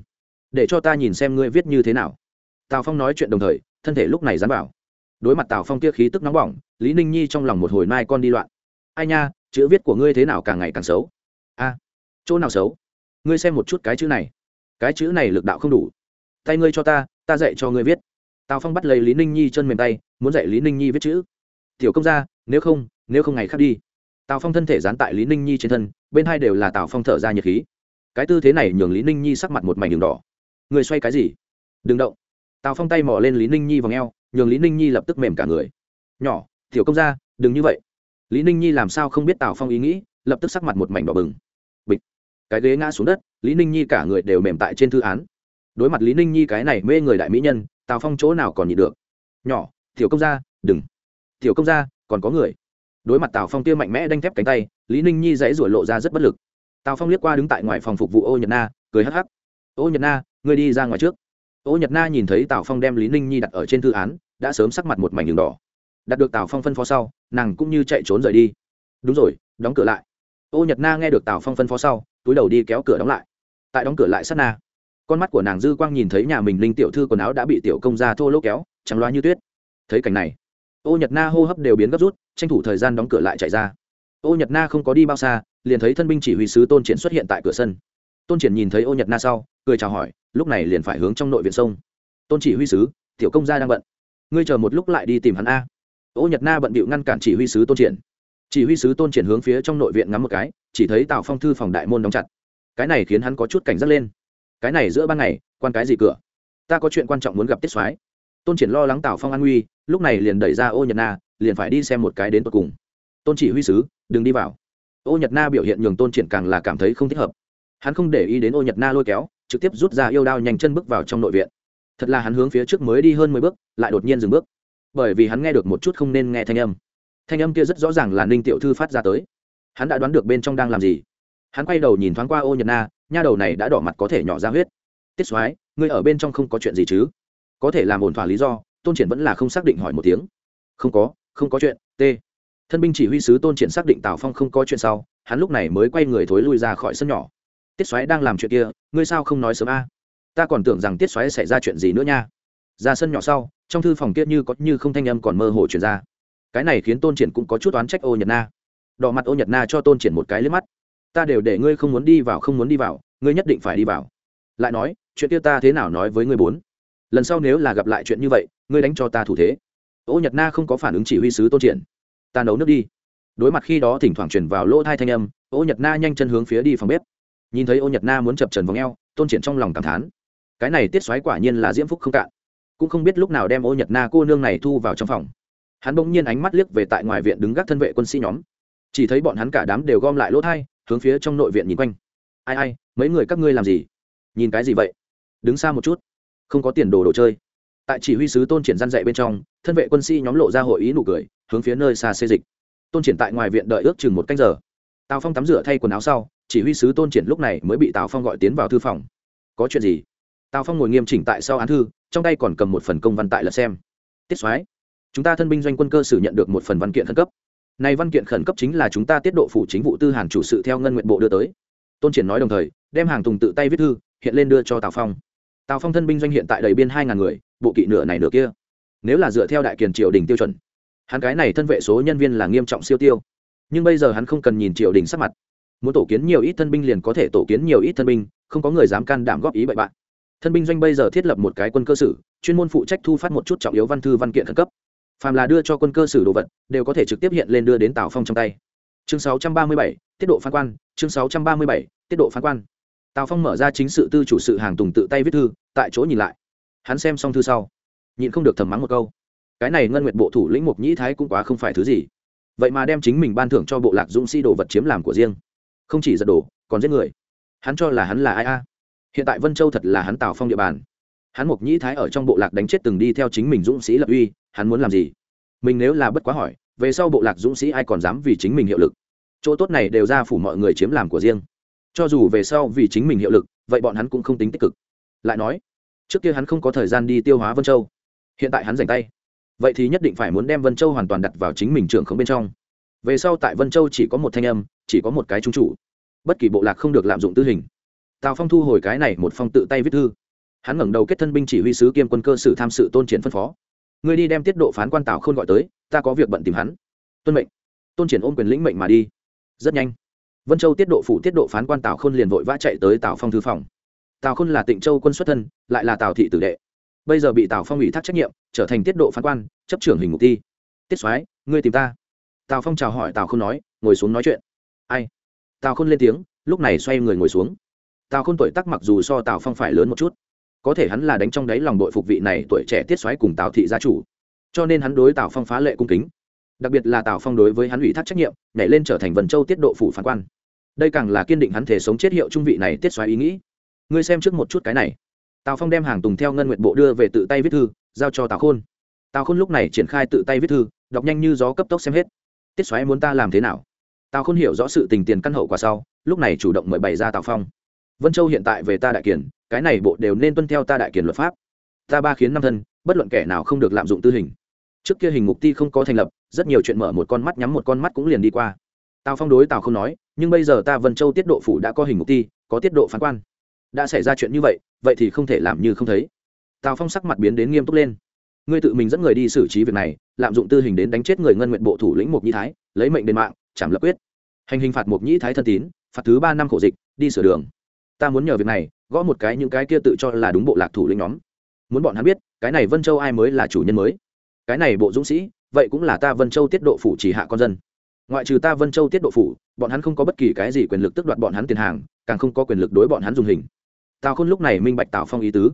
Để cho ta nhìn xem ngươi viết như thế nào. Tào phong nói chuyện đồng thời, thân thể lúc này dám bảo đối mặt tào phong kia khí tức nóng bỏng, lý ninh nhi trong lòng một hồi mai con đi loạn. Ai nha, chữ viết của ngươi thế nào càng ngày càng xấu? A, chỗ nào xấu? Ngươi xem một chút cái chữ này. Cái chữ này lực đạo không đủ. Tay ngươi cho ta ta dạy cho ngươi viết. Tào phong bắt lấy lý ninh nhi chân mềm tay, muốn dạy lý ninh nhi viết chữ. Tiểu công ra nếu không nếu không ngày khác đi. Tào phong thân thể dán tại lý ninh nhi trên thân, bên hai đều là tào phong thở ra nhiệt khí. Cái tư thế này nhường lý ninh nhi sắc mặt một mảnh đường đỏ. Người xoay cái gì? Đừng động. Tào phong tay mò lên lý ninh nhi vào ngheo nhường lý ninh nhi lập tức mềm cả người. Nhỏ, tiểu công ra đừng như vậy. Lý ninh nhi làm sao không biết tào phong ý nghĩ, lập tức sắc mặt một mảnh đỏ bừng. Bịch. Cái ghế ngã xuống đất, lý ninh nhi cả người đều mềm tại trên thư án đối mặt lý ninh nhi cái này mê người đại mỹ nhân tào phong chỗ nào còn nhịn được nhỏ tiểu công Gia đừng tiểu công Gia còn có người đối mặt tào phong kia mạnh mẽ đanh thép cánh tay lý ninh nhi dãy rủi lộ ra rất bất lực tào phong liếc qua đứng tại ngoài phòng phục vụ ô nhật na cười hắc hắc ô nhật na ngươi đi ra ngoài trước ô nhật na nhìn thấy tào phong đem lý ninh nhi đặt ở trên thư án đã sớm sắc mặt một mảnh đường đỏ đặt được tào phong phân phó sau nàng cũng như chạy trốn rời đi đúng rồi đóng cửa lại ô nhật na nghe được tào phong phân phó sau túi đầu đi kéo cửa đóng lại tại đóng cửa lại sát na con mắt của nàng dư quang nhìn thấy nhà mình linh tiểu thư quần áo đã bị tiểu công ra thô lỗ kéo, trắng loa như tuyết. Thấy cảnh này, ô nhật na hô hấp đều biến gấp rút, tranh thủ thời gian đóng cửa lại chạy ra. Ô nhật na không có đi bao xa, liền thấy thân binh chỉ huy sứ tôn triển xuất hiện tại cửa sân. Tôn triển nhìn thấy ô nhật na sau, cười chào hỏi, lúc này liền phải hướng trong nội viện sông. Tôn chỉ huy sứ, tiểu công gia đang bận. Ngươi chờ một lúc lại đi tìm hắn a. Ô nhật na bận bịu ngăn cản chỉ huy sứ tôn triển. Chỉ huy sứ tôn triển hướng phía trong nội viện ngắm một cái, chỉ thấy tào phong thư phòng đại môn đóng chặt. Cái này khiến hắn có chút cảnh giác lên cái này giữa ban ngày, quan cái gì cửa? Ta có chuyện quan trọng muốn gặp tiết soái. Tôn triển lo lắng tào phong an nguy, lúc này liền đẩy ra ô nhật na, liền phải đi xem một cái đến tột cùng. Tôn chỉ huy sứ, đừng đi vào. Ô nhật na biểu hiện nhường tôn triển càng là cảm thấy không thích hợp. Hắn không để ý đến ô nhật na lôi kéo, trực tiếp rút ra yêu đao nhanh chân bước vào trong nội viện. Thật là hắn hướng phía trước mới đi hơn mười bước, lại đột nhiên dừng bước. Bởi vì hắn nghe được một chút không nên nghe thanh âm. Thanh âm kia rất rõ ràng là ninh tiểu thư phát ra tới. Hắn đã đoán được bên trong đang làm gì. Hắn quay đầu nhìn thoáng qua ô nhật na nha đầu này đã đỏ mặt có thể nhỏ ra huyết. Tiết soái, ngươi ở bên trong không có chuyện gì chứ? Có thể làm ổn thỏa lý do, tôn triển vẫn là không xác định hỏi một tiếng. Không có không có chuyện, t. Thân binh chỉ huy sứ tôn triển xác định tào phong không có chuyện sau, hắn lúc này mới quay người thối lui ra khỏi sân nhỏ. Tiết Soái đang làm chuyện kia, ngươi sao không nói sớm a? Ta còn tưởng rằng tiết xoáy xảy ra chuyện gì nữa nha. Ra sân nhỏ sau, trong thư phòng kia như có như không thanh âm còn mơ hồ chuyển ra. Cái này khiến tôn triển cũng có chút oán trách ô nhật na. Đỏ mặt ô nhật na cho tôn triển một cái liếc mắt ta đều để ngươi không muốn đi vào, không muốn đi vào, ngươi nhất định phải đi vào. Lại nói, chuyện kia ta thế nào nói với ngươi bốn? Lần sau nếu là gặp lại chuyện như vậy, ngươi đánh cho ta thủ thế. Ô nhật na không có phản ứng chỉ huy sứ tôn triển. Ta nấu nước đi. Đối mặt khi đó thỉnh thoảng truyền vào lỗ thai thanh âm, ô nhật na nhanh chân hướng phía đi phòng bếp. Nhìn thấy ô nhật na muốn chập trần vòng eo, tôn triển trong lòng cảm thán. Cái này tiết xoáy quả nhiên là diễm phúc không cạn. Cũng không biết lúc nào đem ô nhật na cô nương này thu vào trong phòng. Hắn bỗng nhiên ánh mắt liếc về tại ngoài viện đứng gác thân vệ quân sĩ nhóm. Chỉ thấy bọn hắn cả đám đều gom lại lỗ thai hướng phía trong nội viện nhìn quanh. Ai ai, mấy người các ngươi làm gì? Nhìn cái gì vậy? Đứng xa một chút. Không có tiền đồ đồ chơi. Tại chỉ huy sứ tôn triển gian dạy bên trong, thân vệ quân sĩ nhóm lộ ra hội ý nụ cười, hướng phía nơi xa xê dịch. Tôn triển tại ngoài viện đợi ước chừng một canh giờ. Tào phong tắm rửa thay quần áo sau, chỉ huy sứ tôn triển lúc này mới bị tào phong gọi tiến vào thư phòng. Có chuyện gì? Tào phong ngồi nghiêm chỉnh tại sau án thư, trong tay còn cầm một phần công văn tại lật xem. Tiết soái, chúng ta thân binh doanh quân cơ sử nhận được một phần văn kiện khẩn cấp này văn kiện khẩn cấp chính là chúng ta tiết độ phủ chính vụ tư hàn chủ sự theo ngân nguyện bộ đưa tới. Tôn triển nói đồng thời, đem hàng tùng tự tay viết thư, hiện lên đưa cho tào phong. Tào phong thân binh doanh hiện tại đầy biên hai ngàn người, bộ kỵ nửa này nửa kia. Nếu là dựa theo đại kiền triều đình tiêu chuẩn, hắn cái này thân vệ số nhân viên là nghiêm trọng siêu tiêu. Nhưng bây giờ hắn không cần nhìn triều đình sắc mặt. Muốn tổ kiến nhiều ít thân binh liền có thể tổ kiến nhiều ít thân binh, không có người dám can đảm góp ý bậy bạn. Thân binh doanh bây giờ thiết lập một cái quân cơ sử, chuyên môn phụ trách thu phát một chút trọng yếu văn thư văn kiện khẩn cấp phàm là đưa cho quân cơ sử đồ vật đều có thể trực tiếp hiện lên đưa đến tào phong trong tay. Chương 637, tiết độ phán quan chương 637, tiết độ phán quan. Tào phong mở ra chính sự tư chủ sự hàng tùng tự tay viết thư tại chỗ nhìn lại. Hắn xem xong thư sau nhịn không được thầm mắng một câu. Cái này ngân nguyệt bộ thủ lĩnh mục nhĩ thái cũng quá không phải thứ gì. Vậy mà đem chính mình ban thưởng cho bộ lạc dũng sĩ đồ vật chiếm làm của riêng. Không chỉ giật đồ còn giết người. Hắn cho là hắn là ai a? Hiện tại vân châu thật là hắn tào phong địa bàn. Hắn mục nhĩ thái ở trong bộ lạc đánh chết từng đi theo chính mình dũng sĩ lập uy hắn muốn làm gì? Mình nếu là bất quá hỏi, về sau bộ lạc dũng sĩ ai còn dám vì chính mình hiệu lực? Chỗ tốt này đều ra phủ mọi người chiếm làm của riêng. Cho dù về sau vì chính mình hiệu lực, vậy bọn hắn cũng không tính tích cực. Lại nói, trước kia hắn không có thời gian đi tiêu hóa vân châu. Hiện tại hắn dành tay. Vậy thì nhất định phải muốn đem vân châu hoàn toàn đặt vào chính mình trưởng không bên trong. Về sau tại vân châu chỉ có một thanh âm, chỉ có một cái trung chủ. Bất kỳ bộ lạc không được lạm dụng tư hình. Tào phong thu hồi cái này, một phong tự tay viết thư. Hắn ngẩng đầu kết thân binh chỉ huy sứ kiêm quân cơ sử tham sự tôn triển phân phó. Ngươi đi đem tiết độ phán quan tào khôn gọi tới, ta có việc bận tìm hắn. Tuân mệnh. Tôn triển ôm quyền lĩnh mệnh mà đi. Rất nhanh. Vân châu tiết độ phủ tiết độ phán quan tào khôn liền vội vã chạy tới tào phong thư phòng. Tào khôn là tịnh châu quân xuất thân, lại là tào thị tử đệ. Bây giờ bị tào phong ủy thác trách nhiệm, trở thành tiết độ phán quan, chấp trưởng hình mục ti. Tiết soái, ngươi tìm ta. Tào phong chào hỏi tào k h ô n nói, ngồi xuống nói chuyện. Ai? Tào k h ô n lên tiếng, lúc này xoay người ngồi xuống. Tào k h ô n tuổi tắc mặc dù so tào phong phải lớn một chút có thể hắn là đánh trong đáy lòng đội phục vị này tuổi trẻ tiết xoáy cùng tào thị gia chủ. Cho nên hắn đối tào phong phá lệ cung kính. Đặc biệt là tào phong đối với hắn ủy thác trách nhiệm, nhảy lên trở thành vần châu tiết độ phủ phán quan. Đây càng là kiên định hắn thể sống chết hiệu trung vị này tiết xoáy ý nghĩ. Ngươi xem trước một chút cái này. Tào phong đem hàng tùng theo ngân nguyện bộ đưa về tự tay viết thư, giao cho tào khôn. Tào khôn lúc này triển khai tự tay viết thư, đọc nhanh như gió cấp tốc xem hết. Tiết xoáy muốn ta làm thế nào? Tào khôn hiểu rõ sự tình tiền căn hậu quả sau, lúc này chủ động mời bày ra tào phong. Vân châu hiện tại về ta đại kiển cái này bộ đều nên tuân theo ta đại Kiền luật pháp. Ta ba khiến năm thân, bất luận kẻ nào không được lạm dụng tư hình. Trước kia hình mục ti không có thành lập, rất nhiều chuyện mở một con mắt nhắm một con mắt cũng liền đi qua. Tào phong đối tào không nói, nhưng bây giờ ta vân châu tiết độ phủ đã có hình mục ti, có tiết độ phán quan. Đã xảy ra chuyện như vậy vậy thì không thể làm như không thấy. Tào phong sắc mặt biến đến nghiêm túc lên. Ngươi tự mình dẫn người đi xử trí việc này, lạm dụng tư hình đến đánh chết người ngân nguyện bộ thủ lĩnh mục nhĩ thái, lấy mệnh đền mạng, chảm lập quyết. Hành hình phạt mục nhĩ thái thân tín, phạt thứ ba năm khổ dịch, đi sửa đường. Ta muốn nhờ việc này gõ một cái những cái kia tự cho là đúng bộ lạc thủ lĩnh nhóm. Muốn bọn hắn biết, cái này vân châu ai mới là chủ nhân mới? Cái này bộ dũng sĩ, vậy cũng là ta vân châu tiết độ phủ chỉ hạ con dân. Ngoại trừ ta vân châu tiết độ phủ, bọn hắn không có bất kỳ cái gì quyền lực tước đoạt bọn hắn tiền hàng, càng không có quyền lực đối bọn hắn dùng hình. Tào khôn lúc này minh bạch tào phong ý tứ.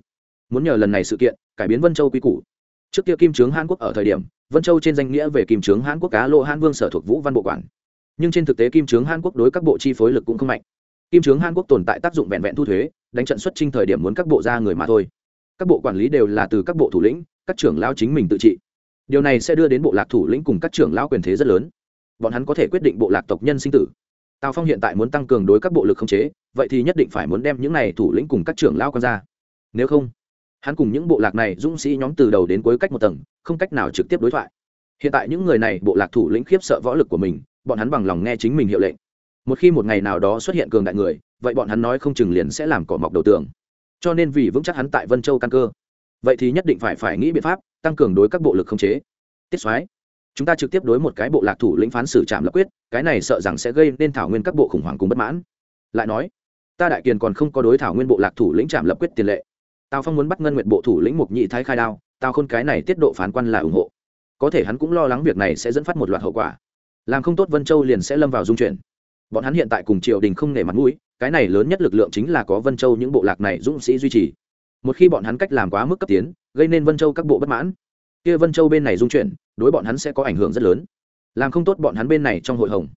Muốn nhờ lần này sự kiện, cải biến vân châu quy củ. Trước kia kim trướng hàn quốc ở thời điểm, vân châu trên danh nghĩa về kim trướng hàn quốc cá lộ hàn vương sở thuộc vũ văn bộ quản. Nhưng trên thực tế kim trướng hàn quốc đối các bộ chi phối lực cũng không mạnh. Kim trướng hàn quốc tồn tại tác dụng vẹn vẹn thu thuế đánh trận xuất trinh thời điểm muốn các bộ ra người mà thôi. Các bộ quản lý đều là từ các bộ thủ lĩnh, các trưởng lao chính mình tự trị. Điều này sẽ đưa đến bộ lạc thủ lĩnh cùng các trưởng lao quyền thế rất lớn. Bọn hắn có thể quyết định bộ lạc tộc nhân sinh tử. Tào phong hiện tại muốn tăng cường đối các bộ lực không chế, vậy thì nhất định phải muốn đem những này thủ lĩnh cùng các trưởng lao con ra. Nếu không, hắn cùng những bộ lạc này dũng sĩ nhóm từ đầu đến cuối cách một tầng, không cách nào trực tiếp đối thoại. Hiện tại những người này, bộ lạc thủ lĩnh khiếp sợ võ lực của mình, bọn hắn bằng lòng nghe chính mình hiệu lệnh. Một khi một ngày nào đó xuất hiện cường đại người vậy bọn hắn nói không chừng liền sẽ làm cỏ mọc đầu tường. Cho nên vì vững chắc hắn tại vân châu căn cơ, vậy thì nhất định phải phải nghĩ biện pháp tăng cường đối các bộ lực không chế. Tiết soái, chúng ta trực tiếp đối một cái bộ lạc thủ lĩnh phán xử trạm lập quyết, cái này sợ rằng sẽ gây nên thảo nguyên các bộ khủng hoảng cùng bất mãn. Lại nói, ta đại kiền còn không có đối thảo nguyên bộ lạc thủ lĩnh trạm lập quyết tiền lệ. Tào phong muốn bắt ngân nguyện bộ thủ lĩnh mục nhị thái khai đao tao khôn cái này tiết độ phán quan là ủng hộ. Có thể hắn cũng lo lắng việc này sẽ dẫn phát một loạt hậu quả. Làm không tốt vân châu liền sẽ lâm vào dung chuyển bọn hắn hiện tại cùng triều đình không nể mặt mũi, cái này lớn nhất lực lượng chính là có vân châu những bộ lạc này dũng sĩ duy trì. Một khi bọn hắn cách làm quá mức cấp tiến, gây nên vân châu các bộ bất mãn, kia vân châu bên này dung chuyển, đối bọn hắn sẽ có ảnh hưởng rất lớn. Làm không tốt bọn hắn bên này trong hội hồng.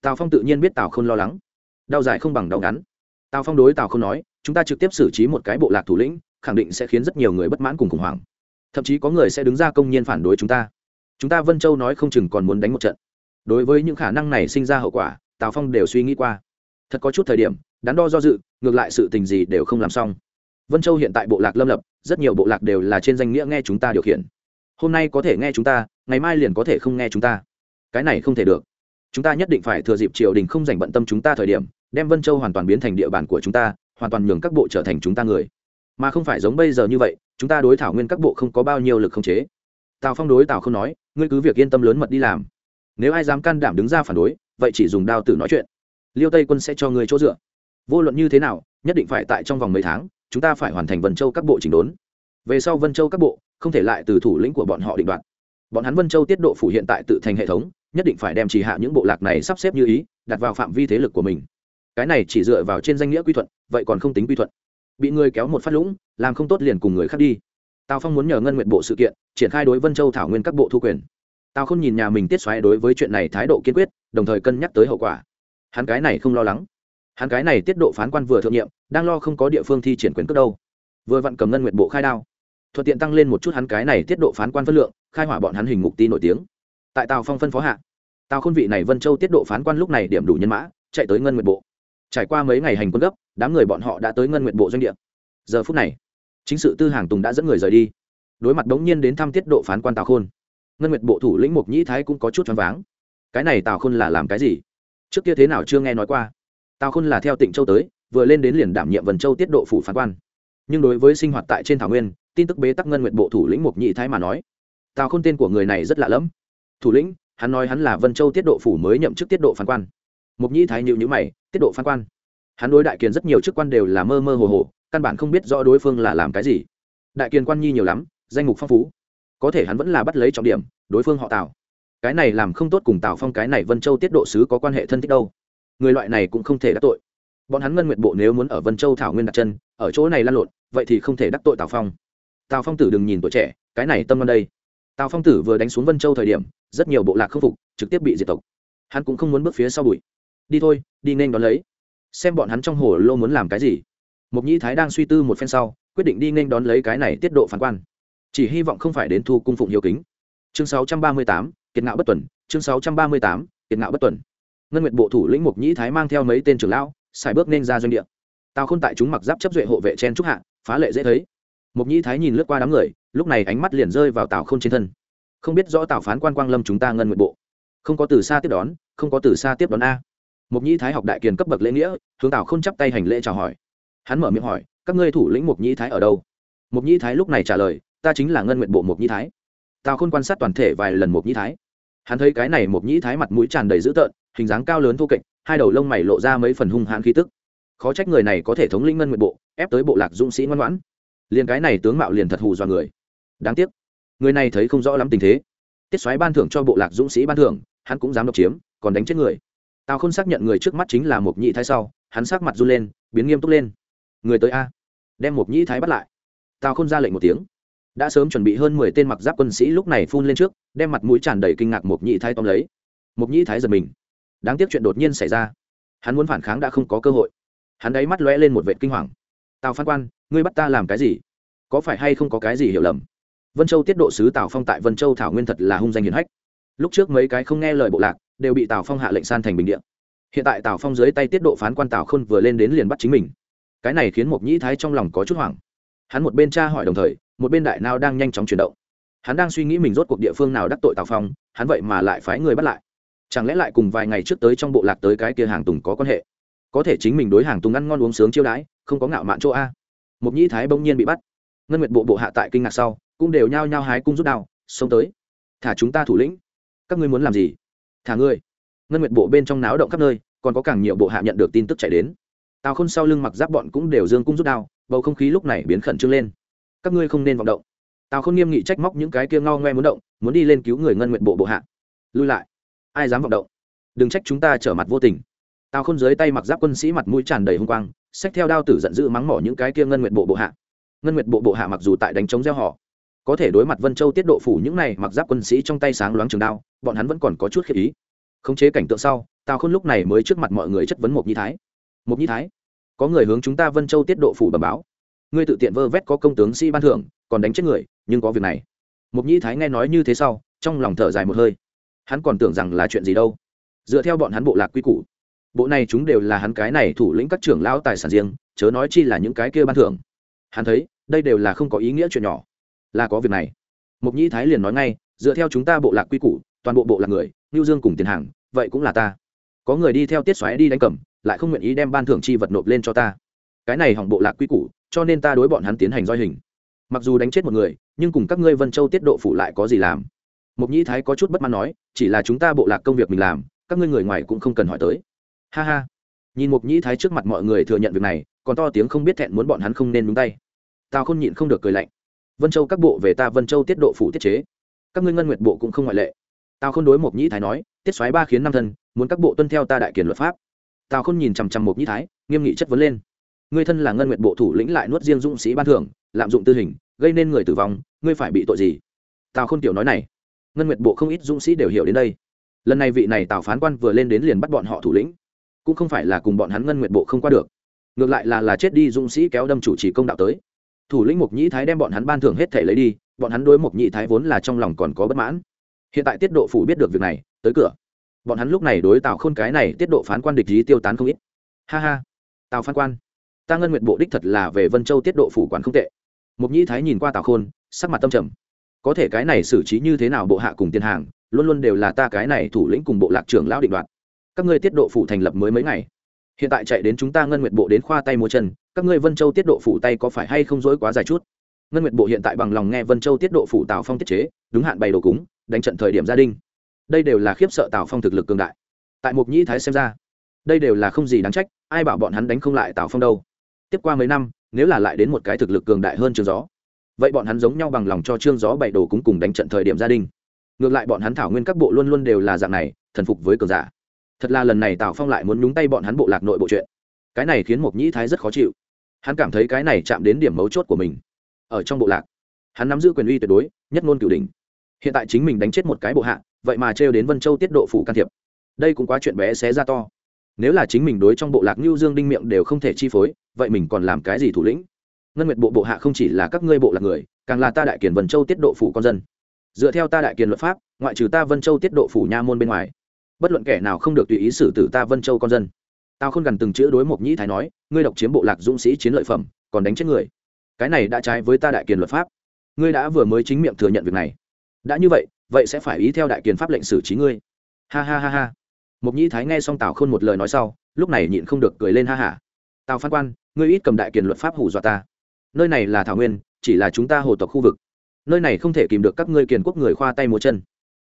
Tào phong tự nhiên biết tào không lo lắng. Đau dài không bằng đau ngắn. Tào phong đối tào không nói, chúng ta trực tiếp xử trí một cái bộ lạc thủ lĩnh, khẳng định sẽ khiến rất nhiều người bất mãn cùng khủng hoảng. Thậm chí có người sẽ đứng ra công nhiên phản đối chúng ta. Chúng ta vân châu nói không chừng còn muốn đánh một trận. Đối với những khả năng này sinh ra hậu quả tào phong đều suy nghĩ qua. Thật có chút thời điểm, đắn đo do dự, ngược lại sự tình gì đều không làm xong. Vân châu hiện tại bộ lạc lâm lập, rất nhiều bộ lạc đều là trên danh nghĩa nghe chúng ta điều khiển. Hôm nay có thể nghe chúng ta, ngày mai liền có thể không nghe chúng ta. Cái này không thể được. Chúng ta nhất định phải thừa dịp triều đình không dành bận tâm chúng ta thời điểm, đem vân châu hoàn toàn biến thành địa bàn của chúng ta, hoàn toàn nhường các bộ trở thành chúng ta người. Mà không phải giống bây giờ như vậy, chúng ta đối thảo nguyên các bộ không có bao nhiêu lực không chế. Tào phong đối tào không nói, ngươi cứ việc yên tâm lớn mật đi làm. Nếu ai dám can đảm đứng ra phản đối vậy chỉ dùng đao tử nói chuyện. Liêu tây quân sẽ cho ngươi chỗ dựa. Vô luận như thế nào, nhất định phải tại trong vòng mấy tháng, chúng ta phải hoàn thành vân châu các bộ chỉnh đốn. Về sau vân châu các bộ, không thể lại từ thủ lĩnh của bọn họ định đoạt. Bọn hắn vân châu tiết độ phủ hiện tại tự thành hệ thống, nhất định phải đem chỉ hạ những bộ lạc này sắp xếp như ý, đặt vào phạm vi thế lực của mình. Cái này chỉ dựa vào trên danh nghĩa quy thuận, vậy còn không tính quy thuận. Bị người kéo một phát lũng, làm không tốt liền cùng người khác đi. Tào phong muốn nhờ ngân nguyện bộ sự kiện, triển khai đối vân châu thảo nguyên các bộ thu quyền tào không nhìn nhà mình tiết xoáy đối với chuyện này thái độ kiên quyết, đồng thời cân nhắc tới hậu quả. Hắn cái này không lo lắng. Hắn cái này tiết độ phán quan vừa thượng nhiệm, đang lo không có địa phương thi triển quyền cước đâu. Vừa vặn cầm ngân nguyện bộ khai đao. Thuận tiện tăng lên một chút hắn cái này tiết độ phán quan phân lượng, khai hỏa bọn hắn hình ngục ti nổi tiếng. Tại tào phong phân phó hạ, tào khôn vị này vân châu tiết độ phán quan lúc này điểm đủ nhân mã, chạy tới ngân nguyện bộ. Trải qua mấy ngày hành quân gấp, đám người bọn họ đã tới ngân nguyện bộ doanh địa. Giờ phút này, chính sự tư hàng tùng đã dẫn người rời đi. Đối mặt đống nhiên đến thăm tiết độ phán quan tào khôn ngân Nguyệt bộ thủ lĩnh mục nhĩ thái cũng có chút choáng váng. Cái này tào khôn là làm cái gì? Trước kia thế nào chưa nghe nói qua? Tào khôn là theo tỉnh châu tới, vừa lên đến liền đảm nhiệm vân châu tiết độ phủ phán quan. Nhưng đối với sinh hoạt tại trên thảo nguyên, tin tức bế tắc ngân Nguyệt bộ thủ lĩnh mục Nhĩ thái mà nói, tào khôn tên của người này rất lạ lẫm. Thủ lĩnh, hắn nói hắn là vân châu tiết độ phủ mới nhậm chức tiết độ phán quan. Mục Nhĩ thái nhịu nhữ mày, tiết độ phán quan. Hắn đối đại kiền rất nhiều chức quan đều là mơ mơ hồ hồ, căn bản không biết rõ đối phương là làm cái gì. Đại kiền quan nhi nhiều lắm, danh mục phong phú có thể hắn vẫn là bắt lấy trọng điểm, đối phương họ tào. Cái này làm không tốt cùng tào phong cái này vân châu tiết độ sứ có quan hệ thân thích đâu. Người loại này cũng không thể đắc tội. Bọn hắn ngân nguyện bộ nếu muốn ở vân châu thảo nguyên đặt chân, ở chỗ này lan lộn, vậy thì không thể đắc tội tào phong. Tào phong tử đừng nhìn tuổi trẻ, cái này tâm văn đây. Tào phong tử vừa đánh xuống vân châu thời điểm, rất nhiều bộ lạc khâm phục, trực tiếp bị diệt tộc. Hắn cũng không muốn bước phía sau bụi. Đi thôi, đi nên đón lấy. Xem bọn hắn trong hồ lô muốn làm cái gì. Mục nhĩ thái đang suy tư một phen sau, quyết định đi nên đón lấy cái này tiết độ phản quan chỉ hy vọng không phải đến thu cung phụng hiếu kính. Chương 638, kiệt ngạo bất tuần. Chương 638, kiệt ngạo bất tuần. Ngân nguyệt bộ thủ lĩnh mục nhĩ thái mang theo mấy tên trưởng lão xài bước nên ra doanh địa. Tào khôn tại chúng mặc giáp chấp duệ hộ vệ chen trúc hạ phá lệ dễ thấy. Mục nhĩ thái nhìn lướt qua đám người lúc này ánh mắt liền rơi vào tào khôn trên thân. Không biết rõ tào phán quan quang lâm chúng ta ngân nguyệt bộ. Không có từ xa tiếp đón không có từ xa tiếp đón a. Mục nhĩ thái học đại kiền cấp bậc lễ nghĩa hướng tào khôn chắp tay hành lễ chào hỏi. Hắn mở miệng hỏi các ngươi thủ lĩnh mục nhĩ thái ở đâu? Mục nhĩ thái lúc này trả lời ta chính là ngân nguyện bộ mục nhĩ thái. Tào khôn quan sát toàn thể vài lần mục nhĩ thái. Hắn thấy cái này mục nhĩ thái mặt mũi tràn đầy dữ tợn, hình dáng cao lớn thô kệch, hai đầu lông mày lộ ra mấy phần hung hãn khí tức. Khó trách người này có thể thống lĩnh ngân nguyện bộ, ép tới bộ lạc dũng sĩ ngoan ngoãn. Liền cái này tướng mạo liền thật hù dọa người. Đáng tiếc, người này thấy không rõ lắm tình thế. Tiết xoáy ban thưởng cho bộ lạc dũng sĩ ban thưởng, hắn cũng dám độc chiếm, còn đánh chết người. Tào khôn xác nhận người trước mắt chính là một nhị thái sau, hắn sắc mặt run lên, biến nghiêm túc lên. Người tới a, đem một nhị thái bắt lại. Tào khôn ra lệnh một tiếng đã sớm chuẩn bị hơn mười tên mặc giáp quân sĩ lúc này phun lên trước, đem mặt mũi tràn đầy kinh ngạc một nhị thái tóm lấy. Một nhị thái giật mình. Đáng tiếc chuyện đột nhiên xảy ra. Hắn muốn phản kháng đã không có cơ hội. Hắn đáy mắt lóe lên một vệ kinh hoàng. Tào phan quan, ngươi bắt ta làm cái gì? Có phải hay không có cái gì hiểu lầm? Vân châu tiết độ sứ tào phong tại vân châu thảo nguyên thật là hung danh hiền hách. Lúc trước mấy cái không nghe lời bộ lạc đều bị tào phong hạ lệnh san thành bình điện hiện tại tào phong dưới tay tiết độ phán quan tào khôn vừa lên đến liền bắt chính mình. Cái này khiến một nhĩ thái trong lòng có chút hoảng hắn một bên tra hỏi đồng thời, một bên đại nao đang nhanh chóng chuyển động. Hắn đang suy nghĩ mình rốt cuộc địa phương nào đắc tội tào phong, hắn vậy mà lại phái người bắt lại. Chẳng lẽ lại cùng vài ngày trước tới trong bộ lạc tới cái kia hàng tùng có quan hệ? Có thể chính mình đối hàng tùng ăn ngon uống sướng chiêu đãi, không có ngạo mạn chỗ a. Một nhĩ thái bỗng nhiên bị bắt. Ngân nguyệt bộ bộ hạ tại kinh ngạc sau, cũng đều nhao nhao hái cung rút đao, xông tới. Thả chúng ta thủ lĩnh. Các ngươi muốn làm gì? Thả ngươi. Ngân nguyệt bộ bên trong náo động khắp nơi, còn có càng nhiều bộ hạ nhận được tin tức chạy đến. Tào khôn sau lưng mặc giáp bọn cũng đều dương cung rút đao bầu không khí lúc này biến khẩn trương lên. Các ngươi không nên vọng động. Tào khôn nghiêm nghị trách móc những cái kia ngao ngoe muốn động, muốn đi lên cứu người ngân nguyện bộ bộ hạ. Lui lại. Ai dám vọng động? Đừng trách chúng ta trở mặt vô tình. Tào khôn dưới tay mặc giáp quân sĩ mặt mũi tràn đầy hung quang, xách theo đao tử giận dữ mắng mỏ những cái kia ngân nguyện bộ bộ hạ. Ngân nguyệt bộ bộ hạ mặc dù tại đánh chống gieo họ, có thể đối mặt vân châu tiết độ phủ những này mặc giáp quân sĩ trong tay sáng loáng trường đao, bọn hắn vẫn còn có chút khiếp ý. Khống chế cảnh tượng sau, tào khôn lúc này mới trước mặt mọi người chất vấn một nhi thái. Một nhi thái có người hướng chúng ta vân châu tiết độ phủ bẩm báo. Ngươi tự tiện vơ vét có công tướng sĩ ban thưởng, còn đánh chết người, nhưng có việc này. Mục Nhĩ thái nghe nói như thế sau, trong lòng thở dài một hơi. Hắn còn tưởng rằng là chuyện gì đâu. Dựa theo bọn hắn bộ lạc quy củ, bộ này chúng đều là hắn cái này thủ lĩnh các trưởng lão tài sản riêng, chớ nói chi là những cái kia ban thưởng. Hắn thấy, đây đều là không có ý nghĩa chuyện nhỏ. Là có việc này. Mục nhĩ thái liền nói ngay, dựa theo chúng ta bộ lạc quy củ, toàn bộ bộ lạc người, ngưu dương cùng tiền hàng vậy cũng là ta. Có người đi theo tiết xoáy đi đánh cầm lại không nguyện ý đem ban thưởng chi vật nộp lên cho ta. Cái này hỏng bộ lạc quy củ, cho nên ta đối bọn hắn tiến hành roi hình. Mặc dù đánh chết một người, nhưng cùng các ngươi vân châu tiết độ phủ lại có gì làm? Mục nhĩ thái có chút bất mãn nói, chỉ là chúng ta bộ lạc công việc mình làm, các ngươi người ngoài cũng không cần hỏi tới. Ha ha. Nhìn mục nhĩ thái trước mặt mọi người thừa nhận việc này, còn to tiếng không biết thẹn muốn bọn hắn không nên đúng tay. Tao không nhịn không được cười lạnh. Vân châu các bộ về ta vân châu tiết độ phủ tiết chế. Các ngươi ngân nguyệt bộ cũng không ngoại lệ. Tao không đối Mục nhĩ thái nói, tiết xoáy ba khiến năm thân, muốn các bộ tuân theo ta đại kiền luật pháp tào khôn nhìn chằm chằm một nhĩ thái, nghiêm nghị chất vấn lên. Ngươi thân là ngân nguyệt bộ thủ lĩnh lại nuốt riêng dũng sĩ ban thưởng, lạm dụng tư hình, gây nên người tử vong, ngươi phải bị tội gì? Tào khôn tiểu nói này. Ngân nguyệt bộ không ít dũng sĩ đều hiểu đến đây. Lần này vị này tào phán quan vừa lên đến liền bắt bọn họ thủ lĩnh. Cũng không phải là cùng bọn hắn ngân nguyệt bộ không qua được. Ngược lại là là chết đi dũng sĩ kéo đâm chủ trì công đạo tới. Thủ lĩnh mục nhĩ thái đem bọn hắn ban thưởng hết thể lấy đi, bọn hắn đối mục nhĩ thái vốn là trong lòng còn có bất mãn. Hiện tại tiết độ phủ biết được việc này, tới cửa bọn hắn lúc này đối tào khôn cái này tiết độ phán quan địch lý tiêu tán không ít. Ha ha, tào phán quan, ta ngân nguyện bộ đích thật là về vân châu tiết độ phủ quản không tệ. Mục nhĩ thái nhìn qua tào khôn, sắc mặt tâm trầm. Có thể cái này xử trí như thế nào bộ hạ cùng tiền hàng, luôn luôn đều là ta cái này thủ lĩnh cùng bộ lạc trưởng lão định đoạt. Các ngươi tiết độ phủ thành lập mới mấy ngày. Hiện tại chạy đến chúng ta ngân nguyện bộ đến khoa tay mua chân, các ngươi vân châu tiết độ phủ tay có phải hay không dối quá dài chút? Ngân nguyện bộ hiện tại bằng lòng nghe vân châu tiết độ phủ tào phong tiết chế, đúng hạn bày đồ cúng, đánh trận thời điểm gia đình đây đều là khiếp sợ tào phong thực lực cường đại. Tại mục nhĩ thái xem ra, đây đều là không gì đáng trách, ai bảo bọn hắn đánh không lại tào phong đâu. Tiếp qua mấy năm, nếu là lại đến một cái thực lực cường đại hơn trường gió, vậy bọn hắn giống nhau bằng lòng cho trương gió bày đồ cúng cùng đánh trận thời điểm gia đình. Ngược lại bọn hắn thảo nguyên các bộ luôn luôn đều là dạng này, thần phục với cường giả. Thật là lần này tào phong lại muốn nhúng tay bọn hắn bộ lạc nội bộ chuyện. Cái này khiến mộc nhĩ thái rất khó chịu. Hắn cảm thấy cái này chạm đến điểm mấu chốt của mình. Ở trong bộ lạc, hắn nắm giữ quyền uy tuyệt đối, nhất ngôn cửu đình hiện tại chính mình đánh chết một cái bộ hạ vậy mà trêu đến vân châu tiết độ phủ can thiệp. Đây cũng quá chuyện bé xé ra to. Nếu là chính mình đối trong bộ lạc ngưu dương đinh miệng đều không thể chi phối, vậy mình còn làm cái gì thủ lĩnh? Ngân nguyệt bộ bộ hạ không chỉ là các ngươi bộ lạc người, càng là ta đại Kiền vân châu tiết độ phủ con dân. Dựa theo ta đại kiền luật pháp, ngoại trừ ta vân châu tiết độ phủ nha môn bên ngoài, bất luận kẻ nào không được tùy ý xử tử ta vân châu con dân. Tao không gần từng chữ đối mộc nhĩ thái nói, ngươi độc chiếm bộ lạc dũng sĩ chiến lợi phẩm, còn đánh chết người. Cái này đã trái với ta đại kiền luật pháp. Ngươi đã vừa mới chính miệng thừa nhận việc này. Đã như vậy vậy sẽ phải ý theo đại kiền pháp lệnh xử trí ngươi. Ha ha ha ha. Mục nhĩ thái nghe xong tào khôn một lời nói sau, lúc này nhịn không được cười lên ha hả tào phan quan, ngươi ít cầm đại kiền luật pháp hủ dọa ta. Nơi này là thảo nguyên, chỉ là chúng ta hồ tộc khu vực. Nơi này không thể kìm được các ngươi kiền quốc người khoa tay múa chân.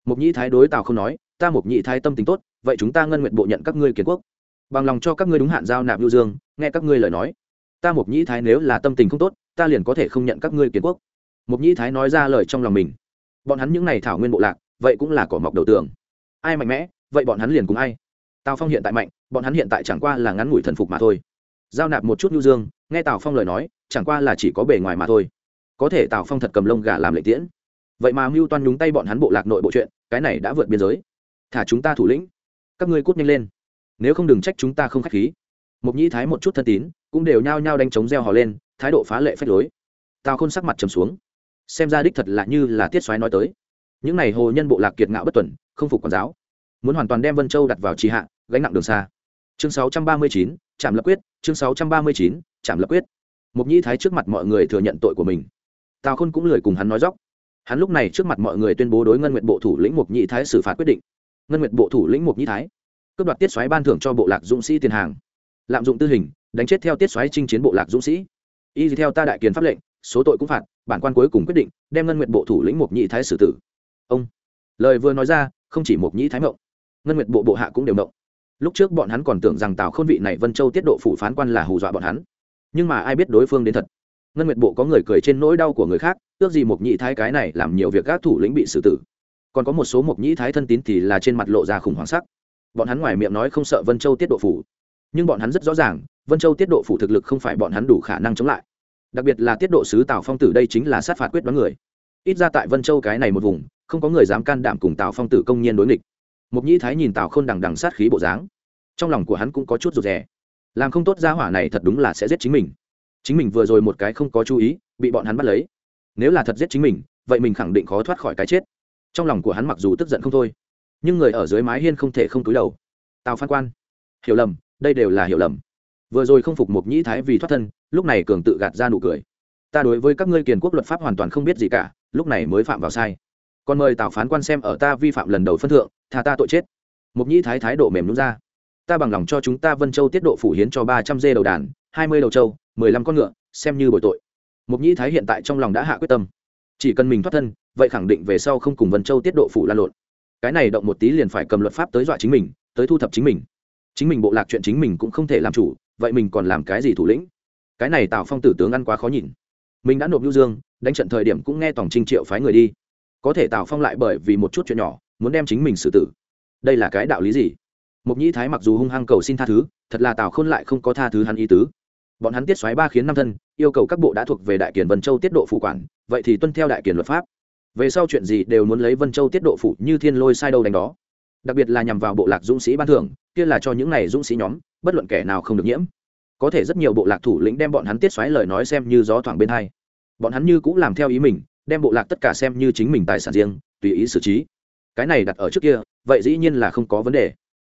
Mục nhĩ thái đối tào không nói, ta mục nhĩ thái tâm tính tốt, vậy chúng ta ngân nguyện bộ nhận các ngươi kiền quốc. Bằng lòng cho các ngươi đúng hạn giao nạp lưu dương, nghe các ngươi lời nói. Ta mục nhĩ thái nếu là tâm tình không tốt, ta liền có thể không nhận các ngươi kiến quốc. Mục nhĩ thái nói ra lời trong lòng mình bọn hắn những n à y thảo nguyên bộ lạc, vậy cũng là cỏ mọc đầu tường. Ai mạnh mẽ, vậy bọn hắn liền cùng ai. Tào phong hiện tại mạnh, bọn hắn hiện tại chẳng qua là ngắn ngủi thần phục mà thôi. Giao nạp một chút nhu dương, nghe tào phong lời nói, chẳng qua là chỉ có bề ngoài mà thôi. Có thể tào phong thật cầm lông gà làm lệ tiễn. Vậy mà mưu toan nhúng tay bọn hắn bộ lạc nội bộ chuyện, cái này đã vượt biên giới. Thả chúng ta thủ lĩnh. Các ngươi cút nhanh lên. Nếu không đừng trách chúng ta không k h á c h khí. Mục nhĩ thái một chút thân tín, cũng đều nhao nhao đánh chống reo hò lên, thái độ phá lệ phách lối. Tào khôn sắc mặt trầm xuống xem ra đích thật là như là tiết xoáy nói tới. Những n à y hồ nhân bộ lạc kiệt ngạo bất tuần, không phục quản giáo. Muốn hoàn toàn đem vân châu đặt vào trì hạ, gánh nặng đường xa. Chương sáu trăm ba mươi chín, trạm lập quyết, chương sáu trăm ba mươi chín, trạm lập quyết. Mục nhĩ thái trước mặt mọi người thừa nhận tội của mình. Tào khôn cũng lười cùng hắn nói dóc. Hắn lúc này trước mặt mọi người tuyên bố đối ngân nguyện bộ thủ lĩnh mục nhĩ thái xử phạt quyết định. Ngân nguyện bộ thủ lĩnh mục nhĩ thái, cướp đoạt tiết xoáy ban thưởng cho bộ lạc dũng sĩ tiền hàng. Lạm dụng tư hình, đánh chết theo tiết xoáy chinh chiến bộ lạc dũng sĩ. Y theo ta đại kiến pháp lệnh số tội cũng phạt, bản quan cuối cùng quyết định đem ngân nguyện bộ thủ lĩnh mục nhị thái xử tử. Ông, lời vừa nói ra, không chỉ mục nhị thái mộng, ngân nguyện bộ bộ hạ cũng đều mộng. Lúc trước bọn hắn còn tưởng rằng tào khôn vị này vân châu tiết độ phủ phán quan là hù dọa bọn hắn. Nhưng mà ai biết đối phương đến thật. Ngân nguyệt bộ có người cười trên nỗi đau của người khác, ước gì mục nhị thái cái này làm nhiều việc các thủ lĩnh bị xử tử. Còn có một số mục nhị thái thân tín thì là trên mặt lộ ra khủng hoảng sắc. Bọn hắn ngoài miệng nói không sợ vân châu tiết độ phủ. Nhưng bọn hắn rất rõ ràng, vân châu tiết độ phủ thực lực không phải bọn hắn đủ khả năng chống lại đặc biệt là tiết độ sứ tào phong tử đây chính là sát phạt quyết đoán người ít ra tại vân châu cái này một vùng không có người dám can đảm cùng tào phong tử công nhiên đối nghịch mục nhĩ thái nhìn tào k h ô n đằng đằng sát khí bộ dáng trong lòng của hắn cũng có chút rụt rè làm không tốt gia hỏa này thật đúng là sẽ giết chính mình chính mình vừa rồi một cái không có chú ý bị bọn hắn bắt lấy nếu là thật giết chính mình vậy mình khẳng định khó thoát khỏi cái chết trong lòng của hắn mặc dù tức giận không thôi nhưng người ở dưới mái hiên không thể không túi đầu tào phan quan hiểu lầm đây đều là hiểu lầm vừa rồi không phục mục nhĩ thái vì thoát thân lúc này cường tự gạt ra nụ cười. Ta đối với các ngươi kiền quốc luật pháp hoàn toàn không biết gì cả, lúc này mới phạm vào sai. Còn mời tào phán quan xem ở ta vi phạm lần đầu phân thượng thà ta tội chết. Mục nhĩ thái thái độ mềm nhún ra. Ta bằng lòng cho chúng ta vân châu tiết độ phủ hiến cho ba trăm dê đầu đàn, hai mươi đầu trâu, mười lăm con ngựa, xem như bồi tội. Mục nhĩ thái hiện tại trong lòng đã hạ quyết tâm. Chỉ cần mình thoát thân, vậy khẳng định về sau không cùng vân châu tiết độ phủ lan lộn. Cái này động một tí liền phải cầm luật pháp tới dọa chính mình, tới thu thập chính mình. Chính mình bộ lạc chuyện chính mình cũng không thể làm chủ, vậy mình còn làm cái gì thủ lĩnh? Cái này tào phong tử tướng ăn quá khó nhìn mình đã nộp lưu dương đánh trận thời điểm cũng nghe tổng trinh triệu phái người đi có thể tào phong lại bởi vì một chút chuyện nhỏ muốn đem chính mình xử tử đây là cái đạo lý gì mục nhĩ thái mặc dù hung hăng cầu xin tha thứ thật là tào khôn lại không có tha thứ hắn ý tứ bọn hắn tiết xoáy ba khiến năm thân yêu cầu các bộ đã thuộc về đại kiển vân châu tiết độ phụ quản vậy thì tuân theo đại kiển luật pháp về sau chuyện gì đều muốn lấy vân châu tiết độ phụ như thiên lôi sai đâu đánh đó đặc biệt là nhằm vào bộ lạc dũng sĩ ban thưởng kia là cho những này dũng sĩ nhóm bất luận kẻ nào không được nhiễm có thể rất nhiều bộ lạc thủ lĩnh đem bọn hắn tiết xoáy lời nói xem như gió thoảng bên hai. Bọn hắn như cũng làm theo ý mình, đem bộ lạc tất cả xem như chính mình tài sản riêng, tùy ý xử trí. Cái này đặt ở trước kia, vậy dĩ nhiên là không có vấn đề.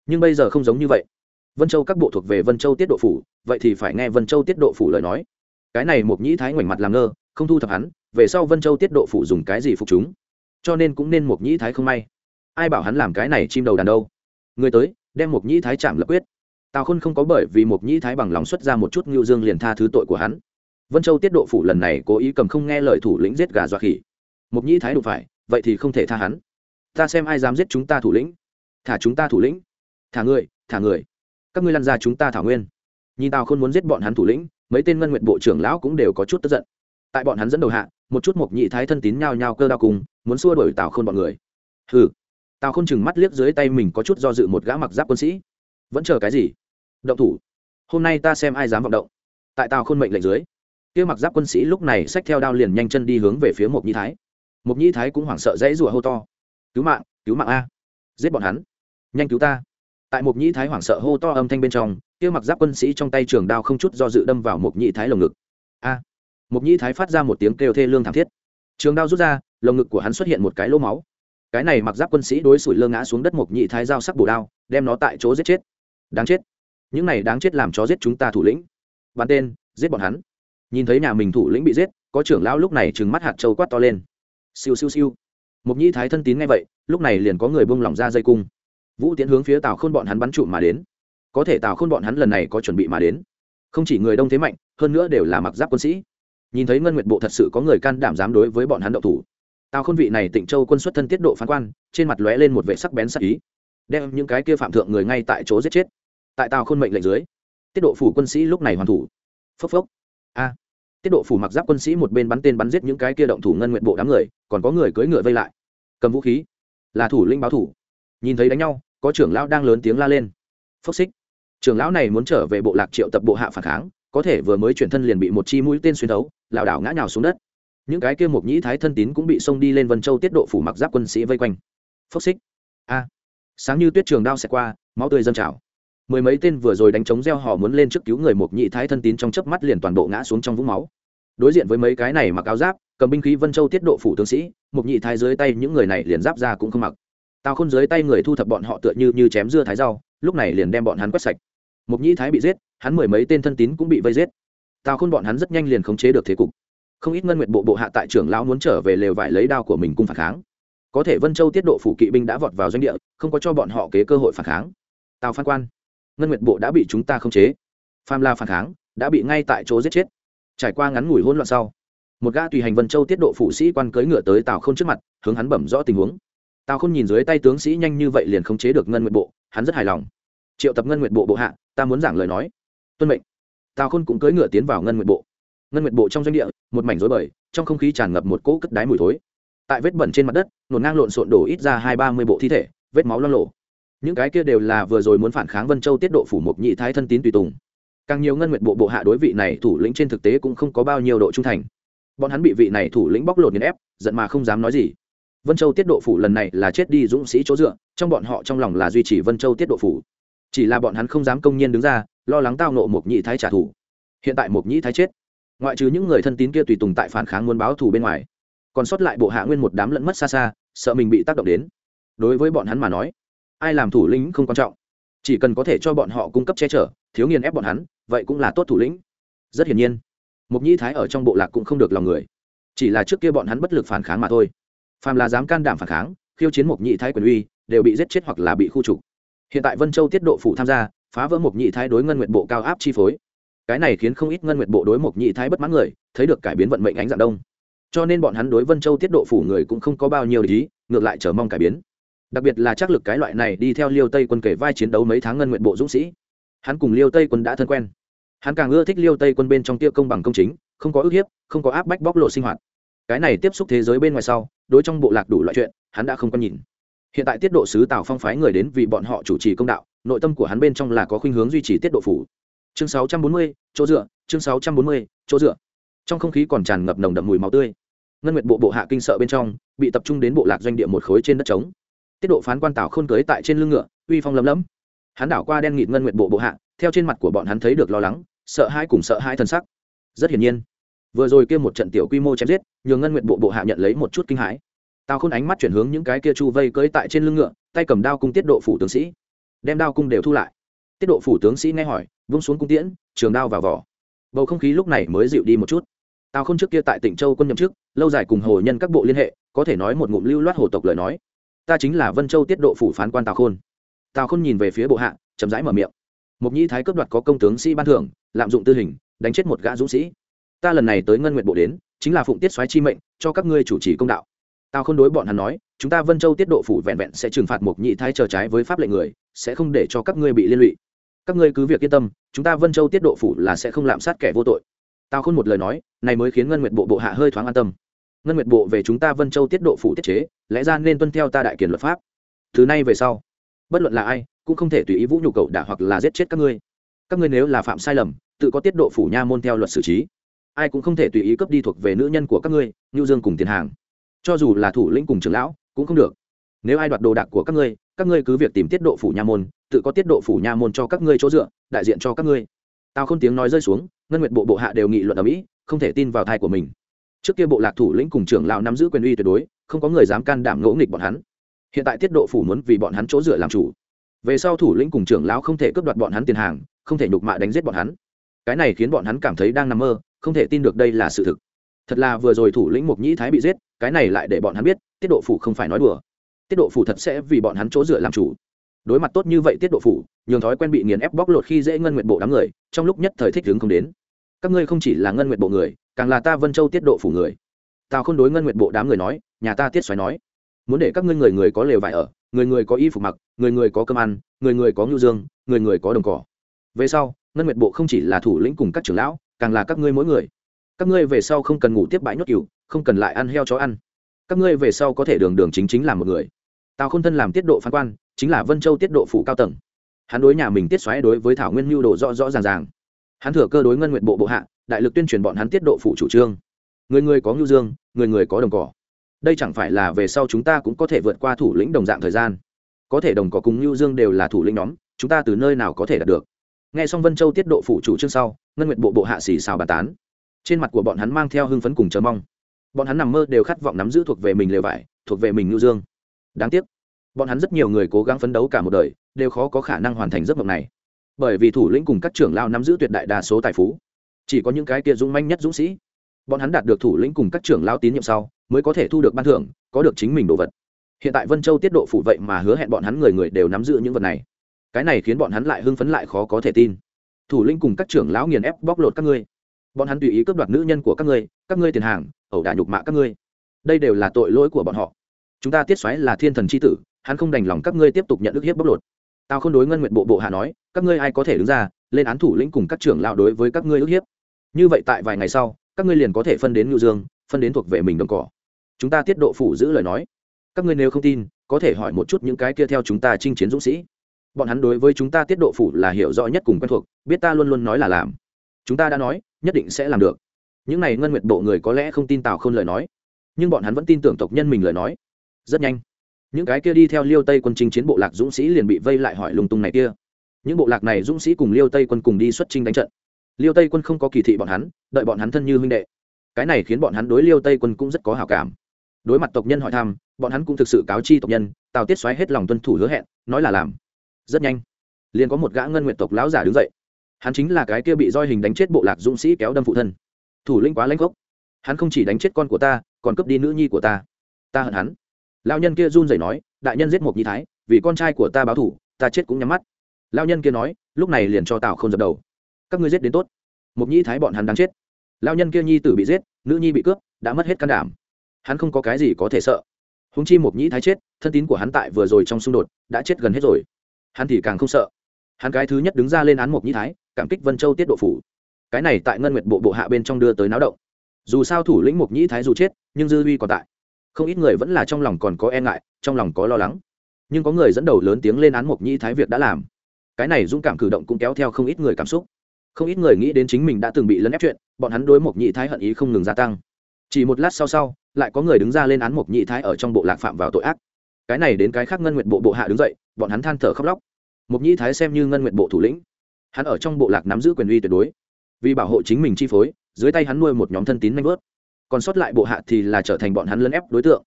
Nhưng bây giờ không giống như vậy. Vân châu các bộ thuộc về vân châu tiết độ phủ, vậy thì phải nghe vân châu tiết độ phủ lời nói. Cái này một nhĩ thái ngoảnh mặt làm ngơ, không thu thập hắn, về sau vân châu tiết độ phủ dùng cái gì phục chúng? Cho nên cũng nên một nhĩ thái không may. Ai bảo hắn làm cái này chim đầu đàn đâu? Người tới, đem một nhĩ thái chạm lập quyết tào khôn không có bởi vì một nhĩ thái bằng lòng xuất ra một chút ngưu dương liền tha thứ tội của hắn. Vân châu tiết độ phủ lần này cố ý cầm không nghe lời thủ lĩnh giết gà dọa khỉ. Mục nhĩ thái đụng phải, vậy thì không thể tha hắn. Ta xem ai dám giết chúng ta thủ lĩnh. Thả chúng ta thủ lĩnh. Thả người thả người. Các ngươi lăn ra chúng ta thảo nguyên. Nhìn tào Khôn muốn giết bọn hắn thủ lĩnh, mấy tên ngân nguyện bộ trưởng lão cũng đều có chút tức giận. Tại bọn hắn dẫn đầu hạ, một chút mục nhị thái thân tín nhao nhao cơ đao cùng, muốn xua đuổi tào khôn bọn người. Hừ. Tào khôn chừng mắt liếc dưới tay mình có chút do dự một gã mặc giáp quân sĩ. Vẫn chờ cái gì? Động thủ. Hôm nay ta xem ai dám vọng động. Tại tào khôn mệnh lệnh dưới, kia mặc giáp quân sĩ lúc này xách theo đao liền nhanh chân đi hướng về phía mộc nhĩ thái. Mộc nhĩ thái cũng hoảng sợ dãy rủa hô to, cứu mạng cứu mạng a! Giết bọn hắn! Nhanh cứu ta! Tại mộc nhĩ thái hoảng sợ hô to âm thanh bên trong, kia mặc giáp quân sĩ trong tay trường đao không chút do dự đâm vào mộc nhĩ thái lồng ngực. A! À. mộc nhĩ thái phát ra một tiếng kêu thê lương thảm thiết. Trường đao rút ra, lồng ngực của hắn xuất hiện một cái lỗ máu. Cái này mặc giáp quân sĩ đối sủi lơ ngã xuống đất mộc nhĩ thái dao sắc bổ đao, đem nó tại chỗ giết chết. Đáng chết! Những này đáng chết làm chó giết chúng ta thủ lĩnh. Bắn tên, giết bọn hắn. Nhìn thấy nhà mình thủ lĩnh bị giết, có trưởng lão lúc này trừng mắt hạt châu quát to lên. Siêu siêu siêu. Mục nhĩ thái thân tín ngay vậy, lúc này liền có người bông lỏng ra dây cung. Vũ tiến hướng phía tàu khôn bọn hắn bắn trụ mà đến. Có thể tàu khôn bọn hắn lần này có chuẩn bị mà đến. Không chỉ người đông thế mạnh, hơn nữa đều là mặc giáp quân sĩ. Nhìn thấy ngân nguyệt bộ thật sự có người can đảm dám đối với bọn hắn đậu thủ. Tào khôn vị này tịnh châu quân xuất thân tiết độ phán quan, trên mặt lóe lên một vệ sắc bén sắc ý. Đem những cái kia phạm thượng người ngay tại chỗ giết chết tại tào khôn mệnh lệnh dưới, tiết độ phủ quân sĩ lúc này hoàn thủ. Phốc phốc. A. Tiết độ phủ mặc giáp quân sĩ một bên bắn tên bắn giết những cái kia động thủ ngân nguyện bộ đám người, còn có người cưỡi ngựa vây lại. Cầm vũ khí. Là thủ lĩnh báo thủ. Nhìn thấy đánh nhau, có trưởng lão đang lớn tiếng la lên. Phốc xích. Trưởng lão này muốn trở về bộ lạc triệu tập bộ hạ phản kháng, có thể vừa mới chuyển thân liền bị một chi mũi tên xuyên thấu, lảo đảo ngã nhào xuống đất. Những cái kia mục nhĩ thái thân tín cũng bị xông đi lên vân châu tiết độ phủ mặc giáp quân sĩ vây quanh. Phốc xích. A. Sáng như tuyết trường đao xẹt qua, máu tươi dâng trào mười mấy tên vừa rồi đánh trống gieo họ muốn lên trước cứu người mục nhị thái thân tín trong chớp mắt liền toàn bộ ngã xuống trong vũng máu. Đối diện với mấy cái này mặc áo giáp, cầm binh khí vân châu tiết độ phủ tướng sĩ mục nhị thái dưới tay những người này liền giáp ra cũng không mặc. Tào khôn dưới tay người thu thập bọn họ tựa như như chém dưa thái rau, lúc này liền đem bọn hắn quét sạch. Mục nhị thái bị giết, hắn mười mấy tên thân tín cũng bị vây giết. Tào khôn bọn hắn rất nhanh liền khống chế được thế cục. Không ít ngân nguyện bộ bộ hạ tại trưởng lão muốn trở về lều vải lấy đao của mình cung phản kháng. Có thể vân châu tiết độ phủ kỵ binh đã vọt vào doanh địa, không có cho bọn họ kế cơ hội phản kháng. Tào phan quan ngân Nguyệt bộ đã bị chúng ta khống chế. Pham la phản kháng, đã bị ngay tại chỗ giết chết. Trải qua ngắn ngủi hỗn loạn sau, một gã tùy hành vân châu tiết độ phủ sĩ quan cưỡi ngựa tới tào k h ô n trước mặt, hướng hắn bẩm rõ tình huống. Tào k h ô n nhìn dưới tay tướng sĩ nhanh như vậy liền khống chế được ngân Nguyệt bộ, hắn rất hài lòng. Triệu tập ngân Nguyệt bộ bộ hạ, ta muốn giảng lời nói. Tuân mệnh. Tào khôn cũng cưỡi ngựa tiến vào ngân Nguyệt bộ. Ngân Nguyệt bộ trong doanh địa, một mảnh rối bời, trong không khí tràn ngập một cỗ cất đáy mùi thối. Tại vết bẩn trên mặt đất nổn ngang lộn xộn đổ ít ra hai ba mươi bộ thi thể, vết máu lo lộ những cái kia đều là vừa rồi muốn phản kháng vân châu tiết độ phủ Mục nhị thái thân tín tùy tùng. Càng nhiều ngân nguyện bộ bộ hạ đối vị này thủ lĩnh trên thực tế cũng không có bao nhiêu độ trung thành. Bọn hắn bị vị này thủ lĩnh bóc lột nghiền ép, giận mà không dám nói gì. Vân châu tiết độ phủ lần này là chết đi dũng sĩ chỗ dựa, trong bọn họ trong lòng là duy trì vân châu tiết độ phủ. Chỉ là bọn hắn không dám công nhiên đứng ra, lo lắng tao nộ Mục nhị thái trả thù. Hiện tại Mục nhị thái chết, ngoại trừ những người thân tín kia tùy tùng tại phản kháng muốn báo thù bên ngoài, còn sót lại bộ hạ nguyên một đám lẫn mất xa xa, sợ mình bị tác động đến. Đối với bọn hắn mà nói ai làm thủ lĩnh không quan trọng. Chỉ cần có thể cho bọn họ cung cấp che chở, thiếu nghiền ép bọn hắn, vậy cũng là tốt thủ lĩnh. Rất hiển nhiên mục nhĩ thái ở trong bộ lạc cũng không được lòng người. Chỉ là trước kia bọn hắn bất lực phản kháng mà thôi. Phàm là dám can đảm phản kháng, khiêu chiến mục nhĩ thái quyền uy, đều bị giết chết hoặc là bị khu trục. Hiện tại vân châu tiết độ phủ tham gia, phá vỡ mục nhĩ thái đối ngân nguyện bộ cao áp chi phối. Cái này khiến không ít ngân nguyện bộ đối mục nhĩ thái bất mãn người, thấy được cải biến vận mệnh ánh dạng đông. Cho nên bọn hắn đối vân châu tiết độ phủ người cũng không có bao nhiêu lý ngược lại chờ mong cải biến đặc biệt là chắc lực cái loại này đi theo liêu tây quân kể vai chiến đấu mấy tháng ngân nguyện bộ dũng sĩ. Hắn cùng liêu tây quân đã thân quen. Hắn càng ưa thích liêu tây quân bên trong tiêu công bằng công chính không có ức hiếp không có áp bách bóc lộ sinh hoạt. Cái này tiếp xúc thế giới bên ngoài sau đối trong bộ lạc đủ loại chuyện hắn đã không có nhìn. Hiện tại tiết độ sứ tào phong phái người đến vì bọn họ chủ trì công đạo nội tâm của hắn bên trong là có khuynh hướng duy trì tiết độ phủ. Chương 640, chỗ dựa chương 640, chỗ dựa. Trong không khí còn tràn ngập nồng đậm mùi máu tươi. Ngân nguyệt bộ bộ hạ kinh sợ bên trong bị tập trung đến bộ lạc doanh địa một khối trên đất trống tiết độ phán quan tào khôn cưới tại trên lưng ngựa, uy phong lấm lấm. Hắn đảo qua đen nghịt ngân nguyệt bộ bộ hạ, theo trên mặt của bọn hắn thấy được lo lắng, sợ hãi cùng sợ hãi thân sắc. Rất hiển nhiên, vừa rồi kia một trận tiểu quy mô chém giết, nhường ngân nguyệt bộ bộ hạ nhận lấy một chút kinh hãi. Tào khôn ánh mắt chuyển hướng những cái kia chu vây cưới tại trên lưng ngựa, tay cầm đao cung tiết độ phủ tướng sĩ, đem đao cung đều thu lại. Tiết độ phủ tướng sĩ nghe hỏi, vung xuống cung tiễn, trường đao vào vỏ. Bầu không khí lúc này mới dịu đi một chút. Tào khôn trước kia tại tỉnh châu quân nhậm chức, lâu dài cùng hồ nhân các bộ liên hệ, có thể nói một ngụm lưu loát hồ tộc lời nói ta chính là vân châu tiết độ phủ phán quan tào khôn. Tào khôn nhìn về phía bộ hạ, chậm rãi mở miệng. Mục nhĩ thái cướp đoạt có công tướng sĩ ban thưởng, lạm dụng tư hình, đánh chết một gã dũng sĩ. Ta lần này tới ngân nguyện bộ đến, chính là phụng tiết xoáy chi mệnh, cho các ngươi chủ trì công đạo. Tào khôn đối bọn hắn nói, chúng ta vân châu tiết độ phủ vẹn vẹn sẽ trừng phạt mục nhĩ thái chờ trái với pháp lệnh người, sẽ không để cho các ngươi bị liên lụy. Các ngươi cứ việc yên tâm, chúng ta vân châu tiết độ phủ là sẽ không lạm sát kẻ vô tội. Tào khôn một lời nói, này mới khiến ngân nguyện bộ bộ hạ hơi thoáng an tâm ngân nguyệt bộ về chúng ta vân châu tiết độ phủ tiết chế, lẽ ra nên tuân theo ta đại kiền luật pháp. Thứ này về sau, bất luận là ai, cũng không thể tùy ý vũ nhục cậu đả hoặc là giết chết các ngươi. Các ngươi nếu là phạm sai lầm, tự có tiết độ phủ nha môn theo luật xử trí. Ai cũng không thể tùy ý cấp đi thuộc về nữ nhân của các ngươi như dương cùng tiền hàng. Cho dù là thủ lĩnh cùng trưởng lão, cũng không được. Nếu ai đoạt đồ đạc của các ngươi các ngươi cứ việc tìm tiết độ phủ nha môn, tự có tiết độ phủ nha môn cho các ngươi chỗ dựa, đại diện cho các ngươi. Tao không tiếng nói rơi xuống, ngân nguyệt bộ bộ hạ đều nghị luận ở mỹ, không thể tin vào thai của mình trước kia bộ lạc thủ lĩnh cùng trưởng lão nắm giữ quyền uy tuyệt đối, không có người dám can đảm ngỗ nghịch bọn hắn. Hiện tại tiết độ phủ muốn vì bọn hắn chỗ dựa làm chủ. Về sau thủ lĩnh cùng trưởng lão không thể cướp đoạt bọn hắn tiền hàng, không thể nhục mạ đánh giết bọn hắn. Cái này khiến bọn hắn cảm thấy đang nằm mơ, không thể tin được đây là sự thực. Thật là vừa rồi thủ lĩnh mục nhĩ thái bị giết, cái này lại để bọn hắn biết, tiết độ phủ không phải nói đùa. Tiết độ phủ thật sẽ vì bọn hắn chỗ dựa làm chủ. Đối mặt tốt như vậy tiết độ phủ, nhường thói quen bị nghiền ép bóc lột khi dễ ngân nguyện bộ đám người, trong lúc nhất thời thích hướng không đến. Các ngươi không chỉ là ngân nguyện bộ người càng là ta vân châu tiết độ phủ người. Tào không đối ngân nguyện bộ đám người nói, nhà ta tiết xoáy nói. Muốn để các ngươi người người có lều vải ở, người người có y phục mặc, người người có cơm ăn, người người có ngưu dương, người người có đồng cỏ. Về sau, ngân nguyệt bộ không chỉ là thủ lĩnh cùng các trưởng lão, càng là các ngươi mỗi người. Các ngươi về sau không cần ngủ tiếp bãi nhốt cừu, không cần lại ăn heo chó ăn. Các ngươi về sau có thể đường đường chính chính làm một người. Tào k h ô n thân làm tiết độ phán quan, chính là vân châu tiết độ phủ cao tầng. Hắn đối nhà mình tiết xoáy đối với thảo nguyên mưu đồ rõ rõ ràng ràng. Hắn thừa cơ đối ngân nguyện bộ bộ hạ đại lực tuyên truyền bọn hắn tiết độ phụ chủ trương. Người người có ngưu dương, người người có đồng cỏ. Đây chẳng phải là về sau chúng ta cũng có thể vượt qua thủ lĩnh đồng dạng thời gian. Có thể đồng cỏ cùng ngưu dương đều là thủ lĩnh nhóm, chúng ta từ nơi nào có thể đạt được? Nghe xong vân châu tiết độ phụ chủ trương sau, ngân nguyện bộ bộ hạ xì xào bàn tán. Trên mặt của bọn hắn mang theo hưng phấn cùng chờ mong. Bọn hắn nằm mơ đều khát vọng nắm giữ thuộc về mình lều vải, thuộc về mình ngưu dương. Đáng tiếc, bọn hắn rất nhiều người cố gắng phấn đấu cả một đời, đều khó có khả năng hoàn thành giấc mộng này. Bởi vì thủ lĩnh cùng các trưởng lao nắm giữ tuyệt đại đa số tài phú chỉ có những cái kia dũng manh nhất dũng sĩ. Bọn hắn đạt được thủ lĩnh cùng các trưởng lao tín nhiệm sau, mới có thể thu được ban thưởng, có được chính mình đồ vật. Hiện tại vân châu tiết độ phủ vậy mà hứa hẹn bọn hắn người người đều nắm giữ những vật này. Cái này khiến bọn hắn lại hưng phấn lại khó có thể tin. Thủ lĩnh cùng các trưởng lão nghiền ép bóc lột các ngươi. Bọn hắn tùy ý cướp đoạt nữ nhân của các ngươi các ngươi tiền hàng, ẩu đả nhục mạ các ngươi. Đây đều là tội lỗi của bọn họ. Chúng ta tiết xoáy là thiên thần c h i tử, hắn không đành lòng các ngươi tiếp tục nhận ức hiếp bóc lột. Tao không đối ngân nguyện bộ bộ hạ nói, các ngươi ai có thể đứng ra lên án thủ lĩnh cùng các trưởng lão đối với các ngươi ức hiếp. Như vậy tại vài ngày sau, các ngươi liền có thể phân đến ngưu dương, phân đến thuộc về mình đồng cỏ. Chúng ta tiết độ phủ giữ lời nói. Các ngươi nếu không tin, có thể hỏi một chút những cái kia theo chúng ta chinh chiến dũng sĩ. Bọn hắn đối với chúng ta tiết độ phủ là hiểu rõ nhất cùng quen thuộc, biết ta luôn luôn nói là làm. Chúng ta đã nói, nhất định sẽ làm được. Những này ngân nguyệt bộ người có lẽ không tin tào không lời nói, nhưng bọn hắn vẫn tin tưởng tộc nhân mình lời nói. Rất nhanh, những cái kia đi theo liêu tây quân chinh chiến bộ lạc dũng sĩ liền bị vây lại hỏi lung tung này kia những bộ lạc này dũng sĩ cùng liêu tây quân cùng đi xuất chinh đánh trận. Liêu tây quân không có kỳ thị bọn hắn, đợi bọn hắn thân như huynh đệ. Cái này khiến bọn hắn đối liêu tây quân cũng rất có hào cảm. Đối mặt tộc nhân hỏi thăm, bọn hắn cũng thực sự cáo chi tộc nhân, tào tiết xoáy hết lòng tuân thủ hứa hẹn, nói là làm. Rất nhanh, liền có một gã ngân nguyện tộc lão giả đứng dậy. Hắn chính là cái kia bị roi hình đánh chết bộ lạc dũng sĩ kéo đâm phụ thân. Thủ lĩnh quá lãnh gốc. Hắn không chỉ đánh chết con của ta, còn cướp đi nữ nhi của ta. Ta hận hắn. Lao nhân kia run rẩy nói, đại nhân giết một nhi thái, vì con trai của ta báo thủ ta chết cũng nhắm mắt lao nhân kia nói, lúc này liền cho tào không dập đầu. Các ngươi giết đến tốt. Mục nhi thái bọn hắn đang chết. Lao nhân kia nhi tử bị giết, nữ nhi bị cướp, đã mất hết can đảm. Hắn không có cái gì có thể sợ. Húng chi Mục nhĩ thái chết, thân tín của hắn tại vừa rồi trong xung đột, đã chết gần hết rồi. Hắn thì càng không sợ. Hắn cái thứ nhất đứng ra lên án Mục nhĩ thái, cảm kích vân châu tiết độ phủ. Cái này tại ngân nguyệt bộ bộ hạ bên trong đưa tới náo động. Dù sao thủ lĩnh mục nhĩ thái dù chết, nhưng dư huy còn tại. Không ít người vẫn là trong lòng còn có e ngại, trong lòng có lo lắng. Nhưng có người dẫn đầu lớn tiếng lên án mục nhĩ thái việc đã làm cái này dũng cảm cử động cũng kéo theo không ít người cảm xúc. Không ít người nghĩ đến chính mình đã từng bị lấn ép chuyện, bọn hắn đối mộc nhị thái hận ý không ngừng gia tăng. Chỉ một lát sau sau, lại có người đứng ra lên án mộc nhị thái ở trong bộ lạc phạm vào tội ác. Cái này đến cái khác ngân nguyện bộ bộ hạ đứng dậy, bọn hắn than thở khóc lóc. Mộc nhị thái xem như ngân nguyện bộ thủ lĩnh. Hắn ở trong bộ lạc nắm giữ quyền uy tuyệt đối. Vì bảo hộ chính mình chi phối, dưới tay hắn nuôi một nhóm thân tín nanh vớt. Còn sót lại bộ hạ thì là trở thành bọn hắn lấn ép đối tượng.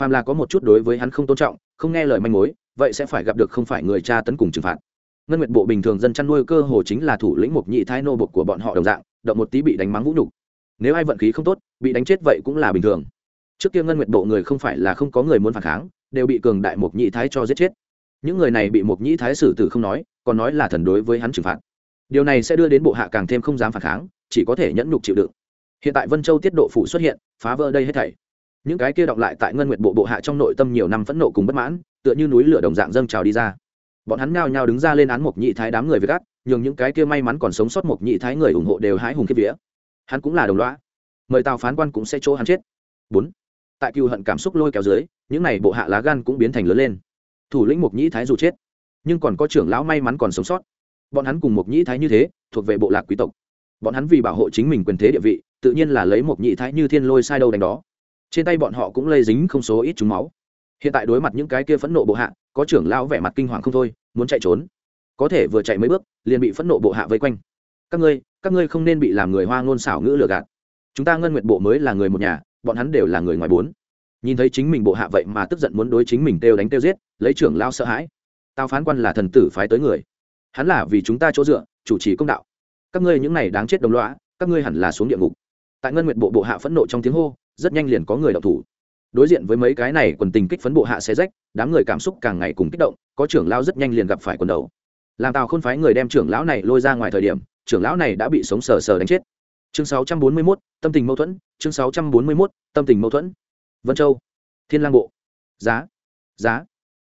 Phàm là có một chút đối với hắn không tôn trọng, không nghe lời manh mối, vậy sẽ phải gặp được không phải người cha tấn cùng trừng phạt ngân nguyệt bộ bình thường dân chăn nuôi cơ hồ chính là thủ lĩnh Mục nhị thái nô bộc của bọn họ đồng dạng, động một tí bị đánh mắng vũ nhục. Nếu ai vận khí không tốt, bị đánh chết vậy cũng là bình thường. Trước kia ngân nguyệt bộ người không phải là không có người muốn phản kháng, đều bị cường đại Mục nhị thái cho giết chết. Những người này bị Mục nhị thái xử tử không nói, còn nói là thần đối với hắn trừng phạt. Điều này sẽ đưa đến bộ hạ càng thêm không dám phản kháng, chỉ có thể nhẫn nhục chịu đựng. Hiện tại vân châu tiết độ phủ xuất hiện, phá vỡ đây hết thảy. Những cái kia đọng lại tại ngân nguyệt bộ bộ hạ trong nội tâm nhiều năm phẫn nộ cùng bất mãn, tựa như núi lửa đồng dạng dâng trào đi ra bọn hắn nhao nhao đứng ra lên án mục nhị thái đám người với gác, nhường những cái kia may mắn còn sống sót mục nhị thái người ủng hộ đều hái hùng kiếp vía. Hắn cũng là đồng loa mời tào phán quan cũng sẽ chỗ hắn chết. Bốn. Tại cựu hận cảm xúc lôi kéo dưới những này bộ hạ lá gan cũng biến thành lớn lên. Thủ lĩnh mục nhị thái dù chết nhưng còn có trưởng lão may mắn còn sống sót. Bọn hắn cùng mục nhị thái như thế thuộc về bộ lạc quý tộc. Bọn hắn vì bảo hộ chính mình quyền thế địa vị tự nhiên là lấy mục nhị thái như thiên lôi sai đâu đánh đó. Trên tay bọn họ cũng lây dính không số ít chúng máu hiện tại đối mặt những cái kia phẫn nộ bộ hạ, có trưởng lão vẻ mặt kinh hoàng không thôi, muốn chạy trốn. Có thể vừa chạy mấy bước, liền bị phẫn nộ bộ hạ vây quanh. Các ngươi các ngươi không nên bị làm người hoa ngôn xảo ngữ lừa gạt. Chúng ta ngân nguyệt bộ mới là người một nhà, bọn hắn đều là người ngoài bốn. Nhìn thấy chính mình bộ hạ vậy mà tức giận muốn đối chính mình têu đánh têu giết, lấy trưởng lao sợ hãi. Tao phán quan là thần tử phái tới người. Hắn là vì chúng ta chỗ dựa, chủ trì công đạo. Các ngươi những này đáng chết đồng loã các ngươi hẳn là xuống địa ngục. Tại ngân nguyệt bộ bộ hạ phẫn nộ trong tiếng hô, rất nhanh liền có người đọc thủ đối diện với mấy cái này quần tình kích phấn bộ hạ xe rách đám người cảm xúc càng ngày cùng kích động có trưởng lão rất nhanh liền gặp phải quần đầu. Làm tào khôn phái người đem trưởng lão này lôi ra ngoài thời điểm trưởng lão này đã bị sống sờ sờ đánh chết. Chương 641, tâm tình mâu thuẫn chương 641, tâm tình mâu thuẫn. Vân châu thiên lang bộ. Giá giá.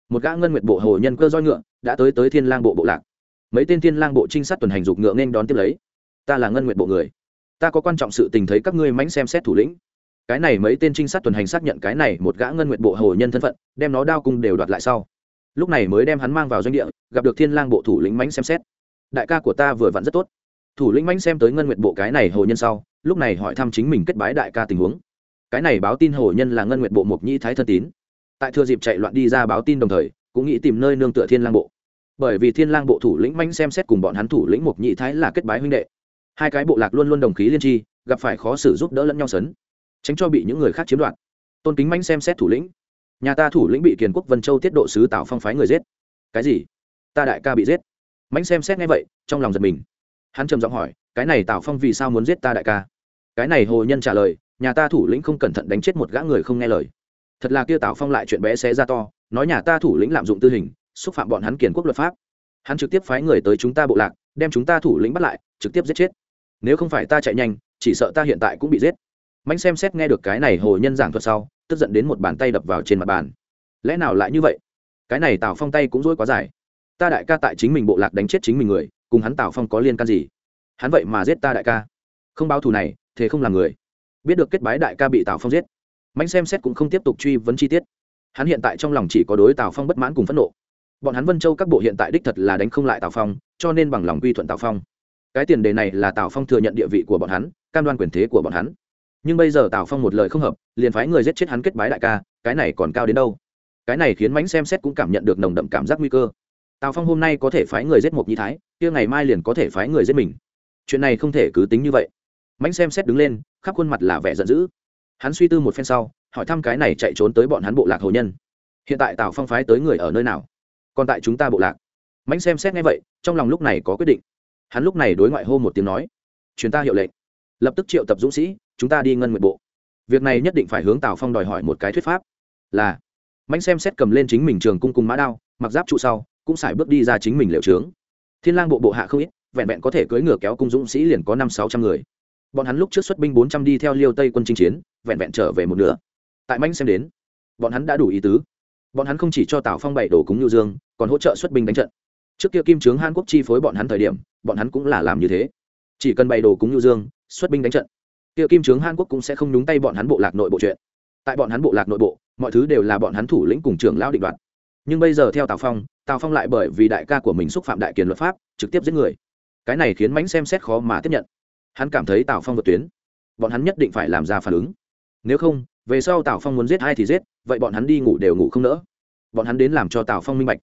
Một gã ngân nguyệt bộ hồ nhân cơ roi ngựa đã tới tới thiên lang bộ bộ lạc. Mấy tên thiên lang bộ trinh sát tuần hành dục ngựa nên đón tiếp lấy. Ta là ngân nguyệt bộ người. Ta có quan trọng sự tình thấy các ngươi mánh xem xét thủ lĩnh cái này mấy tên trinh sát tuần hành xác nhận cái này một gã ngân nguyện bộ hồ nhân thân phận, đem nó đao cung đều đoạt lại sau. Lúc này mới đem hắn mang vào doanh địa, gặp được thiên lang bộ thủ lĩnh mãnh xem xét. Đại ca của ta vừa vặn rất tốt. Thủ lĩnh mãnh xem tới ngân nguyện bộ cái này hồ nhân sau, lúc này hỏi thăm chính mình kết bái đại ca tình huống. Cái này báo tin hồ nhân là ngân nguyện bộ mục nhĩ thái thân tín. Tại thừa dịp chạy loạn đi ra báo tin đồng thời, cũng nghĩ tìm nơi nương tựa thiên lang bộ. Bởi vì thiên lang bộ thủ lĩnh mãnh xem xét cùng bọn hắn thủ lĩnh mục nhĩ thái là kết bái huynh đệ. Hai cái bộ lạc luôn luôn đồng khí liên tri, gặp phải khó xử giúp đỡ lẫn nhau sấn tránh cho bị những người khác chiếm đoạt. Tôn kính mãnh xem xét thủ lĩnh. Nhà ta thủ lĩnh bị kiền quốc vân châu tiết độ sứ tạo phong phái người giết. Cái gì? Ta đại ca bị giết. Mãnh xem xét nghe vậy, trong lòng giật mình. Hắn trầm giọng hỏi, cái này tào phong vì sao muốn giết ta đại ca? Cái này hồ nhân trả lời, nhà ta thủ lĩnh không cẩn thận đánh chết một gã người không nghe lời. Thật là kia tào phong lại chuyện bé xé ra to, nói nhà ta thủ lĩnh lạm dụng tư hình, xúc phạm bọn hắn kiền quốc luật pháp. Hắn trực tiếp phái người tới chúng ta bộ lạc, đem chúng ta thủ lĩnh bắt lại, trực tiếp giết chết. Nếu không phải ta chạy nhanh, chỉ sợ ta hiện tại cũng bị giết mãnh xem xét nghe được cái này hồ nhân giảng thuật sau, tức giận đến một bàn tay đập vào trên mặt bàn. Lẽ nào lại như vậy? Cái này tào phong tay cũng dối quá dài. Ta đại ca tại chính mình bộ lạc đánh chết chính mình người, cùng hắn tào phong có liên can gì? Hắn vậy mà giết ta đại ca. Không báo thù này, thế không làm người. Biết được kết bái đại ca bị tào phong giết. Mãnh xem xét cũng không tiếp tục truy vấn chi tiết. Hắn hiện tại trong lòng chỉ có đối tào phong bất mãn cùng phẫn nộ. Bọn hắn vân châu các bộ hiện tại đích thật là đánh không lại tào phong, cho nên bằng lòng quy thuận tào phong. Cái tiền đề này là tào phong thừa nhận địa vị của bọn hắn, cam đoan quyền thế của bọn hắn nhưng bây giờ tào phong một lời không hợp, liền phái người giết chết hắn kết bái đại ca, cái này còn cao đến đâu? Cái này khiến mánh xem xét cũng cảm nhận được nồng đậm cảm giác nguy cơ. Tào phong hôm nay có thể phái người giết một nhi thái, kia ngày mai liền có thể phái người giết mình. Chuyện này không thể cứ tính như vậy. Mánh xem xét đứng lên, khắp khuôn mặt là vẻ giận dữ. Hắn suy tư một phen sau, hỏi thăm cái này chạy trốn tới bọn hắn bộ lạc hồ nhân. Hiện tại tào phong phái tới người ở nơi nào? Còn tại chúng ta bộ lạc. Mánh xem xét nghe vậy, trong lòng lúc này có quyết định. Hắn lúc này đối ngoại hô một tiếng nói chuyến ta hiệu lệnh lập tức triệu tập dũng sĩ, chúng ta đi ngân nguyện bộ. Việc này nhất định phải hướng tào phong đòi hỏi một cái thuyết pháp. Là, mạnh xem xét cầm lên chính mình trường cung cung mã đao, mặc giáp trụ sau, cũng xài bước đi ra chính mình liệu trướng. Thiên lang bộ bộ hạ không ít, vẹn vẹn có thể cưỡi ngựa kéo cung dũng sĩ liền có năm sáu trăm người. Bọn hắn lúc trước xuất binh bốn trăm đi theo liêu tây quân chinh chiến, vẹn vẹn trở về một nửa. Tại mạnh xem đến, bọn hắn đã đủ ý tứ. Bọn hắn không chỉ cho tào phong bảy đổ cúng nhu dương, còn hỗ trợ xuất binh đánh trận. Trước kia kim trướng hàn quốc chi phối bọn hắn thời điểm, bọn hắn cũng là làm như thế. Chỉ cần bày đồ cúng nhu dương xuất binh đánh trận. Kia kim trướng hàn quốc cũng sẽ không nhúng tay bọn hắn bộ lạc nội bộ chuyện. Tại bọn hắn bộ lạc nội bộ, mọi thứ đều là bọn hắn thủ lĩnh cùng trưởng lão định đoạt. Nhưng bây giờ theo tào phong tào phong lại bởi vì đại ca của mình xúc phạm đại kiền luật pháp, trực tiếp giết người. Cái này khiến mãnh xem xét khó mà tiếp nhận. Hắn cảm thấy tào phong vượt tuyến. Bọn hắn nhất định phải làm ra phản ứng. Nếu không, về sau tào phong muốn giết ai thì giết, vậy bọn hắn đi ngủ đều ngủ không nỡ. Bọn hắn đến làm cho tào phong minh bạch.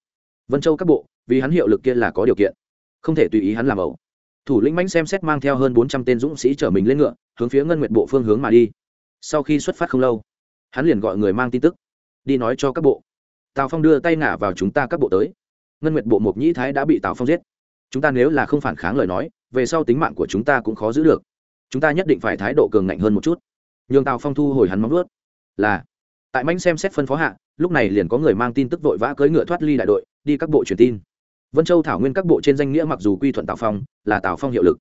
Vân châu các bộ, vì hắn hiệu lực kia là có điều kiện. Không thể tùy ý hắn làm ẩu thủ lĩnh mãnh xem xét mang theo hơn bốn trăm tên dũng sĩ chở mình lên ngựa, hướng phía ngân nguyệt bộ phương hướng mà đi. Sau khi xuất phát không lâu, hắn liền gọi người mang tin tức, đi nói cho các bộ. Tào phong đưa tay ngả vào chúng ta các bộ tới. Ngân nguyệt bộ mộc nhĩ thái đã bị tào phong giết. Chúng ta nếu là không phản kháng lời nói, về sau tính mạng của chúng ta cũng khó giữ được. Chúng ta nhất định phải thái độ cường ngạnh hơn một chút. Nhường tào phong thu hồi hắn móng ướt là, tại manh xem xét phân phó hạ, lúc này liền có người mang tin tức vội vã cưỡi ngựa thoát ly đại đội, đi các bộ truyền tin vân châu thảo nguyên các bộ trên danh nghĩa mặc dù quy thuận tào phong, là tào phong hiệu lực.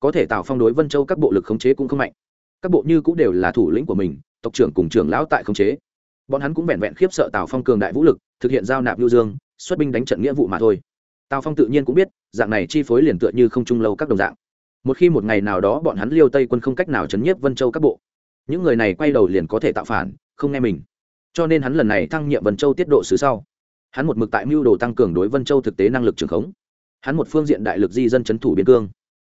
Có thể tào phong đối vân châu các bộ lực khống chế cũng không mạnh. Các bộ như cũng đều là thủ lĩnh của mình, tộc trưởng cùng trưởng lão tại khống chế. Bọn hắn cũng vẹn vẹn khiếp sợ tào phong cường đại vũ lực, thực hiện giao nạp lưu dương, xuất binh đánh trận nghĩa vụ mà thôi. Tào phong tự nhiên cũng biết, dạng này chi phối liền tựa như không trung lâu các đồng dạng. Một khi một ngày nào đó bọn hắn liêu tây quân không cách nào chấn nhiếp vân châu các bộ, những người này quay đầu liền có thể tạo phản, không nghe mình. Cho nên hắn lần này thăng nhiệm vân châu tiết độ xứ sau hắn một mực tại mưu đồ tăng cường đối vân châu thực tế năng lực trường khống. Hắn một phương diện đại lực di dân c h ấ n thủ biên cương.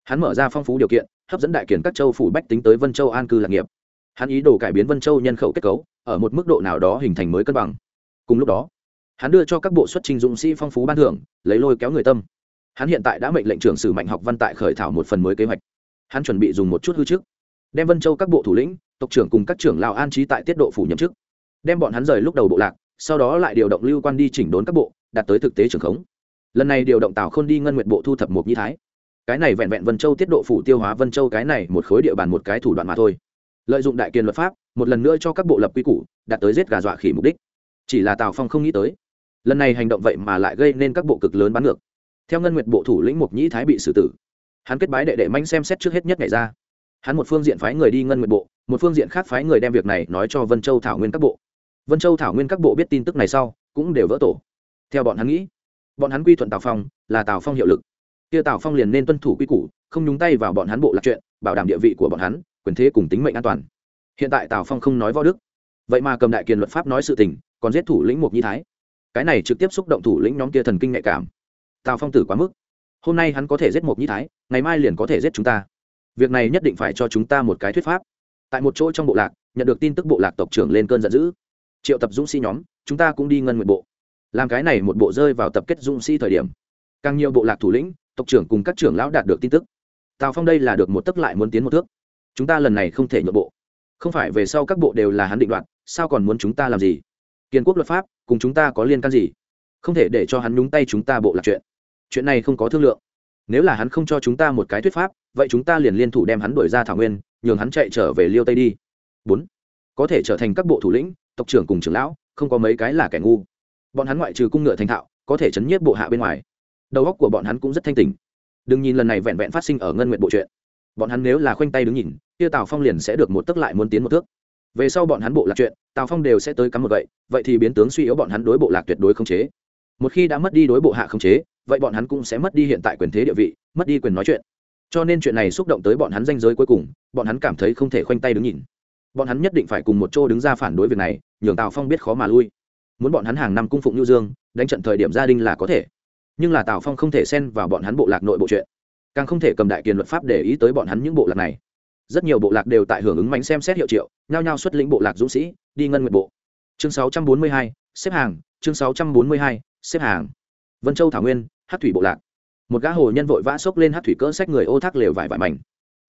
Hắn mở ra phong phú điều kiện, hấp dẫn đại kiển các châu phủ bách tính tới vân châu an cư lạc nghiệp. Hắn ý đồ cải biến vân châu nhân khẩu kết cấu, ở một mức độ nào đó hình thành mới cân bằng. Cùng lúc đó, hắn đưa cho các bộ xuất trình dụng sĩ phong phú ban thưởng, lấy lôi kéo người tâm. Hắn hiện tại đã mệnh lệnh trưởng sử mạnh học văn tại khởi thảo một phần mới kế hoạch. Hắn chuẩn bị dùng một chút hư chức, đem vân châu các bộ thủ lĩnh, tộc trưởng cùng các trưởng lào an trí tại tiết độ phủ nhậm chức. Đem bọn hắn rời lúc đầu bộ lạc sau đó lại điều động lưu quan đi chỉnh đốn các bộ, đạt tới thực tế trường khống. Lần này điều động tào khôn đi ngân nguyện bộ thu thập một nhi thái. Cái này vẹn vẹn vân châu tiết độ phủ tiêu hóa vân châu cái này một khối địa bàn một cái thủ đoạn mà thôi. Lợi dụng đại kiên luật pháp, một lần nữa cho các bộ lập quy củ, đạt tới giết gà dọa khỉ mục đích. Chỉ là tào phong không nghĩ tới, lần này hành động vậy mà lại gây nên các bộ cực lớn bắn ngược. Theo ngân nguyệt bộ thủ lĩnh mục nhĩ thái bị xử tử, hắn kết bái đệ đệ manh xem xét trước hết nhất ngày ra. Hắn một phương diện phái người đi ngân nguyệt bộ, một phương diện khác phái người đem việc này nói cho vân châu thảo nguyên các bộ vân châu thảo nguyên các bộ biết tin tức này sau, cũng đều vỡ tổ. Theo bọn hắn nghĩ, bọn hắn quy thuận tào phong, là tào phong hiệu lực. Kia tào phong liền nên tuân thủ quy củ, không nhúng tay vào bọn hắn bộ lạc chuyện, bảo đảm địa vị của bọn hắn, quyền thế cùng tính mệnh an toàn. Hiện tại tào phong không nói võ đức. Vậy mà cầm đại kiền luật pháp nói sự tình, còn giết thủ lĩnh mục nhi thái. Cái này trực tiếp xúc động thủ lĩnh nhóm kia thần kinh nhạy cảm. Tào phong tử quá mức. Hôm nay hắn có thể giết mục nhi thái, ngày mai liền có thể giết chúng ta. Việc này nhất định phải cho chúng ta một cái thuyết pháp. Tại một chỗ trong bộ lạc, nhận được tin tức bộ lạc tộc trưởng lên cơn giận dữ triệu tập dũng sĩ nhóm, chúng ta cũng đi ngân nguyện bộ. Làm cái này một bộ rơi vào tập kết dũng sĩ thời điểm. Càng nhiều bộ lạc thủ lĩnh, tộc trưởng cùng các trưởng lão đạt được tin tức. Tào phong đây là được một tấc lại muốn tiến một thước. Chúng ta lần này không thể nhượng bộ. Không phải về sau các bộ đều là hắn định đoạt, sao còn muốn chúng ta làm gì? Kiên quốc luật pháp, cùng chúng ta có liên can gì? Không thể để cho hắn nhúng tay chúng ta bộ lạc chuyện. Chuyện này không có thương lượng. Nếu là hắn không cho chúng ta một cái thuyết pháp, vậy chúng ta liền liên thủ đem hắn đuổi ra thảo nguyên, nhường hắn chạy trở về liêu tây đi. Bốn, có thể trở thành các bộ thủ lĩnh tộc trưởng cùng trưởng lão, không có mấy cái là kẻ ngu. Bọn hắn ngoại trừ cung ngựa thành thạo, có thể chấn nhiếp bộ hạ bên ngoài. Đầu óc của bọn hắn cũng rất thanh tình đừng nhìn lần này vẹn vẹn phát sinh ở ngân nguyện bộ chuyện bọn hắn nếu là khoanh tay đứng nhìn, kia tào phong liền sẽ được một tức lại muốn tiến một thước. Về sau bọn hắn bộ lạc chuyện, tào phong đều sẽ tới cắm một vậy vậy thì biến tướng suy yếu bọn hắn đối bộ lạc tuyệt đối không chế. Một khi đã mất đi đối bộ hạ không chế, vậy bọn hắn cũng sẽ mất đi hiện tại quyền thế địa vị, mất đi quyền nói chuyện. Cho nên chuyện này xúc động tới bọn hắn danh giới cuối cùng, bọn hắn cảm thấy không thể khoanh tay đứng nhìn bọn hắn nhất định phải cùng một chỗ đứng ra phản đối việc này nhường tào phong biết khó mà lui. Muốn bọn hắn hàng năm cung phụng nhu dương đánh trận thời điểm gia đình là có thể. Nhưng là tào phong không thể xen vào bọn hắn bộ lạc nội bộ chuyện. Càng không thể cầm đại kiền luật pháp để ý tới bọn hắn những bộ lạc này. Rất nhiều bộ lạc đều tại hưởng ứng mánh xem xét hiệu triệu nhao nhao xuất lĩnh bộ lạc dũng sĩ đi ngân nguyện bộ. Chương 642, xếp hàng chương 642, xếp hàng. Vân châu thảo nguyên hát thủy bộ lạc. Một gã hồ nhân vội vã xốc lên hát thủy cỡ sách người ô thác lều vải vải mảnh.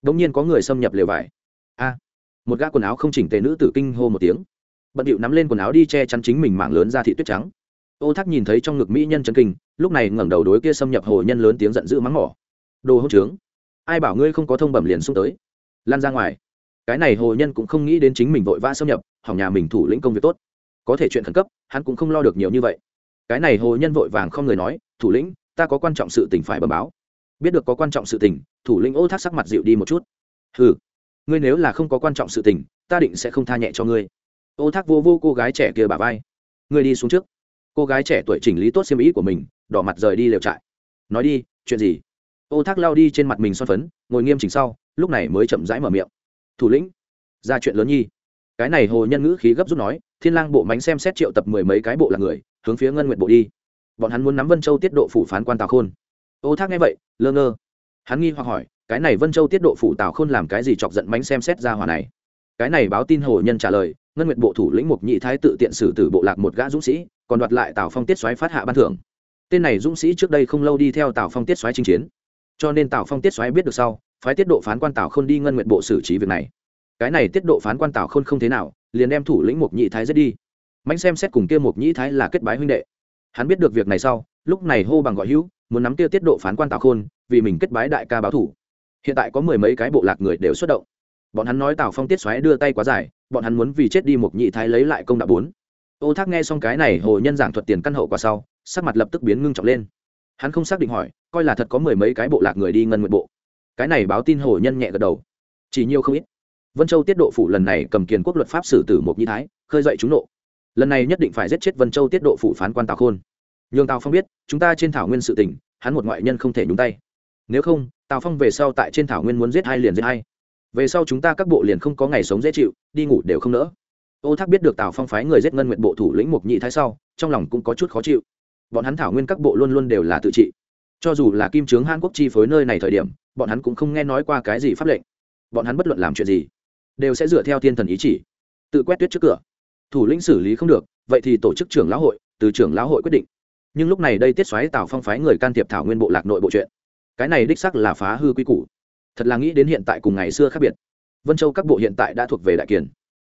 Đ ỗ n g nhiên có người xâm nhập lều vải. A! Một gã quần áo không chỉnh tề nữ tử kinh hô một tiếng. Bận điệu nắm lên quần áo đi che chắn chính mình mảng lớn ra thị tuyết trắng. Ô thác nhìn thấy trong ngực mỹ nhân chân kinh, lúc này ngẩng đầu đối kia xâm nhập hồ nhân lớn tiếng giận dữ mắng mỏ. Đồ hỗn trướng, ai bảo ngươi không có thông bẩm liền xung tới. Lan ra ngoài. Cái này hồ nhân cũng không nghĩ đến chính mình vội vã xâm nhập, hỏng nhà mình thủ lĩnh công việc tốt. Có thể chuyện khẩn cấp, hắn cũng không lo được nhiều như vậy. Cái này hồ nhân vội vàng không người nói, thủ lĩnh, ta có quan trọng sự tình phải bờ báo. Biết được có quan trọng sự tình, thủ lĩnh ô thác sắc mặt dịu đi một chút. Hừ ngươi nếu là không có quan trọng sự tình, ta định sẽ không tha nhẹ cho ngươi. Ô thác vô vô cô gái trẻ kia bà vai. Ngươi đi xuống trước. Cô gái trẻ tuổi chỉnh lý tốt xiêm ý của mình, đỏ mặt rời đi lều trại. Nói đi, chuyện gì? Ô thác lao đi trên mặt mình son phấn, ngồi nghiêm chỉnh sau, lúc này mới chậm rãi mở miệng. Thủ lĩnh, ra chuyện lớn nhi. Cái này hồ nhân ngữ khí gấp rút nói, thiên lang bộ mánh xem xét triệu tập mười mấy cái bộ là người, hướng phía ngân nguyện bộ đi. Bọn hắn muốn nắm vân châu tiết độ phủ phán quan tào khôn. Ô thác nghe vậy, lơ ngơ. Hắn nghi hoặc hỏi cái này vân châu tiết độ phủ tào khôn làm cái gì chọc giận mánh xem xét ra hòa này? Cái này báo tin hồ nhân trả lời, ngân nguyện bộ thủ lĩnh mục nhị thái tự tiện xử tử bộ lạc một gã dũng sĩ, còn đoạt lại tào phong tiết xoáy phát hạ ban thưởng. Tên này dũng sĩ trước đây không lâu đi theo tào phong tiết xoáy chinh chiến. Cho nên tào phong tiết xoáy biết được sau, phái tiết độ phán quan tào khôn đi ngân nguyện bộ xử trí việc này. Cái này tiết độ phán quan tào khôn không thế nào, liền đem thủ lĩnh mục nhị thái giết đi. Mạnh xem xét cùng kia mục nhị thái là kết bái huynh đệ. Hắn biết được việc này sau, lúc này hô bằng gọi hữu, muốn nắm kia tiết độ phán quan tào khôn, vì mình kết bái đại ca báo thủ hiện tại có mười mấy cái bộ lạc người đều xuất động. Bọn hắn nói tào phong tiết xoáy đưa tay quá dài, bọn hắn muốn vì chết đi một nhị thái lấy lại công đạo bốn. Ô thác nghe xong cái này, hồ nhân giảng thuật tiền căn hậu quả sau, sắc mặt lập tức biến ngưng trọng lên. Hắn không xác định hỏi, coi là thật có mười mấy cái bộ lạc người đi ngân nguyện bộ. Cái này báo tin hồ nhân nhẹ gật đầu. Chỉ nhiều không ít. Vân châu tiết độ phủ lần này cầm kiền quốc luật pháp xử tử một nhị thái, khơi dậy chúng nộ. Lần này nhất định phải giết chết vân châu tiết độ phủ phán quan tào khôn. Nhường tào phong biết, chúng ta trên thảo nguyên sự tình, hắn một ngoại nhân không thể nhúng tay. Nếu không tào phong về sau tại trên thảo nguyên muốn giết hai liền giết hai. Về sau chúng ta các bộ liền không có ngày sống dễ chịu, đi ngủ đều không nỡ. Ô thác biết được tào phong phái người giết ngân nguyện bộ thủ lĩnh mục nhị thái sau, trong lòng cũng có chút khó chịu. Bọn hắn thảo nguyên các bộ luôn luôn đều là tự trị. Cho dù là kim trướng hàn quốc chi phối nơi này thời điểm, bọn hắn cũng không nghe nói qua cái gì pháp lệnh. Bọn hắn bất luận làm chuyện gì, đều sẽ dựa theo thiên thần ý chỉ, tự quét tuyết trước cửa. Thủ lĩnh xử lý không được, vậy thì tổ chức trưởng lão hội, từ trưởng lão hội quyết định. Nhưng lúc này đây tiết xoáy tào phong phái người can thiệp thảo nguyên bộ lạc nội bộ chuyện cái này đích sắc là phá hư quy củ. Thật là nghĩ đến hiện tại cùng ngày xưa khác biệt. Vân châu các bộ hiện tại đã thuộc về đại kiền.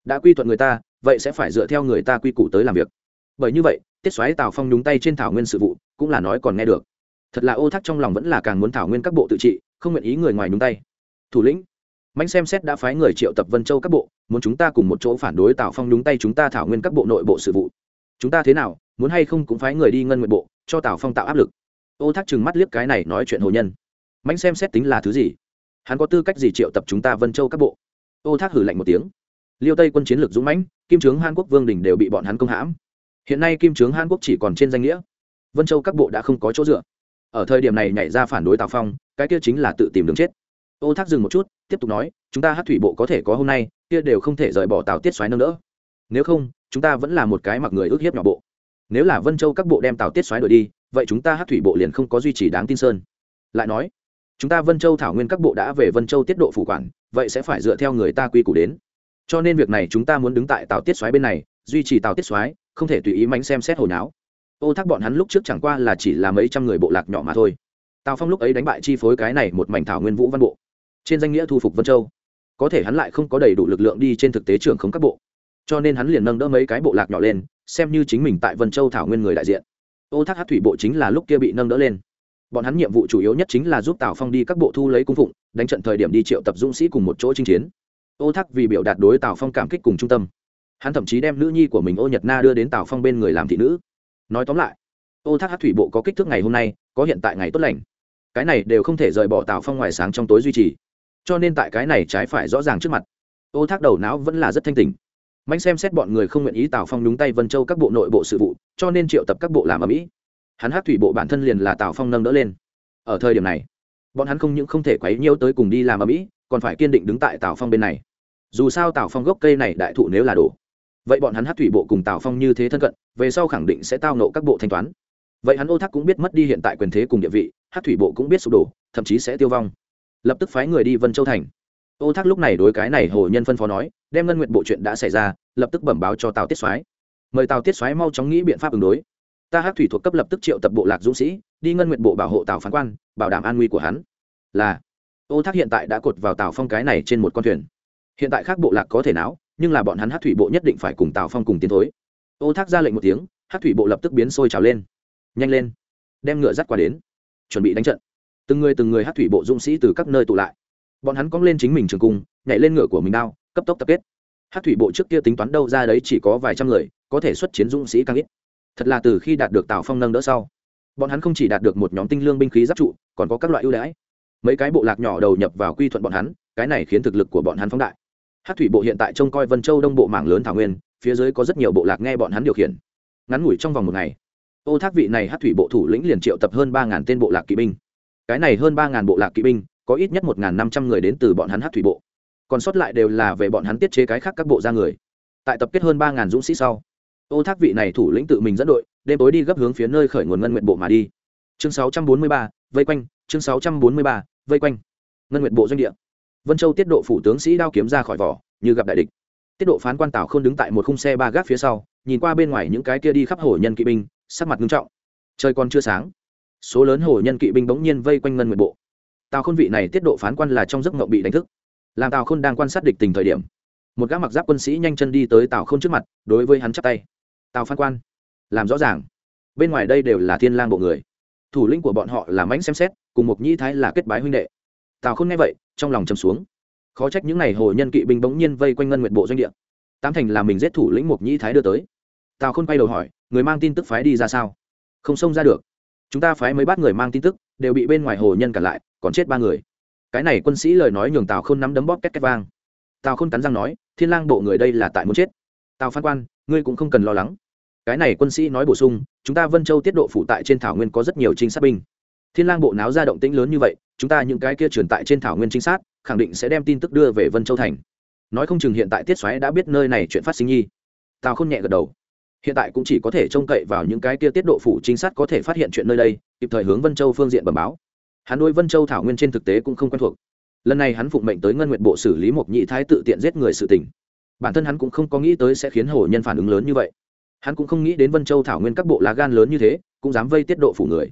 Đã quy thuận người ta, vậy sẽ phải dựa theo người ta quy củ tới làm việc. Bởi như vậy, tiết xoáy tào phong nhúng tay trên thảo nguyên sự vụ, cũng là nói còn nghe được. Thật là ô thác trong lòng vẫn là càng muốn thảo nguyên các bộ tự trị, không nguyện ý người ngoài nhúng tay. Thủ lĩnh mạnh xem xét đã phái người triệu tập vân châu các bộ, muốn chúng ta cùng một chỗ phản đối tào phong nhúng tay chúng ta thảo nguyên các bộ nội bộ sự vụ. Chúng ta thế nào, muốn hay không cũng phái người đi ngân nguyện bộ, cho tào phong tạo áp lực ô thác chừng mắt liếc cái này nói chuyện hồ nhân. Mạnh xem xét tính là thứ gì? Hắn có tư cách gì triệu tập chúng ta vân châu các bộ? Ô thác hử lạnh một tiếng. Liêu tây quân chiến lược dũng mãnh, kim trướng hàn quốc vương đình đều bị bọn hắn công hãm. Hiện nay kim trướng hàn quốc chỉ còn trên danh nghĩa. Vân châu các bộ đã không có chỗ dựa. Ở thời điểm này nhảy ra phản đối tào phong, cái kia chính là tự tìm đường chết. Ô thác dừng một chút, tiếp tục nói, chúng ta hát thủy bộ có thể có hôm nay, kia đều không thể rời bỏ tào tiết xoáy nâng đỡ. Nếu không, chúng ta vẫn là một cái mặc người ước hiếp nhỏ bộ. Nếu là vân châu các bộ đem tào tiết xoáy đổi đi vậy chúng ta hát thủy bộ liền không có duy trì đáng tin sơn. Lại nói, chúng ta vân châu thảo nguyên các bộ đã về vân châu tiết độ phủ quản, vậy sẽ phải dựa theo người ta quy củ đến. Cho nên việc này chúng ta muốn đứng tại tào tiết xoáy bên này, duy trì tào tiết xoáy không thể tùy ý mánh xem xét hồi náo. Ô thác bọn hắn lúc trước chẳng qua là chỉ là mấy trăm người bộ lạc nhỏ mà thôi. Tào phong lúc ấy đánh bại chi phối cái này một mảnh thảo nguyên vũ văn bộ. Trên danh nghĩa thu phục vân châu. Có thể hắn lại không có đầy đủ lực lượng đi trên thực tế trưởng không các bộ. Cho nên hắn liền nâng đỡ mấy cái bộ lạc nhỏ lên, xem như chính mình tại vân châu thảo nguyên người đại diện ô thác hát thủy bộ chính là lúc kia bị nâng đỡ lên. Bọn hắn nhiệm vụ chủ yếu nhất chính là giúp tào phong đi các bộ thu lấy cung phụng, đánh trận thời điểm đi triệu tập dũng sĩ cùng một chỗ chinh chiến. Ô thác vì biểu đạt đối tào phong cảm kích cùng trung tâm. Hắn thậm chí đem nữ nhi của mình ô nhật na đưa đến tào phong bên người làm thị nữ. Nói tóm lại, ô thác hát thủy bộ có kích thước ngày hôm nay, có hiện tại ngày tốt lành. Cái này đều không thể rời bỏ tào phong ngoài sáng trong tối duy trì. Cho nên tại cái này trái phải rõ ràng trước mặt, ô thác đầu não vẫn là rất thanh tình mạnh xem xét bọn người không nguyện ý tào phong đúng tay vân châu các bộ nội bộ sự vụ, cho nên triệu tập các bộ làm ở mỹ hắn hát thủy bộ bản thân liền là tào phong nâng đỡ lên. Ở thời điểm này, bọn hắn không những không thể quấy nhiêu tới cùng đi làm ở mỹ còn phải kiên định đứng tại tào phong bên này. Dù sao tào phong gốc cây này đại thụ nếu là đổ, vậy bọn hắn hát thủy bộ cùng tào phong như thế thân cận, về sau khẳng định sẽ tao nộ các bộ thanh toán. Vậy hắn ô thác cũng biết mất đi hiện tại quyền thế cùng địa vị, hát thủy bộ cũng biết sụp đổ, thậm chí sẽ tiêu vong. Lập tức phái người đi vân châu thành ô thác lúc này đối cái này hồ nhân phân phó nói, đem ngân nguyện bộ chuyện đã xảy ra, lập tức bẩm báo cho tào tiết soái. Mời tào tiết soái mau chóng nghĩ biện pháp ứng đối. Ta hát thủy thuộc cấp lập tức triệu tập bộ lạc dũng sĩ, đi ngân nguyện bộ bảo hộ tào phán quan, bảo đảm an nguy của hắn. Là ô thác hiện tại đã cột vào tào phong cái này trên một con thuyền. Hiện tại khác bộ lạc có thể não nhưng là bọn hắn hát thủy bộ nhất định phải cùng tào phong cùng tiến thối. Ô thác ra lệnh một tiếng hát thủy bộ lập tức biến sôi trào lên. Nhanh lên, đem ngựa dắt qua đến, chuẩn bị đánh trận. Từng người từng người hát thủy bộ dũng sĩ từ các nơi tụ lại bọn hắn cong lên chính mình trường cung, nhảy lên ngựa của mình đao, cấp tốc tập kết. Hát thủy bộ trước kia tính toán đâu ra đấy chỉ có vài trăm người, có thể xuất chiến dũng sĩ càng ít. Thật là từ khi đạt được tào phong nâng đỡ sau, bọn hắn không chỉ đạt được một nhóm tinh lương binh khí giáp trụ, còn có các loại ưu đãi. Mấy cái bộ lạc nhỏ đầu nhập vào quy thuận bọn hắn, cái này khiến thực lực của bọn hắn phóng đại. Hát thủy bộ hiện tại trông coi vân châu đông bộ mảng lớn thảo nguyên, phía dưới có rất nhiều bộ lạc nghe bọn hắn điều khiển. Ngắn ngủi trong vòng một ngày, ô thác vị này hát thủy bộ thủ lĩnh liền triệu tập hơn ba ngàn tên bộ lạc kỵ binh. Cái này hơn ba ngàn bộ lạc kỵ binh có ít nhất một ngàn năm trăm người đến từ bọn hắn hát thủy bộ. Còn sót lại đều là về bọn hắn tiết chế cái khác các bộ ra người. Tại tập kết hơn ba ngàn dũng sĩ sau, ô thác vị này thủ lĩnh tự mình dẫn đội, đêm tối đi gấp hướng phía nơi khởi nguồn ngân nguyện bộ mà đi. Chương sáu trăm bốn mươi ba, vây quanh, chương sáu trăm bốn mươi ba, vây quanh. Ngân nguyện bộ doanh địa. Vân châu tiết độ phủ tướng sĩ đao kiếm ra khỏi vỏ, như gặp đại địch. Tiết độ phán quan tảo không đứng tại một khung xe ba gác phía sau, nhìn qua bên ngoài những cái kia đi khắp hổ nhân kỵ binh, sắc mặt nghiêm trọng. Trời còn chưa sáng. Số lớn hổ nhân kỵ binh bỗng nhiên vây quanh ngân nguyện bộ tào khôn vị này tiết độ phán quan là trong giấc ngộng bị đánh thức làm tào khôn đang quan sát địch tình thời điểm một gã mặc giáp quân sĩ nhanh chân đi tới tào khôn trước mặt đối với hắn chắp tay tào phán quan làm rõ ràng bên ngoài đây đều là thiên lang bộ người thủ lĩnh của bọn họ là mãnh xem xét cùng một nhĩ thái là kết bái huynh đệ tào khôn nghe vậy trong lòng trầm xuống khó trách những ngày hồ nhân kỵ binh bỗng nhiên vây quanh ngân nguyện bộ doanh địa tám thành là mình giết thủ lĩnh một nhĩ thái đưa tới tào khôn quay đầu hỏi người mang tin tức phái đi ra sao không xông ra được chúng ta phái mấy bát người mang tin tức đều bị bên ngoài hồ nhân cản lại còn chết ba người. Cái này quân sĩ lời nói nhường tào khôn nắm đấm bóp két két vang. Tào khôn cắn răng nói, thiên lang bộ người đây là tại muốn chết. Tào phan quan, ngươi cũng không cần lo lắng. Cái này quân sĩ nói bổ sung, chúng ta vân châu tiết độ phụ tại trên thảo nguyên có rất nhiều trinh sát binh. Thiên lang bộ náo ra động tĩnh lớn như vậy, chúng ta những cái kia truyền tại trên thảo nguyên trinh sát, khẳng định sẽ đem tin tức đưa về vân châu thành. Nói không chừng hiện tại tiết xoáy đã biết nơi này chuyện phát sinh nhi. Tào khôn nhẹ gật đầu. Hiện tại cũng chỉ có thể trông cậy vào những cái kia tiết độ phủ trinh sát có thể phát hiện chuyện nơi đây, kịp thời hướng vân châu phương diện bẩm báo hắn nuôi vân châu thảo nguyên trên thực tế cũng không quen thuộc. Lần này hắn phụng mệnh tới ngân nguyện bộ xử lý một nhị thái tự tiện giết người sự tình. Bản thân hắn cũng không có nghĩ tới sẽ khiến hồ nhân phản ứng lớn như vậy. Hắn cũng không nghĩ đến vân châu thảo nguyên các bộ lá gan lớn như thế, cũng dám vây tiết độ phủ người.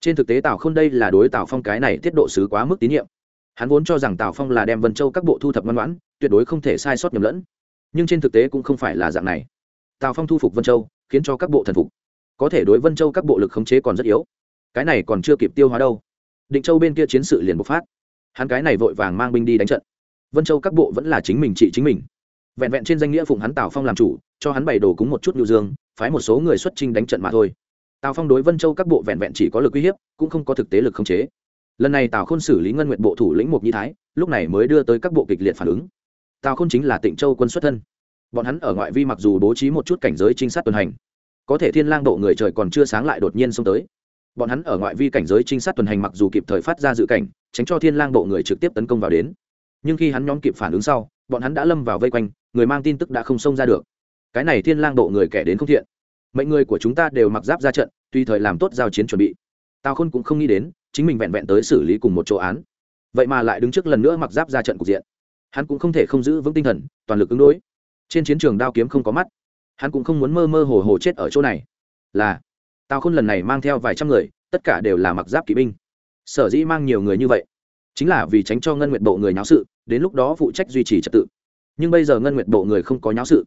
Trên thực tế tào không đây là đối tào phong cái này tiết độ sứ quá mức tín nhiệm. Hắn vốn cho rằng tào phong là đem vân châu các bộ thu thập ngoan ngoãn, tuyệt đối không thể sai sót nhầm lẫn. Nhưng trên thực tế cũng không phải là dạng này. Tào phong thu phục vân châu, khiến cho các bộ thần phục. Có thể đối vân châu các bộ lực khống chế còn rất yếu. Cái này còn chưa kịp tiêu hóa đâu định châu bên kia chiến sự liền bộc phát. Hắn cái này vội vàng mang binh đi đánh trận. Vân châu các bộ vẫn là chính mình trị chính mình. Vẹn vẹn trên danh nghĩa phụng hắn tào phong làm chủ, cho hắn bày đồ cúng một chút nhu dương, phái một số người xuất trinh đánh trận mà thôi. Tào phong đối vân châu các bộ vẹn vẹn chỉ có lực uy hiếp, cũng không có thực tế lực khống chế. Lần này tào khôn xử lý ngân nguyện bộ thủ lĩnh mục nhi thái, lúc này mới đưa tới các bộ kịch liệt phản ứng. Tào khôn chính là tịnh châu quân xuất thân. Bọn hắn ở ngoại vi mặc dù bố trí một chút cảnh giới trinh sát tuần hành, có thể thiên lang độ người trời còn chưa sáng lại đột nhiên xông tới bọn hắn ở ngoại vi cảnh giới trinh sát tuần hành mặc dù kịp thời phát ra dự cảnh, tránh cho thiên lang bộ người trực tiếp tấn công vào đến. Nhưng khi hắn nhóm kịp phản ứng sau, bọn hắn đã lâm vào vây quanh, người mang tin tức đã không xông ra được. Cái này thiên lang bộ người kẻ đến không thiện. Mệnh người của chúng ta đều mặc giáp ra trận tùy thời làm tốt giao chiến chuẩn bị. Tào khôn cũng không nghĩ đến, chính mình vẹn vẹn tới xử lý cùng một chỗ án. Vậy mà lại đứng trước lần nữa mặc giáp ra trận cục diện. Hắn cũng không thể không giữ vững tinh thần, toàn lực ứng đối. Trên chiến trường đao kiếm không có mắt. Hắn cũng không muốn mơ mơ hồ hồ chết ở chỗ này. Là tào khôn lần này mang theo vài trăm người, tất cả đều là mặc giáp kỵ binh. Sở dĩ mang nhiều người như vậy, chính là vì tránh cho ngân nguyện bộ người nháo sự, đến lúc đó phụ trách duy trì trật tự. Nhưng bây giờ ngân nguyện bộ người không có nháo sự,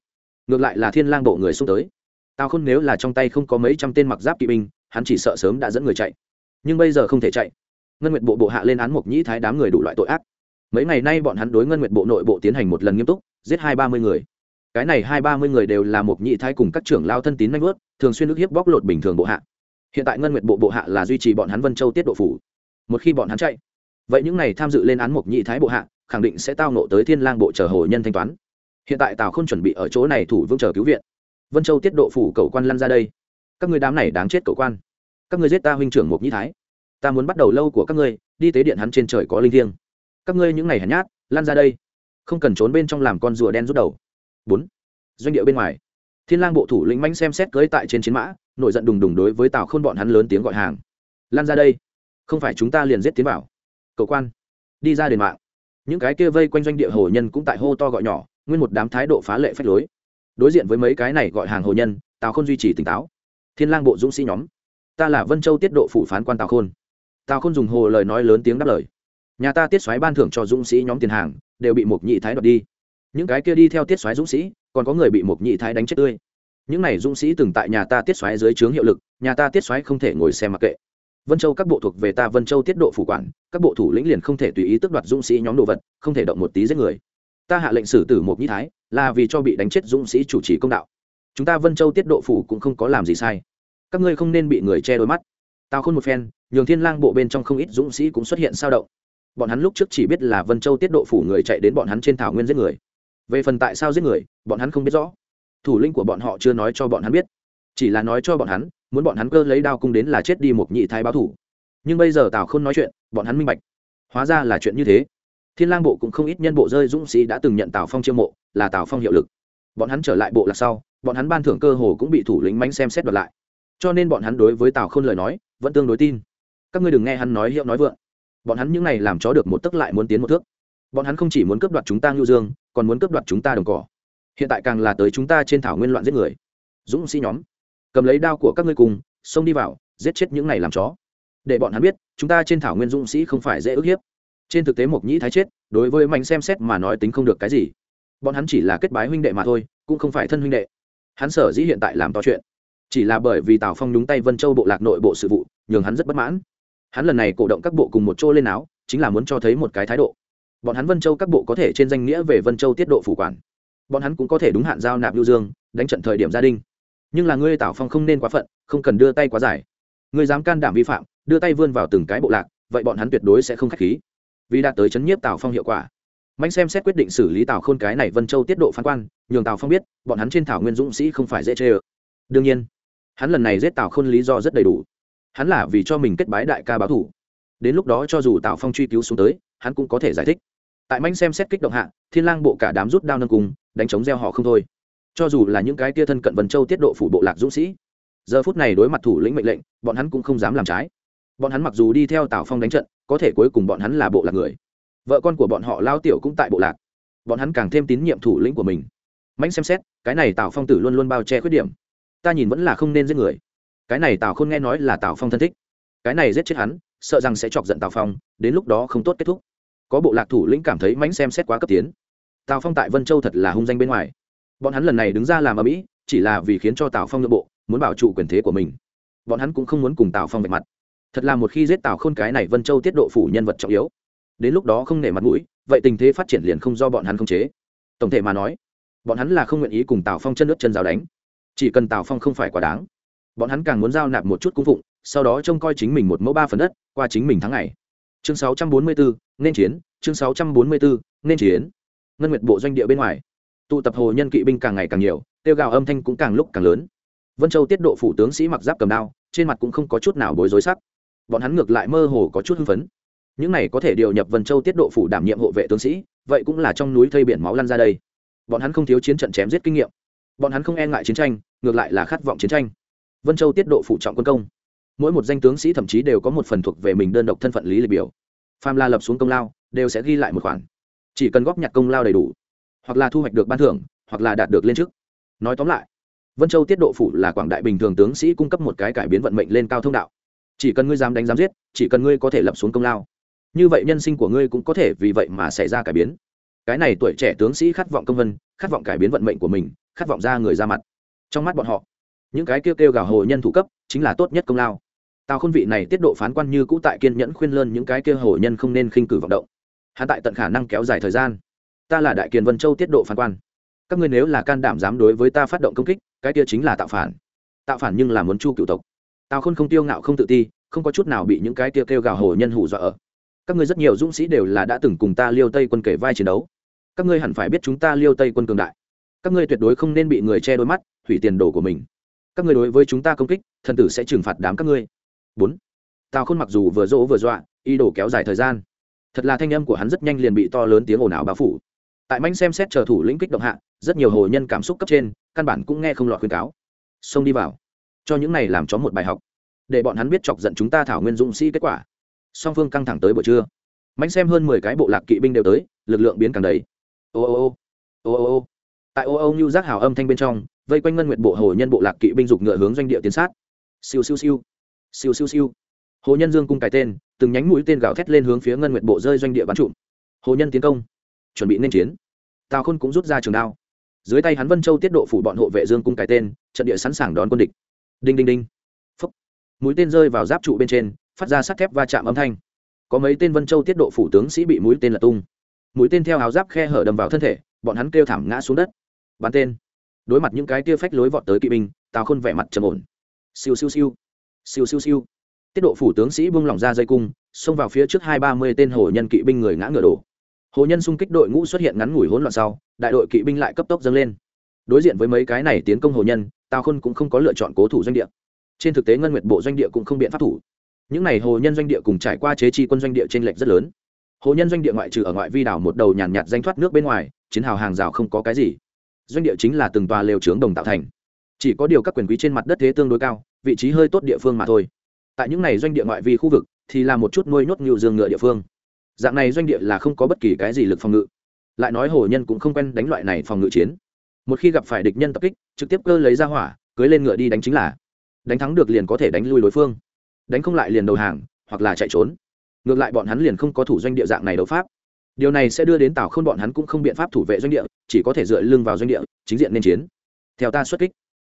ngược lại là thiên lang bộ người xung tới. Tào khôn nếu là trong tay không có mấy trăm tên mặc giáp kỵ binh, hắn chỉ sợ sớm đã dẫn người chạy. Nhưng bây giờ không thể chạy. Ngân nguyện bộ bộ hạ lên án mộc nhĩ thái đám người đủ loại tội ác. Mấy ngày nay bọn hắn đối ngân nguyện bộ nội bộ tiến hành một lần nghiêm túc, giết hai ba mươi người cái này hai ba mươi người đều là một nhị thái cùng các trưởng lao thân tín nanh vớt thường xuyên nước hiếp bóc lột bình thường bộ hạ. Hiện tại ngân nguyện bộ bộ hạ là duy trì bọn hắn vân châu tiết độ phủ. Một khi bọn hắn chạy, vậy những này tham dự lên án một nhị thái bộ hạ, khẳng định sẽ tao nộ tới thiên lang bộ chờ hồ nhân thanh toán. Hiện tại tào không chuẩn bị ở chỗ này thủ vương chờ cứu viện. Vân châu tiết độ phủ cầu quan lăn ra đây. Các người đám này đáng chết cầu quan. Các người giết ta huynh trưởng một nhĩ thái. Ta muốn bắt đầu lâu của các ngươi, đi tế điện hắn trên trời có linh thiêng. Các ngươi những ngày hèn nhát lan ra đây. Không cần trốn bên trong làm con rùa đen rút đầu bốn. Doanh địa bên ngoài. Thiên lang bộ thủ lĩnh mãnh xem xét cưỡi tại trên chiến mã, nổi giận đùng đùng đối với tào khôn bọn hắn lớn tiếng gọi hàng. Lan ra đây. Không phải chúng ta liền giết tiến vào. Cầu quan. Đi ra đền mạng. Những cái kia vây quanh doanh địa hồ nhân cũng tại hô to gọi nhỏ, nguyên một đám thái độ phá lệ phách lối. Đối diện với mấy cái này gọi hàng hồ nhân, tào khôn duy trì tỉnh táo. Thiên lang bộ dũng sĩ nhóm. Ta là vân châu tiết độ phủ phán quan tào khôn. Tào khôn dùng hồ lời nói lớn tiếng đáp lời. Nhà ta tiết xoáy ban thưởng cho dũng sĩ nhóm tiền hàng, đều bị một nhị thái đoạt đi những cái kia đi theo tiết xoáy dũng sĩ, còn có người bị một nhị thái đánh chết tươi. Những này dũng sĩ từng tại nhà ta tiết xoáy dưới trướng hiệu lực, nhà ta tiết xoáy không thể ngồi xem mặc kệ. Vân châu các bộ thuộc về ta vân châu tiết độ phủ quản, các bộ thủ lĩnh liền không thể tùy ý tước đoạt dũng sĩ nhóm đồ vật, không thể động một tí giết người. Ta hạ lệnh xử tử một nhị thái, là vì cho bị đánh chết dũng sĩ chủ trì công đạo. Chúng ta vân châu tiết độ phủ cũng không có làm gì sai. Các ngươi không nên bị người che đôi mắt. Tao khôn một phen, nhường thiên lang bộ bên trong không ít dũng sĩ cũng xuất hiện sao động. Bọn hắn lúc trước chỉ biết là vân châu tiết độ phủ người chạy đến bọn hắn trên thảo nguyên giết người về phần tại sao giết người, bọn hắn không biết rõ. Thủ lĩnh của bọn họ chưa nói cho bọn hắn biết. Chỉ là nói cho bọn hắn, muốn bọn hắn cơ lấy đao cung đến là chết đi một nhị thái báo thủ. Nhưng bây giờ tào không nói chuyện, bọn hắn minh bạch. Hóa ra là chuyện như thế. Thiên lang bộ cũng không ít nhân bộ rơi dũng sĩ đã từng nhận tào phong chiêu mộ, là tào phong hiệu lực. Bọn hắn trở lại bộ là sau, bọn hắn ban thưởng cơ hồ cũng bị thủ lĩnh mánh xem xét đoạt lại. Cho nên bọn hắn đối với tào khôn lời nói, vẫn tương đối tin. Các ngươi đừng nghe hắn nói hiệu nói vượng. Bọn hắn những này làm chó được một tức lại muốn tiến một thước bọn hắn không chỉ muốn cướp đoạt chúng ta ngưu dương, còn muốn cướp đoạt chúng ta đồng cỏ. Hiện tại càng là tới chúng ta trên thảo nguyên loạn giết người. Dũng sĩ nhóm, cầm lấy đao của các ngươi cùng, xông đi vào, giết chết những này làm chó. Để bọn hắn biết, chúng ta trên thảo nguyên dũng sĩ không phải dễ ức hiếp. Trên thực tế mộc nhĩ thái chết, đối với mạnh xem xét mà nói tính không được cái gì. Bọn hắn chỉ là kết bái huynh đệ mà thôi, cũng không phải thân huynh đệ. Hắn sở dĩ hiện tại làm to chuyện, chỉ là bởi vì tào phong nhúng tay vân châu bộ lạc nội bộ sự vụ, nhường hắn rất bất mãn. Hắn lần này cổ động các bộ cùng một chỗ lên áo, chính là muốn cho thấy một cái thái độ bọn hắn vân châu các bộ có thể trên danh nghĩa về vân châu tiết độ phủ quản. Bọn hắn cũng có thể đúng hạn giao nạp lưu dương, đánh trận thời điểm gia đình. Nhưng là ngươi tào phong không nên quá phận, không cần đưa tay quá dài. Ngươi dám can đảm vi phạm, đưa tay vươn vào từng cái bộ lạc, vậy bọn hắn tuyệt đối sẽ không k h á c h khí. Vì đạt tới chấn nhiếp tào phong hiệu quả, mạnh xem xét quyết định xử lý tào khôn cái này vân châu tiết độ phán quan, nhường tào phong biết, bọn hắn trên thảo nguyên dũng sĩ không phải dễ chê ơ. Đương nhiên, hắn lần này giết tào khôn lý do rất đầy đủ. Hắn là vì cho mình kết bái đại ca báo thủ. Đến lúc đó cho dù tào phong truy cứu xuống tới, hắn cũng có thể giải thích tại manh xem xét kích động hạ, thiên lang bộ cả đám rút đao nâng cùng đánh chống gieo họ không thôi. Cho dù là những cái tia thân cận vân châu tiết độ phủ bộ lạc dũng sĩ, giờ phút này đối mặt thủ lĩnh mệnh lệnh, bọn hắn cũng không dám làm trái. Bọn hắn mặc dù đi theo tào phong đánh trận, có thể cuối cùng bọn hắn là bộ lạc người. Vợ con của bọn họ lao tiểu cũng tại bộ lạc. Bọn hắn càng thêm tín nhiệm thủ lĩnh của mình. Mãnh xem xét, cái này tào phong tử luôn luôn bao che khuyết điểm. Ta nhìn vẫn là không nên giết người. Cái này tào không nghe nói là tào phong thân thích. Cái này giết chết hắn, sợ rằng sẽ chọc giận tào phong, đến lúc đó không tốt kết thúc có bộ lạc thủ lĩnh cảm thấy mãnh xem xét quá cấp tiến. Tào phong tại vân châu thật là hung danh bên ngoài. Bọn hắn lần này đứng ra làm ở mỹ, chỉ là vì khiến cho tào phong nội bộ, muốn bảo trụ quyền thế của mình. Bọn hắn cũng không muốn cùng tào phong vạch mặt. Thật là một khi giết tào khôn cái này vân châu tiết độ phủ nhân vật trọng yếu. Đến lúc đó không nể mặt mũi, vậy tình thế phát triển liền không do bọn hắn không chế. Tổng thể mà nói, bọn hắn là không nguyện ý cùng tào phong chân nước chân rào đánh. Chỉ cần tào phong không phải quá đáng, bọn hắn càng muốn giao nạp một chút cung phụng, sau đó trông coi chính mình một mẫu ba phần đất, qua chính mình tháng ngày chương 644, nên chiến. Chương 644, nên chiến. Ngân nguyệt bộ doanh địa bên ngoài. Tụ tập hồ nhân kỵ binh càng ngày càng nhiều tiêu gào âm thanh cũng càng lúc càng lớn. Vân châu tiết độ phủ tướng sĩ mặc giáp cầm đao trên mặt cũng không có chút nào bối rối sắc. Bọn hắn ngược lại mơ hồ có chút hưng phấn. Những này có thể điều nhập vân châu tiết độ phủ đảm nhiệm hộ vệ tướng sĩ vậy cũng là trong núi thây biển máu lăn ra đây. Bọn hắn không thiếu chiến trận chém giết kinh nghiệm. Bọn hắn không e ngại chiến tranh ngược lại là khát vọng chiến tranh. Vân châu tiết độ Phủ trọng quân công mỗi một danh tướng sĩ thậm chí đều có một phần thuộc về mình đơn độc thân phận lý lịch biểu. Pham la lập xuống công lao, đều sẽ ghi lại một khoản. Chỉ cần góp nhặt công lao đầy đủ, hoặc là thu hoạch được ban thưởng, hoặc là đạt được lên chức. Nói tóm lại, vân châu tiết độ phủ là quảng đại bình thường tướng sĩ cung cấp một cái cải biến vận mệnh lên cao thông đạo. Chỉ cần ngươi dám đánh dám giết, chỉ cần ngươi có thể lập xuống công lao, như vậy nhân sinh của ngươi cũng có thể vì vậy mà xảy ra cải biến. Cái này tuổi trẻ tướng sĩ khát vọng công vân, khát vọng cải biến vận mệnh của mình, khát vọng ra người ra mặt. Trong mắt bọn họ những cái kêu kêu gào hồ nhân thủ cấp, chính là tốt nhất công lao. Tào khôn vị này tiết độ phán quan như cũ tại kiên nhẫn khuyên lơn những cái kêu hồ nhân không nên khinh cử vọng động. Hạ tại tận khả năng kéo dài thời gian. Ta là đại kiền vân châu tiết độ phán quan. Các ngươi nếu là can đảm dám đối với ta phát động công kích, cái kia chính là tạo phản. Tạo phản nhưng là muốn chu cựu tộc. Tào khôn không tiêu ngạo, không tự ti, không có chút nào bị những cái kia kêu gào hồ nhân hủ dọa ở. Các ngươi rất nhiều dũng sĩ đều là đã từng cùng ta liêu tây quân kể vai chiến đấu. Các ngươi hẳn phải biết chúng ta liêu tây quân cường đại. Các ngươi tuyệt đối không nên bị người che đôi mắt, hủy tiền đồ của mình các ngươi đối với chúng ta công kích, thần tử sẽ trừng phạt đám các ngươi. Bốn, tào khôn mặc dù vừa dỗ vừa dọa, ý đồ kéo dài thời gian. Thật là thanh âm của hắn rất nhanh liền bị to lớn tiếng ồn ào bao phủ. Tại manh xem xét chờ thủ lĩnh kích động hạ, rất nhiều hồ nhân cảm xúc cấp trên, căn bản cũng nghe không lọt khuyên cáo. Xông đi vào. Cho những này làm cho một bài học. Để bọn hắn biết chọc giận chúng ta thảo nguyên dũng sĩ kết quả. Song phương căng thẳng tới buổi trưa. Mánh xem hơn mười cái bộ lạc kỵ binh đều tới, lực lượng biến càng đầy. Ô ô ô. Ô ô ô. Tại ô ô như giác hào âm thanh bên trong vây quanh ngân nguyện bộ hồ nhân bộ lạc kỵ binh dục ngựa hướng doanh địa tiến sát. Siêu siêu siêu. Siêu siêu siêu. Hồ nhân dương cung cái tên, từng nhánh mũi tên gào thét lên hướng phía ngân nguyện bộ rơi doanh địa bắn trụm. Hồ nhân tiến công. Chuẩn bị nên chiến. Tào khôn cũng rút ra trường đao. Dưới tay hắn vân châu tiết độ phủ bọn hộ vệ dương cung cái tên, trận địa sẵn sàng đón quân địch. Đinh đinh đinh. Phấp mũi tên rơi vào giáp trụ bên trên, phát ra sắt thép va chạm âm thanh. Có mấy tên vân châu tiết độ phủ tướng sĩ bị mũi tên lật tung. Mũi tên theo áo giáp khe hở đầm vào thân thể, bọn hắn kêu thảm ngã xuống đất. Bắn tên đối mặt những cái tia phách lối vọt tới kỵ binh, tào khôn vẻ mặt trầm ổn. Siêu siêu siêu. Siêu siêu siêu. Tiết độ phủ tướng sĩ bung lỏng ra dây cung, xông vào phía trước hai ba mươi tên hồ nhân kỵ binh người ngã ngựa đổ. Hồ nhân xung kích đội ngũ xuất hiện ngắn ngủi hỗn loạn sau, đại đội kỵ binh lại cấp tốc dâng lên. Đối diện với mấy cái này tiến công hồ nhân, tào khôn cũng không có lựa chọn cố thủ doanh địa. Trên thực tế ngân nguyệt bộ doanh địa cũng không biện pháp thủ. Những n à y hồ nhân doanh địa cùng trải qua chế chi quân doanh địa t r ê n lệch rất lớn. Hồ nhân doanh địa ngoại trừ ở ngoại vi đảo một đầu nhàn nhạt danh thoát nước bên ngoài, chiến hào hàng rào không có cái gì doanh địa chính là từng tòa lều trướng đồng tạo thành. Chỉ có điều các quyền quý trên mặt đất thế tương đối cao, vị trí hơi tốt địa phương mà thôi. Tại những này doanh địa ngoại vi khu vực, thì là một chút nuôi nhốt ngựa dương ngựa địa phương. Dạng này doanh địa là không có bất kỳ cái gì lực phòng ngự. Lại nói hồ nhân cũng không quen đánh loại này phòng ngự chiến. Một khi gặp phải địch nhân tập kích, trực tiếp cơ lấy ra hỏa, cưới lên ngựa đi đánh chính là. Đánh thắng được liền có thể đánh lui đối phương. Đánh không lại liền đầu hàng, hoặc là chạy trốn. Ngược lại bọn hắn liền không có thủ doanh địa dạng này đấu pháp điều này sẽ đưa đến tào khôn bọn hắn cũng không biện pháp thủ vệ doanh địa, chỉ có thể dựa lưng vào doanh địa, chính diện nên chiến. Theo ta xuất kích.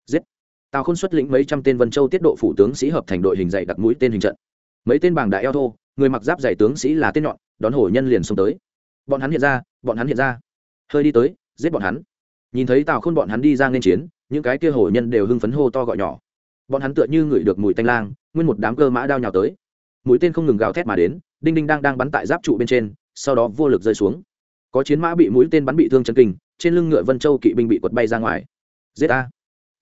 Giết. Tào khôn xuất lĩnh mấy trăm tên vân châu tiết độ phủ tướng sĩ hợp thành đội hình dạy đặt mũi tên hình trận. Mấy tên bảng đại eo thô, người mặc giáp dày tướng sĩ là tên nhọn, đón hổ nhân liền xông tới. Bọn hắn hiện ra, bọn hắn hiện ra. Hơi đi tới, giết bọn hắn. Nhìn thấy tào khôn bọn hắn đi ra nên chiến, những cái kia hổ nhân đều hưng phấn hô to gọi nhỏ. Bọn hắn tựa như ngửi được mùi tanh lang, nguyên một đám cơ mã đao nhào tới. Mũi tên không ngừng gào thét mà đến, đinh đinh đang đang bắn tại giáp trụ bên trên sau đó vô lực rơi xuống. Có chiến mã bị mũi tên bắn bị thương chân kinh, trên lưng ngựa vân châu kỵ binh bị quật bay ra ngoài. Giết a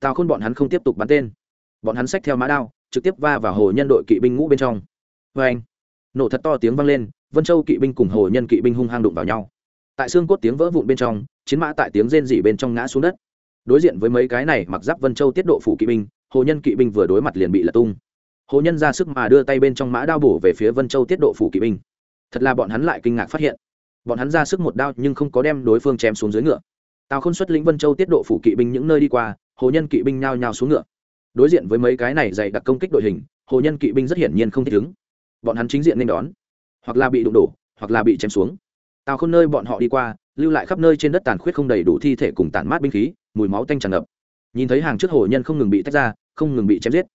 tào khôn bọn hắn không tiếp tục bắn tên. Bọn hắn xách theo mã đao, trực tiếp va vào hồ nhân đội kỵ binh ngũ bên trong. Vê anh, nổ thật to tiếng vang lên, vân châu kỵ binh cùng hồ nhân kỵ binh hung hăng đụng vào nhau. Tại xương cốt tiếng vỡ vụn bên trong, chiến mã tại tiếng rên rỉ bên trong ngã xuống đất. Đối diện với mấy cái này mặc giáp vân châu tiết độ phủ kỵ binh, hồ nhân kỵ binh vừa đối mặt liền bị lật tung. Hồ nhân ra sức mà đưa tay bên trong mã đao bổ về phía vân châu tiết độ phủ kỵ binh thật là bọn hắn lại kinh ngạc phát hiện. Bọn hắn ra sức một đao nhưng không có đem đối phương chém xuống dưới ngựa. Tào k h ô n xuất lĩnh vân châu tiết độ phủ kỵ binh những nơi đi qua, hồ nhân kỵ binh nhao nhao xuống ngựa. Đối diện với mấy cái này dày đặc công kích đội hình, hồ nhân kỵ binh rất hiển nhiên không thích ứng. Bọn hắn chính diện nên đón, hoặc là bị đụng đổ, hoặc là bị chém xuống. Tào k h ô n nơi bọn họ đi qua, lưu lại khắp nơi trên đất tàn khuyết không đầy đủ thi thể cùng tàn mát binh khí, mùi máu tanh tràn ngập. Nhìn thấy hàng trước hồ nhân không ngừng bị tách ra, không ngừng bị chém giết.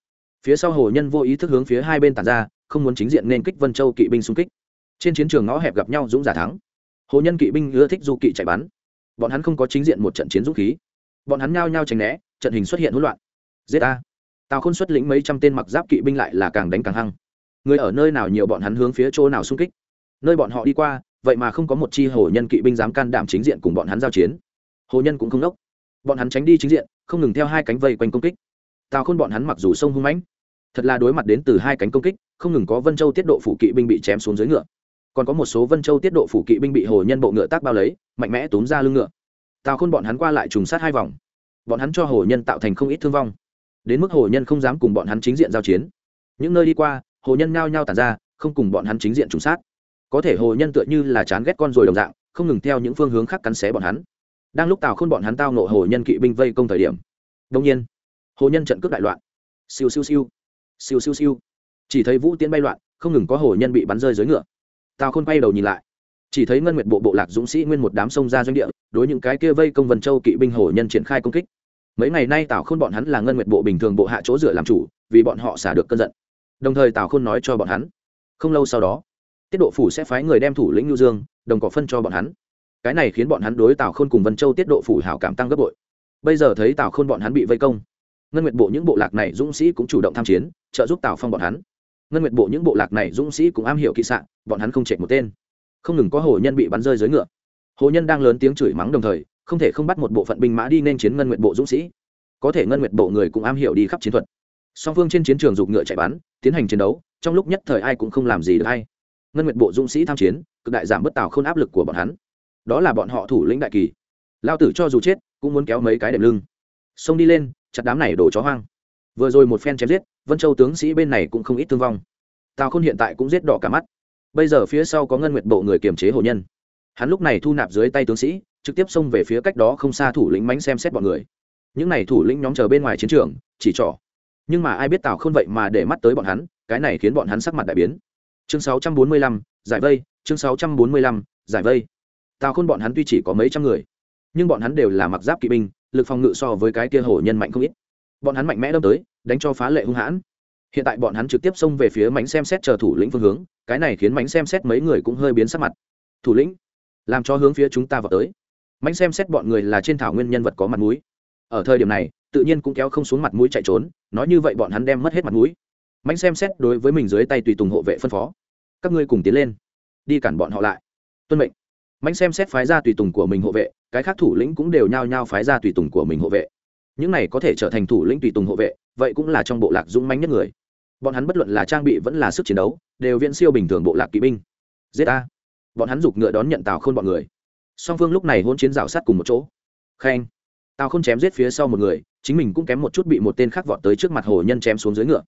Phía sau hồ nhân vô ý thức hướng phía hai bên tàn ra, không muốn chính diện nên kích vân châu kỵ binh xung kích trên chiến trường ngõ hẹp gặp nhau dũng giả thắng. Hồ nhân kỵ binh ưa thích du kỵ chạy bắn. Bọn hắn không có chính diện một trận chiến dũng khí. Bọn hắn nhao nhao tránh né, trận hình xuất hiện hỗn loạn. Giết a tào khôn xuất lĩnh mấy trăm tên mặc giáp kỵ binh lại là càng đánh càng hăng. Người ở nơi nào nhiều bọn hắn hướng phía chỗ nào xung kích. Nơi bọn họ đi qua, vậy mà không có một chi hồ nhân kỵ binh dám can đảm chính diện cùng bọn hắn giao chiến. Hồ nhân cũng không đốc. Bọn hắn tránh đi chính diện, không ngừng theo hai cánh vây quanh công kích. Tào khôn bọn hắn mặc dù sông hung mãnh, thật là đối mặt đến từ hai cánh công kích, không ngừng có vân châu tiết độ phủ kỵ binh bị chém xuống dưới ngựa còn có một số vân châu tiết độ phủ kỵ binh bị hồ nhân bộ ngựa tác bao lấy, mạnh mẽ túm ra lưng ngựa. Tào khôn bọn hắn qua lại trùng sát hai vòng. Bọn hắn cho hồ nhân tạo thành không ít thương vong. Đến mức hồ nhân không dám cùng bọn hắn chính diện giao chiến. Những nơi đi qua, hồ nhân ngao nhau tàn ra, không cùng bọn hắn chính diện trùng sát. Có thể hồ nhân tựa như là chán ghét con rồi đồng dạng, không ngừng theo những phương hướng khác cắn xé bọn hắn. Đang lúc tào khôn bọn hắn tao nộ hồ nhân kỵ binh vây công thời điểm đông nhiên, hồ nhân trận cướp đại loạn. Siêu siêu siêu. Siêu siêu siêu. Chỉ thấy vũ tiến bay loạn, không ngừng có hồ nhân bị bắn rơi dưới ngựa tào khôn bay đầu nhìn lại. Chỉ thấy ngân nguyệt bộ bộ lạc dũng sĩ nguyên một đám sông ra doanh địa, đối những cái kia vây công vân châu kỵ binh hổ nhân triển khai công kích. Mấy ngày nay tào khôn bọn hắn là ngân nguyệt bộ bình thường bộ hạ chỗ dựa làm chủ, vì bọn họ xả được cơn giận. Đồng thời tào khôn nói cho bọn hắn, không lâu sau đó, tiết độ phủ sẽ phái người đem thủ lĩnh nhu dương, đồng cỏ phân cho bọn hắn. Cái này khiến bọn hắn đối tào khôn cùng vân châu tiết độ phủ hảo cảm tăng gấp bội. Bây giờ thấy tào khôn bọn hắn bị vây công, ngân nguyệt bộ những bộ lạc này dũng sĩ cũng chủ động tham chiến, trợ giúp tào phong bọn hắn ngân nguyệt bộ những bộ lạc này dũng sĩ cũng am hiểu kỹ sạn bọn hắn không chạy một tên. Không ngừng có hồ nhân bị bắn rơi dưới ngựa. Hồ nhân đang lớn tiếng chửi mắng đồng thời, không thể không bắt một bộ phận binh mã đi nên chiến ngân nguyệt bộ dũng sĩ. Có thể ngân nguyệt bộ người cũng am hiểu đi khắp chiến thuật. Song phương trên chiến trường dục ngựa chạy bắn, tiến hành chiến đấu, trong lúc nhất thời ai cũng không làm gì được hay ngân nguyệt bộ dũng sĩ tham chiến, cực đại giảm bất tào không áp lực của bọn hắn. Đó là bọn họ thủ lĩnh đại kỳ. Lao tử cho dù chết, cũng muốn kéo mấy cái đệm lưng. Xông đi lên, chặt đám này đổ chó hoang vừa rồi một phen chém giết vân châu tướng sĩ bên này cũng không ít thương vong. Tào khôn hiện tại cũng giết đỏ cả mắt. Bây giờ phía sau có ngân nguyệt bộ người kiềm chế hồ nhân. Hắn lúc này thu nạp dưới tay tướng sĩ trực tiếp xông về phía cách đó không xa thủ lĩnh mánh xem xét bọn người. Những n à y thủ lĩnh nhóm chờ bên ngoài chiến trường chỉ trỏ. Nhưng mà ai biết tào khôn vậy mà để mắt tới bọn hắn cái này khiến bọn hắn sắc mặt đại biến. Chương 645, giải vây chương 645, giải vây. Tào khôn bọn hắn tuy chỉ có mấy trăm người nhưng bọn hắn đều là mặc giáp kỵ binh lực phòng ngự so với cái kia hổ nhân mạnh không ít bọn hắn mạnh mẽ đâm tới, đánh cho phá lệ hung hãn. Hiện tại bọn hắn trực tiếp xông về phía mánh xem xét chờ thủ lĩnh phương hướng, cái này khiến mánh xem xét mấy người cũng hơi biến sắc mặt. Thủ lĩnh, làm cho hướng phía chúng ta vào tới. Mánh xem xét bọn người là trên thảo nguyên nhân vật có mặt mũi. Ở thời điểm này, tự nhiên cũng kéo không xuống mặt mũi chạy trốn, nói như vậy bọn hắn đem mất hết mặt mũi. Mánh xem xét đối với mình dưới tay tùy tùng hộ vệ phân phó. Các ngươi cùng tiến lên, đi cản bọn họ lại. Tuân mệnh. Mánh xem xét phái ra tùy tùng của mình hộ vệ, cái khác thủ lĩnh cũng đều nhao nhao phái ra tùy tùng của mình hộ vệ những này có thể trở thành thủ lĩnh tùy tùng hộ vệ, vậy cũng là trong bộ lạc dũng manh nhất người. Bọn hắn bất luận là trang bị vẫn là sức chiến đấu, đều viễn siêu bình thường bộ lạc kỵ binh. Giết a. Bọn hắn giục ngựa đón nhận tào khôn bọn người. Song phương lúc này hôn chiến rào sát cùng một chỗ. Khen. Tào khôn chém giết phía sau một người, chính mình cũng kém một chút bị một tên khác vọt tới trước mặt hồ nhân chém xuống dưới ngựa.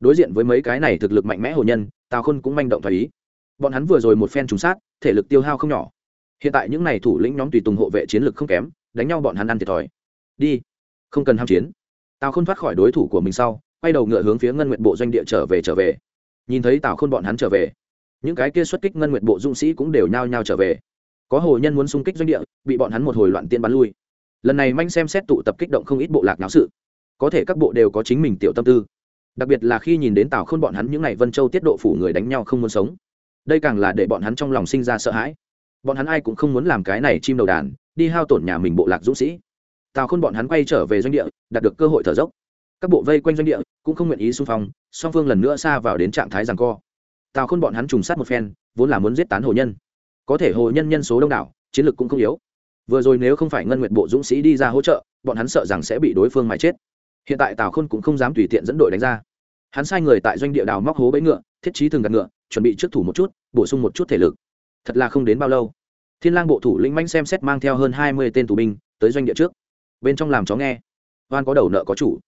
Đối diện với mấy cái này thực lực mạnh mẽ hồ nhân, tào khôn cũng manh động thoải ý. Bọn hắn vừa rồi một phen trúng sát, thể lực tiêu hao không nhỏ. Hiện tại những n à y thủ lĩnh nhóm tùy tùng hộ vệ chiến lực không kém, đánh nhau bọn hắn ăn thiệt thòi. Đi không cần ham chiến. Tào k h ô n thoát khỏi đối thủ của mình sau, quay đầu ngựa hướng phía ngân nguyện bộ doanh địa trở về trở về. Nhìn thấy tào khôn bọn hắn trở về, những cái kia xuất kích ngân nguyện bộ dũng sĩ cũng đều nhao nhao trở về. Có hồ nhân muốn xung kích doanh địa, bị bọn hắn một hồi loạn tiên bắn lui. Lần này manh xem xét tụ tập kích động không ít bộ lạc náo sự. Có thể các bộ đều có chính mình tiểu tâm tư. Đặc biệt là khi nhìn đến tào khôn bọn hắn những n à y vân châu tiết độ phủ người đánh nhau không muốn sống. Đây càng là để bọn hắn trong lòng sinh ra sợ hãi. Bọn hắn ai cũng không muốn làm cái này chim đầu đàn, đi hao tổn nhà mình bộ lạc dũng sĩ tào khôn bọn hắn quay trở về doanh địa, đạt được cơ hội thở dốc. Các bộ vây quanh doanh địa cũng không nguyện ý xung phong, song phương lần nữa xa vào đến trạng thái rằng co. Tào khôn bọn hắn trùng sát một phen, vốn là muốn giết tán hồ nhân. Có thể hồ nhân nhân số đông đảo, chiến lược cũng không yếu. Vừa rồi nếu không phải ngân nguyện bộ dũng sĩ đi ra hỗ trợ, bọn hắn sợ rằng sẽ bị đối phương mà chết. Hiện tại tào khôn cũng không dám tùy tiện dẫn đội đánh ra. Hắn sai người tại doanh địa đào móc hố bẫy ngựa, thiết trí thường gạt ngựa, chuẩn bị trước thủ một chút, bổ sung một chút thể lực. Thật là không đến bao lâu. Thiên lang bộ thủ lĩnh manh xem xét mang theo hơn hai mươi tên tù binh, tới doanh địa trước bên trong làm chó nghe. Oan có đầu nợ có chủ.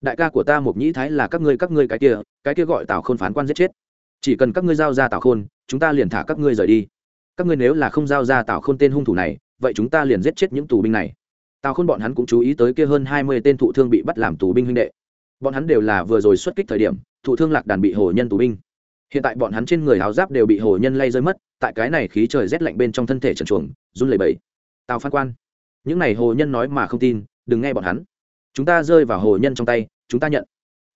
Đại ca của ta mục nhĩ thái là các ngươi các ngươi cái kia cái kia gọi tào khôn phán quan giết chết. Chỉ cần các ngươi giao ra tào khôn, chúng ta liền thả các ngươi rời đi. Các ngươi nếu là không giao ra tào khôn tên hung thủ này, vậy chúng ta liền giết chết những tù binh này. Tào khôn bọn hắn cũng chú ý tới kia hơn hai mươi tên thụ thương bị bắt làm tù binh huynh đệ. Bọn hắn đều là vừa rồi xuất kích thời điểm, thụ thương lạc đàn bị hồ nhân tù binh. Hiện tại bọn hắn trên người áo giáp đều bị hồ nhân lay rơi mất, tại cái này khí trời rét lạnh bên trong thân thể trần chuồng run lẩy bẩy. Tào phan quan những này hồ nhân nói mà không tin, đừng nghe bọn hắn. Chúng ta rơi vào hồ nhân trong tay, chúng ta nhận.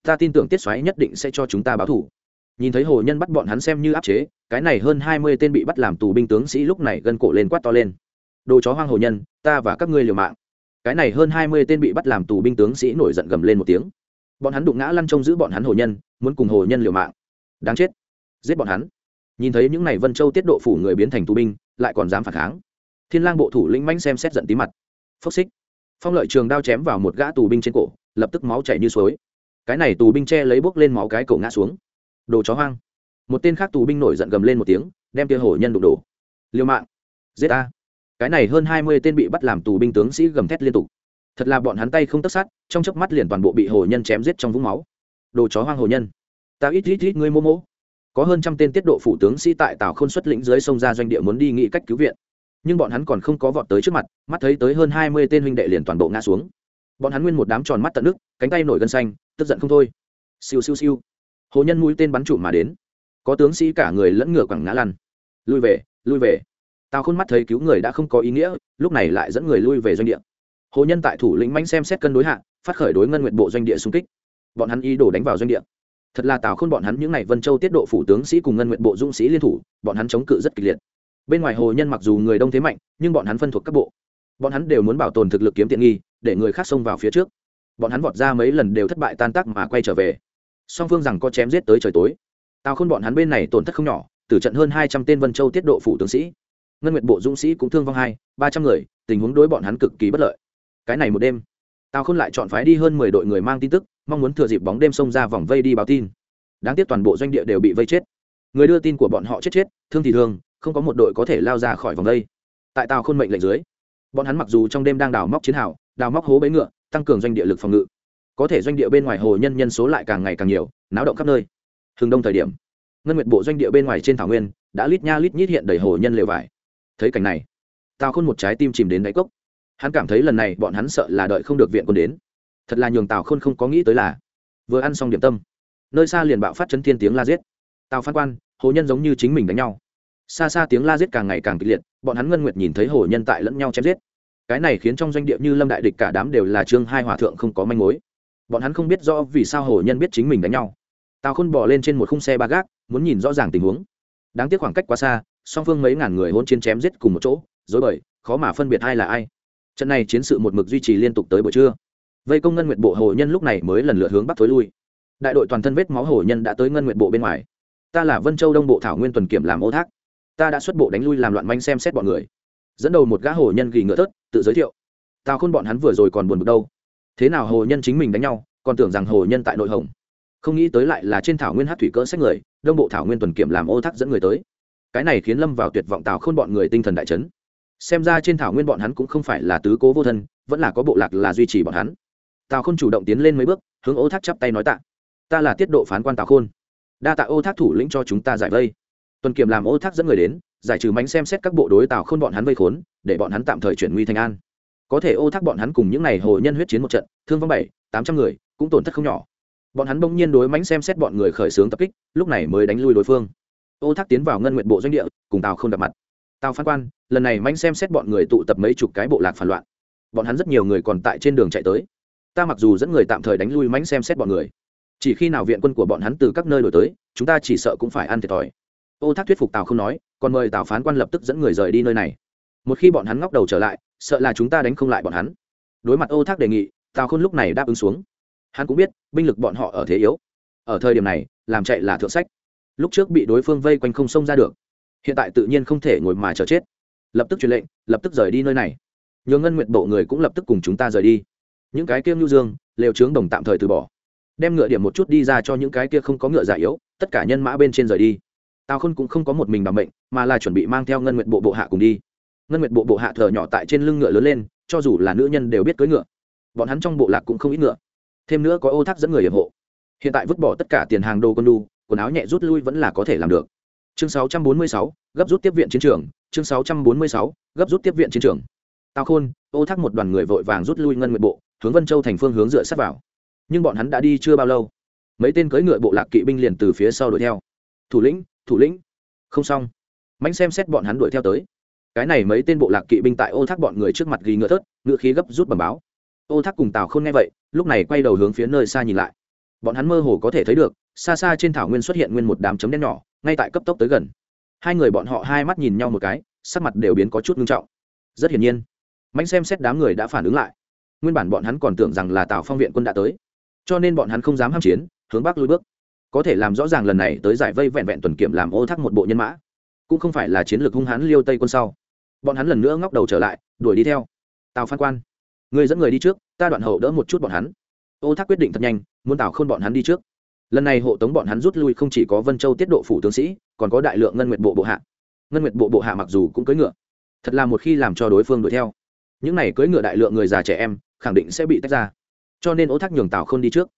Ta tin tưởng tiết xoáy nhất định sẽ cho chúng ta báo thủ. Nhìn thấy hồ nhân bắt bọn hắn xem như áp chế, cái này hơn hai mươi tên bị bắt làm tù binh tướng sĩ lúc này gân cổ lên quát to lên. Đồ chó hoang hồ nhân, ta và các ngươi liều mạng. Cái này hơn hai mươi tên bị bắt làm tù binh tướng sĩ nổi giận gầm lên một tiếng. Bọn hắn đụng ngã lăn trông giữ bọn hắn hồ nhân, muốn cùng hồ nhân liều mạng. Đáng chết. Giết bọn hắn. Nhìn thấy những n à y vân châu tiết độ phủ người biến thành tù binh, lại còn dám phản kháng. Thiên lang bộ thủ lĩnh mãnh xem xét giận tí mặt phốc xích. Phong lợi trường đao chém vào một gã tù binh trên cổ, lập tức máu chảy như suối. Cái này tù binh che lấy bốc lên máu cái cổ ngã xuống. Đồ chó hoang. Một tên khác tù binh nổi giận gầm lên một tiếng, đem kia hổ nhân đụng đổ. Liêu mạng. Giết ta. Cái này hơn hai mươi tên bị bắt làm tù binh tướng sĩ gầm thét liên tục. Thật là bọn hắn tay không tất sát, trong chớp mắt liền toàn bộ bị hồ nhân chém giết trong vũng máu. Đồ chó hoang hồ nhân. Ta ít ít ít ngươi mô mô. Có hơn trăm tên tiết độ phủ tướng sĩ tại tàu khôn xuất lĩnh dưới sông ra doanh địa muốn đi nghị cách cứu viện nhưng bọn hắn còn không có vọt tới trước mặt, mắt thấy tới hơn hai mươi tên huynh đệ liền toàn bộ ngã xuống. Bọn hắn nguyên một đám tròn mắt tận nước, cánh tay nổi gân xanh, tức giận không thôi. Siêu siêu siêu. Hồ nhân mũi tên bắn trụ mà đến. Có tướng sĩ cả người lẫn ngựa quẳng ngã lăn. Lui về lui về. Tào khôn mắt thấy cứu người đã không có ý nghĩa, lúc này lại dẫn người lui về doanh địa. Hồ nhân tại thủ lĩnh mãnh xem xét cân đối hạ, phát khởi đối ngân nguyện bộ doanh địa xung kích. Bọn hắn ý đồ đánh vào doanh địa. Thật là tào khôn bọn hắn những n à y vân châu tiết độ phủ tướng sĩ cùng ngân nguyện bộ dũng sĩ liên thủ, bọn hắn chống cự rất kịch liệt bên ngoài hồ nhân mặc dù người đông thế mạnh, nhưng bọn hắn phân thuộc các bộ. Bọn hắn đều muốn bảo tồn thực lực kiếm tiện nghi, để người khác xông vào phía trước. Bọn hắn vọt ra mấy lần đều thất bại tan tác mà quay trở về. Song phương rằng có chém giết tới trời tối. Tào khôn bọn hắn bên này tổn thất không nhỏ, tử trận hơn hai trăm tên vân châu tiết độ phủ tướng sĩ. Ngân nguyệt bộ dũng sĩ cũng thương vong hai, ba trăm người, tình huống đối bọn hắn cực kỳ bất lợi. Cái này một đêm, tào khôn lại chọn phái đi hơn mười đội người mang tin tức, mong muốn thừa dịp bóng đêm xông ra vòng vây đi báo tin. Đáng tiếc toàn bộ doanh địa đều bị vây chết. Người đưa tin của bọn họ chết chết, thương thì thương không có một đội có thể lao ra khỏi vòng đây. Tại tào khôn mệnh lệnh dưới, bọn hắn mặc dù trong đêm đang đào móc chiến hào, đào móc hố bấy ngựa, tăng cường doanh địa lực phòng ngự. Có thể doanh địa bên ngoài hồ nhân nhân số lại càng ngày càng nhiều, náo động khắp nơi. Hừng đông thời điểm, ngân nguyệt bộ doanh địa bên ngoài trên thảo nguyên đã lít nha lít nhít hiện đầy hồ nhân lều vải. Thấy cảnh này, tào khôn một trái tim chìm đến đáy cốc. Hắn cảm thấy lần này bọn hắn sợ là đợi không được viện quân đến. Thật là nhường tào khôn không có nghĩ tới là, vừa ăn xong điểm tâm, nơi xa liền bạo phát chấn thiên tiếng la giết. Tào phan quan, hồ nhân giống như chính mình đánh nhau xa xa tiếng la giết càng ngày càng kịch liệt, bọn hắn ngân nguyệt nhìn thấy hồ nhân tại lẫn nhau chém giết. Cái này khiến trong doanh địa như lâm đại địch cả đám đều là trương hai hòa thượng không có manh mối. Bọn hắn không biết rõ vì sao hồ nhân biết chính mình đánh nhau. Tào khôn bỏ lên trên một khung xe ba gác, muốn nhìn rõ ràng tình huống. Đáng tiếc khoảng cách quá xa, song phương mấy ngàn người hôn chiến chém giết cùng một chỗ dối bời, khó mà phân biệt ai là ai. Trận này chiến sự một mực duy trì liên tục tới buổi trưa. Vây công ngân nguyện bộ hồ nhân lúc này mới lần lượt hướng bắc thối lui. Đại đội toàn thân vết máu hồ nhân đã tới ngân nguyện bộ bên ngoài. Ta là vân châu đông bộ thảo nguyên tuần kiểm làm ô thác ta đã xuất bộ đánh lui làm loạn manh xem xét bọn người. Dẫn đầu một gã hồ nhân ghi ngựa thớt, tự giới thiệu. Tào khôn bọn hắn vừa rồi còn buồn bực đâu. Thế nào hồ nhân chính mình đánh nhau, còn tưởng rằng hồ nhân tại nội hồng. Không nghĩ tới lại là trên thảo nguyên hát thủy cỡ sách người, đông bộ thảo nguyên tuần kiểm làm ô thác dẫn người tới. Cái này khiến lâm vào tuyệt vọng tào khôn bọn người tinh thần đại chấn. Xem ra trên thảo nguyên bọn hắn cũng không phải là tứ cố vô thân, vẫn là có bộ lạc là duy trì bọn hắn. Tào khôn chủ động tiến lên mấy bước, hướng ô thác chắp tay nói tạ. Ta là tiết độ phán quan tào khôn. Đa tạ ô thác thủ lĩnh cho chúng ta giải vây tuần kiểm làm ô thác dẫn người đến, giải trừ mánh xem xét các bộ đối tào khôn bọn hắn vây khốn, để bọn hắn tạm thời chuyển nguy thành an. Có thể ô thác bọn hắn cùng những n à y hồ nhân huyết chiến một trận, thương vong bảy, tám trăm người, cũng tổn thất không nhỏ. Bọn hắn bỗng nhiên đối mánh xem xét bọn người khởi xướng tập kích, lúc này mới đánh lui đối phương. Ô thác tiến vào ngân nguyện bộ doanh địa, cùng tào không gặp mặt. Tào phán quan, lần này mánh xem xét bọn người tụ tập mấy chục cái bộ lạc phản loạn. Bọn hắn rất nhiều người còn tại trên đường chạy tới. Ta mặc dù dẫn người tạm thời đánh lui mánh xem xét bọn người, chỉ khi nào viện quân của bọn hắn từ các nơi đổi tới, chúng ta chỉ sợ cũng phải ăn thiệt thòi ô thác thuyết phục tào không nói, còn mời tào phán quan lập tức dẫn người rời đi nơi này. Một khi bọn hắn ngóc đầu trở lại, sợ là chúng ta đánh không lại bọn hắn. Đối mặt ô thác đề nghị, tào khôn lúc này đáp ứng xuống. Hắn cũng biết, binh lực bọn họ ở thế yếu. Ở thời điểm này, làm chạy là thượng sách. Lúc trước bị đối phương vây quanh không xông ra được, hiện tại tự nhiên không thể ngồi mà chờ chết. Lập tức truyền lệnh, lập tức rời đi nơi này. Nhờ ngân nguyện bộ người cũng lập tức cùng chúng ta rời đi. Những cái kia nhu dương, lều trướng đồng tạm thời từ bỏ. Đem ngựa điểm một chút đi ra cho những cái kia không có ngựa già yếu, tất cả nhân mã bên trên rời đi tào khôn cũng không có một mình bằng bệnh mà là chuẩn bị mang theo ngân nguyện bộ bộ hạ cùng đi. Ngân nguyện bộ bộ hạ thờ nhỏ tại trên lưng ngựa lớn lên cho dù là nữ nhân đều biết cưỡi ngựa. Bọn hắn trong bộ lạc cũng không ít ngựa. Thêm nữa có ô thác dẫn người hiểm hộ. Hiện tại vứt bỏ tất cả tiền hàng đồ con đu quần áo nhẹ rút lui vẫn là có thể làm được. Chương 646, gấp rút tiếp viện chiến trường. Chương 646, gấp rút tiếp viện chiến trường. Tào khôn ô thác một đoàn người vội vàng rút lui ngân nguyện bộ hướng vân châu thành phương hướng dựa sát vào. Nhưng bọn hắn đã đi chưa bao lâu. Mấy tên cưỡi ngựa bộ lạc kỵ binh liền từ phía sau đuổi theo. Thủ lĩnh thủ lĩnh. Không xong. Mạnh xem xét bọn hắn đuổi theo tới. Cái này mấy tên bộ lạc kỵ binh tại ô thác bọn người trước mặt ghi ngựa thớt, ngựa khí gấp rút bẩm báo. Ô thác cùng tào k h ô n nghe vậy, lúc này quay đầu hướng phía nơi xa nhìn lại. Bọn hắn mơ hồ có thể thấy được, xa xa trên thảo nguyên xuất hiện nguyên một đám chấm đen nhỏ, ngay tại cấp tốc tới gần. Hai người bọn họ hai mắt nhìn nhau một cái, sắc mặt đều biến có chút ngưng trọng. Rất hiển nhiên mạnh xem xét đám người đã phản ứng lại. Nguyên bản bọn hắn còn tưởng rằng là tào phong viện quân đã tới, cho nên bọn hắn không dám h a m chiến, hướng bắc lui bước có thể làm rõ ràng lần này tới giải vây vẹn vẹn tuần kiểm làm ô thác một bộ nhân mã, cũng không phải là chiến lược hung hãn liêu tây quân sau. Bọn hắn lần nữa ngóc đầu trở lại, đuổi đi theo. Tào phan quan, người dẫn người đi trước, ta đoạn hậu đỡ một chút bọn hắn. Ô thác quyết định thật nhanh, muốn tào khôn bọn hắn đi trước. Lần này hộ tống bọn hắn rút lui không chỉ có vân châu tiết độ phủ tướng sĩ, còn có đại lượng ngân nguyệt bộ bộ hạ. Ngân nguyệt bộ bộ hạ mặc dù cũng cưỡi ngựa, thật là một khi làm cho đối phương đuổi theo. Những này cưỡi ngựa đại lượng người già trẻ em, khẳng định sẽ bị tách ra. Cho nên ô thác nhường tào khôn đi trước.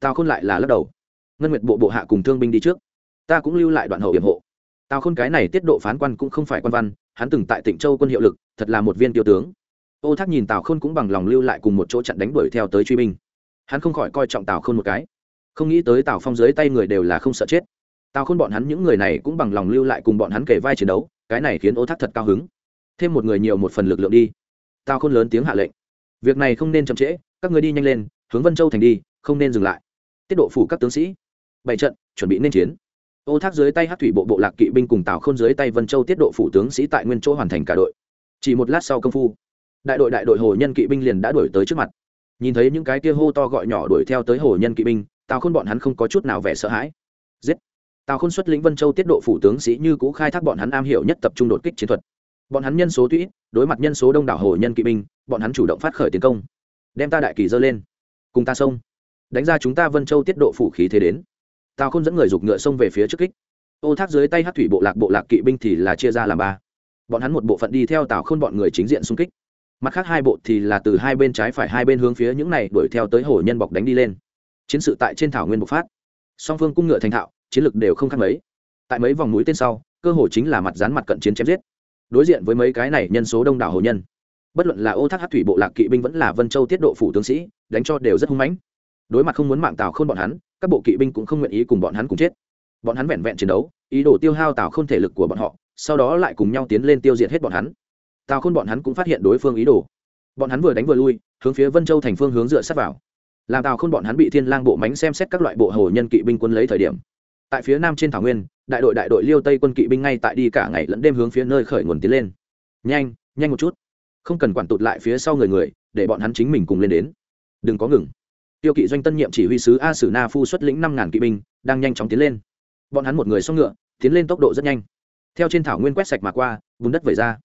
Tào khôn lại là lắc đầu ngân nguyệt bộ bộ hạ cùng thương binh đi trước. Ta cũng lưu lại đoạn hậu hiểm hộ. Tào khôn cái này tiết độ phán quan cũng không phải quan văn, hắn từng tại tỉnh châu quân hiệu lực, thật là một viên tiêu tướng. Ô thác nhìn tào khôn cũng bằng lòng lưu lại cùng một chỗ chặn đánh đuổi theo tới truy binh. Hắn không khỏi coi trọng tào khôn một cái. Không nghĩ tới tào phong dưới tay người đều là không sợ chết. Tào khôn bọn hắn những người này cũng bằng lòng lưu lại cùng bọn hắn kể vai chiến đấu, cái này khiến ô thác thật cao hứng. Thêm một người nhiều một phần lực lượng đi. Tào khôn lớn tiếng hạ lệnh. Việc này không nên chậm trễ, các người đi nhanh lên, hướng vân châu thành đi, không nên dừng lại. Tiết độ phủ các tướng sĩ bảy trận, chuẩn bị nên chiến. Ô thác dưới tay hát thủy bộ bộ lạc kỵ binh cùng tào khôn dưới tay vân châu tiết độ phủ tướng sĩ tại nguyên chỗ hoàn thành cả đội. Chỉ một lát sau công phu, đại đội đại đội hồ nhân kỵ binh liền đã đuổi tới trước mặt. Nhìn thấy những cái kia hô to gọi nhỏ đuổi theo tới hồ nhân kỵ binh, tào khôn bọn hắn không có chút nào vẻ sợ hãi. Giết! Tào khôn xuất lĩnh vân châu tiết độ phủ tướng sĩ như cũ khai thác bọn hắn am hiểu nhất tập trung đột kích chiến thuật. Bọn hắn nhân số tuy đối mặt nhân số đông đảo hồ nhân kỵ binh, bọn hắn chủ động phát khởi tiến công. Đem ta đại kỳ dơ lên. Cùng ta xông. Đánh ra chúng ta vân châu tiết độ phủ khí thế đến tào khôn dẫn người giục ngựa xông về phía trước kích. Ô thác dưới tay hát thủy bộ lạc bộ lạc kỵ binh thì là chia ra làm ba. Bọn hắn một bộ phận đi theo tào khôn bọn người chính diện xung kích. Mặt khác hai bộ thì là từ hai bên trái phải hai bên hướng phía những này đuổi theo tới hồ nhân bọc đánh đi lên. Chiến sự tại trên thảo nguyên bộc phát. Song phương cung ngựa thành thạo, chiến lực đều không khác mấy. Tại mấy vòng núi tên sau, cơ hồ chính là mặt dán mặt cận chiến chém giết. Đối diện với mấy cái này nhân số đông đảo hồ nhân. Bất luận là ô thác hát thủy bộ lạc kỵ binh vẫn là vân châu tiết độ phủ tướng sĩ, đánh cho đều rất hung mãnh đối mặt không muốn mạng tào khôn bọn hắn, các bộ kỵ binh cũng không nguyện ý cùng bọn hắn cùng chết. Bọn hắn vẹn vẹn chiến đấu, ý đồ tiêu hao tào khôn thể lực của bọn họ, sau đó lại cùng nhau tiến lên tiêu diệt hết bọn hắn. Tào khôn bọn hắn cũng phát hiện đối phương ý đồ. Bọn hắn vừa đánh vừa lui, hướng phía vân châu thành phương hướng dựa sát vào. Làm tào khôn bọn hắn bị thiên lang bộ mánh xem xét các loại bộ hồ nhân kỵ binh quân lấy thời điểm. Tại phía nam trên thảo nguyên, đại đội đại đội liêu tây quân kỵ binh ngay tại đi cả ngày lẫn đêm hướng phía nơi khởi nguồn tiến lên. Nhanh nhanh một chút. Không cần quản tụt lại phía sau người người, để bọn hắn chính mình cùng lên đến. Đừng có ngừng tiêu kỵ doanh tân nhiệm chỉ huy sứ a sử na phu xuất lĩnh năm ngàn kỵ binh, đang nhanh chóng tiến lên. Bọn hắn một người xuống ngựa, tiến lên tốc độ rất nhanh. Theo trên thảo nguyên quét sạch mà qua vùng đất vẩy ra.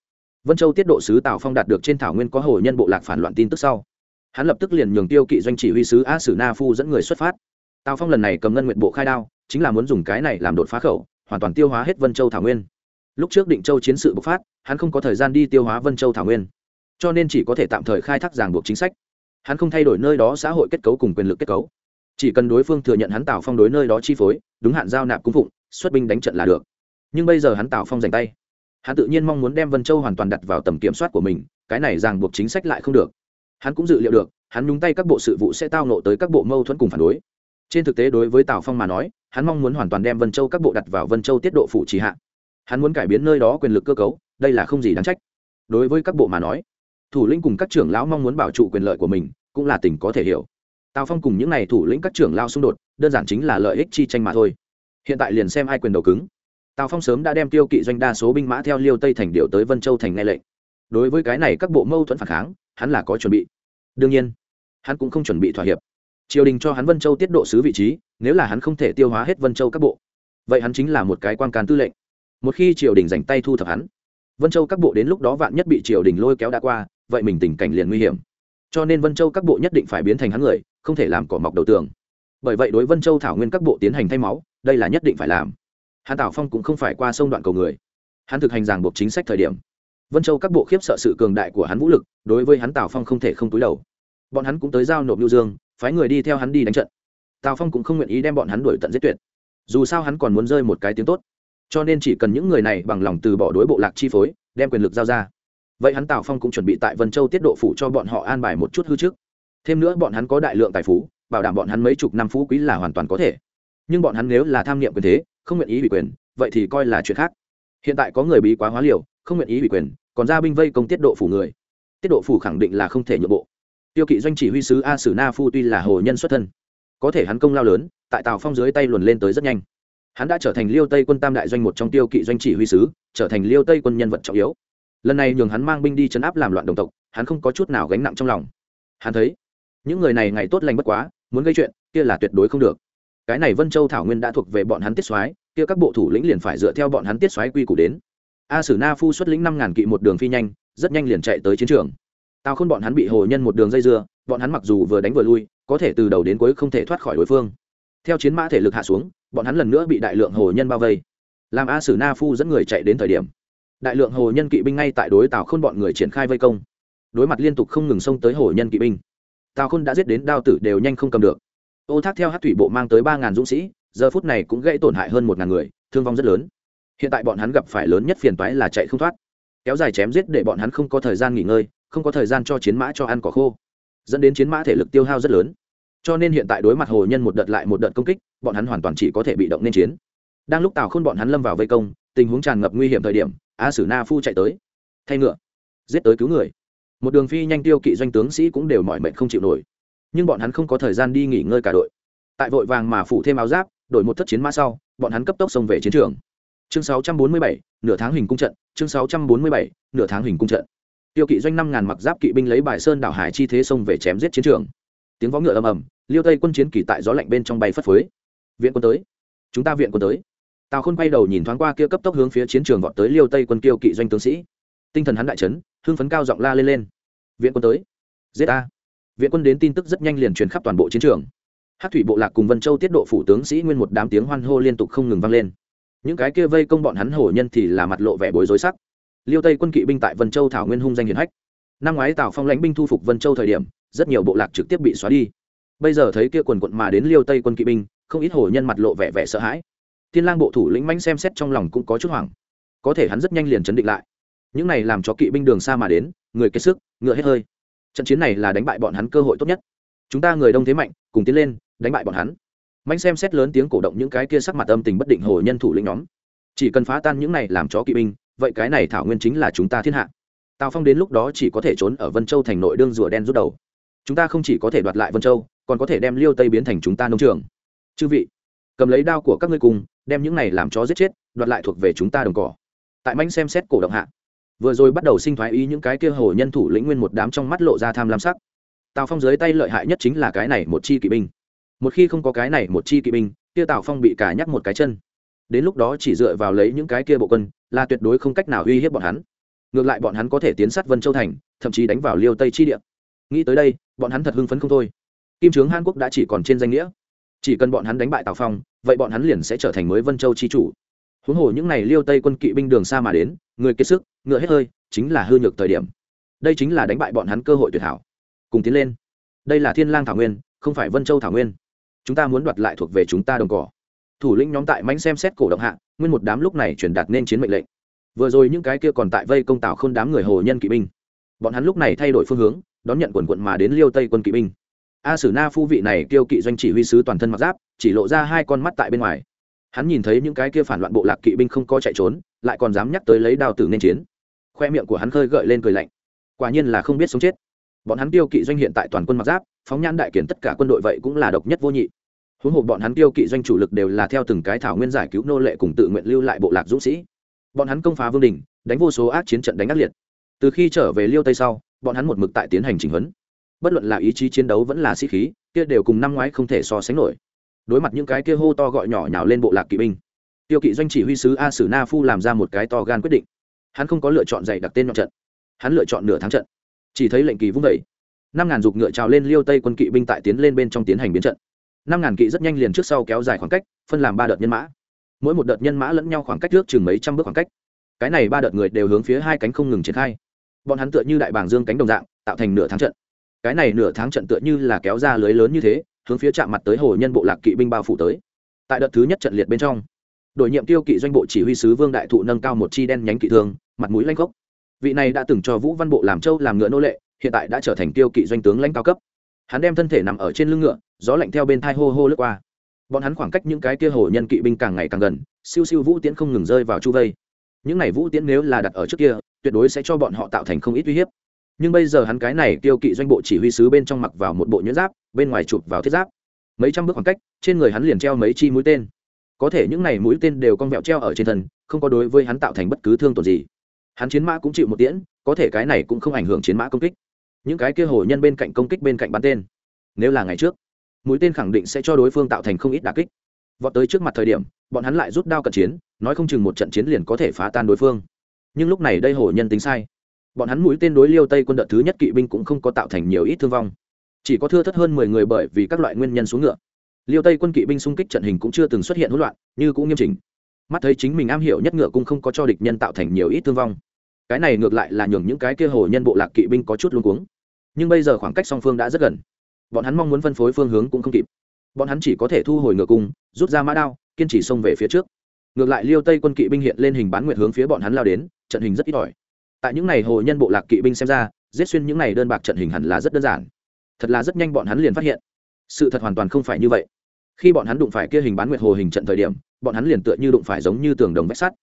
Vân châu tiết độ sứ tào phong đạt được trên thảo nguyên có hồ nhân bộ lạc phản loạn tin tức sau. Hắn lập tức liền nhường tiêu kỵ doanh chỉ huy sứ a sử na phu dẫn người xuất phát. Tào phong lần này cầm ngân nguyện bộ khai đao, chính là muốn dùng cái này làm đột phá khẩu, hoàn toàn tiêu hóa hết vân châu thảo nguyên. Lúc trước định châu chiến sự bộc phát, hắn không có thời gian đi tiêu hóa vân châu thảo nguyên. Cho nên chỉ có thể tạm thời khai thác giảng buộc chính sách hắn không thay đổi nơi đó xã hội kết cấu cùng quyền lực kết cấu. Chỉ cần đối phương thừa nhận hắn tào phong đối nơi đó chi phối, đúng hạn giao nạp cung phụng, xuất binh đánh trận là được. Nhưng bây giờ hắn tào phong giành tay. Hắn tự nhiên mong muốn đem vân châu hoàn toàn đặt vào tầm kiểm soát của mình, cái này ràng buộc chính sách lại không được. Hắn cũng dự liệu được, hắn nhúng tay các bộ sự vụ sẽ tao nộ tới các bộ mâu thuẫn cùng phản đối. Trên thực tế đối với tào phong mà nói, hắn mong muốn hoàn toàn đem vân châu các bộ đặt vào vân châu tiết độ phụ trì hạ. Hắn muốn cải biến nơi đó quyền lực cơ cấu, đây là không gì đáng trách. Đối với các bộ mà nói thủ lĩnh cùng các trưởng lão mong muốn bảo trụ quyền lợi của mình, cũng là tình có thể hiểu. Tào phong cùng những n à y thủ lĩnh các trưởng lao xung đột, đơn giản chính là lợi ích chi tranh mà thôi. Hiện tại liền xem ai quyền đầu cứng. Tào phong sớm đã đem tiêu kỵ doanh đa số binh mã theo liêu tây thành điệu tới vân châu thành nghe lệnh. Đối với cái này các bộ mâu thuẫn phản kháng, hắn là có chuẩn bị. Đương nhiên, hắn cũng không chuẩn bị thỏa hiệp. Triều đình cho hắn vân châu tiết độ sứ vị trí, nếu là hắn không thể tiêu hóa hết vân châu các bộ, vậy hắn chính là một cái quan can tư lệnh. Một khi triều đình dành tay thu thập hắn, vân châu các bộ đến lúc đó vạn nhất bị triều đình lôi kéo đã qua vậy mình tình cảnh liền nguy hiểm. Cho nên vân châu các bộ nhất định phải biến thành hắn người, không thể làm cỏ mọc đầu tường. Bởi vậy đối vân châu thảo nguyên các bộ tiến hành thay máu, đây là nhất định phải làm. Hắn tào phong cũng không phải qua sông đoạn cầu người. Hắn thực hành ràng buộc chính sách thời điểm. Vân châu các bộ khiếp sợ sự cường đại của hắn vũ lực, đối với hắn tào phong không thể không túi đầu. Bọn hắn cũng tới giao nộp lưu dương, phái người đi theo hắn đi đánh trận. Tào phong cũng không nguyện ý đem bọn hắn đuổi tận giết tuyệt. Dù sao hắn còn muốn rơi một cái tiếng tốt. Cho nên chỉ cần những người này bằng lòng từ bỏ đối bộ lạc chi phối, đem quyền lực giao ra vậy hắn tào phong cũng chuẩn bị tại vân châu tiết độ phủ cho bọn họ an bài một chút hư trước. Thêm nữa bọn hắn có đại lượng tài phú, bảo đảm bọn hắn mấy chục năm phú quý là hoàn toàn có thể. Nhưng bọn hắn nếu là tham niệm quyền thế, không nguyện ý ủy quyền, vậy thì coi là chuyện khác. Hiện tại có người bí quá hóa liều, không nguyện ý ủy quyền, còn ra binh vây công tiết độ phủ người. Tiết độ phủ khẳng định là không thể nhượng bộ. Tiêu kỵ doanh chỉ huy sứ a sử na phu tuy là hồ nhân xuất thân, có thể hắn công lao lớn, tại tào phong dưới tay luồn lên tới rất nhanh. Hắn đã trở thành liêu tây quân tam đại doanh một trong tiêu kỵ doanh chỉ huy sứ, trở thành liêu tây quân nhân vật trọng yếu lần này nhường hắn mang binh đi chấn áp làm loạn đồng tộc, hắn không có chút nào gánh nặng trong lòng. Hắn thấy, những người này ngày tốt lành bất quá, muốn gây chuyện, kia là tuyệt đối không được. Cái này vân châu thảo nguyên đã thuộc về bọn hắn tiết soái, kia các bộ thủ lĩnh liền phải dựa theo bọn hắn tiết soái quy củ đến. A sử na phu xuất lĩnh năm ngàn kỵ một đường phi nhanh, rất nhanh liền chạy tới chiến trường. Tao không bọn hắn bị hồ nhân một đường dây dưa, bọn hắn mặc dù vừa đánh vừa lui, có thể từ đầu đến cuối không thể thoát khỏi đối phương. Theo chiến mã thể lực hạ xuống, bọn hắn lần nữa bị đại lượng hồ nhân bao vây. Làm a sử na phu dẫn người chạy đến thời điểm đại lượng hồ nhân kỵ binh ngay tại đối tào khôn bọn người triển khai vây công. Đối mặt liên tục không ngừng xông tới hồ nhân kỵ binh, tào khôn đã giết đến đao tử đều nhanh không cầm được. Ô thác theo hát thủy bộ mang tới ba ngàn dũng sĩ, giờ phút này cũng gây tổn hại hơn một ngàn người, thương vong rất lớn. Hiện tại bọn hắn gặp phải lớn nhất phiền toái là chạy không thoát. Kéo dài chém giết để bọn hắn không có thời gian nghỉ ngơi, không có thời gian cho chiến mã cho ăn cỏ khô, dẫn đến chiến mã thể lực tiêu hao rất lớn. Cho nên hiện tại đối mặt hồ nhân một đợt lại một đợt công kích, bọn hắn hoàn toàn chỉ có thể bị động nên chiến. Đang lúc tào khôn bọn hắn lâm vào vây công, tình huống tràn ngập nguy hiểm thời điểm a sử na phu chạy tới. Thay ngựa. Giết tới cứu người. Một đường phi nhanh tiêu kỵ doanh tướng sĩ cũng đều mỏi mệt không chịu nổi. Nhưng bọn hắn không có thời gian đi nghỉ ngơi cả đội. Tại vội vàng mà phủ thêm áo giáp đổi một thất chiến mã sau bọn hắn cấp tốc xông về chiến trường. Chương 647, nửa tháng hình cung trận. Chương 647, nửa tháng hình cung trận. Tiêu kỵ doanh năm ngàn mặc giáp kỵ binh lấy bài sơn đảo hải chi thế xông về chém giết chiến trường. Tiếng võ ngựa ầm ầm liêu tây quân chiến kỳ tại gió lạnh bên trong bay phất phới. Viện quân tới. Chúng ta viện quân tới tào khôn quay đầu nhìn thoáng qua kia cấp tốc hướng phía chiến trường vọt tới liêu tây quân kiêu kỵ doanh tướng sĩ. Tinh thần hắn đại trấn hưng phấn cao giọng la lên lên. Viện quân tới, giết a viện quân đến tin tức rất nhanh liền truyền khắp toàn bộ chiến trường. Hát thủy bộ lạc cùng vân châu tiết độ phủ tướng sĩ nguyên một đám tiếng hoan hô liên tục không ngừng vang lên. Những cái kia vây công bọn hắn hổ nhân thì là mặt lộ vẻ bối rối sắc. Liêu tây quân kỵ binh tại vân châu thảo nguyên hung danh hiển hách. Năm ngoái tào phong lãnh binh thu phục vân châu thời điểm, rất nhiều bộ lạc trực tiếp bị xóa đi. Bây giờ thấy kia quần quận mà đến liêu tây quân kỵ binh, không ít hổ nhân mặt lộ vẻ vẻ sợ hãi thiên lang bộ thủ lĩnh mãnh xem xét trong lòng cũng có chút hoảng. Có thể hắn rất nhanh liền chấn định lại. Những này làm cho kỵ binh đường xa mà đến, người kiệt sức, ngựa hết hơi. Trận chiến này là đánh bại bọn hắn cơ hội tốt nhất. Chúng ta người đông thế mạnh, cùng tiến lên, đánh bại bọn hắn. Mãnh xem xét lớn tiếng cổ động những cái kia sắc mặt âm tình bất định hồ nhân thủ lĩnh nhóm. Chỉ cần phá tan những này làm chó kỵ binh, vậy cái này thảo nguyên chính là chúng ta thiên hạ. Tào phong đến lúc đó chỉ có thể trốn ở vân châu thành nội đương rùa đen rút đầu. Chúng ta không chỉ có thể đoạt lại vân châu, còn có thể đem liêu tây biến thành chúng ta nông trường. Chư vị, cầm lấy đao của các ngươi cùng đem những này làm chó giết chết, đoạt lại thuộc về chúng ta đồng cỏ. Tại mãnh xem xét cổ động hạ, vừa rồi bắt đầu sinh thoái ý những cái kia hồ nhân thủ lĩnh nguyên một đám trong mắt lộ ra tham lam sắc. Tào phong dưới tay lợi hại nhất chính là cái này một chi kỵ binh. Một khi không có cái này một chi kỵ binh, kia tào phong bị cả nhắc một cái chân. Đến lúc đó chỉ dựa vào lấy những cái kia bộ quân, là tuyệt đối không cách nào uy hiếp bọn hắn. Ngược lại bọn hắn có thể tiến sát vân châu thành, thậm chí đánh vào liêu tây chi địa. Nghĩ tới đây, bọn hắn thật hưng phấn không thôi. Kim trướng hàn quốc đã chỉ còn trên danh nghĩa. Chỉ cần bọn hắn đánh bại tào phong vậy bọn hắn liền sẽ trở thành mới vân châu chi chủ. Huống hồ những n à y liêu tây quân kỵ binh đường xa mà đến, người kiệt sức, ngựa hết hơi, chính là hư nhược thời điểm. Đây chính là đánh bại bọn hắn cơ hội tuyệt hảo. Cùng tiến lên. Đây là thiên lang thảo nguyên, không phải vân châu thảo nguyên. Chúng ta muốn đoạt lại thuộc về chúng ta đồng cỏ. Thủ lĩnh nhóm tại mánh xem xét cổ động hạ, nguyên một đám lúc này truyền đạt nên chiến mệnh lệnh. Vừa rồi những cái kia còn tại vây công tảo n đám người hồ nhân kỵ binh. Bọn hắn lúc này thay đổi phương hướng, đón nhận quần quận mà đến liêu tây quân kỵ binh a sử na phu vị này kiêu kỵ doanh chỉ huy sứ toàn thân mặc giáp, chỉ lộ ra hai con mắt tại bên ngoài. Hắn nhìn thấy những cái kia phản loạn bộ lạc kỵ binh không có chạy trốn, lại còn dám nhắc tới lấy đao tử nên chiến. Khoe miệng của hắn khơi gợi lên cười lạnh. Quả nhiên là không biết sống chết. Bọn hắn tiêu kỵ doanh hiện tại toàn quân mặc giáp, phóng nhan đại kiển tất cả quân đội vậy cũng là độc nhất vô nhị. Huống hồ bọn hắn tiêu kỵ doanh chủ lực đều là theo từng cái thảo nguyên giải cứu nô lệ cùng tự nguyện lưu lại bộ lạc dũng sĩ. Bọn hắn công phá vương đình, đánh vô số ác chiến trận đánh ác liệt. Từ khi trở về liêu tây sau, bọn hắn một mực tại tiến hành chỉnh huấn bất luận là ý chí chiến đấu vẫn là sĩ khí, kia đều cùng năm ngoái không thể so sánh nổi. Đối mặt những cái kia hô to gọi nhỏ nhào lên bộ lạc kỵ binh, tiêu kỵ doanh chỉ huy sứ a sử na phu làm ra một cái to gan quyết định. Hắn không có lựa chọn dạy đặc tên nhọn trận, hắn lựa chọn nửa tháng trận. Chỉ thấy lệnh kỳ vung vẩy năm ngàn dục ngựa trào lên liêu tây quân kỵ binh tại tiến lên bên trong tiến hành biến trận. Năm ngàn kỵ rất nhanh liền trước sau kéo dài khoảng cách, phân làm ba đợt nhân mã. Mỗi một đợt nhân mã lẫn nhau khoảng cách trước chừng mấy trăm bước khoảng cách. Cái này ba đợt người đều hướng phía hai cánh không ngừng triển khai. Bọn hắn tựa như đại bàng dương cánh đồng dạng, tạo thành nửa tháng trận cái này nửa tháng trận tựa như là kéo ra lưới lớn như thế, hướng phía chạm mặt tới hồ nhân bộ lạc kỵ binh bao phủ tới. Tại đợt thứ nhất trận liệt bên trong, đội nhiệm tiêu kỵ doanh bộ chỉ huy sứ vương đại thụ nâng cao một chi đen nhánh kỵ thương, mặt mũi lanh gốc. Vị này đã từng cho vũ văn bộ làm châu làm ngựa nô lệ, hiện tại đã trở thành tiêu kỵ doanh tướng lãnh cao cấp. Hắn đem thân thể nằm ở trên lưng ngựa, gió lạnh theo bên thai hô hô lướt qua. Bọn hắn khoảng cách những cái kia hồ nhân kỵ binh càng ngày càng gần, siêu siêu vũ tiễn không ngừng rơi vào chu vây. Những này vũ tiễn nếu là đặt ở trước kia, tuyệt đối sẽ cho bọn họ tạo thành không ít uy hiếp nhưng bây giờ hắn cái này tiêu kỵ doanh bộ chỉ huy sứ bên trong mặc vào một bộ nhuyễn giáp, bên ngoài chụp vào thiết giáp. Mấy trăm bước khoảng cách, trên người hắn liền treo mấy chi mũi tên. Có thể những này mũi tên đều con vẹo treo ở trên thân, không có đối với hắn tạo thành bất cứ thương tổn gì. Hắn chiến mã cũng chịu một tiễn, có thể cái này cũng không ảnh hưởng chiến mã công kích. Những cái kia hồ nhân bên cạnh công kích bên cạnh bắn tên. Nếu là ngày trước, mũi tên khẳng định sẽ cho đối phương tạo thành không ít đà kích. Vọt tới trước mặt thời điểm, bọn hắn lại rút đao cận chiến, nói không chừng một trận chiến liền có thể phá tan đối phương. Nhưng lúc này đây hồ nhân tính sai bọn hắn mũi tên đối liêu tây quân đợt thứ nhất kỵ binh cũng không có tạo thành nhiều ít thương vong. Chỉ có thưa thất hơn mười người bởi vì các loại nguyên nhân xuống ngựa. Liêu tây quân kỵ binh xung kích trận hình cũng chưa từng xuất hiện hỗn loạn, như cũng nghiêm chỉnh. Mắt thấy chính mình am hiểu nhất ngựa cũng không có cho địch nhân tạo thành nhiều ít thương vong. Cái này ngược lại là nhường những cái kia hồ nhân bộ lạc kỵ binh có chút luống cuống. Nhưng bây giờ khoảng cách song phương đã rất gần. Bọn hắn mong muốn phân phối phương hướng cũng không kịp. Bọn hắn chỉ có thể thu hồi ngựa cung rút ra mã đao, kiên trì xông về phía trước. Ngược lại liêu tây quân kỵ binh hiện lên hình bán nguyện hướng phía bọn hắn lao đến, trận hình rất ít ỏi tại những n à y hồ nhân bộ lạc kỵ binh xem ra, giết xuyên những n à y đơn bạc trận hình hẳn là rất đơn giản. Thật là rất nhanh bọn hắn liền phát hiện. Sự thật hoàn toàn không phải như vậy. Khi bọn hắn đụng phải kia hình bán nguyệt hồ hình trận thời điểm, bọn hắn liền tựa như đụng phải giống như tường đồng vách sắt.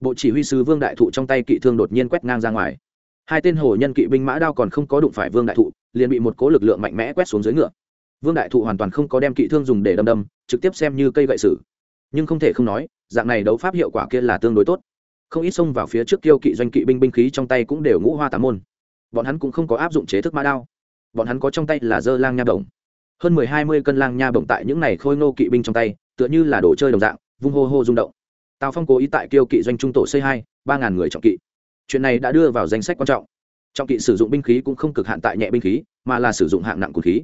Bộ chỉ huy sứ vương đại thụ trong tay kỵ thương đột nhiên quét ngang ra ngoài. Hai tên hồ nhân kỵ binh mã đao còn không có đụng phải vương đại thụ, liền bị một cố lực lượng mạnh mẽ quét xuống dưới ngựa. Vương đại thụ hoàn toàn không có đem kỵ thương dùng để đâm đâm, trực tiếp xem như cây gậy sử. Nhưng không thể không nói, dạng này đấu pháp hiệu quả kia là tương đối tốt không ít xông vào phía trước kiêu kỵ doanh kỵ binh binh khí trong tay cũng đều ngũ hoa tám môn. Bọn hắn cũng không có áp dụng chế thức mã đao. Bọn hắn có trong tay là dơ lang nha bổng. Hơn mười hai mươi cân lang nha bổng tại những này khôi nô kỵ binh trong tay, tựa như là đồ chơi đồng dạng, vung hô hô rung động. Tào phong cố ý tại kiêu kỵ doanh trung tổ xây hai, ba ngàn người trọng kỵ. Chuyện này đã đưa vào danh sách quan trọng. Trọng kỵ sử dụng binh khí cũng không cực hạn tại nhẹ binh khí, mà là sử dụng hạng nặng cột khí.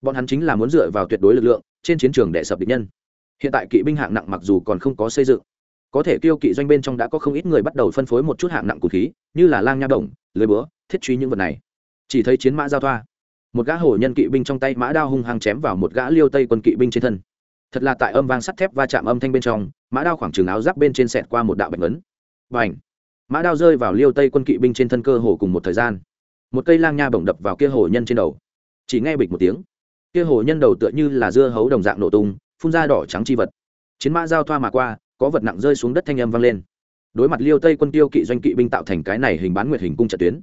Bọn hắn chính là muốn dựa vào tuyệt đối lực lượng, trên chiến trường để sập địch nhân. Hiện tại kỵ binh hạng nặng mặc dù còn không có xây dựng có thể tiêu kỵ doanh bên trong đã có không ít người bắt đầu phân phối một chút hạng nặng cùn khí, như là lang nha đồng, lưới búa, thiết truy những vật này. Chỉ thấy chiến mã giao thoa. Một gã hổ nhân kỵ binh trong tay mã đao hung hăng chém vào một gã liêu tây quân kỵ binh trên thân. Thật là tại âm vang sắt thép va chạm âm thanh bên trong, mã đao khoảng trường áo giáp bên trên sẹt qua một đạo bạch ấn và ảnh mã đao rơi vào liêu tây quân kỵ binh trên thân cơ hồ cùng một thời gian. Một cây lang nha bổng đập vào kia hồ nhân trên đầu. Chỉ nghe bịch một tiếng. Kia hồ nhân đầu tựa như là dưa hấu đồng dạng nổ tung, phun ra đỏ trắng chi vật. Chiến mã giao thoa mà qua có vật nặng rơi xuống đất thanh âm vang lên. Đối mặt liêu tây quân tiêu kỵ doanh kỵ binh tạo thành cái này hình bán nguyệt hình cung trận tuyến.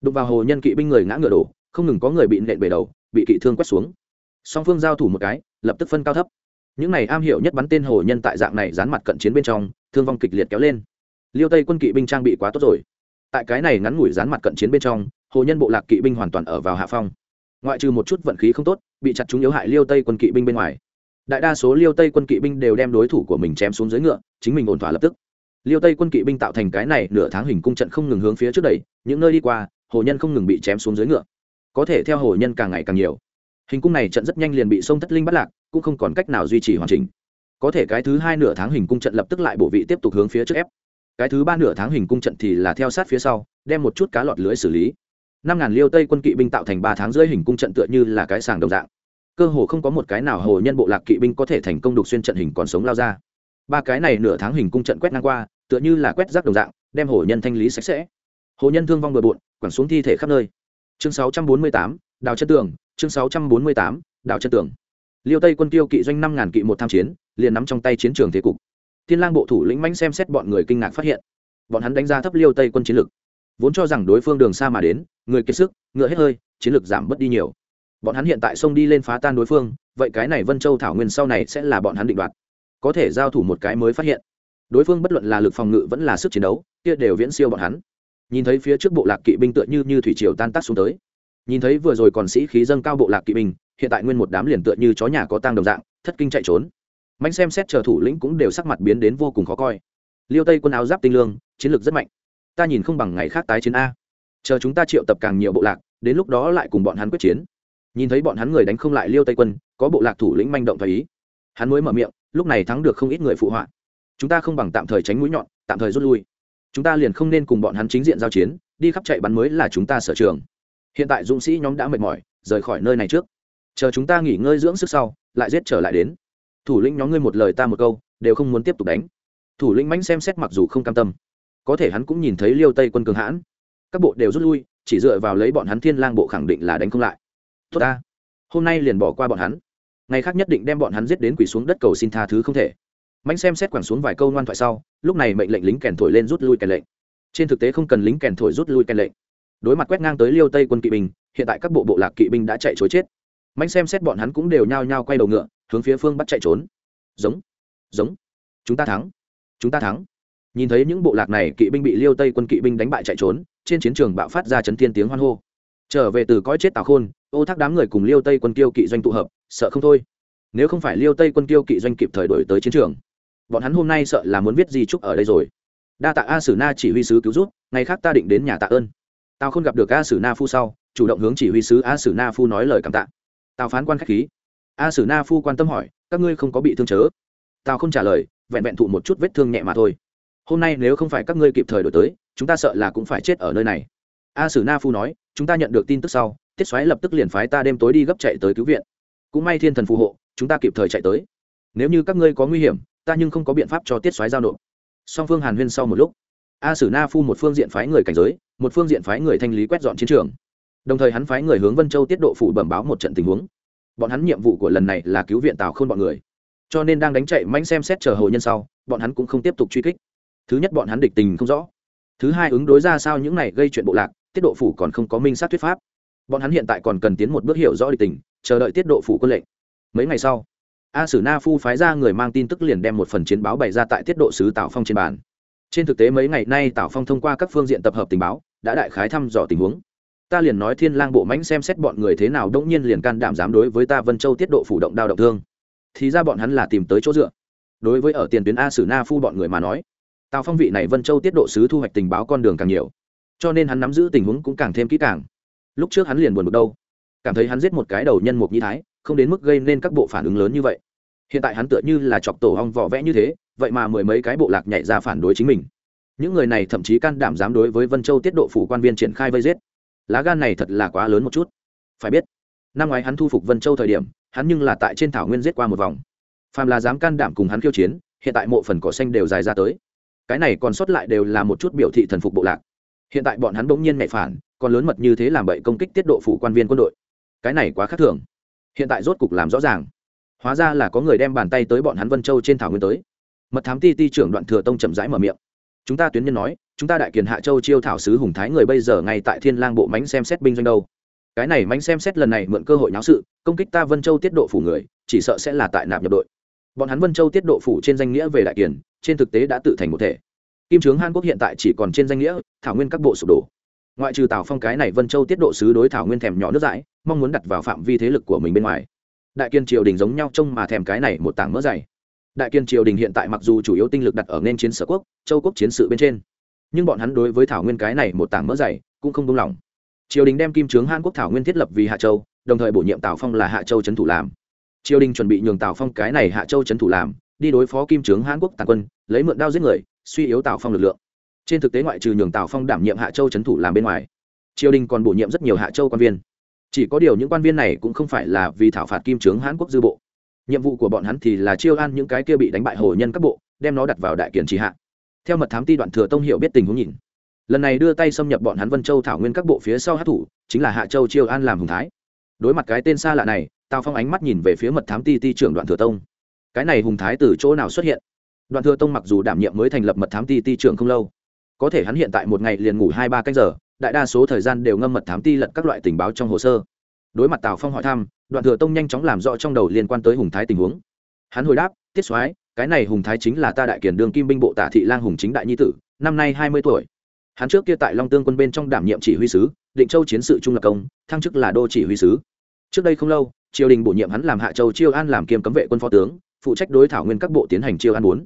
Đụng vào hồ nhân kỵ binh người ngã ngựa đổ, không ngừng có người bị nện bề đầu, bị kỵ thương quét xuống. Song phương giao thủ một cái, lập tức phân cao thấp. Những này am hiểu nhất bắn tên hồ nhân tại dạng này dán mặt cận chiến bên trong, thương vong kịch liệt kéo lên. Liêu tây quân kỵ binh trang bị quá tốt rồi. Tại cái này ngắn ngủi dán mặt cận chiến bên trong, hồ nhân bộ lạc kỵ binh hoàn toàn ở vào hạ phong. Ngoại trừ một chút vận khí không tốt, bị chặt chúng yếu hại liêu tây quân kỵ binh bên ngoài đại đa số liêu tây quân kỵ binh đều đem đối thủ của mình chém xuống dưới ngựa, chính mình ổn thỏa lập tức. Liêu tây quân kỵ binh tạo thành cái này nửa tháng hình cung trận không ngừng hướng phía trước đẩy, những nơi đi qua, hồ nhân không ngừng bị chém xuống dưới ngựa. Có thể theo hồ nhân càng ngày càng nhiều. Hình cung này trận rất nhanh liền bị sông thất linh bắt lạc, cũng không còn cách nào duy trì hoàn chỉnh. Có thể cái thứ hai nửa tháng hình cung trận lập tức lại bổ vị tiếp tục hướng phía trước ép. Cái thứ ba nửa tháng hình cung trận thì là theo sát phía sau, đem một chút cá lọt lưới xử lý. Năm ngàn liêu tây quân kỵ binh tạo thành ba tháng rưỡi hình cung trận tựa như là cái sàng đồng dạng cơ hồ không có một cái nào hồ nhân bộ lạc kỵ binh có thể thành công đục xuyên trận hình còn sống lao ra. Ba cái này nửa tháng hình cung trận quét ngang qua tựa như là quét rác đồng dạng đem hồ nhân thanh lý sạch sẽ. Hồ nhân thương vong bừa bộn quẳng xuống thi thể khắp nơi. Chương 648, đào chân tường chương 648, đào chân tường. Liêu tây quân tiêu kỵ doanh năm ngàn kỵ một tham chiến liền nắm trong tay chiến trường thế cục. Thiên lang bộ thủ lĩnh mãnh xem xét bọn người kinh ngạc phát hiện. Bọn hắn đánh giá thấp liêu tây quân chiến lực. Vốn cho rằng đối phương đường xa mà đến người kiệt sức ngựa hết hơi chiến lực giảm bớt đi nhiều bọn hắn hiện tại xông đi lên phá tan đối phương, vậy cái này vân châu thảo nguyên sau này sẽ là bọn hắn định đoạt. Có thể giao thủ một cái mới phát hiện. Đối phương bất luận là lực phòng ngự vẫn là sức chiến đấu, kia đều viễn siêu bọn hắn. Nhìn thấy phía trước bộ lạc kỵ binh tựa như như thủy triều tan tác xuống tới. Nhìn thấy vừa rồi còn sĩ khí dâng cao bộ lạc kỵ binh, hiện tại nguyên một đám liền tựa như chó nhà có tang đồng dạng, thất kinh chạy trốn. Mạnh xem xét chờ thủ lĩnh cũng đều sắc mặt biến đến vô cùng khó coi. Liêu tây quân áo giáp tinh lương, chiến lược rất mạnh. Ta nhìn không bằng ngày khác tái chiến a. Chờ chúng ta triệu tập càng nhiều bộ lạc, đến lúc đó lại cùng bọn hắn quyết chiến nhìn thấy bọn hắn người đánh không lại liêu tây quân, có bộ lạc thủ lĩnh manh động thái ý. Hắn mới mở miệng, lúc này thắng được không ít người phụ họa. Chúng ta không bằng tạm thời tránh mũi nhọn, tạm thời rút lui. Chúng ta liền không nên cùng bọn hắn chính diện giao chiến, đi khắp chạy bắn mới là chúng ta sở trường. Hiện tại dũng sĩ nhóm đã mệt mỏi, rời khỏi nơi này trước. Chờ chúng ta nghỉ ngơi dưỡng sức sau, lại giết trở lại đến. Thủ lĩnh nhóm ngươi một lời ta một câu, đều không muốn tiếp tục đánh. Thủ lĩnh mãnh xem xét mặc dù không cam tâm, có thể hắn cũng nhìn thấy liêu tây quân cường hãn. Các bộ đều rút lui, chỉ dựa vào lấy bọn hắn thiên lang bộ khẳng định là đánh không lại tốt ta. Hôm nay liền bỏ qua bọn hắn. Ngày khác nhất định đem bọn hắn giết đến quỷ xuống đất cầu xin tha thứ không thể. Mạnh xem xét quẳng xuống vài câu ngoan thoại sau, lúc này mệnh lệnh lính kèn thổi lên rút lui kèn lệnh. Trên thực tế không cần lính kèn thổi rút lui kèn lệnh. Đối mặt quét ngang tới liêu tây quân kỵ binh, hiện tại các bộ bộ lạc kỵ binh đã chạy chối chết. Mạnh xem xét bọn hắn cũng đều nhao nhao quay đầu ngựa, hướng phía phương bắt chạy trốn. Giống giống, chúng ta thắng, chúng ta thắng. Nhìn thấy những bộ lạc này, kỵ binh bị liêu tây quân kỵ binh đánh bại chạy trốn, trên chiến trường bạo phát ra chấn thiên tiếng hoan hô trở về từ cõi chết tào khôn, ô thác đám người cùng liêu tây quân tiêu kỵ doanh tụ hợp, sợ không thôi. Nếu không phải liêu tây quân tiêu kỵ doanh kịp thời đổi tới chiến trường, bọn hắn hôm nay sợ là muốn viết di trúc ở đây rồi. Đa tạ a sử na chỉ huy sứ cứu rút ngày khác ta định đến nhà tạ ơn. Tào không gặp được a sử na phu sau, chủ động hướng chỉ huy sứ a sử na phu nói lời cảm tạ. Tào phán quan k h á c h khí. A sử na phu quan tâm hỏi, các ngươi không có bị thương chớ? Tào không trả lời, vẹn vẹn thụ một chút vết thương nhẹ mà thôi. Hôm nay nếu không phải các ngươi kịp thời đổi tới, chúng ta sợ là cũng phải chết ở nơi này a sử na phu nói, chúng ta nhận được tin tức sau, tiết xoáy lập tức liền phái ta đêm tối đi gấp chạy tới cứu viện. Cũng may thiên thần phù hộ, chúng ta kịp thời chạy tới. Nếu như các ngươi có nguy hiểm, ta nhưng không có biện pháp cho tiết xoáy giao nộp. Song phương hàn huyên sau một lúc, a sử na phu một phương diện phái người cảnh giới, một phương diện phái người thanh lý quét dọn chiến trường. Đồng thời hắn phái người hướng vân châu tiết độ phủ bẩm báo một trận tình huống. Bọn hắn nhiệm vụ của lần này là cứu viện tào khôn bọn người. Cho nên đang đánh chạy manh xem xét chờ hồ nhân sau, bọn hắn cũng không tiếp tục truy kích. Thứ nhất bọn hắn địch tình không rõ. Thứ hai ứng đối ra sao những này gây chuyện bộ lạc tiết độ phủ còn không có minh sát thuyết pháp. Bọn hắn hiện tại còn cần tiến một bước hiểu rõ địch tình, chờ đợi tiết độ phủ quân lệnh. Mấy ngày sau, a sử na phu phái ra người mang tin tức liền đem một phần chiến báo bày ra tại tiết độ sứ tào phong trên bàn. Trên thực tế mấy ngày nay tào phong thông qua các phương diện tập hợp tình báo, đã đại khái thăm dò tình huống. Ta liền nói thiên lang bộ mãnh xem xét bọn người thế nào, đống nhiên liền can đảm dám đối với ta vân châu tiết độ phủ động đao động thương. Thì ra bọn hắn là tìm tới chỗ dựa. Đối với ở tiền tuyến a sử na phu bọn người mà nói, tào phong vị này vân châu tiết độ sứ thu hoạch tình báo con đường càng nhiều cho nên hắn nắm giữ tình huống cũng càng thêm kỹ càng. Lúc trước hắn liền buồn bực đâu. Cảm thấy hắn giết một cái đầu nhân mục nhi thái, không đến mức gây nên các bộ phản ứng lớn như vậy. Hiện tại hắn tựa như là chọc tổ hong vỏ vẽ như thế, vậy mà mười mấy cái bộ lạc nhảy ra phản đối chính mình. Những người này thậm chí can đảm dám đối với vân châu tiết độ phủ quan viên triển khai vây giết. Lá gan này thật là quá lớn một chút. Phải biết, năm ngoái hắn thu phục vân châu thời điểm, hắn nhưng là tại trên thảo nguyên giết qua một vòng. Phàm là dám can đảm cùng hắn khiêu chiến, hiện tại mộ phần cỏ xanh đều dài ra tới. Cái này còn sót lại đều là một chút biểu thị thần phục bộ lạc hiện tại bọn hắn bỗng nhiên mẹ phản, còn lớn mật như thế làm bậy công kích tiết độ phủ quan viên quân đội. Cái này quá khác thường. Hiện tại rốt cục làm rõ ràng. Hóa ra là có người đem bàn tay tới bọn hắn vân châu trên thảo nguyên tới. Mật thám ti ti trưởng đoạn thừa tông chậm rãi mở miệng. Chúng ta tuyến nhân nói, chúng ta đại kiền hạ châu chiêu thảo sứ hùng thái người bây giờ ngay tại thiên lang bộ mánh xem xét binh doanh đâu. Cái này mánh xem xét lần này mượn cơ hội nháo sự, công kích ta vân châu tiết độ phủ người, chỉ sợ sẽ là tại nạp nhập đội. Bọn hắn vân châu tiết độ phủ trên danh nghĩa về đại kiền, trên thực tế đã tự thành một thể kim trướng hàn quốc hiện tại chỉ còn trên danh nghĩa thảo nguyên các bộ sụp đổ. Ngoại trừ tào phong cái này vân châu tiết độ sứ đối thảo nguyên thèm nhỏ nước dãi, mong muốn đặt vào phạm vi thế lực của mình bên ngoài. Đại kiên triều đình giống nhau trông mà thèm cái này một tảng mỡ dày. Đại kiên triều đình hiện tại mặc dù chủ yếu tinh lực đặt ở nên chiến sở quốc, châu quốc chiến sự bên trên, nhưng bọn hắn đối với thảo nguyên cái này một tảng mỡ dày cũng không đông lòng triều đình đem kim trướng hàn quốc thảo nguyên thiết lập vì hạ châu, đồng thời bổ nhiệm tào phong là hạ châu trấn thủ làm. Triều đình chuẩn bị nhường tào phong cái này hạ châu trấn thủ làm, đi đối phó kim trướng hàn quốc tàn quân, lấy mượn đao giết người suy yếu tào phong lực lượng. Trên thực tế ngoại trừ nhường tào phong đảm nhiệm hạ châu trấn thủ làm bên ngoài, triều đình còn bổ nhiệm rất nhiều hạ châu quan viên. Chỉ có điều những quan viên này cũng không phải là vì thảo phạt kim trướng hãn quốc dư bộ. Nhiệm vụ của bọn hắn thì là chiêu an những cái kia bị đánh bại hồ nhân các bộ, đem nó đặt vào đại kiển trì hạ. Theo mật thám ti đoạn thừa tông hiểu biết tình huống nhìn, lần này đưa tay xâm nhập bọn hắn vân châu thảo nguyên các bộ phía sau hát thủ, chính là hạ châu chiêu an làm hùng thái. Đối mặt cái tên xa lạ này, tào phong ánh mắt nhìn về phía mật thám ti ti trưởng đoạn thừa tông. Cái này hùng thái từ chỗ nào xuất hiện? Đoạn thừa tông mặc dù đảm nhiệm mới thành lập mật thám ti ti trưởng không lâu, có thể hắn hiện tại một ngày liền ngủ hai ba canh giờ, đại đa số thời gian đều ngâm mật thám ti lận các loại tình báo trong hồ sơ. Đối mặt tào phong hỏi thăm, đoạn thừa tông nhanh chóng làm rõ trong đầu liên quan tới hùng thái tình huống. Hắn hồi đáp, tiết soái, cái này hùng thái chính là ta đại kiển đường kim binh bộ tả thị lang hùng chính đại nhi tử, năm nay hai mươi tuổi. Hắn trước kia tại long tương quân bên trong đảm nhiệm chỉ huy sứ, định châu chiến sự trung lập công, thăng chức là đô chỉ huy sứ. Trước đây không lâu, triều đình bổ nhiệm hắn làm hạ châu chiêu an làm kiêm cấm vệ quân phó tướng, phụ trách đối thảo nguyên các bộ tiến hành chiêu an bốn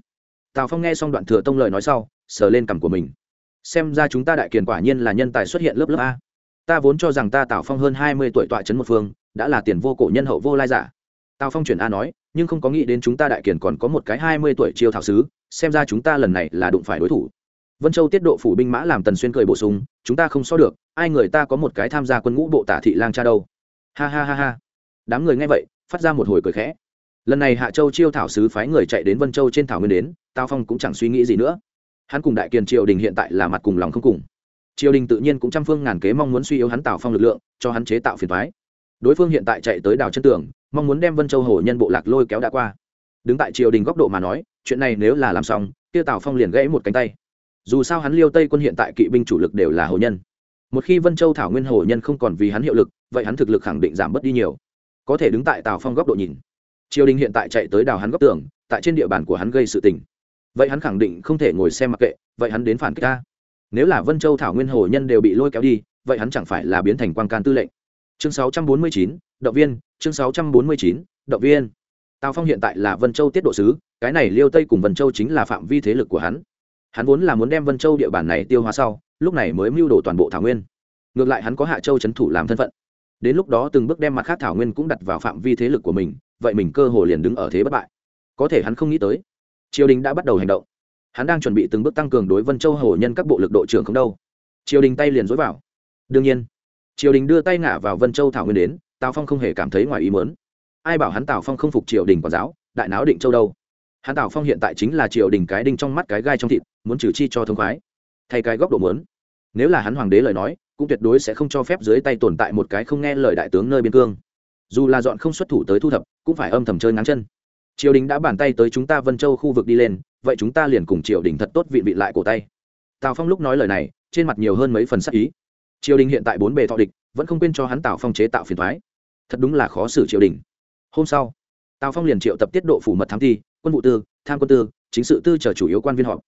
tào phong nghe xong đoạn thừa tông lời nói sau, sờ lên cằm của mình. Xem ra chúng ta đại kiền quả nhiên là nhân tài xuất hiện lớp lớp a. Ta vốn cho rằng ta tào phong hơn hai mươi tuổi tọa trấn một phương, đã là tiền vô cổ nhân hậu vô lai giả. Tào phong chuyển a nói, nhưng không có nghĩ đến chúng ta đại kiền còn có một cái hai mươi tuổi chiêu thảo sứ, xem ra chúng ta lần này là đụng phải đối thủ. Vân châu tiết độ phủ binh mã làm tần xuyên cười bổ sung, chúng ta không so được, ai người ta có một cái tham gia quân ngũ bộ tả thị lang cha đâu. Ha ha ha ha. Đám người nghe vậy, phát ra một hồi cười khẽ lần này hạ châu chiêu thảo sứ phái người chạy đến vân châu trên thảo nguyên đến, tào phong cũng chẳng suy nghĩ gì nữa. Hắn cùng đại kiền triều đình hiện tại là mặt cùng lòng không cùng. Triều đình tự nhiên cũng trăm phương ngàn kế mong muốn suy yếu hắn tào phong lực lượng, cho hắn chế tạo phiền thoái đối phương hiện tại chạy tới đào chân tường, mong muốn đem vân châu hồ nhân bộ lạc lôi kéo đã qua. Đứng tại triều đình góc độ mà nói, chuyện này nếu là làm xong, kia tào phong liền gãy một cánh tay. Dù sao hắn liêu tây quân hiện tại kỵ binh chủ lực đều là hồ nhân. Một khi vân châu thảo nguyên hồ nhân không còn vì hắn hiệu lực, vậy hắn thực lực khẳng định giảm bớt đi nhiều. Có thể đứng tại tào phong góc độ nhìn triều đình hiện tại chạy tới đào hắn góc tường tại trên địa bàn của hắn gây sự tình. Vậy hắn khẳng định không thể ngồi xem mặc kệ vậy hắn đến phản kích ta. Nếu là vân châu thảo nguyên hồ nhân đều bị lôi kéo đi vậy hắn chẳng phải là biến thành quan can tư lệnh. Chương 649, động viên chương 649, động viên. Tào phong hiện tại là vân châu tiết độ sứ cái này liêu tây cùng vân châu chính là phạm vi thế lực của hắn. Hắn vốn là muốn đem vân châu địa bàn này tiêu hóa sau lúc này mới mưu đồ toàn bộ thảo nguyên. Ngược lại hắn có hạ châu c thủ làm thân phận. Đến lúc đó từng bước đem mặt khác thảo nguyên cũng đặt vào phạm vi thế lực của mình vậy mình cơ hồ liền đứng ở thế bất bại. Có thể hắn không nghĩ tới, triều đình đã bắt đầu hành động. Hắn đang chuẩn bị từng bước tăng cường đối vân châu hồ nhân các bộ lực độ trưởng không đâu. Triều đình tay liền dối vào. Đương nhiên, triều đình đưa tay ngả vào vân châu thảo nguyên đến, tào phong không hề cảm thấy ngoài ý mớn ai bảo hắn tào phong không phục triều đình quản giáo, đại náo định châu đâu. Hắn tào phong hiện tại chính là triều đình cái đinh trong mắt cái gai trong thịt, muốn trừ chi cho thông khoái. Thay cái góc độ muốn. Nếu là hắn hoàng đế lời nói, cũng tuyệt đối sẽ không cho phép dưới tay tồn tại một cái không nghe lời đại tướng nơi biên cương. Dù là dọn không xuất thủ tới thu thập cũng phải âm thầm chơi ngắn chân. Triều đình đã bàn tay tới chúng ta vân châu khu vực đi lên, vậy chúng ta liền cùng triều đình thật tốt vị vị lại cổ tay. Tào phong lúc nói lời này, trên mặt nhiều hơn mấy phần sắc ý. Triều đình hiện tại bốn bề thọ địch, vẫn không quên cho hắn tào phong chế tạo phiền thoái thật đúng là khó xử triều đình. Hôm sau, tào phong liền triệu tập tiết độ phủ mật thám thi, quân vụ tư, tham quân tư, chính sự tư chờ chủ yếu quan viên họp.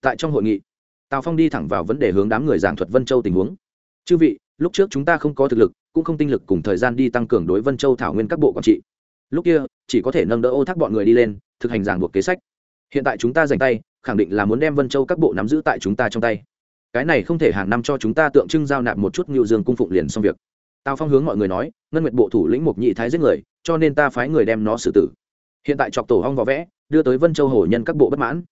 Tại trong hội nghị, tào phong đi thẳng vào vấn đề hướng đám người giảng thuật vân châu tình huống. Chư vị, lúc trước chúng ta không có thực lực, cũng không tinh lực cùng thời gian đi tăng cường đối vân châu thảo nguyên các bộ quản trị lúc kia, chỉ có thể nâng đỡ ô thác bọn người đi lên, thực hành giảng buộc kế sách. Hiện tại chúng ta dành tay, khẳng định là muốn đem vân châu các bộ nắm giữ tại chúng ta trong tay. Cái này không thể hàng năm cho chúng ta tượng trưng giao nạp một chút ngự dương cung phụng liền xong việc. Tào phong hướng mọi người nói, ngân nguyệt bộ thủ lĩnh mục nhị thái giết người, cho nên ta phái người đem nó xử tử. Hiện tại chọc tổ hong võ vẽ, đưa tới vân châu hổ nhân các bộ bất mãn.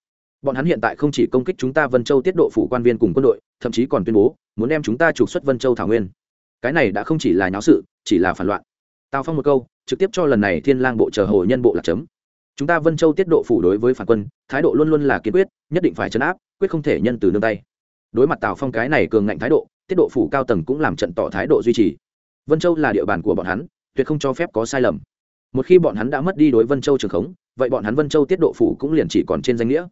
Bọn hắn hiện tại không chỉ công kích chúng ta vân châu tiết độ phủ quan viên cùng quân đội, thậm chí còn tuyên bố, muốn đem chúng ta trục xuất vân châu thảo nguyên. Cái này đã không chỉ là nháo sự, chỉ là phản loạn tào phong một câu, trực tiếp cho lần này thiên lang bộ chờ hồ nhân bộ là chấm. Chúng ta vân châu tiết độ phủ đối với phản quân, thái độ luôn luôn là kiên quyết, nhất định phải chấn áp, quyết không thể nhân từ nương tay. Đối mặt tào phong cái này cường ngạnh thái độ, tiết độ phủ cao tầng cũng làm trận tỏ thái độ duy trì. Vân châu là địa bàn của bọn hắn, tuyệt không cho phép có sai lầm. Một khi bọn hắn đã mất đi đối vân châu trường khống, vậy bọn hắn vân châu tiết độ phủ cũng liền chỉ còn trên danh nghĩa.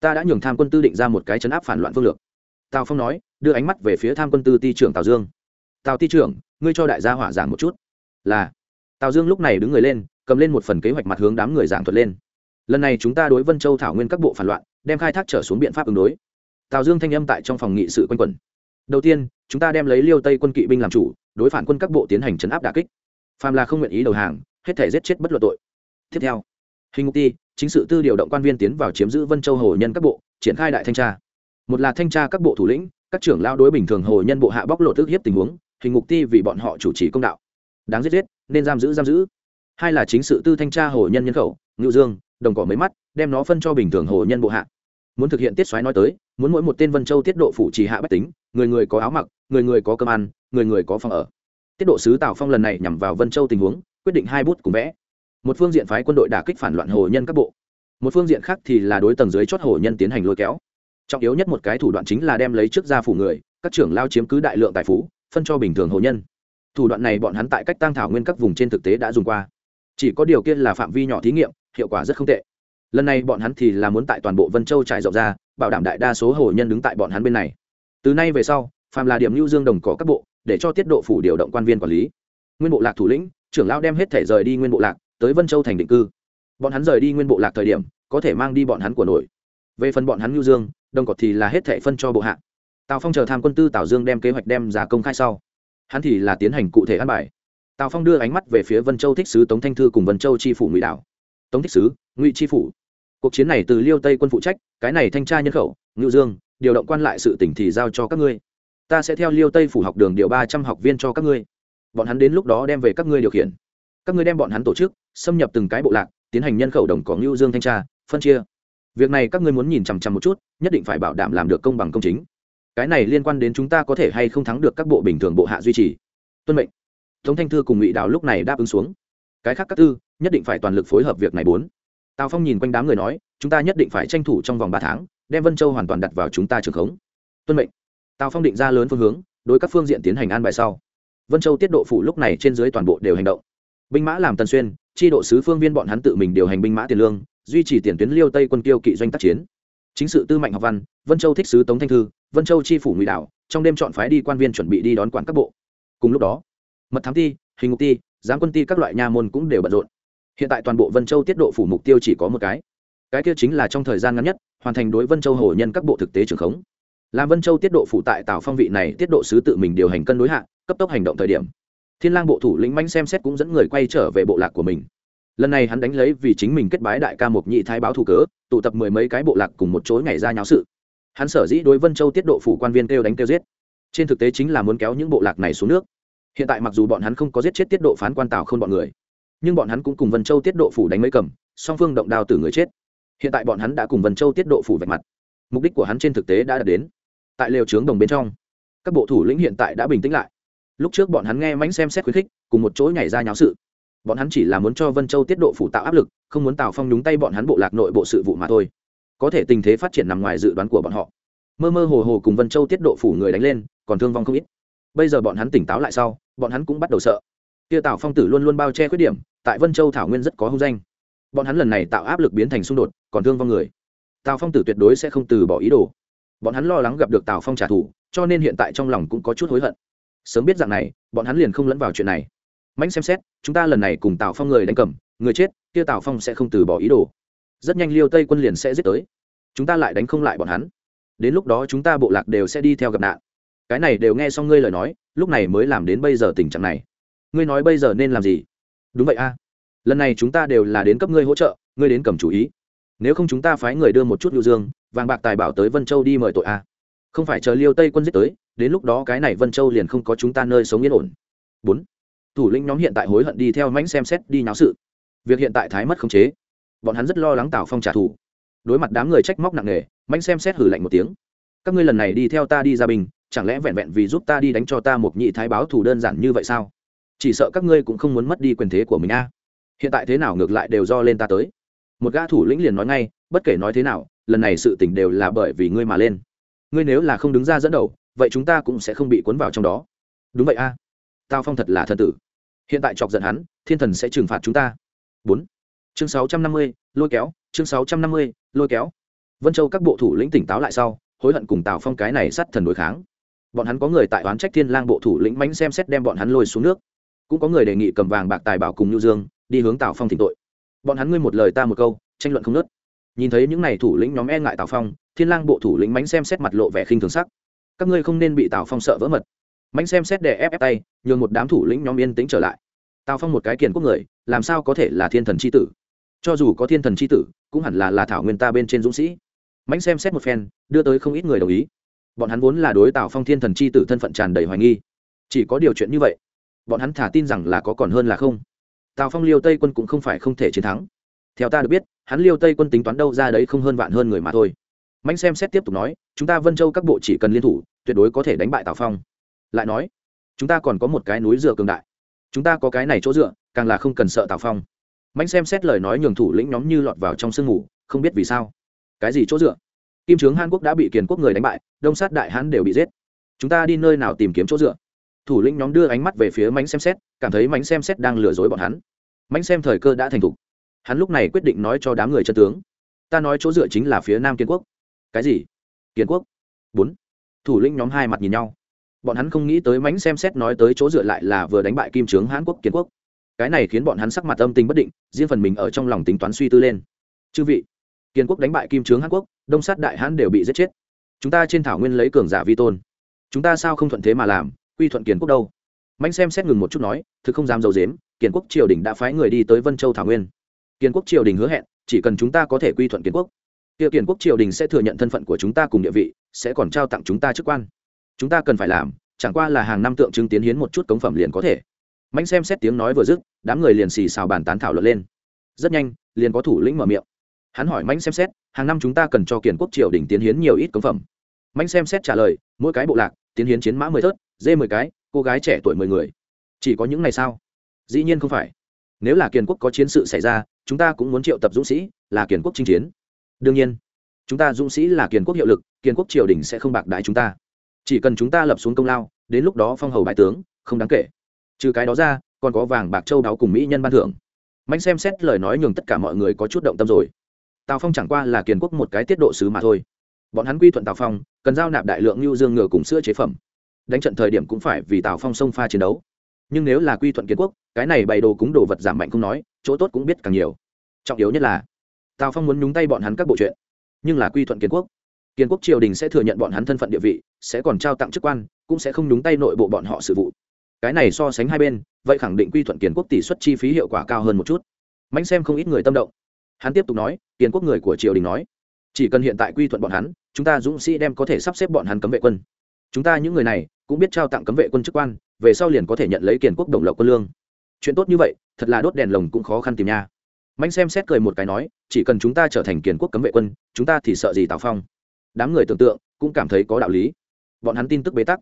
Ta đã nhường tham quân tư định ra một cái chấn áp phản loạn phương lược. Tào phong nói, đưa ánh mắt về phía tham quân tư ti trưởng tào dương. Tào ti trưởng, ngươi cho đại gia hỏa giảng một chút. Là tào dương lúc này đứng người lên, cầm lên một phần kế hoạch mặt hướng đám người giảng thuật lên. Lần này chúng ta đối vân châu thảo nguyên các bộ phản loạn, đem khai thác trở xuống biện pháp ứng đối. Tào dương thanh âm tại trong phòng nghị sự quanh quẩn. Đầu tiên, chúng ta đem lấy liêu tây quân kỵ binh làm chủ, đối phản quân các bộ tiến hành chấn áp đà kích. Phàm là không nguyện ý đầu hàng, hết thể giết chết bất luận tội. Tiếp theo, hình Ngục ti, chính sự tư điều động quan viên tiến vào chiếm giữ vân châu hồ nhân các bộ, triển khai đại thanh tra. Một là thanh tra các bộ thủ lĩnh, các trưởng lao đối bình thường hồ nhân bộ hạ bóc lột tức hiếp tình huống, hình Ngục ti vì bọn họ chủ trì công đạo. Đáng giết giết nên giam giữ giam giữ. Hai là chính sự tư thanh tra hồ nhân nhân khẩu ngự dương, đồng cỏ mấy mắt, đem nó phân cho bình thường hồ nhân bộ hạ. Muốn thực hiện tiết xoáy nói tới, muốn mỗi một tên vân châu tiết độ phủ trì hạ bách tính, người người có áo mặc, người người có cơm ăn, người người có phòng ở. Tiết độ sứ tào phong lần này nhằm vào vân châu tình huống, quyết định hai bút cùng vẽ. Một phương diện phái quân đội đả kích phản loạn hồ nhân các bộ, một phương diện khác thì là đối tầng dưới chót hồ nhân tiến hành lôi kéo. Trọng yếu nhất một cái thủ đoạn chính là đem lấy trước gia phủ người, các trưởng lao chiếm cứ đại lượng tài phú, phân cho bình thường hồ nhân thủ đoạn này bọn hắn tại cách tăng thảo nguyên các vùng trên thực tế đã dùng qua. Chỉ có điều kiện là phạm vi nhỏ thí nghiệm, hiệu quả rất không tệ. Lần này bọn hắn thì là muốn tại toàn bộ vân châu trải rộng ra, bảo đảm đại đa số hồ nhân đứng tại bọn hắn bên này. Từ nay về sau, phàm là điểm lưu dương đồng cỏ các bộ, để cho tiết độ phủ điều động quan viên quản lý. Nguyên bộ lạc thủ lĩnh, trưởng lão đem hết thể rời đi nguyên bộ lạc, tới vân châu thành định cư. Bọn hắn rời đi nguyên bộ lạc thời điểm, có thể mang đi bọn hắn của nổi về phần bọn hắn lưu dương, đồng cỏ thì là hết thể phân cho bộ hạ. Tào phong chờ tham quân tư tào dương đem kế hoạch đem ra công khai sau hắn thì là tiến hành cụ thể ăn bài. Tào phong đưa ánh mắt về phía vân châu thích sứ tống thanh thư cùng vân châu tri phủ ngụy đảo. Tống thích sứ, ngụy tri phủ. Cuộc chiến này từ liêu tây quân phụ trách, cái này thanh tra nhân khẩu ngự dương, điều động quan lại sự tỉnh thì giao cho các ngươi. Ta sẽ theo liêu tây phủ học đường điều ba trăm học viên cho các ngươi. Bọn hắn đến lúc đó đem về các ngươi điều khiển. Các ngươi đem bọn hắn tổ chức, xâm nhập từng cái bộ lạc, tiến hành nhân khẩu đồng có ngưu dương thanh tra, phân chia. Việc này các ngươi muốn nhìn chằm chằm một chút, nhất định phải bảo đảm làm được công bằng công chính cái này liên quan đến chúng ta có thể hay không thắng được các bộ bình thường bộ hạ duy trì? Tuân mệnh. Thống thanh thư cùng ngụy đào lúc này đáp ứng xuống. Cái khác các tư, nhất định phải toàn lực phối hợp việc này bốn. Tào phong nhìn quanh đám người nói, chúng ta nhất định phải tranh thủ trong vòng ba tháng, đem vân châu hoàn toàn đặt vào chúng ta trường khống. Tuân mệnh. Tào phong định ra lớn phương hướng, đối các phương diện tiến hành an bài sau. Vân châu tiết độ phủ lúc này trên dưới toàn bộ đều hành động. Binh mã làm tần xuyên tri độ sứ phương viên bọn hắn tự mình điều hành binh mã tiền lương, duy trì tiền tuyến liêu tây quân kiêu kỵ doanh tác chiến chính sự tư mạnh học văn, vân châu thích sứ tống thanh thư, vân châu tri phủ ngụy đảo, trong đêm chọn phái đi quan viên chuẩn bị đi đón quản các bộ. Cùng lúc đó, mật thám ti, hình ngục ti, giám quân ti các loại nha môn cũng đều bận rộn. Hiện tại toàn bộ vân châu tiết độ phủ mục tiêu chỉ có một cái. Cái kia chính là trong thời gian ngắn nhất, hoàn thành đối vân châu hồ nhân các bộ thực tế trường khống. Làm vân châu tiết độ phụ tại tào phong vị này tiết độ sứ tự mình điều hành cân đối hạ, cấp tốc hành động thời điểm. Thiên lang bộ thủ lĩnh manh xem xét cũng dẫn người quay trở về bộ lạc của mình lần này hắn đánh lấy vì chính mình kết bái đại ca Mộc nhị thái báo thủ cớ, tụ tập mười mấy cái bộ lạc cùng một chối ngày ra nháo sự. Hắn sở dĩ đối vân châu tiết độ phủ quan viên kêu đánh kêu giết. Trên thực tế chính là muốn kéo những bộ lạc này xuống nước. Hiện tại mặc dù bọn hắn không có giết chết tiết độ phán quan tào không bọn người, nhưng bọn hắn cũng cùng vân châu tiết độ phủ đánh mấy cầm, song phương động đao từ người chết. Hiện tại bọn hắn đã cùng vân châu tiết độ phủ vạch mặt. Mục đích của hắn trên thực tế đã đạt đến. Tại lều trướng đồng bên trong, các bộ thủ lĩnh hiện tại đã bình tĩnh lại. Lúc trước bọn hắn nghe mánh xem xét khuyến khích, cùng một chỗ nhảy ra nháo sự bọn hắn chỉ là muốn cho vân châu tiết độ phủ tạo áp lực, không muốn tào phong nhúng tay bọn hắn bộ lạc nội bộ sự vụ mà thôi. Có thể tình thế phát triển nằm ngoài dự đoán của bọn họ. Mơ mơ hồ hồ cùng vân châu tiết độ phủ người đánh lên, còn thương vong không ít. Bây giờ bọn hắn tỉnh táo lại sau, bọn hắn cũng bắt đầu sợ. Kia tào phong tử luôn luôn bao che khuyết điểm, tại vân châu thảo nguyên rất có hung danh. Bọn hắn lần này tạo áp lực biến thành xung đột, còn thương vong người. Tào phong tử tuyệt đối sẽ không từ bỏ ý đồ. Bọn hắn lo lắng gặp được tào phong trả thù, cho nên hiện tại trong lòng cũng có chút hối hận. Sớm biết dạng này, bọn hắn liền không lẫn vào chuyện này mãnh xem xét, chúng ta lần này cùng tào phong người đánh cầm, người chết, kia tào phong sẽ không từ bỏ ý đồ. Rất nhanh liêu tây quân liền sẽ giết tới. Chúng ta lại đánh không lại bọn hắn. Đến lúc đó chúng ta bộ lạc đều sẽ đi theo gặp nạn. Cái này đều nghe xong ngươi lời nói, lúc này mới làm đến bây giờ tình trạng này. Ngươi nói bây giờ nên làm gì? Đúng vậy a. Lần này chúng ta đều là đến cấp ngươi hỗ trợ, ngươi đến cầm chủ ý. Nếu không chúng ta phái người đưa một chút nhu dương, vàng bạc tài bảo tới vân châu đi mời tội a. Không phải chờ liêu tây quân giết tới, đến lúc đó cái này vân châu liền không có chúng ta nơi sống yên ổn. Bốn thủ lĩnh nhóm hiện tại hối hận đi theo mãnh xem xét đi nháo sự. Việc hiện tại thái mất khống chế. Bọn hắn rất lo lắng tào phong trả thù. Đối mặt đám người trách móc nặng nề, mãnh xem xét hử lạnh một tiếng. Các ngươi lần này đi theo ta đi ra bình, chẳng lẽ vẹn vẹn vì giúp ta đi đánh cho ta một nhị thái báo thù đơn giản như vậy sao? Chỉ sợ các ngươi cũng không muốn mất đi quyền thế của mình a. Hiện tại thế nào ngược lại đều do lên ta tới. Một gã thủ lĩnh liền nói ngay, bất kể nói thế nào, lần này sự tình đều là bởi vì ngươi mà lên. Ngươi nếu là không đứng ra dẫn đầu, vậy chúng ta cũng sẽ không bị cuốn vào trong đó. Đúng vậy a tao phong thật là thần tử. Hiện tại chọc giận hắn, thiên thần sẽ trừng phạt chúng ta. Bốn. Chương sáu trăm năm mươi, lôi kéo, chương sáu trăm năm mươi, lôi kéo. Vân châu các bộ thủ lĩnh tỉnh táo lại sau, hối hận cùng tào phong cái này sát thần đối kháng. Bọn hắn có người tại oán trách thiên lang bộ thủ lĩnh mánh xem xét đem bọn hắn lôi xuống nước. Cũng có người đề nghị cầm vàng bạc tài bảo cùng nhu dương, đi hướng tào phong thỉnh tội. Bọn hắn ngươi một lời ta một câu, tranh luận không nớt nhìn thấy những n à y thủ lĩnh nhóm e ngại tào phong, thiên lang bộ thủ lĩnh mánh xem xét mặt lộ vẻ khinh thường sắc. Các ngươi không nên bị tào phong sợ vỡ mật. Mạnh xem xét để ép ép tay, nhường một đám thủ lĩnh nhóm yên tĩnh trở lại. Tào phong một cái kiền quốc người, làm sao có thể là thiên thần c h i tử? Cho dù có thiên thần c h i tử, cũng hẳn là là thảo nguyên ta bên trên dũng sĩ. Mạnh xem xét một phen, đưa tới không ít người đồng ý. Bọn hắn vốn là đối tào phong thiên thần c h i tử thân phận tràn đầy hoài nghi. Chỉ có điều chuyện như vậy, bọn hắn thả tin rằng là có còn hơn là không. Tào phong liêu tây quân cũng không phải không thể chiến thắng. Theo ta được biết, hắn liêu tây quân tính toán đâu ra đấy không hơn vạn hơn người mà thôi. Mạnh xem xét tiếp tục nói, chúng ta vân châu các bộ chỉ cần liên thủ, tuyệt đối có thể đánh bại tào phong lại nói, chúng ta còn có một cái núi dựa cường đại. Chúng ta có cái này chỗ dựa, càng là không cần sợ tào phong. Mạnh xem xét lời nói nhường thủ lĩnh nhóm như lọt vào trong sương mù, không biết vì sao. Cái gì chỗ dựa? Kim trướng hàn quốc đã bị kiền quốc người đánh bại, đông sát đại hán đều bị giết. Chúng ta đi nơi nào tìm kiếm chỗ dựa? Thủ lĩnh nhóm đưa ánh mắt về phía mánh xem xét, cảm thấy mánh xem xét đang lừa dối bọn hắn. Mánh xem thời cơ đã thành thục. Hắn lúc này quyết định nói cho đám người chân tướng. Ta nói chỗ dựa chính là phía nam kiến quốc. Cái gì? Kiến quốc. Bốn. Thủ lĩnh nhóm hai mặt nhìn nhau bọn hắn không nghĩ tới mánh xem xét nói tới chỗ dựa lại là vừa đánh bại kim trướng hàn quốc, kiến quốc. Cái này khiến bọn hắn sắc mặt âm tình bất định, riêng phần mình ở trong lòng tính toán suy tư lên. Chư vị, Kiến quốc đánh bại kim trướng hàn quốc, đông sát đại hãn đều bị giết chết. Chúng ta trên thảo nguyên lấy cường giả vi tôn. Chúng ta sao không thuận thế mà làm, quy thuận Kiến quốc đâu? Mạnh xem xét ngừng một chút nói, thực không dám dầu dếm Kiến quốc triều đình đã phái người đi tới vân châu thảo nguyên. Kiến quốc triều đình hứa hẹn, chỉ cần chúng ta có thể quy thuận Kiến quốc hiệu kiến quốc triều đình sẽ thừa nhận thân phận của chúng ta cùng địa vị, sẽ còn trao tặng chúng ta chức quan chúng ta cần phải làm, chẳng qua là hàng năm tượng trưng tiến hiến một chút cống phẩm liền có thể. Mạnh xem xét tiếng nói vừa dứt, đám người liền xì xào bàn tán thảo luận lên. Rất nhanh, liền có thủ lĩnh mở miệng. Hắn hỏi mạnh xem xét, hàng năm chúng ta cần cho kiền quốc triều đình tiến hiến nhiều ít cống phẩm. Mạnh xem xét trả lời, mỗi cái bộ lạc, tiến hiến chiến mã mười thớt, dê mười cái, cô gái trẻ tuổi mười người. Chỉ có những ngày sao? Dĩ nhiên không phải. Nếu là kiền quốc có chiến sự xảy ra, chúng ta cũng muốn triệu tập dũng sĩ, là kiền quốc chinh chiến. Đương nhiên, chúng ta dũng sĩ là kiền quốc hiệu lực kiền quốc triều đình sẽ không bạc đại chúng ta chỉ cần chúng ta lập xuống công lao, đến lúc đó phong hầu bại tướng, không đáng kể. Trừ cái đó ra, còn có vàng bạc châu đáo cùng mỹ nhân ban thưởng. Mạnh xem xét lời nói nhường tất cả mọi người có chút động tâm rồi. Tào phong chẳng qua là kiền quốc một cái tiết độ sứ mà thôi. Bọn hắn quy thuận tào phong, cần giao nạp đại lượng lưu dương ngựa cùng sữa chế phẩm. Đánh trận thời điểm cũng phải vì tào phong sông pha chiến đấu. Nhưng nếu là quy thuận kiến quốc, cái này bày đồ cúng đồ vật giảm mạnh không nói, chỗ tốt cũng biết càng nhiều. Trọng yếu nhất là, tào phong muốn nhúng tay bọn hắn các bộ chuyện nhưng là quy thuận kiến quốc kiên quốc triều đình sẽ thừa nhận bọn hắn thân phận địa vị, sẽ còn trao tặng chức quan, cũng sẽ không nhúng tay nội bộ bọn họ sự vụ. Cái này so sánh hai bên, vậy khẳng định quy thuận kiên quốc tỷ suất chi phí hiệu quả cao hơn một chút. Mạnh xem không ít người tâm động. Hắn tiếp tục nói, kiên quốc người của triều đình nói, chỉ cần hiện tại quy thuận bọn hắn, chúng ta dũng sĩ đem có thể sắp xếp bọn hắn cấm vệ quân. Chúng ta những người này cũng biết trao tặng cấm vệ quân chức quan, về sau liền có thể nhận lấy kiền quốc đồng lộc quân lương. Chuyện tốt như vậy, thật là đốt đèn lồng cũng khó khăn tìm nha. Mạnh xem xét cười một cái nói, chỉ cần chúng ta trở thành kiền quốc cấm vệ quân, chúng ta thì sợ gì tào phong? Đám người tưởng tượng cũng cảm thấy có đạo lý. Bọn hắn tin tức bế tắc.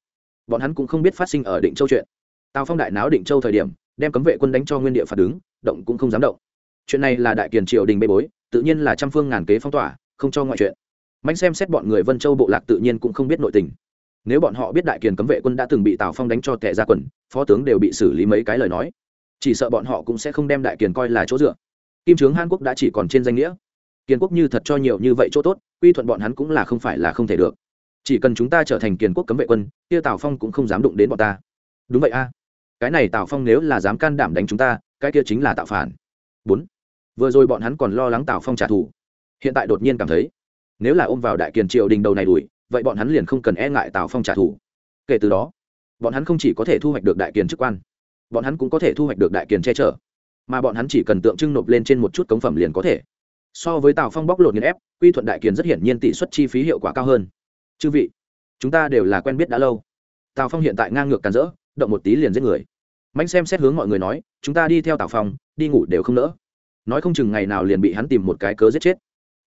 Bọn hắn cũng không biết phát sinh ở định châu chuyện. Tào phong đại náo định châu thời điểm, đem cấm vệ quân đánh cho nguyên địa phạt đứng, động cũng không dám động. Chuyện này là đại kiền triều đình bê bối, tự nhiên là trăm phương ngàn kế phong tỏa, không cho ngoại chuyện. Mạnh xem xét bọn người vân châu bộ lạc tự nhiên cũng không biết nội tình. Nếu bọn họ biết đại kiền cấm vệ quân đã từng bị tào phong đánh cho tệ ra quần, phó tướng đều bị xử lý mấy cái lời nói. Chỉ sợ bọn họ cũng sẽ không đem đại kiền coi là chỗ dựa. Kim trướng hàn quốc đã chỉ còn trên danh nghĩa kiền quốc như thật cho nhiều như vậy chỗ tốt, quy thuận bọn hắn cũng là không phải là không thể được. Chỉ cần chúng ta trở thành kiền quốc cấm vệ quân, kia tào phong cũng không dám đụng đến bọn ta. Đúng vậy a. Cái này tào phong nếu là dám can đảm đánh chúng ta, cái kia chính là tạo phản. Bốn. Vừa rồi bọn hắn còn lo lắng tào phong trả thù. Hiện tại đột nhiên cảm thấy, nếu là ôm vào đại kiền triều đình đầu này đuổi, vậy bọn hắn liền không cần e ngại tào phong trả thù. Kể từ đó, bọn hắn không chỉ có thể thu hoạch được đại kiền chức quan, bọn hắn cũng có thể thu hoạch được đại kiền che chở. Mà bọn hắn chỉ cần tượng trưng nộp lên trên một chút cống phẩm liền có thể so với tào phong bóc lột nghiền ép, quy thuận đại kiền rất hiển nhiên tỷ suất chi phí hiệu quả cao hơn. Chư vị, chúng ta đều là quen biết đã lâu. Tào phong hiện tại ngang ngược càn rỡ, động một tí liền giết người. Mạnh xem xét hướng mọi người nói, chúng ta đi theo tào phong, đi ngủ đều không nỡ. Nói không chừng ngày nào liền bị hắn tìm một cái cớ giết chết.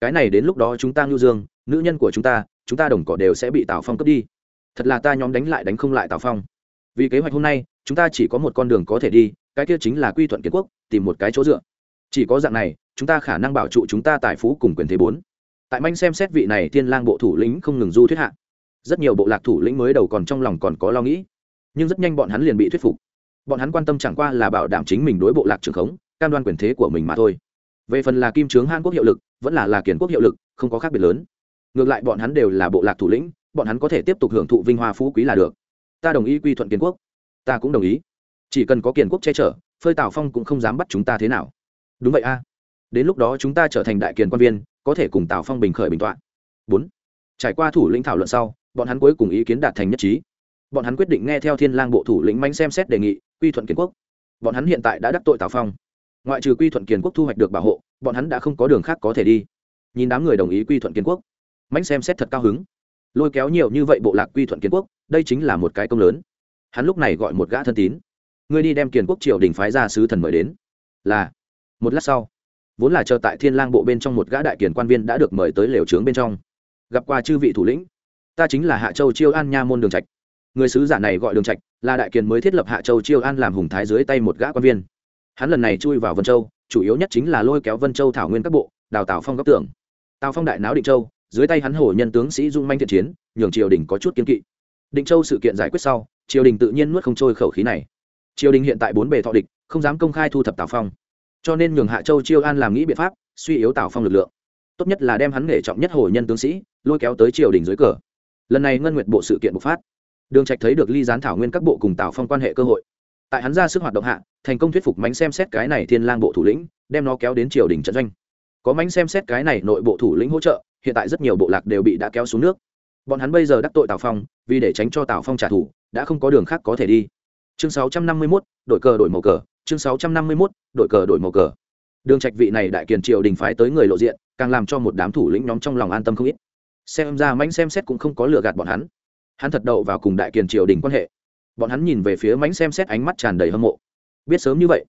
Cái này đến lúc đó chúng ta ngưu dương, nữ nhân của chúng ta chúng ta đồng cỏ đều sẽ bị tào phong cướp đi. Thật là ta nhóm đánh lại đánh không lại tào phong. Vì kế hoạch hôm nay, chúng ta chỉ có một con đường có thể đi, cái kia chính là quy thuận kiến quốc, tìm một cái chỗ dựa. Chỉ có dạng này chúng ta khả năng bảo trụ chúng ta tài phú cùng quyền thế bốn. Tại manh xem xét vị này thiên lang bộ thủ lĩnh không ngừng du thuyết hạ. Rất nhiều bộ lạc thủ lĩnh mới đầu còn trong lòng còn có lo nghĩ, nhưng rất nhanh bọn hắn liền bị thuyết phục. Bọn hắn quan tâm chẳng qua là bảo đảm chính mình đối bộ lạc trưởng khống, cam đoan quyền thế của mình mà thôi. Về phần là kim trướng hàn quốc hiệu lực, vẫn là là kiến quốc hiệu lực, không có khác biệt lớn. Ngược lại bọn hắn đều là bộ lạc thủ lĩnh, bọn hắn có thể tiếp tục hưởng thụ vinh hoa phú quý là được. Ta đồng ý quy thuận kiến quốc. Ta cũng đồng ý. Chỉ cần có kiến quốc che chở, phơi tào phong cũng không dám bắt chúng ta thế nào. Đúng vậy a đến lúc đó chúng ta trở thành đại kiền quan viên, có thể cùng tào phong bình khởi bình t o ạ n bốn, trải qua thủ lĩnh thảo luận sau, bọn hắn cuối cùng ý kiến đạt thành nhất trí. Bọn hắn quyết định nghe theo thiên lang bộ thủ lĩnh manh xem xét đề nghị, quy thuận kiến quốc. Bọn hắn hiện tại đã đắc tội tào phong. Ngoại trừ quy thuận kiến quốc thu hoạch được bảo hộ, bọn hắn đã không có đường khác có thể đi. Nhìn đám người đồng ý quy thuận kiến quốc. Mãnh xem xét thật cao hứng. Lôi kéo nhiều như vậy bộ lạc quy thuận kiến quốc, đây chính là một cái công lớn. Hắn lúc này gọi một gã thân tín. Ngươi đi đem kiền quốc triều đình phái ra sứ thần mời đến. Là, một lát sau vốn là chờ tại thiên lang bộ bên trong một gã đại kiền quan viên đã được mời tới lều trướng bên trong. Gặp qua chư vị thủ lĩnh, ta chính là hạ châu chiêu an nha môn đường trạch. Người sứ giả này gọi đường trạch, là đại kiền mới thiết lập hạ châu chiêu an làm hùng thái dưới tay một gã quan viên. Hắn lần này chui vào vân châu, chủ yếu nhất chính là lôi kéo vân châu thảo nguyên các bộ, đào tạo phong góc tưởng. Tào phong đại náo định châu, dưới tay hắn hổ nhân tướng sĩ dung manh thiện chiến, nhường triều đình có chút kiên kỵ. Định châu sự kiện giải quyết sau, triều đình tự nhiên nuốt không trôi khẩu khí này. Triều đình hiện tại bốn bề thọ địch, không dám công khai thu thập tào phong cho nên nhường hạ châu chiêu an làm nghĩ biện pháp suy yếu tào phong lực lượng. Tốt nhất là đem hắn nghề trọng nhất hồ nhân tướng sĩ lôi kéo tới triều đình dưới cờ. Lần này ngân nguyệt bộ sự kiện bộc phát. Đường trạch thấy được ly gián thảo nguyên các bộ cùng tào phong quan hệ cơ hội. Tại hắn ra sức hoạt động hạ thành công thuyết phục mánh xem xét cái này thiên lang bộ thủ lĩnh đem nó kéo đến triều đình trận doanh. Có mánh xem xét cái này nội bộ thủ lĩnh hỗ trợ hiện tại rất nhiều bộ lạc đều bị đã kéo xuống nước. Bọn hắn bây giờ đắc tội tào phong vì để tránh cho tào phong trả thù đã không có đường khác có thể đi. Chương 651, đội cờ đổi màu cờ chương 651, đội cờ đổi màu cờ. Đường trạch vị này đại kiền triều đình phái tới người lộ diện càng làm cho một đám thủ lĩnh nhóm trong lòng an tâm không ít. Xem ra mãnh xem xét cũng không có lừa gạt bọn hắn. Hắn thật đậu vào cùng đại kiền triều đình quan hệ. Bọn hắn nhìn về phía mãnh xem xét ánh mắt tràn đầy hâm mộ. Biết sớm như vậy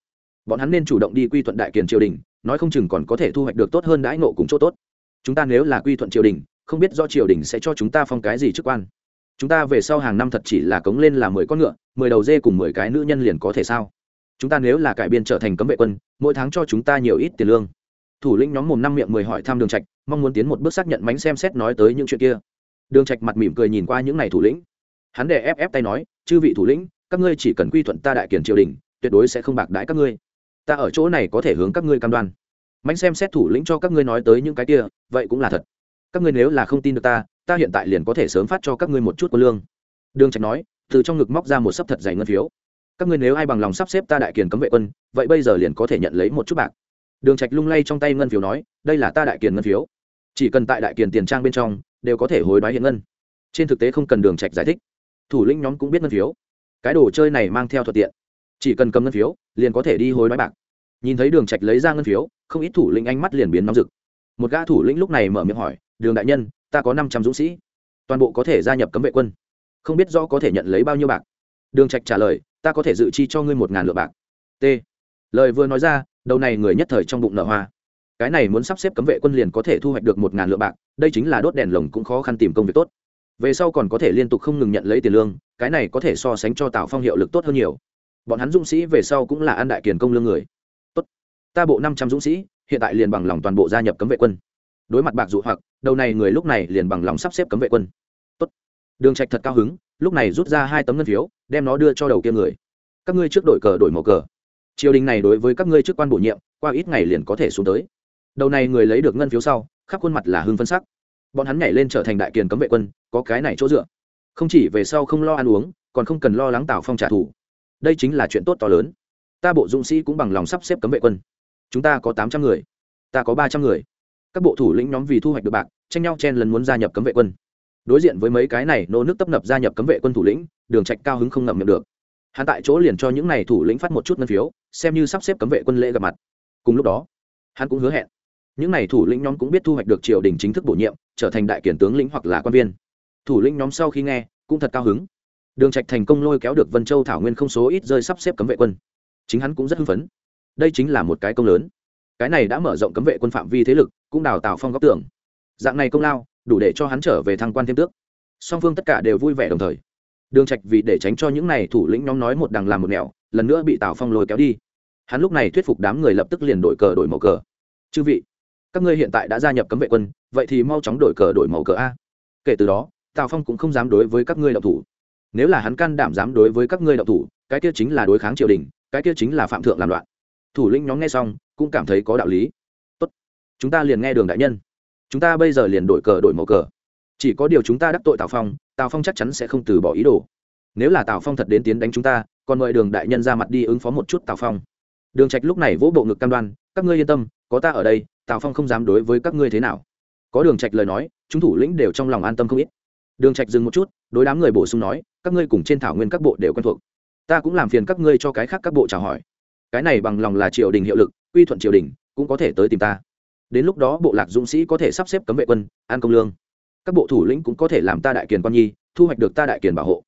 bọn hắn nên chủ động đi quy thuận đại kiền triều đình nói không chừng còn có thể thu hoạch được tốt hơn đãi nộ cùng chỗ tốt. Chúng ta nếu là quy thuận triều đình không biết do triều đình sẽ cho chúng ta phong cái gì chức quan. Chúng ta về sau hàng năm thật chỉ là cống lên là mười con ngựa mười đầu dê cùng mười cái nữ nhân liền có thể sao? Chúng ta nếu là cải biên trở thành cấm vệ quân, mỗi tháng cho chúng ta nhiều ít tiền lương. Thủ lĩnh nhóm mồm năm miệng mười hỏi thăm đường trạch, mong muốn tiến một bước xác nhận mánh xem xét nói tới những chuyện kia. Đường trạch mặt mỉm cười nhìn qua những này thủ lĩnh. Hắn để ép ép tay nói, chư vị thủ lĩnh, các ngươi chỉ cần quy thuận ta đại kiền triều đình, tuyệt đối sẽ không bạc đãi các ngươi. Ta ở chỗ này có thể hướng các ngươi cam đoan. Mánh xem xét thủ lĩnh cho các ngươi nói tới những cái kia, vậy cũng là thật. Các ngươi nếu là không tin được ta ta hiện tại liền có thể sớm phát cho các ngươi một chút quân lương. Đường trạch nói, từ trong ngực móc ra một sấp thật dày ngân phiếu các ngươi nếu ai bằng lòng sắp xếp ta đại kiền cấm vệ quân, vậy bây giờ liền có thể nhận lấy một chút bạc. Đường trạch lung lay trong tay ngân phiếu nói, đây là ta đại kiền ngân phiếu. Chỉ cần tại đại kiền tiền trang bên trong, đều có thể hối đoái hiện ngân. Trên thực tế không cần đường trạch giải thích. Thủ lĩnh nhóm cũng biết ngân phiếu. Cái đồ chơi này mang theo thuận tiện. Chỉ cần cầm ngân phiếu, liền có thể đi hối đoái bạc. Nhìn thấy đường trạch lấy ra ngân phiếu, không ít thủ lĩnh ánh mắt liền biến nóng rực. Một gã thủ lĩnh lúc này mở miệng hỏi, đường đại nhân, ta có năm trăm dũng sĩ. Toàn bộ có thể gia nhập cấm vệ quân. Không biết rõ có thể nhận lấy bao nhiêu bạc. Đường trạch trả lời ta có thể dự chi cho ngươi một ngàn lượng bạc. T. Lời vừa nói ra, đầu này người nhất thời trong bụng nở hoa. Cái này muốn sắp xếp cấm vệ quân liền có thể thu hoạch được một ngàn lượng bạc, đây chính là đốt đèn lồng cũng khó khăn tìm công việc tốt. Về sau còn có thể liên tục không ngừng nhận lấy tiền lương, cái này có thể so sánh cho tào phong hiệu lực tốt hơn nhiều. Bọn hắn dũng sĩ về sau cũng là ăn đại kiền công lương người. Tốt. Ta bộ năm trăm dũng sĩ, hiện tại liền bằng lòng toàn bộ gia nhập cấm vệ quân. Đối mặt bạc dụ hoặc, đầu này người lúc này liền bằng lòng sắp xếp cấm vệ quân đường trạch thật cao hứng, lúc này rút ra hai tấm ngân phiếu, đem nó đưa cho đầu kia người. Các ngươi trước đổi cờ, đổi màu cờ. Triều đình này đối với các ngươi chức quan bổ nhiệm, qua ít ngày liền có thể xuống tới. Đầu này người lấy được ngân phiếu sau, khắp khuôn mặt là hưng phân sắc. Bọn hắn nhảy lên trở thành đại kiền cấm vệ quân, có cái này chỗ dựa. Không chỉ về sau không lo ăn uống, còn không cần lo lắng tào phong trả thù. Đây chính là chuyện tốt to lớn. Ta bộ dũng sĩ cũng bằng lòng sắp xếp cấm vệ quân. Chúng ta có tám trăm người. Ta có ba trăm người. Các bộ thủ lĩnh nhóm vì thu hoạch được bạc, tranh nhau chen lần muốn gia nhập cấm vệ quân đối diện với mấy cái này nô nước tấp nập gia nhập cấm vệ quân thủ lĩnh, đường trạch cao hứng không ngậm miệng được. Hắn tại chỗ liền cho những này thủ lĩnh phát một chút ngân phiếu, xem như sắp xếp cấm vệ quân lễ gặp mặt. Cùng lúc đó, hắn cũng hứa hẹn, những này thủ lĩnh nhóm cũng biết thu hoạch được triều đình chính thức bổ nhiệm, trở thành đại kiển tướng lĩnh hoặc là quan viên. Thủ lĩnh nhóm sau khi nghe, cũng thật cao hứng. Đường trạch thành công lôi kéo được vân châu thảo nguyên không số ít rơi sắp xếp cấm vệ quân. Chính hắn cũng rất hưng phấn. Đây chính là một cái công lớn. Cái này đã mở rộng cấm vệ quân phạm vi thế lực, cũng đào tạo phong góc tưởng. Dạng này công lao đủ để cho hắn trở về thăng quan thêm tước. Song phương tất cả đều vui vẻ đồng thời. Đường trạch vì để tránh cho những này thủ lĩnh nhóm nói một đằng làm một nẻo, lần nữa bị tào phong lôi kéo đi. Hắn lúc này thuyết phục đám người lập tức liền đổi cờ đổi màu cờ. Chư vị, các ngươi hiện tại đã gia nhập cấm vệ quân, vậy thì mau chóng đổi cờ đổi màu cờ a. Kể từ đó, tào phong cũng không dám đối với các ngươi đạo thủ. Nếu là hắn can đảm dám đối với các ngươi đạo thủ, cái kia chính là đối kháng triều đình, cái kia chính là phạm thượng làm loạn. Thủ lĩnh nhóm nghe xong, cũng cảm thấy có đạo lý. Tốt, chúng ta liền nghe đường đại nhân chúng ta bây giờ liền đổi cờ đổi màu cờ. Chỉ có điều chúng ta đắc tội tào phong tào phong chắc chắn sẽ không từ bỏ ý đồ. Nếu là tào phong thật đến tiến đánh chúng ta, còn mời đường đại nhân ra mặt đi ứng phó một chút tào phong. Đường trạch lúc này vỗ bộ ngực cam đoan, các ngươi yên tâm, có ta ở đây, tào phong không dám đối với các ngươi thế nào. Có đường trạch lời nói, chúng thủ lĩnh đều trong lòng an tâm không ít. Đường trạch dừng một chút, đối đám người bổ sung nói, các ngươi cùng trên thảo nguyên các bộ đều quen thuộc. Ta cũng làm phiền các ngươi cho cái khác các bộ chào hỏi. Cái này bằng lòng là triều đình hiệu lực, quy thuận triều đình, cũng có thể tới tìm ta đến lúc đó bộ lạc dũng sĩ có thể sắp xếp cấm vệ quân, an công lương. Các bộ thủ lĩnh cũng có thể làm ta đại kiền quan nhi, thu hoạch được ta đại kiền bảo hộ.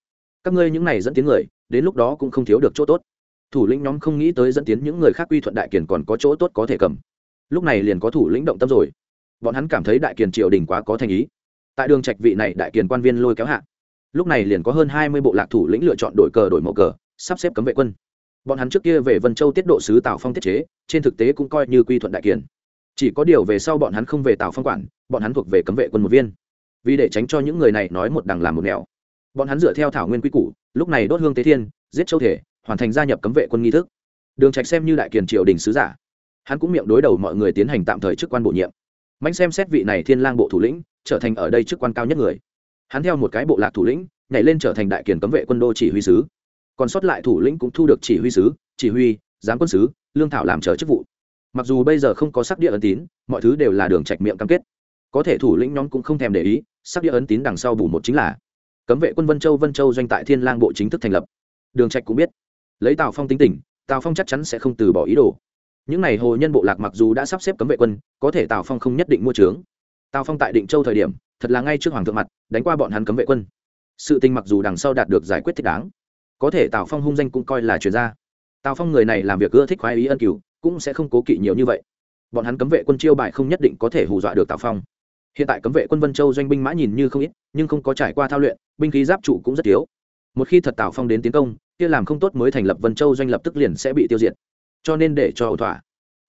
Các ngươi những này dẫn tiến người, đến lúc đó cũng không thiếu được chỗ tốt. Thủ lĩnh nhóm không nghĩ tới dẫn tiến những người khác quy thuận đại kiền còn có chỗ tốt có thể cầm. Lúc này liền có thủ lĩnh động tâm rồi. Bọn hắn cảm thấy đại kiền triều đình quá có thành ý. Tại đường trạch vị này đại kiền quan viên lôi kéo hạ, lúc này liền có hơn hai mươi bộ lạc thủ lĩnh lựa chọn đổi cờ đổi màu cờ, sắp xếp cấm vệ quân. Bọn hắn trước kia về vân châu tiết độ sứ tào phong tiết chế, trên thực tế cũng coi như quy thuận đại kiền chỉ có điều về sau bọn hắn không về tào phong quản, bọn hắn thuộc về cấm vệ quân một viên. Vì để tránh cho những người này nói một đằng làm một nẻo. Bọn hắn dựa theo thảo nguyên quy củ, lúc này đốt hương tế thiên, giết châu thể, hoàn thành gia nhập cấm vệ quân nghi thức. Đường trạch xem như đại kiền triều đình sứ giả. Hắn cũng miệng đối đầu mọi người tiến hành tạm thời chức quan bổ nhiệm. Mạnh xem xét vị này thiên lang bộ thủ lĩnh, trở thành ở đây chức quan cao nhất người. Hắn theo một cái bộ lạc thủ lĩnh, nhảy lên trở thành đại kiền cấm vệ quân đô chỉ huy sứ. Còn sót lại thủ lĩnh cũng thu được chỉ huy sứ, chỉ huy, giám quân sứ, lương thảo làm chờ chức vụ mặc dù bây giờ không có sắc địa ấn tín, mọi thứ đều là đường trạch miệng cam kết. Có thể thủ lĩnh nhóm cũng không thèm để ý, sắc địa ấn tín đằng sau bù một chính là cấm vệ quân vân châu vân châu doanh tại thiên lang bộ chính thức thành lập. Đường trạch cũng biết, lấy tào phong tính tình, tào phong chắc chắn sẽ không từ bỏ ý đồ. Những n à y hồ nhân bộ lạc mặc dù đã sắp xếp cấm vệ quân, có thể tào phong không nhất định mua trướng. Tào phong tại định châu thời điểm, thật là ngay trước hoàng thượng mặt, đánh qua bọn hắn cấm vệ quân. Sự tình mặc dù đằng sau đạt được giải quyết thích đáng, có thể tào phong hung danh cũng coi là chuyên gia tào phong người này làm việc ưa thích khoái ý ân cửu cũng sẽ không cố kỵ nhiều như vậy. Bọn hắn cấm vệ quân chiêu bài không nhất định có thể hù dọa được tào phong. Hiện tại cấm vệ quân vân châu doanh binh mã nhìn như không ít, nhưng không có trải qua thao luyện, binh khí giáp trụ cũng rất thiếu. Một khi thật tào phong đến tiến công, kia làm không tốt mới thành lập vân châu doanh lập tức liền sẽ bị tiêu diệt. Cho nên để cho ẩu thỏa.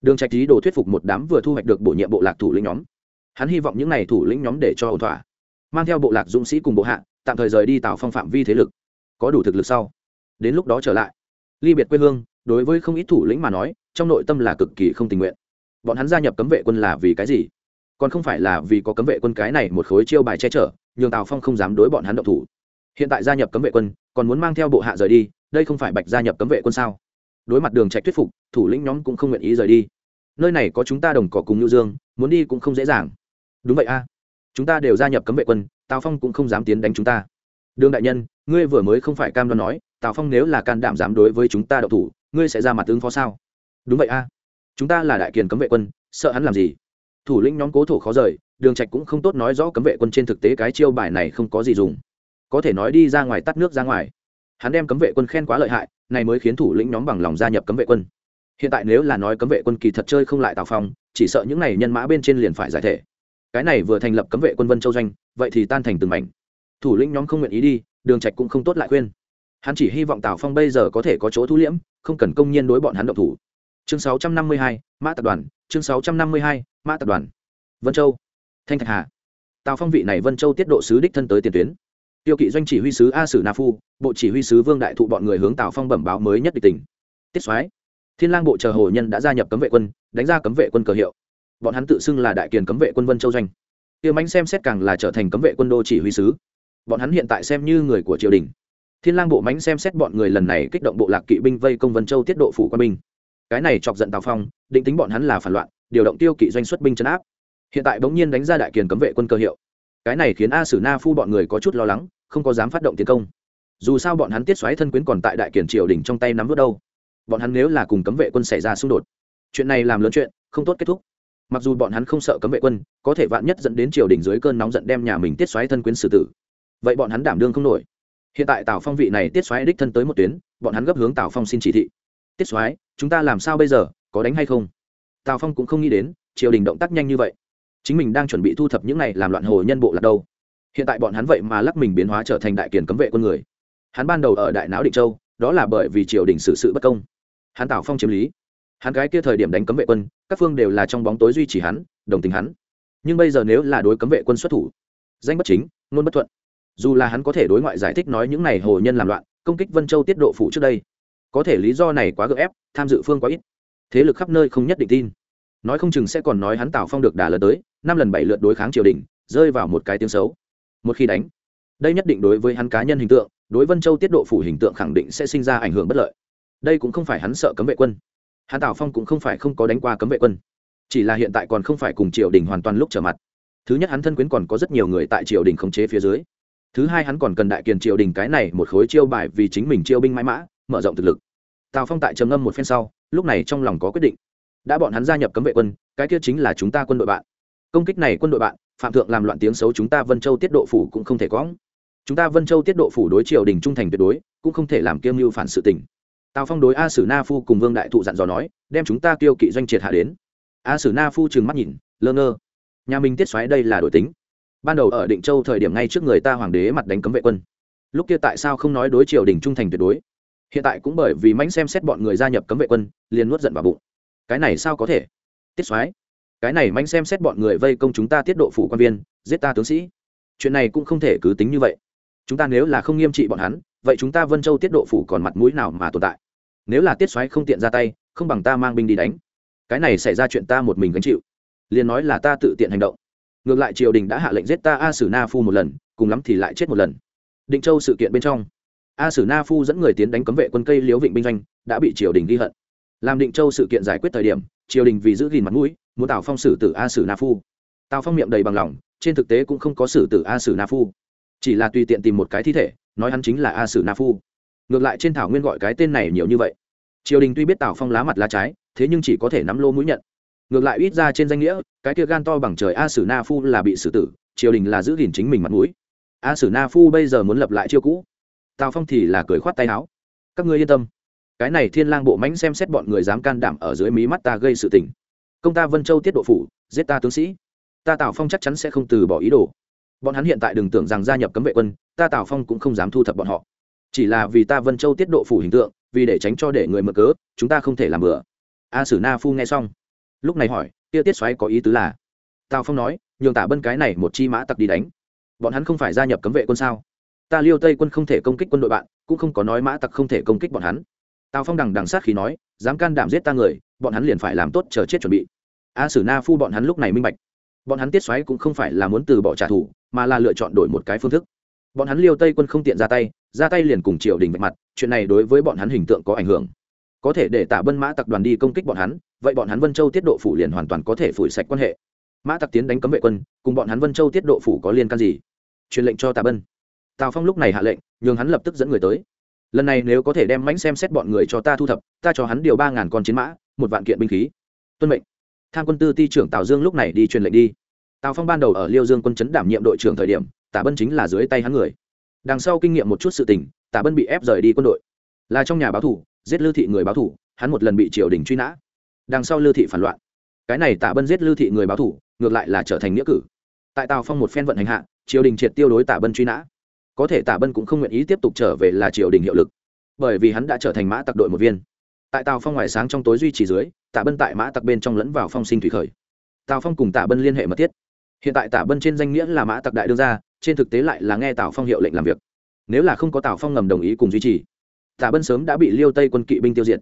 Đường trạch lý đồ thuyết phục một đám vừa thu hoạch được bổ nhiệm bộ lạc thủ lĩnh nhóm. Hắn hy vọng những này thủ lĩnh nhóm để cho ẩu thỏa. Mang theo bộ lạc dũng sĩ cùng bộ hạ, tạm thời rời đi tào phong phạm vi thế lực. Có đủ thực lực sau. Đến lúc đó trở lại. Ly biệt quê hương, đối với không ít thủ lĩnh mà nói trong nội tâm là cực kỳ không tình nguyện. Bọn hắn gia nhập cấm vệ quân là vì cái gì? Còn không phải là vì có cấm vệ quân cái này một khối chiêu bài che chở, nhường tào phong không dám đối bọn hắn động thủ. Hiện tại gia nhập cấm vệ quân, còn muốn mang theo bộ hạ rời đi, đây không phải bạch gia nhập cấm vệ quân sao? Đối mặt đường trạch thuyết phục, thủ lĩnh nhóm cũng không nguyện ý rời đi. Nơi này có chúng ta đồng cỏ cùng nhu dương, muốn đi cũng không dễ dàng. Đúng vậy a. Chúng ta đều gia nhập cấm vệ quân, tào phong cũng không dám tiến đánh chúng ta. Đường đại nhân, ngươi vừa mới không phải cam đoan nói, tào phong nếu là can đảm dám đối với chúng ta đậu thủ, ngươi sẽ ra mặt ứng phó sao? Đúng vậy a. Chúng ta là đại kiền cấm vệ quân, sợ hắn làm gì? Thủ lĩnh nhóm cố thổ khó rời, đường trạch cũng không tốt nói rõ cấm vệ quân trên thực tế cái chiêu bài này không có gì dùng. Có thể nói đi ra ngoài tắt nước ra ngoài. Hắn đem cấm vệ quân khen quá lợi hại, này mới khiến thủ lĩnh nhóm bằng lòng gia nhập cấm vệ quân. Hiện tại nếu là nói cấm vệ quân kỳ thật chơi không lại tào phong, chỉ sợ những này nhân mã bên trên liền phải giải thể. Cái này vừa thành lập cấm vệ quân vân châu doanh, vậy thì tan thành từng mảnh. Thủ lĩnh nhóm không nguyện ý đi, đường trạch cũng không tốt lại khuyên. Hắn chỉ hy vọng tào phong bây giờ có thể có chỗ thu liễm, không cần công nhiên đối bọn hắn động thủ chương 652, mã tập đoàn. Chương 652, mã tập đoàn. Vân châu. Thanh thạch hà. Tào phong vị này vân châu tiết độ sứ đích thân tới tiền tuyến. Tiêu kỵ doanh chỉ huy sứ a sử na phu bộ chỉ huy sứ vương đại thụ bọn người hướng tào phong bẩm báo mới nhất địch tỉnh tiết soái. Thiên lang bộ chờ hồ nhân đã gia nhập cấm vệ quân đánh ra cấm vệ quân cờ hiệu. Bọn hắn tự xưng là đại kiền cấm vệ quân vân châu doanh. Tiêu mánh xem xét càng là trở thành cấm vệ quân đô chỉ huy sứ. Bọn hắn hiện tại xem như người của triều đình. Thiên lang bộ mánh xem xét bọn người lần này kích động bộ lạc kỵ binh vây công vân châu tiết độ phủ quân binh cái này chọc giận tào phong, định tính bọn hắn là phản loạn, điều động tiêu kỵ doanh xuất binh chấn áp. Hiện tại bỗng nhiên đánh ra đại kiền cấm vệ quân cơ hiệu. Cái này khiến a sử na phu bọn người có chút lo lắng, không có dám phát động tiến công. Dù sao bọn hắn tiết xoáy thân quyến còn tại đại kiền triều đình trong tay nắm vớt đâu. Bọn hắn nếu là cùng cấm vệ quân xảy ra xung đột, chuyện này làm lớn chuyện, không tốt kết thúc. Mặc dù bọn hắn không sợ cấm vệ quân, có thể vạn nhất dẫn đến triều đình dưới cơn nóng giận đem nhà mình tiết xoáy thân quyến xử tử. Vậy bọn hắn đảm đương không nổi. Hiện tại tào phong vị này tiết xoáy đích thân tới một tuyến, bọn hắn gấp hướng tào phong xin chỉ thị tiết xoáy chúng ta làm sao bây giờ, có đánh hay không? Tào phong cũng không nghĩ đến, triều đình động tác nhanh như vậy. Chính mình đang chuẩn bị thu thập những này làm loạn hồ nhân bộ là đâu? Hiện tại bọn hắn vậy mà lắc mình biến hóa trở thành đại kiền cấm vệ quân người. Hắn ban đầu ở đại não định châu, đó là bởi vì triều đình xử sự bất công. Hắn tào phong chiếm lý. Hắn gái kia thời điểm đánh cấm vệ quân, các phương đều là trong bóng tối duy trì hắn, đồng tình hắn. Nhưng bây giờ nếu là đối cấm vệ quân xuất thủ, danh bất chính, ngôn bất thuận. Dù là hắn có thể đối ngoại giải thích nói những này hồ nhân làm loạn, công kích vân châu tiết độ phủ trước đây có thể lý do này quá gợ ép, tham dự phương quá ít. Thế lực khắp nơi không nhất định tin. Nói không chừng sẽ còn nói hắn tào phong được đả lần tới, năm lần bảy lượt đối kháng triều đình, rơi vào một cái tiếng xấu. Một khi đánh, đây nhất định đối với hắn cá nhân hình tượng, đối vân châu tiết độ phủ hình tượng khẳng định sẽ sinh ra ảnh hưởng bất lợi. Đây cũng không phải hắn sợ cấm vệ quân. Hắn tào phong cũng không phải không có đánh qua cấm vệ quân. Chỉ là hiện tại còn không phải cùng triều đình hoàn toàn lúc trở mặt. Thứ nhất hắn thân quyến còn có rất nhiều người tại triều đình khống chế phía dưới. Thứ hai hắn còn cần đại kiền triều đình cái này một khối chiêu bài vì chính mình chiêu binh mãi mã mở rộng thực lực. Tào phong tại trầm ngâm một phen sau, lúc này trong lòng có quyết định. Đã bọn hắn gia nhập cấm vệ quân, cái kia chính là chúng ta quân đội bạn. Công kích này quân đội bạn, phạm thượng làm loạn tiếng xấu chúng ta vân châu tiết độ phủ cũng không thể có chúng ta vân châu tiết độ phủ đối triều đình trung thành tuyệt đối, cũng không thể làm kiêm mưu phản sự tình. Tào phong đối a sử na phu cùng vương đại thụ dặn dò nói, đem chúng ta tiêu kỵ doanh triệt hạ đến. A sử na phu trừng mắt nhìn, lơ ngơ. Nhà mình tiết xoáy đây là đổi tính. Ban đầu ở định châu thời điểm ngay trước người ta hoàng đế mặt đánh cấm vệ quân. Lúc kia tại sao không nói đối triều đình trung thành tuyệt đối? Hiện tại cũng bởi vì mãnh xem xét bọn người gia nhập cấm vệ quân, liền nuốt giận vào bụng. Cái này sao có thể? Tiết soái, cái này mãnh xem xét bọn người vây công chúng ta tiết độ phủ quan viên, giết ta tướng sĩ. Chuyện này cũng không thể cứ tính như vậy. Chúng ta nếu là không nghiêm trị bọn hắn, vậy chúng ta vân châu tiết độ phủ còn mặt mũi nào mà tồn tại? Nếu là tiết soái không tiện ra tay, không bằng ta mang binh đi đánh. Cái này xảy ra chuyện ta một mình gánh chịu. Liền nói là ta tự tiện hành động. Ngược lại triều đình đã hạ lệnh giết ta a sử na phu một lần, cùng lắm thì lại chết một lần. Định châu sự kiện bên trong a sử na phu dẫn người tiến đánh cấm vệ quân cây liếu vịnh binh doanh, đã bị triều đình ghi hận. Làm định châu sự kiện giải quyết thời điểm, triều đình vì giữ gìn mặt mũi, muốn tào phong xử tử a sử na phu. Tào phong miệng đầy bằng lòng, trên thực tế cũng không có xử tử a sử na phu. Chỉ là tùy tiện tìm một cái thi thể, nói hắn chính là a sử na phu. Ngược lại trên thảo nguyên gọi cái tên này nhiều như vậy. Triều đình tuy biết tào phong lá mặt lá trái, thế nhưng chỉ có thể nắm lô mũi nhận. Ngược lại ít ra trên danh nghĩa, cái kia gan to bằng trời a sử na phu là bị xử tử, triều đình là giữ gìn chính mình mặt mũi. A sử na phu bây giờ muốn lập lại chiêu cũ tào phong thì là cười khoát tay áo. Các ngươi yên tâm. Cái này thiên lang bộ mãnh xem xét bọn người dám can đảm ở dưới mí mắt ta gây sự tình. Công ta vân châu tiết độ phủ, giết ta tướng sĩ. Ta tào phong chắc chắn sẽ không từ bỏ ý đồ. Bọn hắn hiện tại đừng tưởng rằng gia nhập cấm vệ quân, ta tào phong cũng không dám thu thập bọn họ. Chỉ là vì ta vân châu tiết độ phủ hình tượng, vì để tránh cho để người mở cớ, chúng ta không thể làm bừa. A sử na phu nghe xong, lúc này hỏi tia tiết xoáy có ý tứ là? Tào phong nói, nhường tả bân cái này một chi mã tặc đi đánh. Bọn hắn không phải gia nhập cấm vệ quân sao? Ta liêu tây quân không thể công kích quân đội bạn, cũng không có nói mã tặc không thể công kích bọn hắn. Tào phong đằng đằng sát khi nói, dám can đảm giết ta người, bọn hắn liền phải làm tốt chờ chết chuẩn bị. A sử na phu bọn hắn lúc này minh bạch. Bọn hắn tiết xoáy cũng không phải là muốn từ bỏ trả thù, mà là lựa chọn đổi một cái phương thức. Bọn hắn liêu tây quân không tiện ra tay ra tay liền cùng triều đình vạch mặt, chuyện này đối với bọn hắn hình tượng có ảnh hưởng. Có thể để tả bân mã tặc đoàn đi công kích bọn hắn, vậy bọn hắn vân châu tiết độ phủ liền hoàn toàn có thể phủi sạch quan hệ. Mã tặc tiến đánh cấm vệ quân, cùng bọn hắn vân châu tiết độ phủ có liên can gì? Truyền lệnh cho Tả bân tào phong lúc này hạ lệnh, nhường hắn lập tức dẫn người tới. Lần này nếu có thể đem mánh xem xét bọn người cho ta thu thập, ta cho hắn điều ba ngàn con chiến mã, một vạn kiện binh khí. Tuân mệnh. Tham quân tư ti trưởng tào dương lúc này đi truyền lệnh đi. Tào phong ban đầu ở liêu dương quân chấn đảm nhiệm đội trưởng thời điểm, tả bân chính là dưới tay hắn người. Đằng sau kinh nghiệm một chút sự tình, tả bân bị ép rời đi quân đội. Là trong nhà báo thủ, giết lưu thị người báo thủ, hắn một lần bị triều đình truy nã. Đằng sau lưu thị phản loạn. Cái này Tả bân giết lưu thị người báo thủ, ngược lại là trở thành nghĩa cử. Tại tào phong một phen vận hành hạ, triều đình triệt tiêu đối Tả bân truy nã có thể Tả bân cũng không nguyện ý tiếp tục trở về là triều đình hiệu lực, bởi vì hắn đã trở thành mã tặc đội một viên. Tại tào phong ngoài sáng trong tối duy trì dưới, Tả bân tại mã tặc bên trong lẫn vào phong sinh thủy khởi. Tào phong cùng Tả bân liên hệ mật thiết. Hiện tại Tả bân trên danh nghĩa là mã tặc đại đương gia, trên thực tế lại là nghe tào phong hiệu lệnh làm việc. Nếu là không có tào phong ngầm đồng ý cùng duy trì, Tả bân sớm đã bị liêu tây quân kỵ binh tiêu diệt.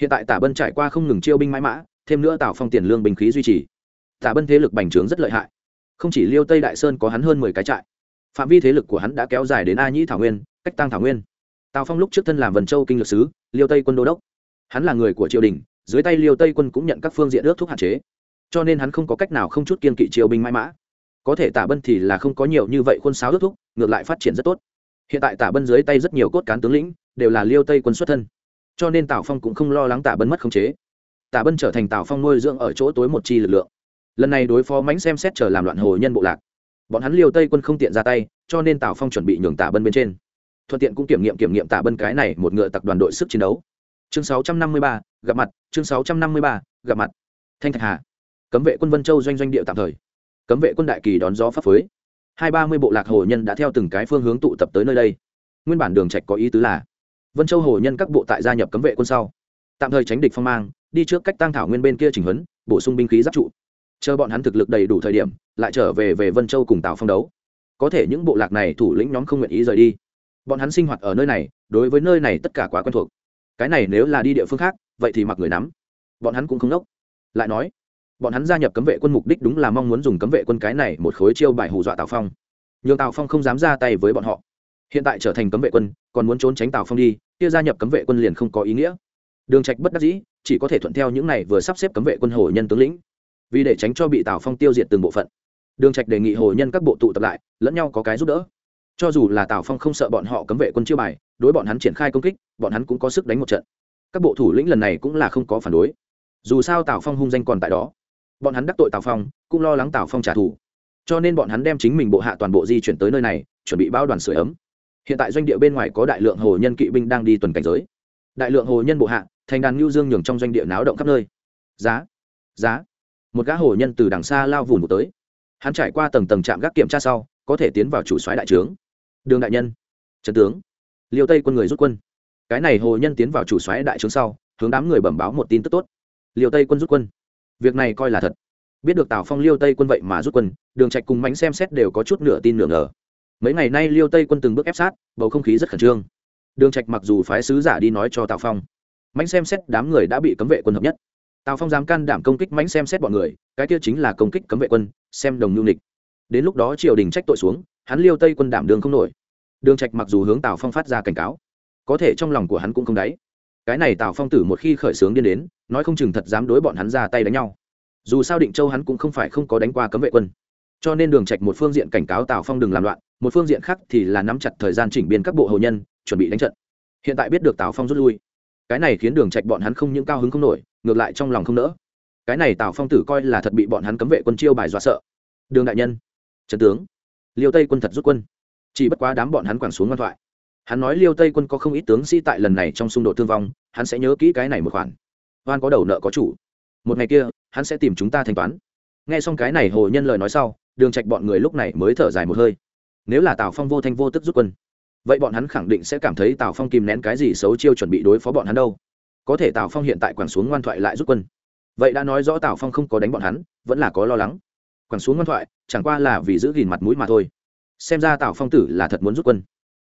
Hiện tại Tả bân trải qua không ngừng chiêu binh mãi mã, thêm nữa tào phong tiền lương bình khí duy trì. Tả bân thế lực bành trướng rất lợi hại. Không chỉ liêu tây đại sơn có hắn hơn mười cái trại phạm vi thế lực của hắn đã kéo dài đến a nhĩ thảo nguyên cách tăng thảo nguyên. Tào phong lúc trước thân làm vần châu kinh lược sứ liêu tây quân đô đốc. Hắn là người của triều đình dưới tay liêu tây quân cũng nhận các phương diện ước thuốc hạn chế. Cho nên hắn không có cách nào không chút kiên kỵ triều binh mãi mã. Có thể tả bân thì là không có nhiều như vậy khuôn sáo ước thuốc, ngược lại phát triển rất tốt. Hiện tại tả bân dưới tay rất nhiều cốt cán tướng lĩnh đều là liêu tây quân xuất thân. Cho nên tào phong cũng không lo lắng tả bân mất khống chế. Tả bân trở thành tào phong nuôi dưỡng ở chỗ tối một chi lực lượng. Lần này đối phó mánh xem xét chờ làm loạn hồ nhân bộ lạc bọn hắn liều tây quân không tiện ra tay cho nên tào phong chuẩn bị nhường tả bân bên trên. Thuận tiện cũng kiểm nghiệm kiểm nghiệm tả bân cái này một ngựa tặc đoàn đội sức chiến đấu. Chương 653, gặp mặt chương 653, gặp mặt. Thanh thạch hà. Cấm vệ quân vân châu doanh doanh địa tạm thời. Cấm vệ quân đại kỳ đón gió pháp phới. Hai ba mươi bộ lạc hồ nhân đã theo từng cái phương hướng tụ tập tới nơi đây. Nguyên bản đường trạch có ý tứ là vân châu hồ nhân các bộ tại gia nhập cấm vệ quân sau tạm thời tránh địch phong mang đi trước cách tăng thảo nguyên bên kia chỉnh huấn bổ sung binh khí giáp trụ chờ bọn hắn thực lực đầy đủ thời điểm, lại trở về về vân châu cùng tào phong đấu. Có thể những bộ lạc này thủ lĩnh nhóm không nguyện ý rời đi. Bọn hắn sinh hoạt ở nơi này, đối với nơi này tất cả quá quen thuộc. Cái này nếu là đi địa phương khác, vậy thì mặc người nắm. Bọn hắn cũng không đốc lại nói, bọn hắn gia nhập cấm vệ quân mục đích đúng là mong muốn dùng cấm vệ quân cái này một khối chiêu bài hù dọa tào phong. Nhưng tào phong không dám ra tay với bọn họ. Hiện tại trở thành cấm vệ quân, còn muốn trốn tránh tào phong đi, kia gia nhập cấm vệ quân liền không có ý nghĩa. Đường trạch bất đắc dĩ, chỉ có thể thuận theo những này vừa sắp xếp cấm vệ quân hồ nhân tướng lĩnh vì để tránh cho bị tào phong tiêu diệt từng bộ phận. Đường trạch đề nghị hồ nhân các bộ tụ tập lại, lẫn nhau có cái giúp đỡ. Cho dù là tào phong không sợ bọn họ cấm vệ quân chiêu bài, đối bọn hắn triển khai công kích, bọn hắn cũng có sức đánh một trận. Các bộ thủ lĩnh lần này cũng là không có phản đối. Dù sao tào phong hung danh còn tại đó. Bọn hắn đắc tội tào phong, cũng lo lắng tào phong trả thù. Cho nên bọn hắn đem chính mình bộ hạ toàn bộ di chuyển tới nơi này, chuẩn bị bao đoàn sửa ấm. Hiện tại doanh địa bên ngoài có đại lượng hồ nhân kỵ binh đang đi tuần cảnh giới. Đại lượng hồ nhân bộ hạ, thành đàn lưu dương nhường trong doanh địa náo động khắp nơi. Giá giá một gã hồ nhân từ đằng xa lao vùn một tới. Hắn trải qua tầng tầng trạm gác kiểm tra sau, có thể tiến vào chủ soái đại trướng. Đường đại nhân trần tướng, liêu tây quân người rút quân. Cái này hồ nhân tiến vào chủ soái đại trướng sau, hướng đám người bẩm báo một tin tức tốt. Liêu tây quân rút quân. Việc này coi là thật. Biết được tào phong liêu tây quân vậy mà rút quân, đường trạch cùng mánh xem xét đều có chút nửa tin nửa ngờ. Mấy ngày nay liêu tây quân từng bước ép sát, bầu không khí rất khẩn trương. Đường trạch mặc dù phái sứ giả đi nói cho tào phong mánh xem xét đám người đã bị cấm vệ quân hợp nhất tào phong dám can đảm công kích mánh xem xét bọn người, cái kia chính là công kích cấm vệ quân, xem đồng nhu nịch đến lúc đó triều đình trách tội xuống, hắn liêu tây quân đảm đường không nổi. Đường trạch mặc dù hướng tào phong phát ra cảnh cáo, có thể trong lòng của hắn cũng không đáy. Cái này tào phong tử một khi khởi sướng điên đến, nói không chừng thật dám đối bọn hắn ra tay đánh nhau. Dù sao định châu hắn cũng không phải không có đánh qua cấm vệ quân. Cho nên đường trạch một phương diện cảnh cáo tào phong đừng làm loạn, một phương diện khác thì là nắm chặt thời gian chỉnh biên các bộ hầu nhân, chuẩn bị đánh trận. Hiện tại biết được tào phong rút lui cái này khiến đường trạch bọn hắn không những cao hứng không nổi, ngược lại trong lòng không nỡ. Cái này tào phong tử coi là thật bị bọn hắn cấm vệ quân chiêu bài dọa sợ. Đường đại nhân, trần tướng, liêu tây quân thật rút quân. Chỉ bất quá đám bọn hắn quẳng xuống ngoan thoại. Hắn nói liêu tây quân có không ít tướng sĩ tại lần này trong xung đột thương vong, hắn sẽ nhớ kỹ cái này một khoản. Oan có đầu nợ có chủ. Một ngày kia, hắn sẽ tìm chúng ta thanh toán. Nghe xong cái này hồ nhân lời nói sau, đường trạch bọn người lúc này mới thở dài một hơi. Nếu là tào phong vô thanh vô tức rút quân vậy bọn hắn khẳng định sẽ cảm thấy tào phong kìm nén cái gì xấu chiêu chuẩn bị đối phó bọn hắn đâu. Có thể tào phong hiện tại quẳng xuống ngoan thoại lại rút quân. Vậy đã nói rõ tào phong không có đánh bọn hắn, vẫn là có lo lắng. Quẳng xuống ngoan thoại, chẳng qua là vì giữ gìn mặt mũi mà thôi. Xem ra tào phong tử là thật muốn rút quân.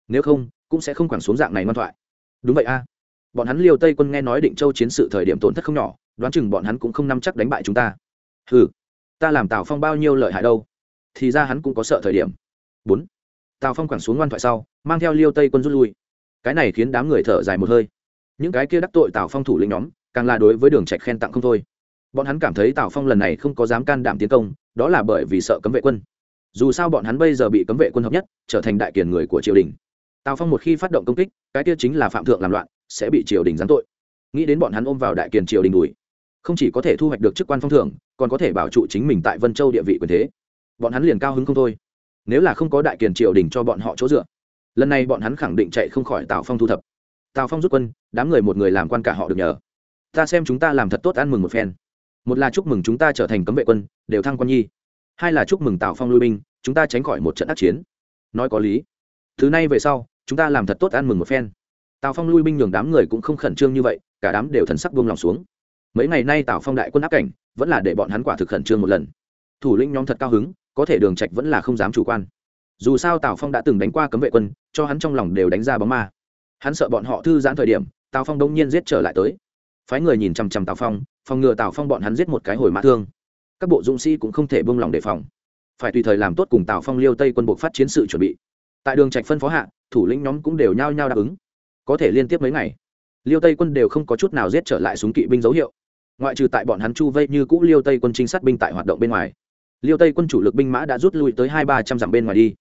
Nếu không, cũng sẽ không quẳng xuống dạng này ngoan thoại. Đúng vậy a. Bọn hắn liều tây quân nghe nói định châu chiến sự thời điểm tổn thất không nhỏ, đoán chừng bọn hắn cũng không nắm chắc đánh bại chúng ta. Ừ ta làm tào phong bao nhiêu lợi hại đâu? Thì ra hắn cũng có sợ thời điểm. Bốn, tào phong quẳng xuống ngoan thoại sau mang theo liêu tây quân rút lui. Cái này khiến đám người thở dài một hơi. Những cái kia đắc tội tào phong thủ lĩnh nhóm, càng là đối với đường trạch khen tặng không thôi. Bọn hắn cảm thấy tào phong lần này không có dám can đảm tiến công, đó là bởi vì sợ cấm vệ quân. Dù sao bọn hắn bây giờ bị cấm vệ quân hợp nhất, trở thành đại kiền người của triều đình. Tào phong một khi phát động công kích, cái kia chính là phạm thượng làm loạn, sẽ bị triều đình giáng tội. Nghĩ đến bọn hắn ôm vào đại kiền triều đình đùi không chỉ có thể thu hoạch được chức quan phong thưởng, còn có thể bảo trụ chính mình tại vân châu địa vị quyền thế. Bọn hắn liền cao hứng không thôi. Nếu là không có đại kiền triều đình cho bọn họ chỗ dựa lần này bọn hắn khẳng định chạy không khỏi tào phong thu thập. Tào phong rút quân, đám người một người làm quan cả họ được nhờ. Ta xem chúng ta làm thật tốt ăn mừng một phen. Một là chúc mừng chúng ta trở thành cấm vệ quân, đều thăng quan nhi. Hai là chúc mừng tào phong lui binh, chúng ta tránh khỏi một trận ác chiến. Nói có lý. Thứ này về sau, chúng ta làm thật tốt ăn mừng một phen. Tào phong lui binh nhường đám người cũng không khẩn trương như vậy, cả đám đều thần sắc buông lòng xuống. Mấy ngày nay tào phong đại quân áp cảnh, vẫn là để bọn hắn quả thực khẩn trương một lần. Thủ lĩnh nhóm thật cao hứng, có thể đường trạch vẫn là không dám chủ quan dù sao tào phong đã từng đánh qua cấm vệ quân cho hắn trong lòng đều đánh ra bóng ma hắn sợ bọn họ thư giãn thời điểm tào phong đông nhiên giết trở lại tới phái người nhìn chằm chằm tào phong phòng ngừa tào phong bọn hắn giết một cái hồi mã thương các bộ dũng sĩ cũng không thể buông lòng đề phòng phải tùy thời làm tốt cùng tào phong liêu tây quân buộc phát chiến sự chuẩn bị tại đường trạch phân phó hạ thủ lĩnh nhóm cũng đều nhao nhao đáp ứng có thể liên tiếp mấy ngày liêu tây quân đều không có chút nào giết trở lại súng kỵ binh dấu hiệu ngoại trừ tại bọn hắn chu vây như cũ liêu tây quân trinh sát binh tại hoạt động bên ngoài liêu tây quân chủ lực binh mã đã rút lui tới hai ba trăm dặm bên ngoài đi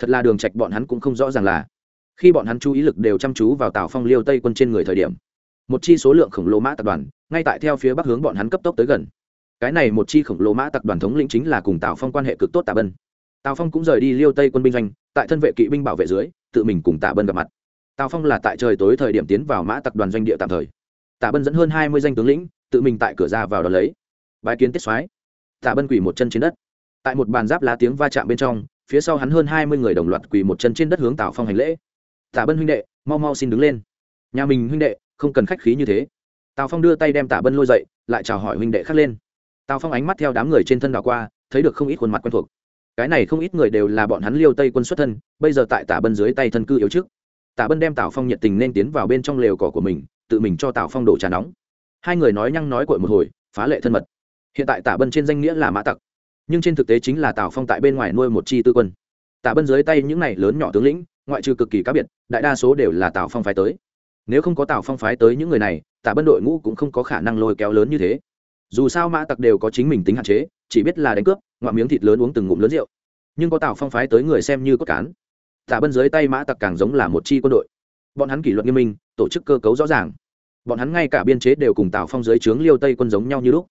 thật là đường trạch bọn hắn cũng không rõ ràng là, khi bọn hắn chú ý lực đều chăm chú vào tào phong liêu tây quân trên người thời điểm, một chi số lượng khổng lồ mã tập đoàn, ngay tại theo phía bắc hướng bọn hắn cấp tốc tới gần. Cái này một chi khổng lồ mã tập đoàn thống lĩnh chính là cùng tào phong quan hệ cực tốt tạ bân. Tào phong cũng rời đi liêu tây quân binh doanh, tại thân vệ kỵ binh bảo vệ dưới, tự mình cùng tạ bân gặp mặt. Tào phong là tại trời tối thời điểm tiến vào mã tập đoàn doanh địa tạm thời. Tạ bân dẫn hơn hai mươi danh tướng lĩnh, tự mình tại cửa ra vào đó lấy. Bài kiến tiết soái. Tạ bân quỳ một chân trên đất. Tại một bàn giáp lá tiếng va chạm bên trong phía sau hắn hơn hai mươi người đồng loạt quỳ một chân trên đất hướng tào phong hành lễ. Tạ bân huynh đệ, mau mau xin đứng lên. Nhà mình huynh đệ, không cần khách khí như thế. Tào phong đưa tay đem tạ bân lôi dậy, lại chào hỏi huynh đệ khác lên. Tào phong ánh mắt theo đám người trên thân đảo qua, thấy được không ít khuôn mặt quen thuộc. Cái này không ít người đều là bọn hắn liêu tây quân xuất thân, bây giờ tại tả bân dưới tay thân cư yếu trước. Tả bân đem tào phong nhiệt tình nên tiến vào bên trong lều cỏ của mình, tự mình cho tào phong đổ trà nóng. Hai người nói nhăng nói cội một hồi, phá lệ thân mật. Hiện tại tả bân trên danh nghĩa là mã tặc nhưng trên thực tế chính là tào phong tại bên ngoài nuôi một chi tư quân tả bân dưới tay những này lớn nhỏ tướng lĩnh ngoại trừ cực kỳ cá biệt đại đa số đều là tào phong phái tới nếu không có tào phong phái tới những người này tả bân đội ngũ cũng không có khả năng lôi kéo lớn như thế dù sao mã tặc đều có chính mình tính hạn chế chỉ biết là đánh cướp ngoại miếng thịt lớn uống từng ngụm lớn rượu nhưng có tào phong phái tới người xem như cốt cán tả bân dưới tay mã tặc càng giống là một chi quân đội bọn hắn kỷ luật nghiêm minh tổ chức cơ cấu rõ ràng bọn hắn ngay cả biên chế đều cùng tào phong dưới trướng liêu tây quân giống nhau như lúc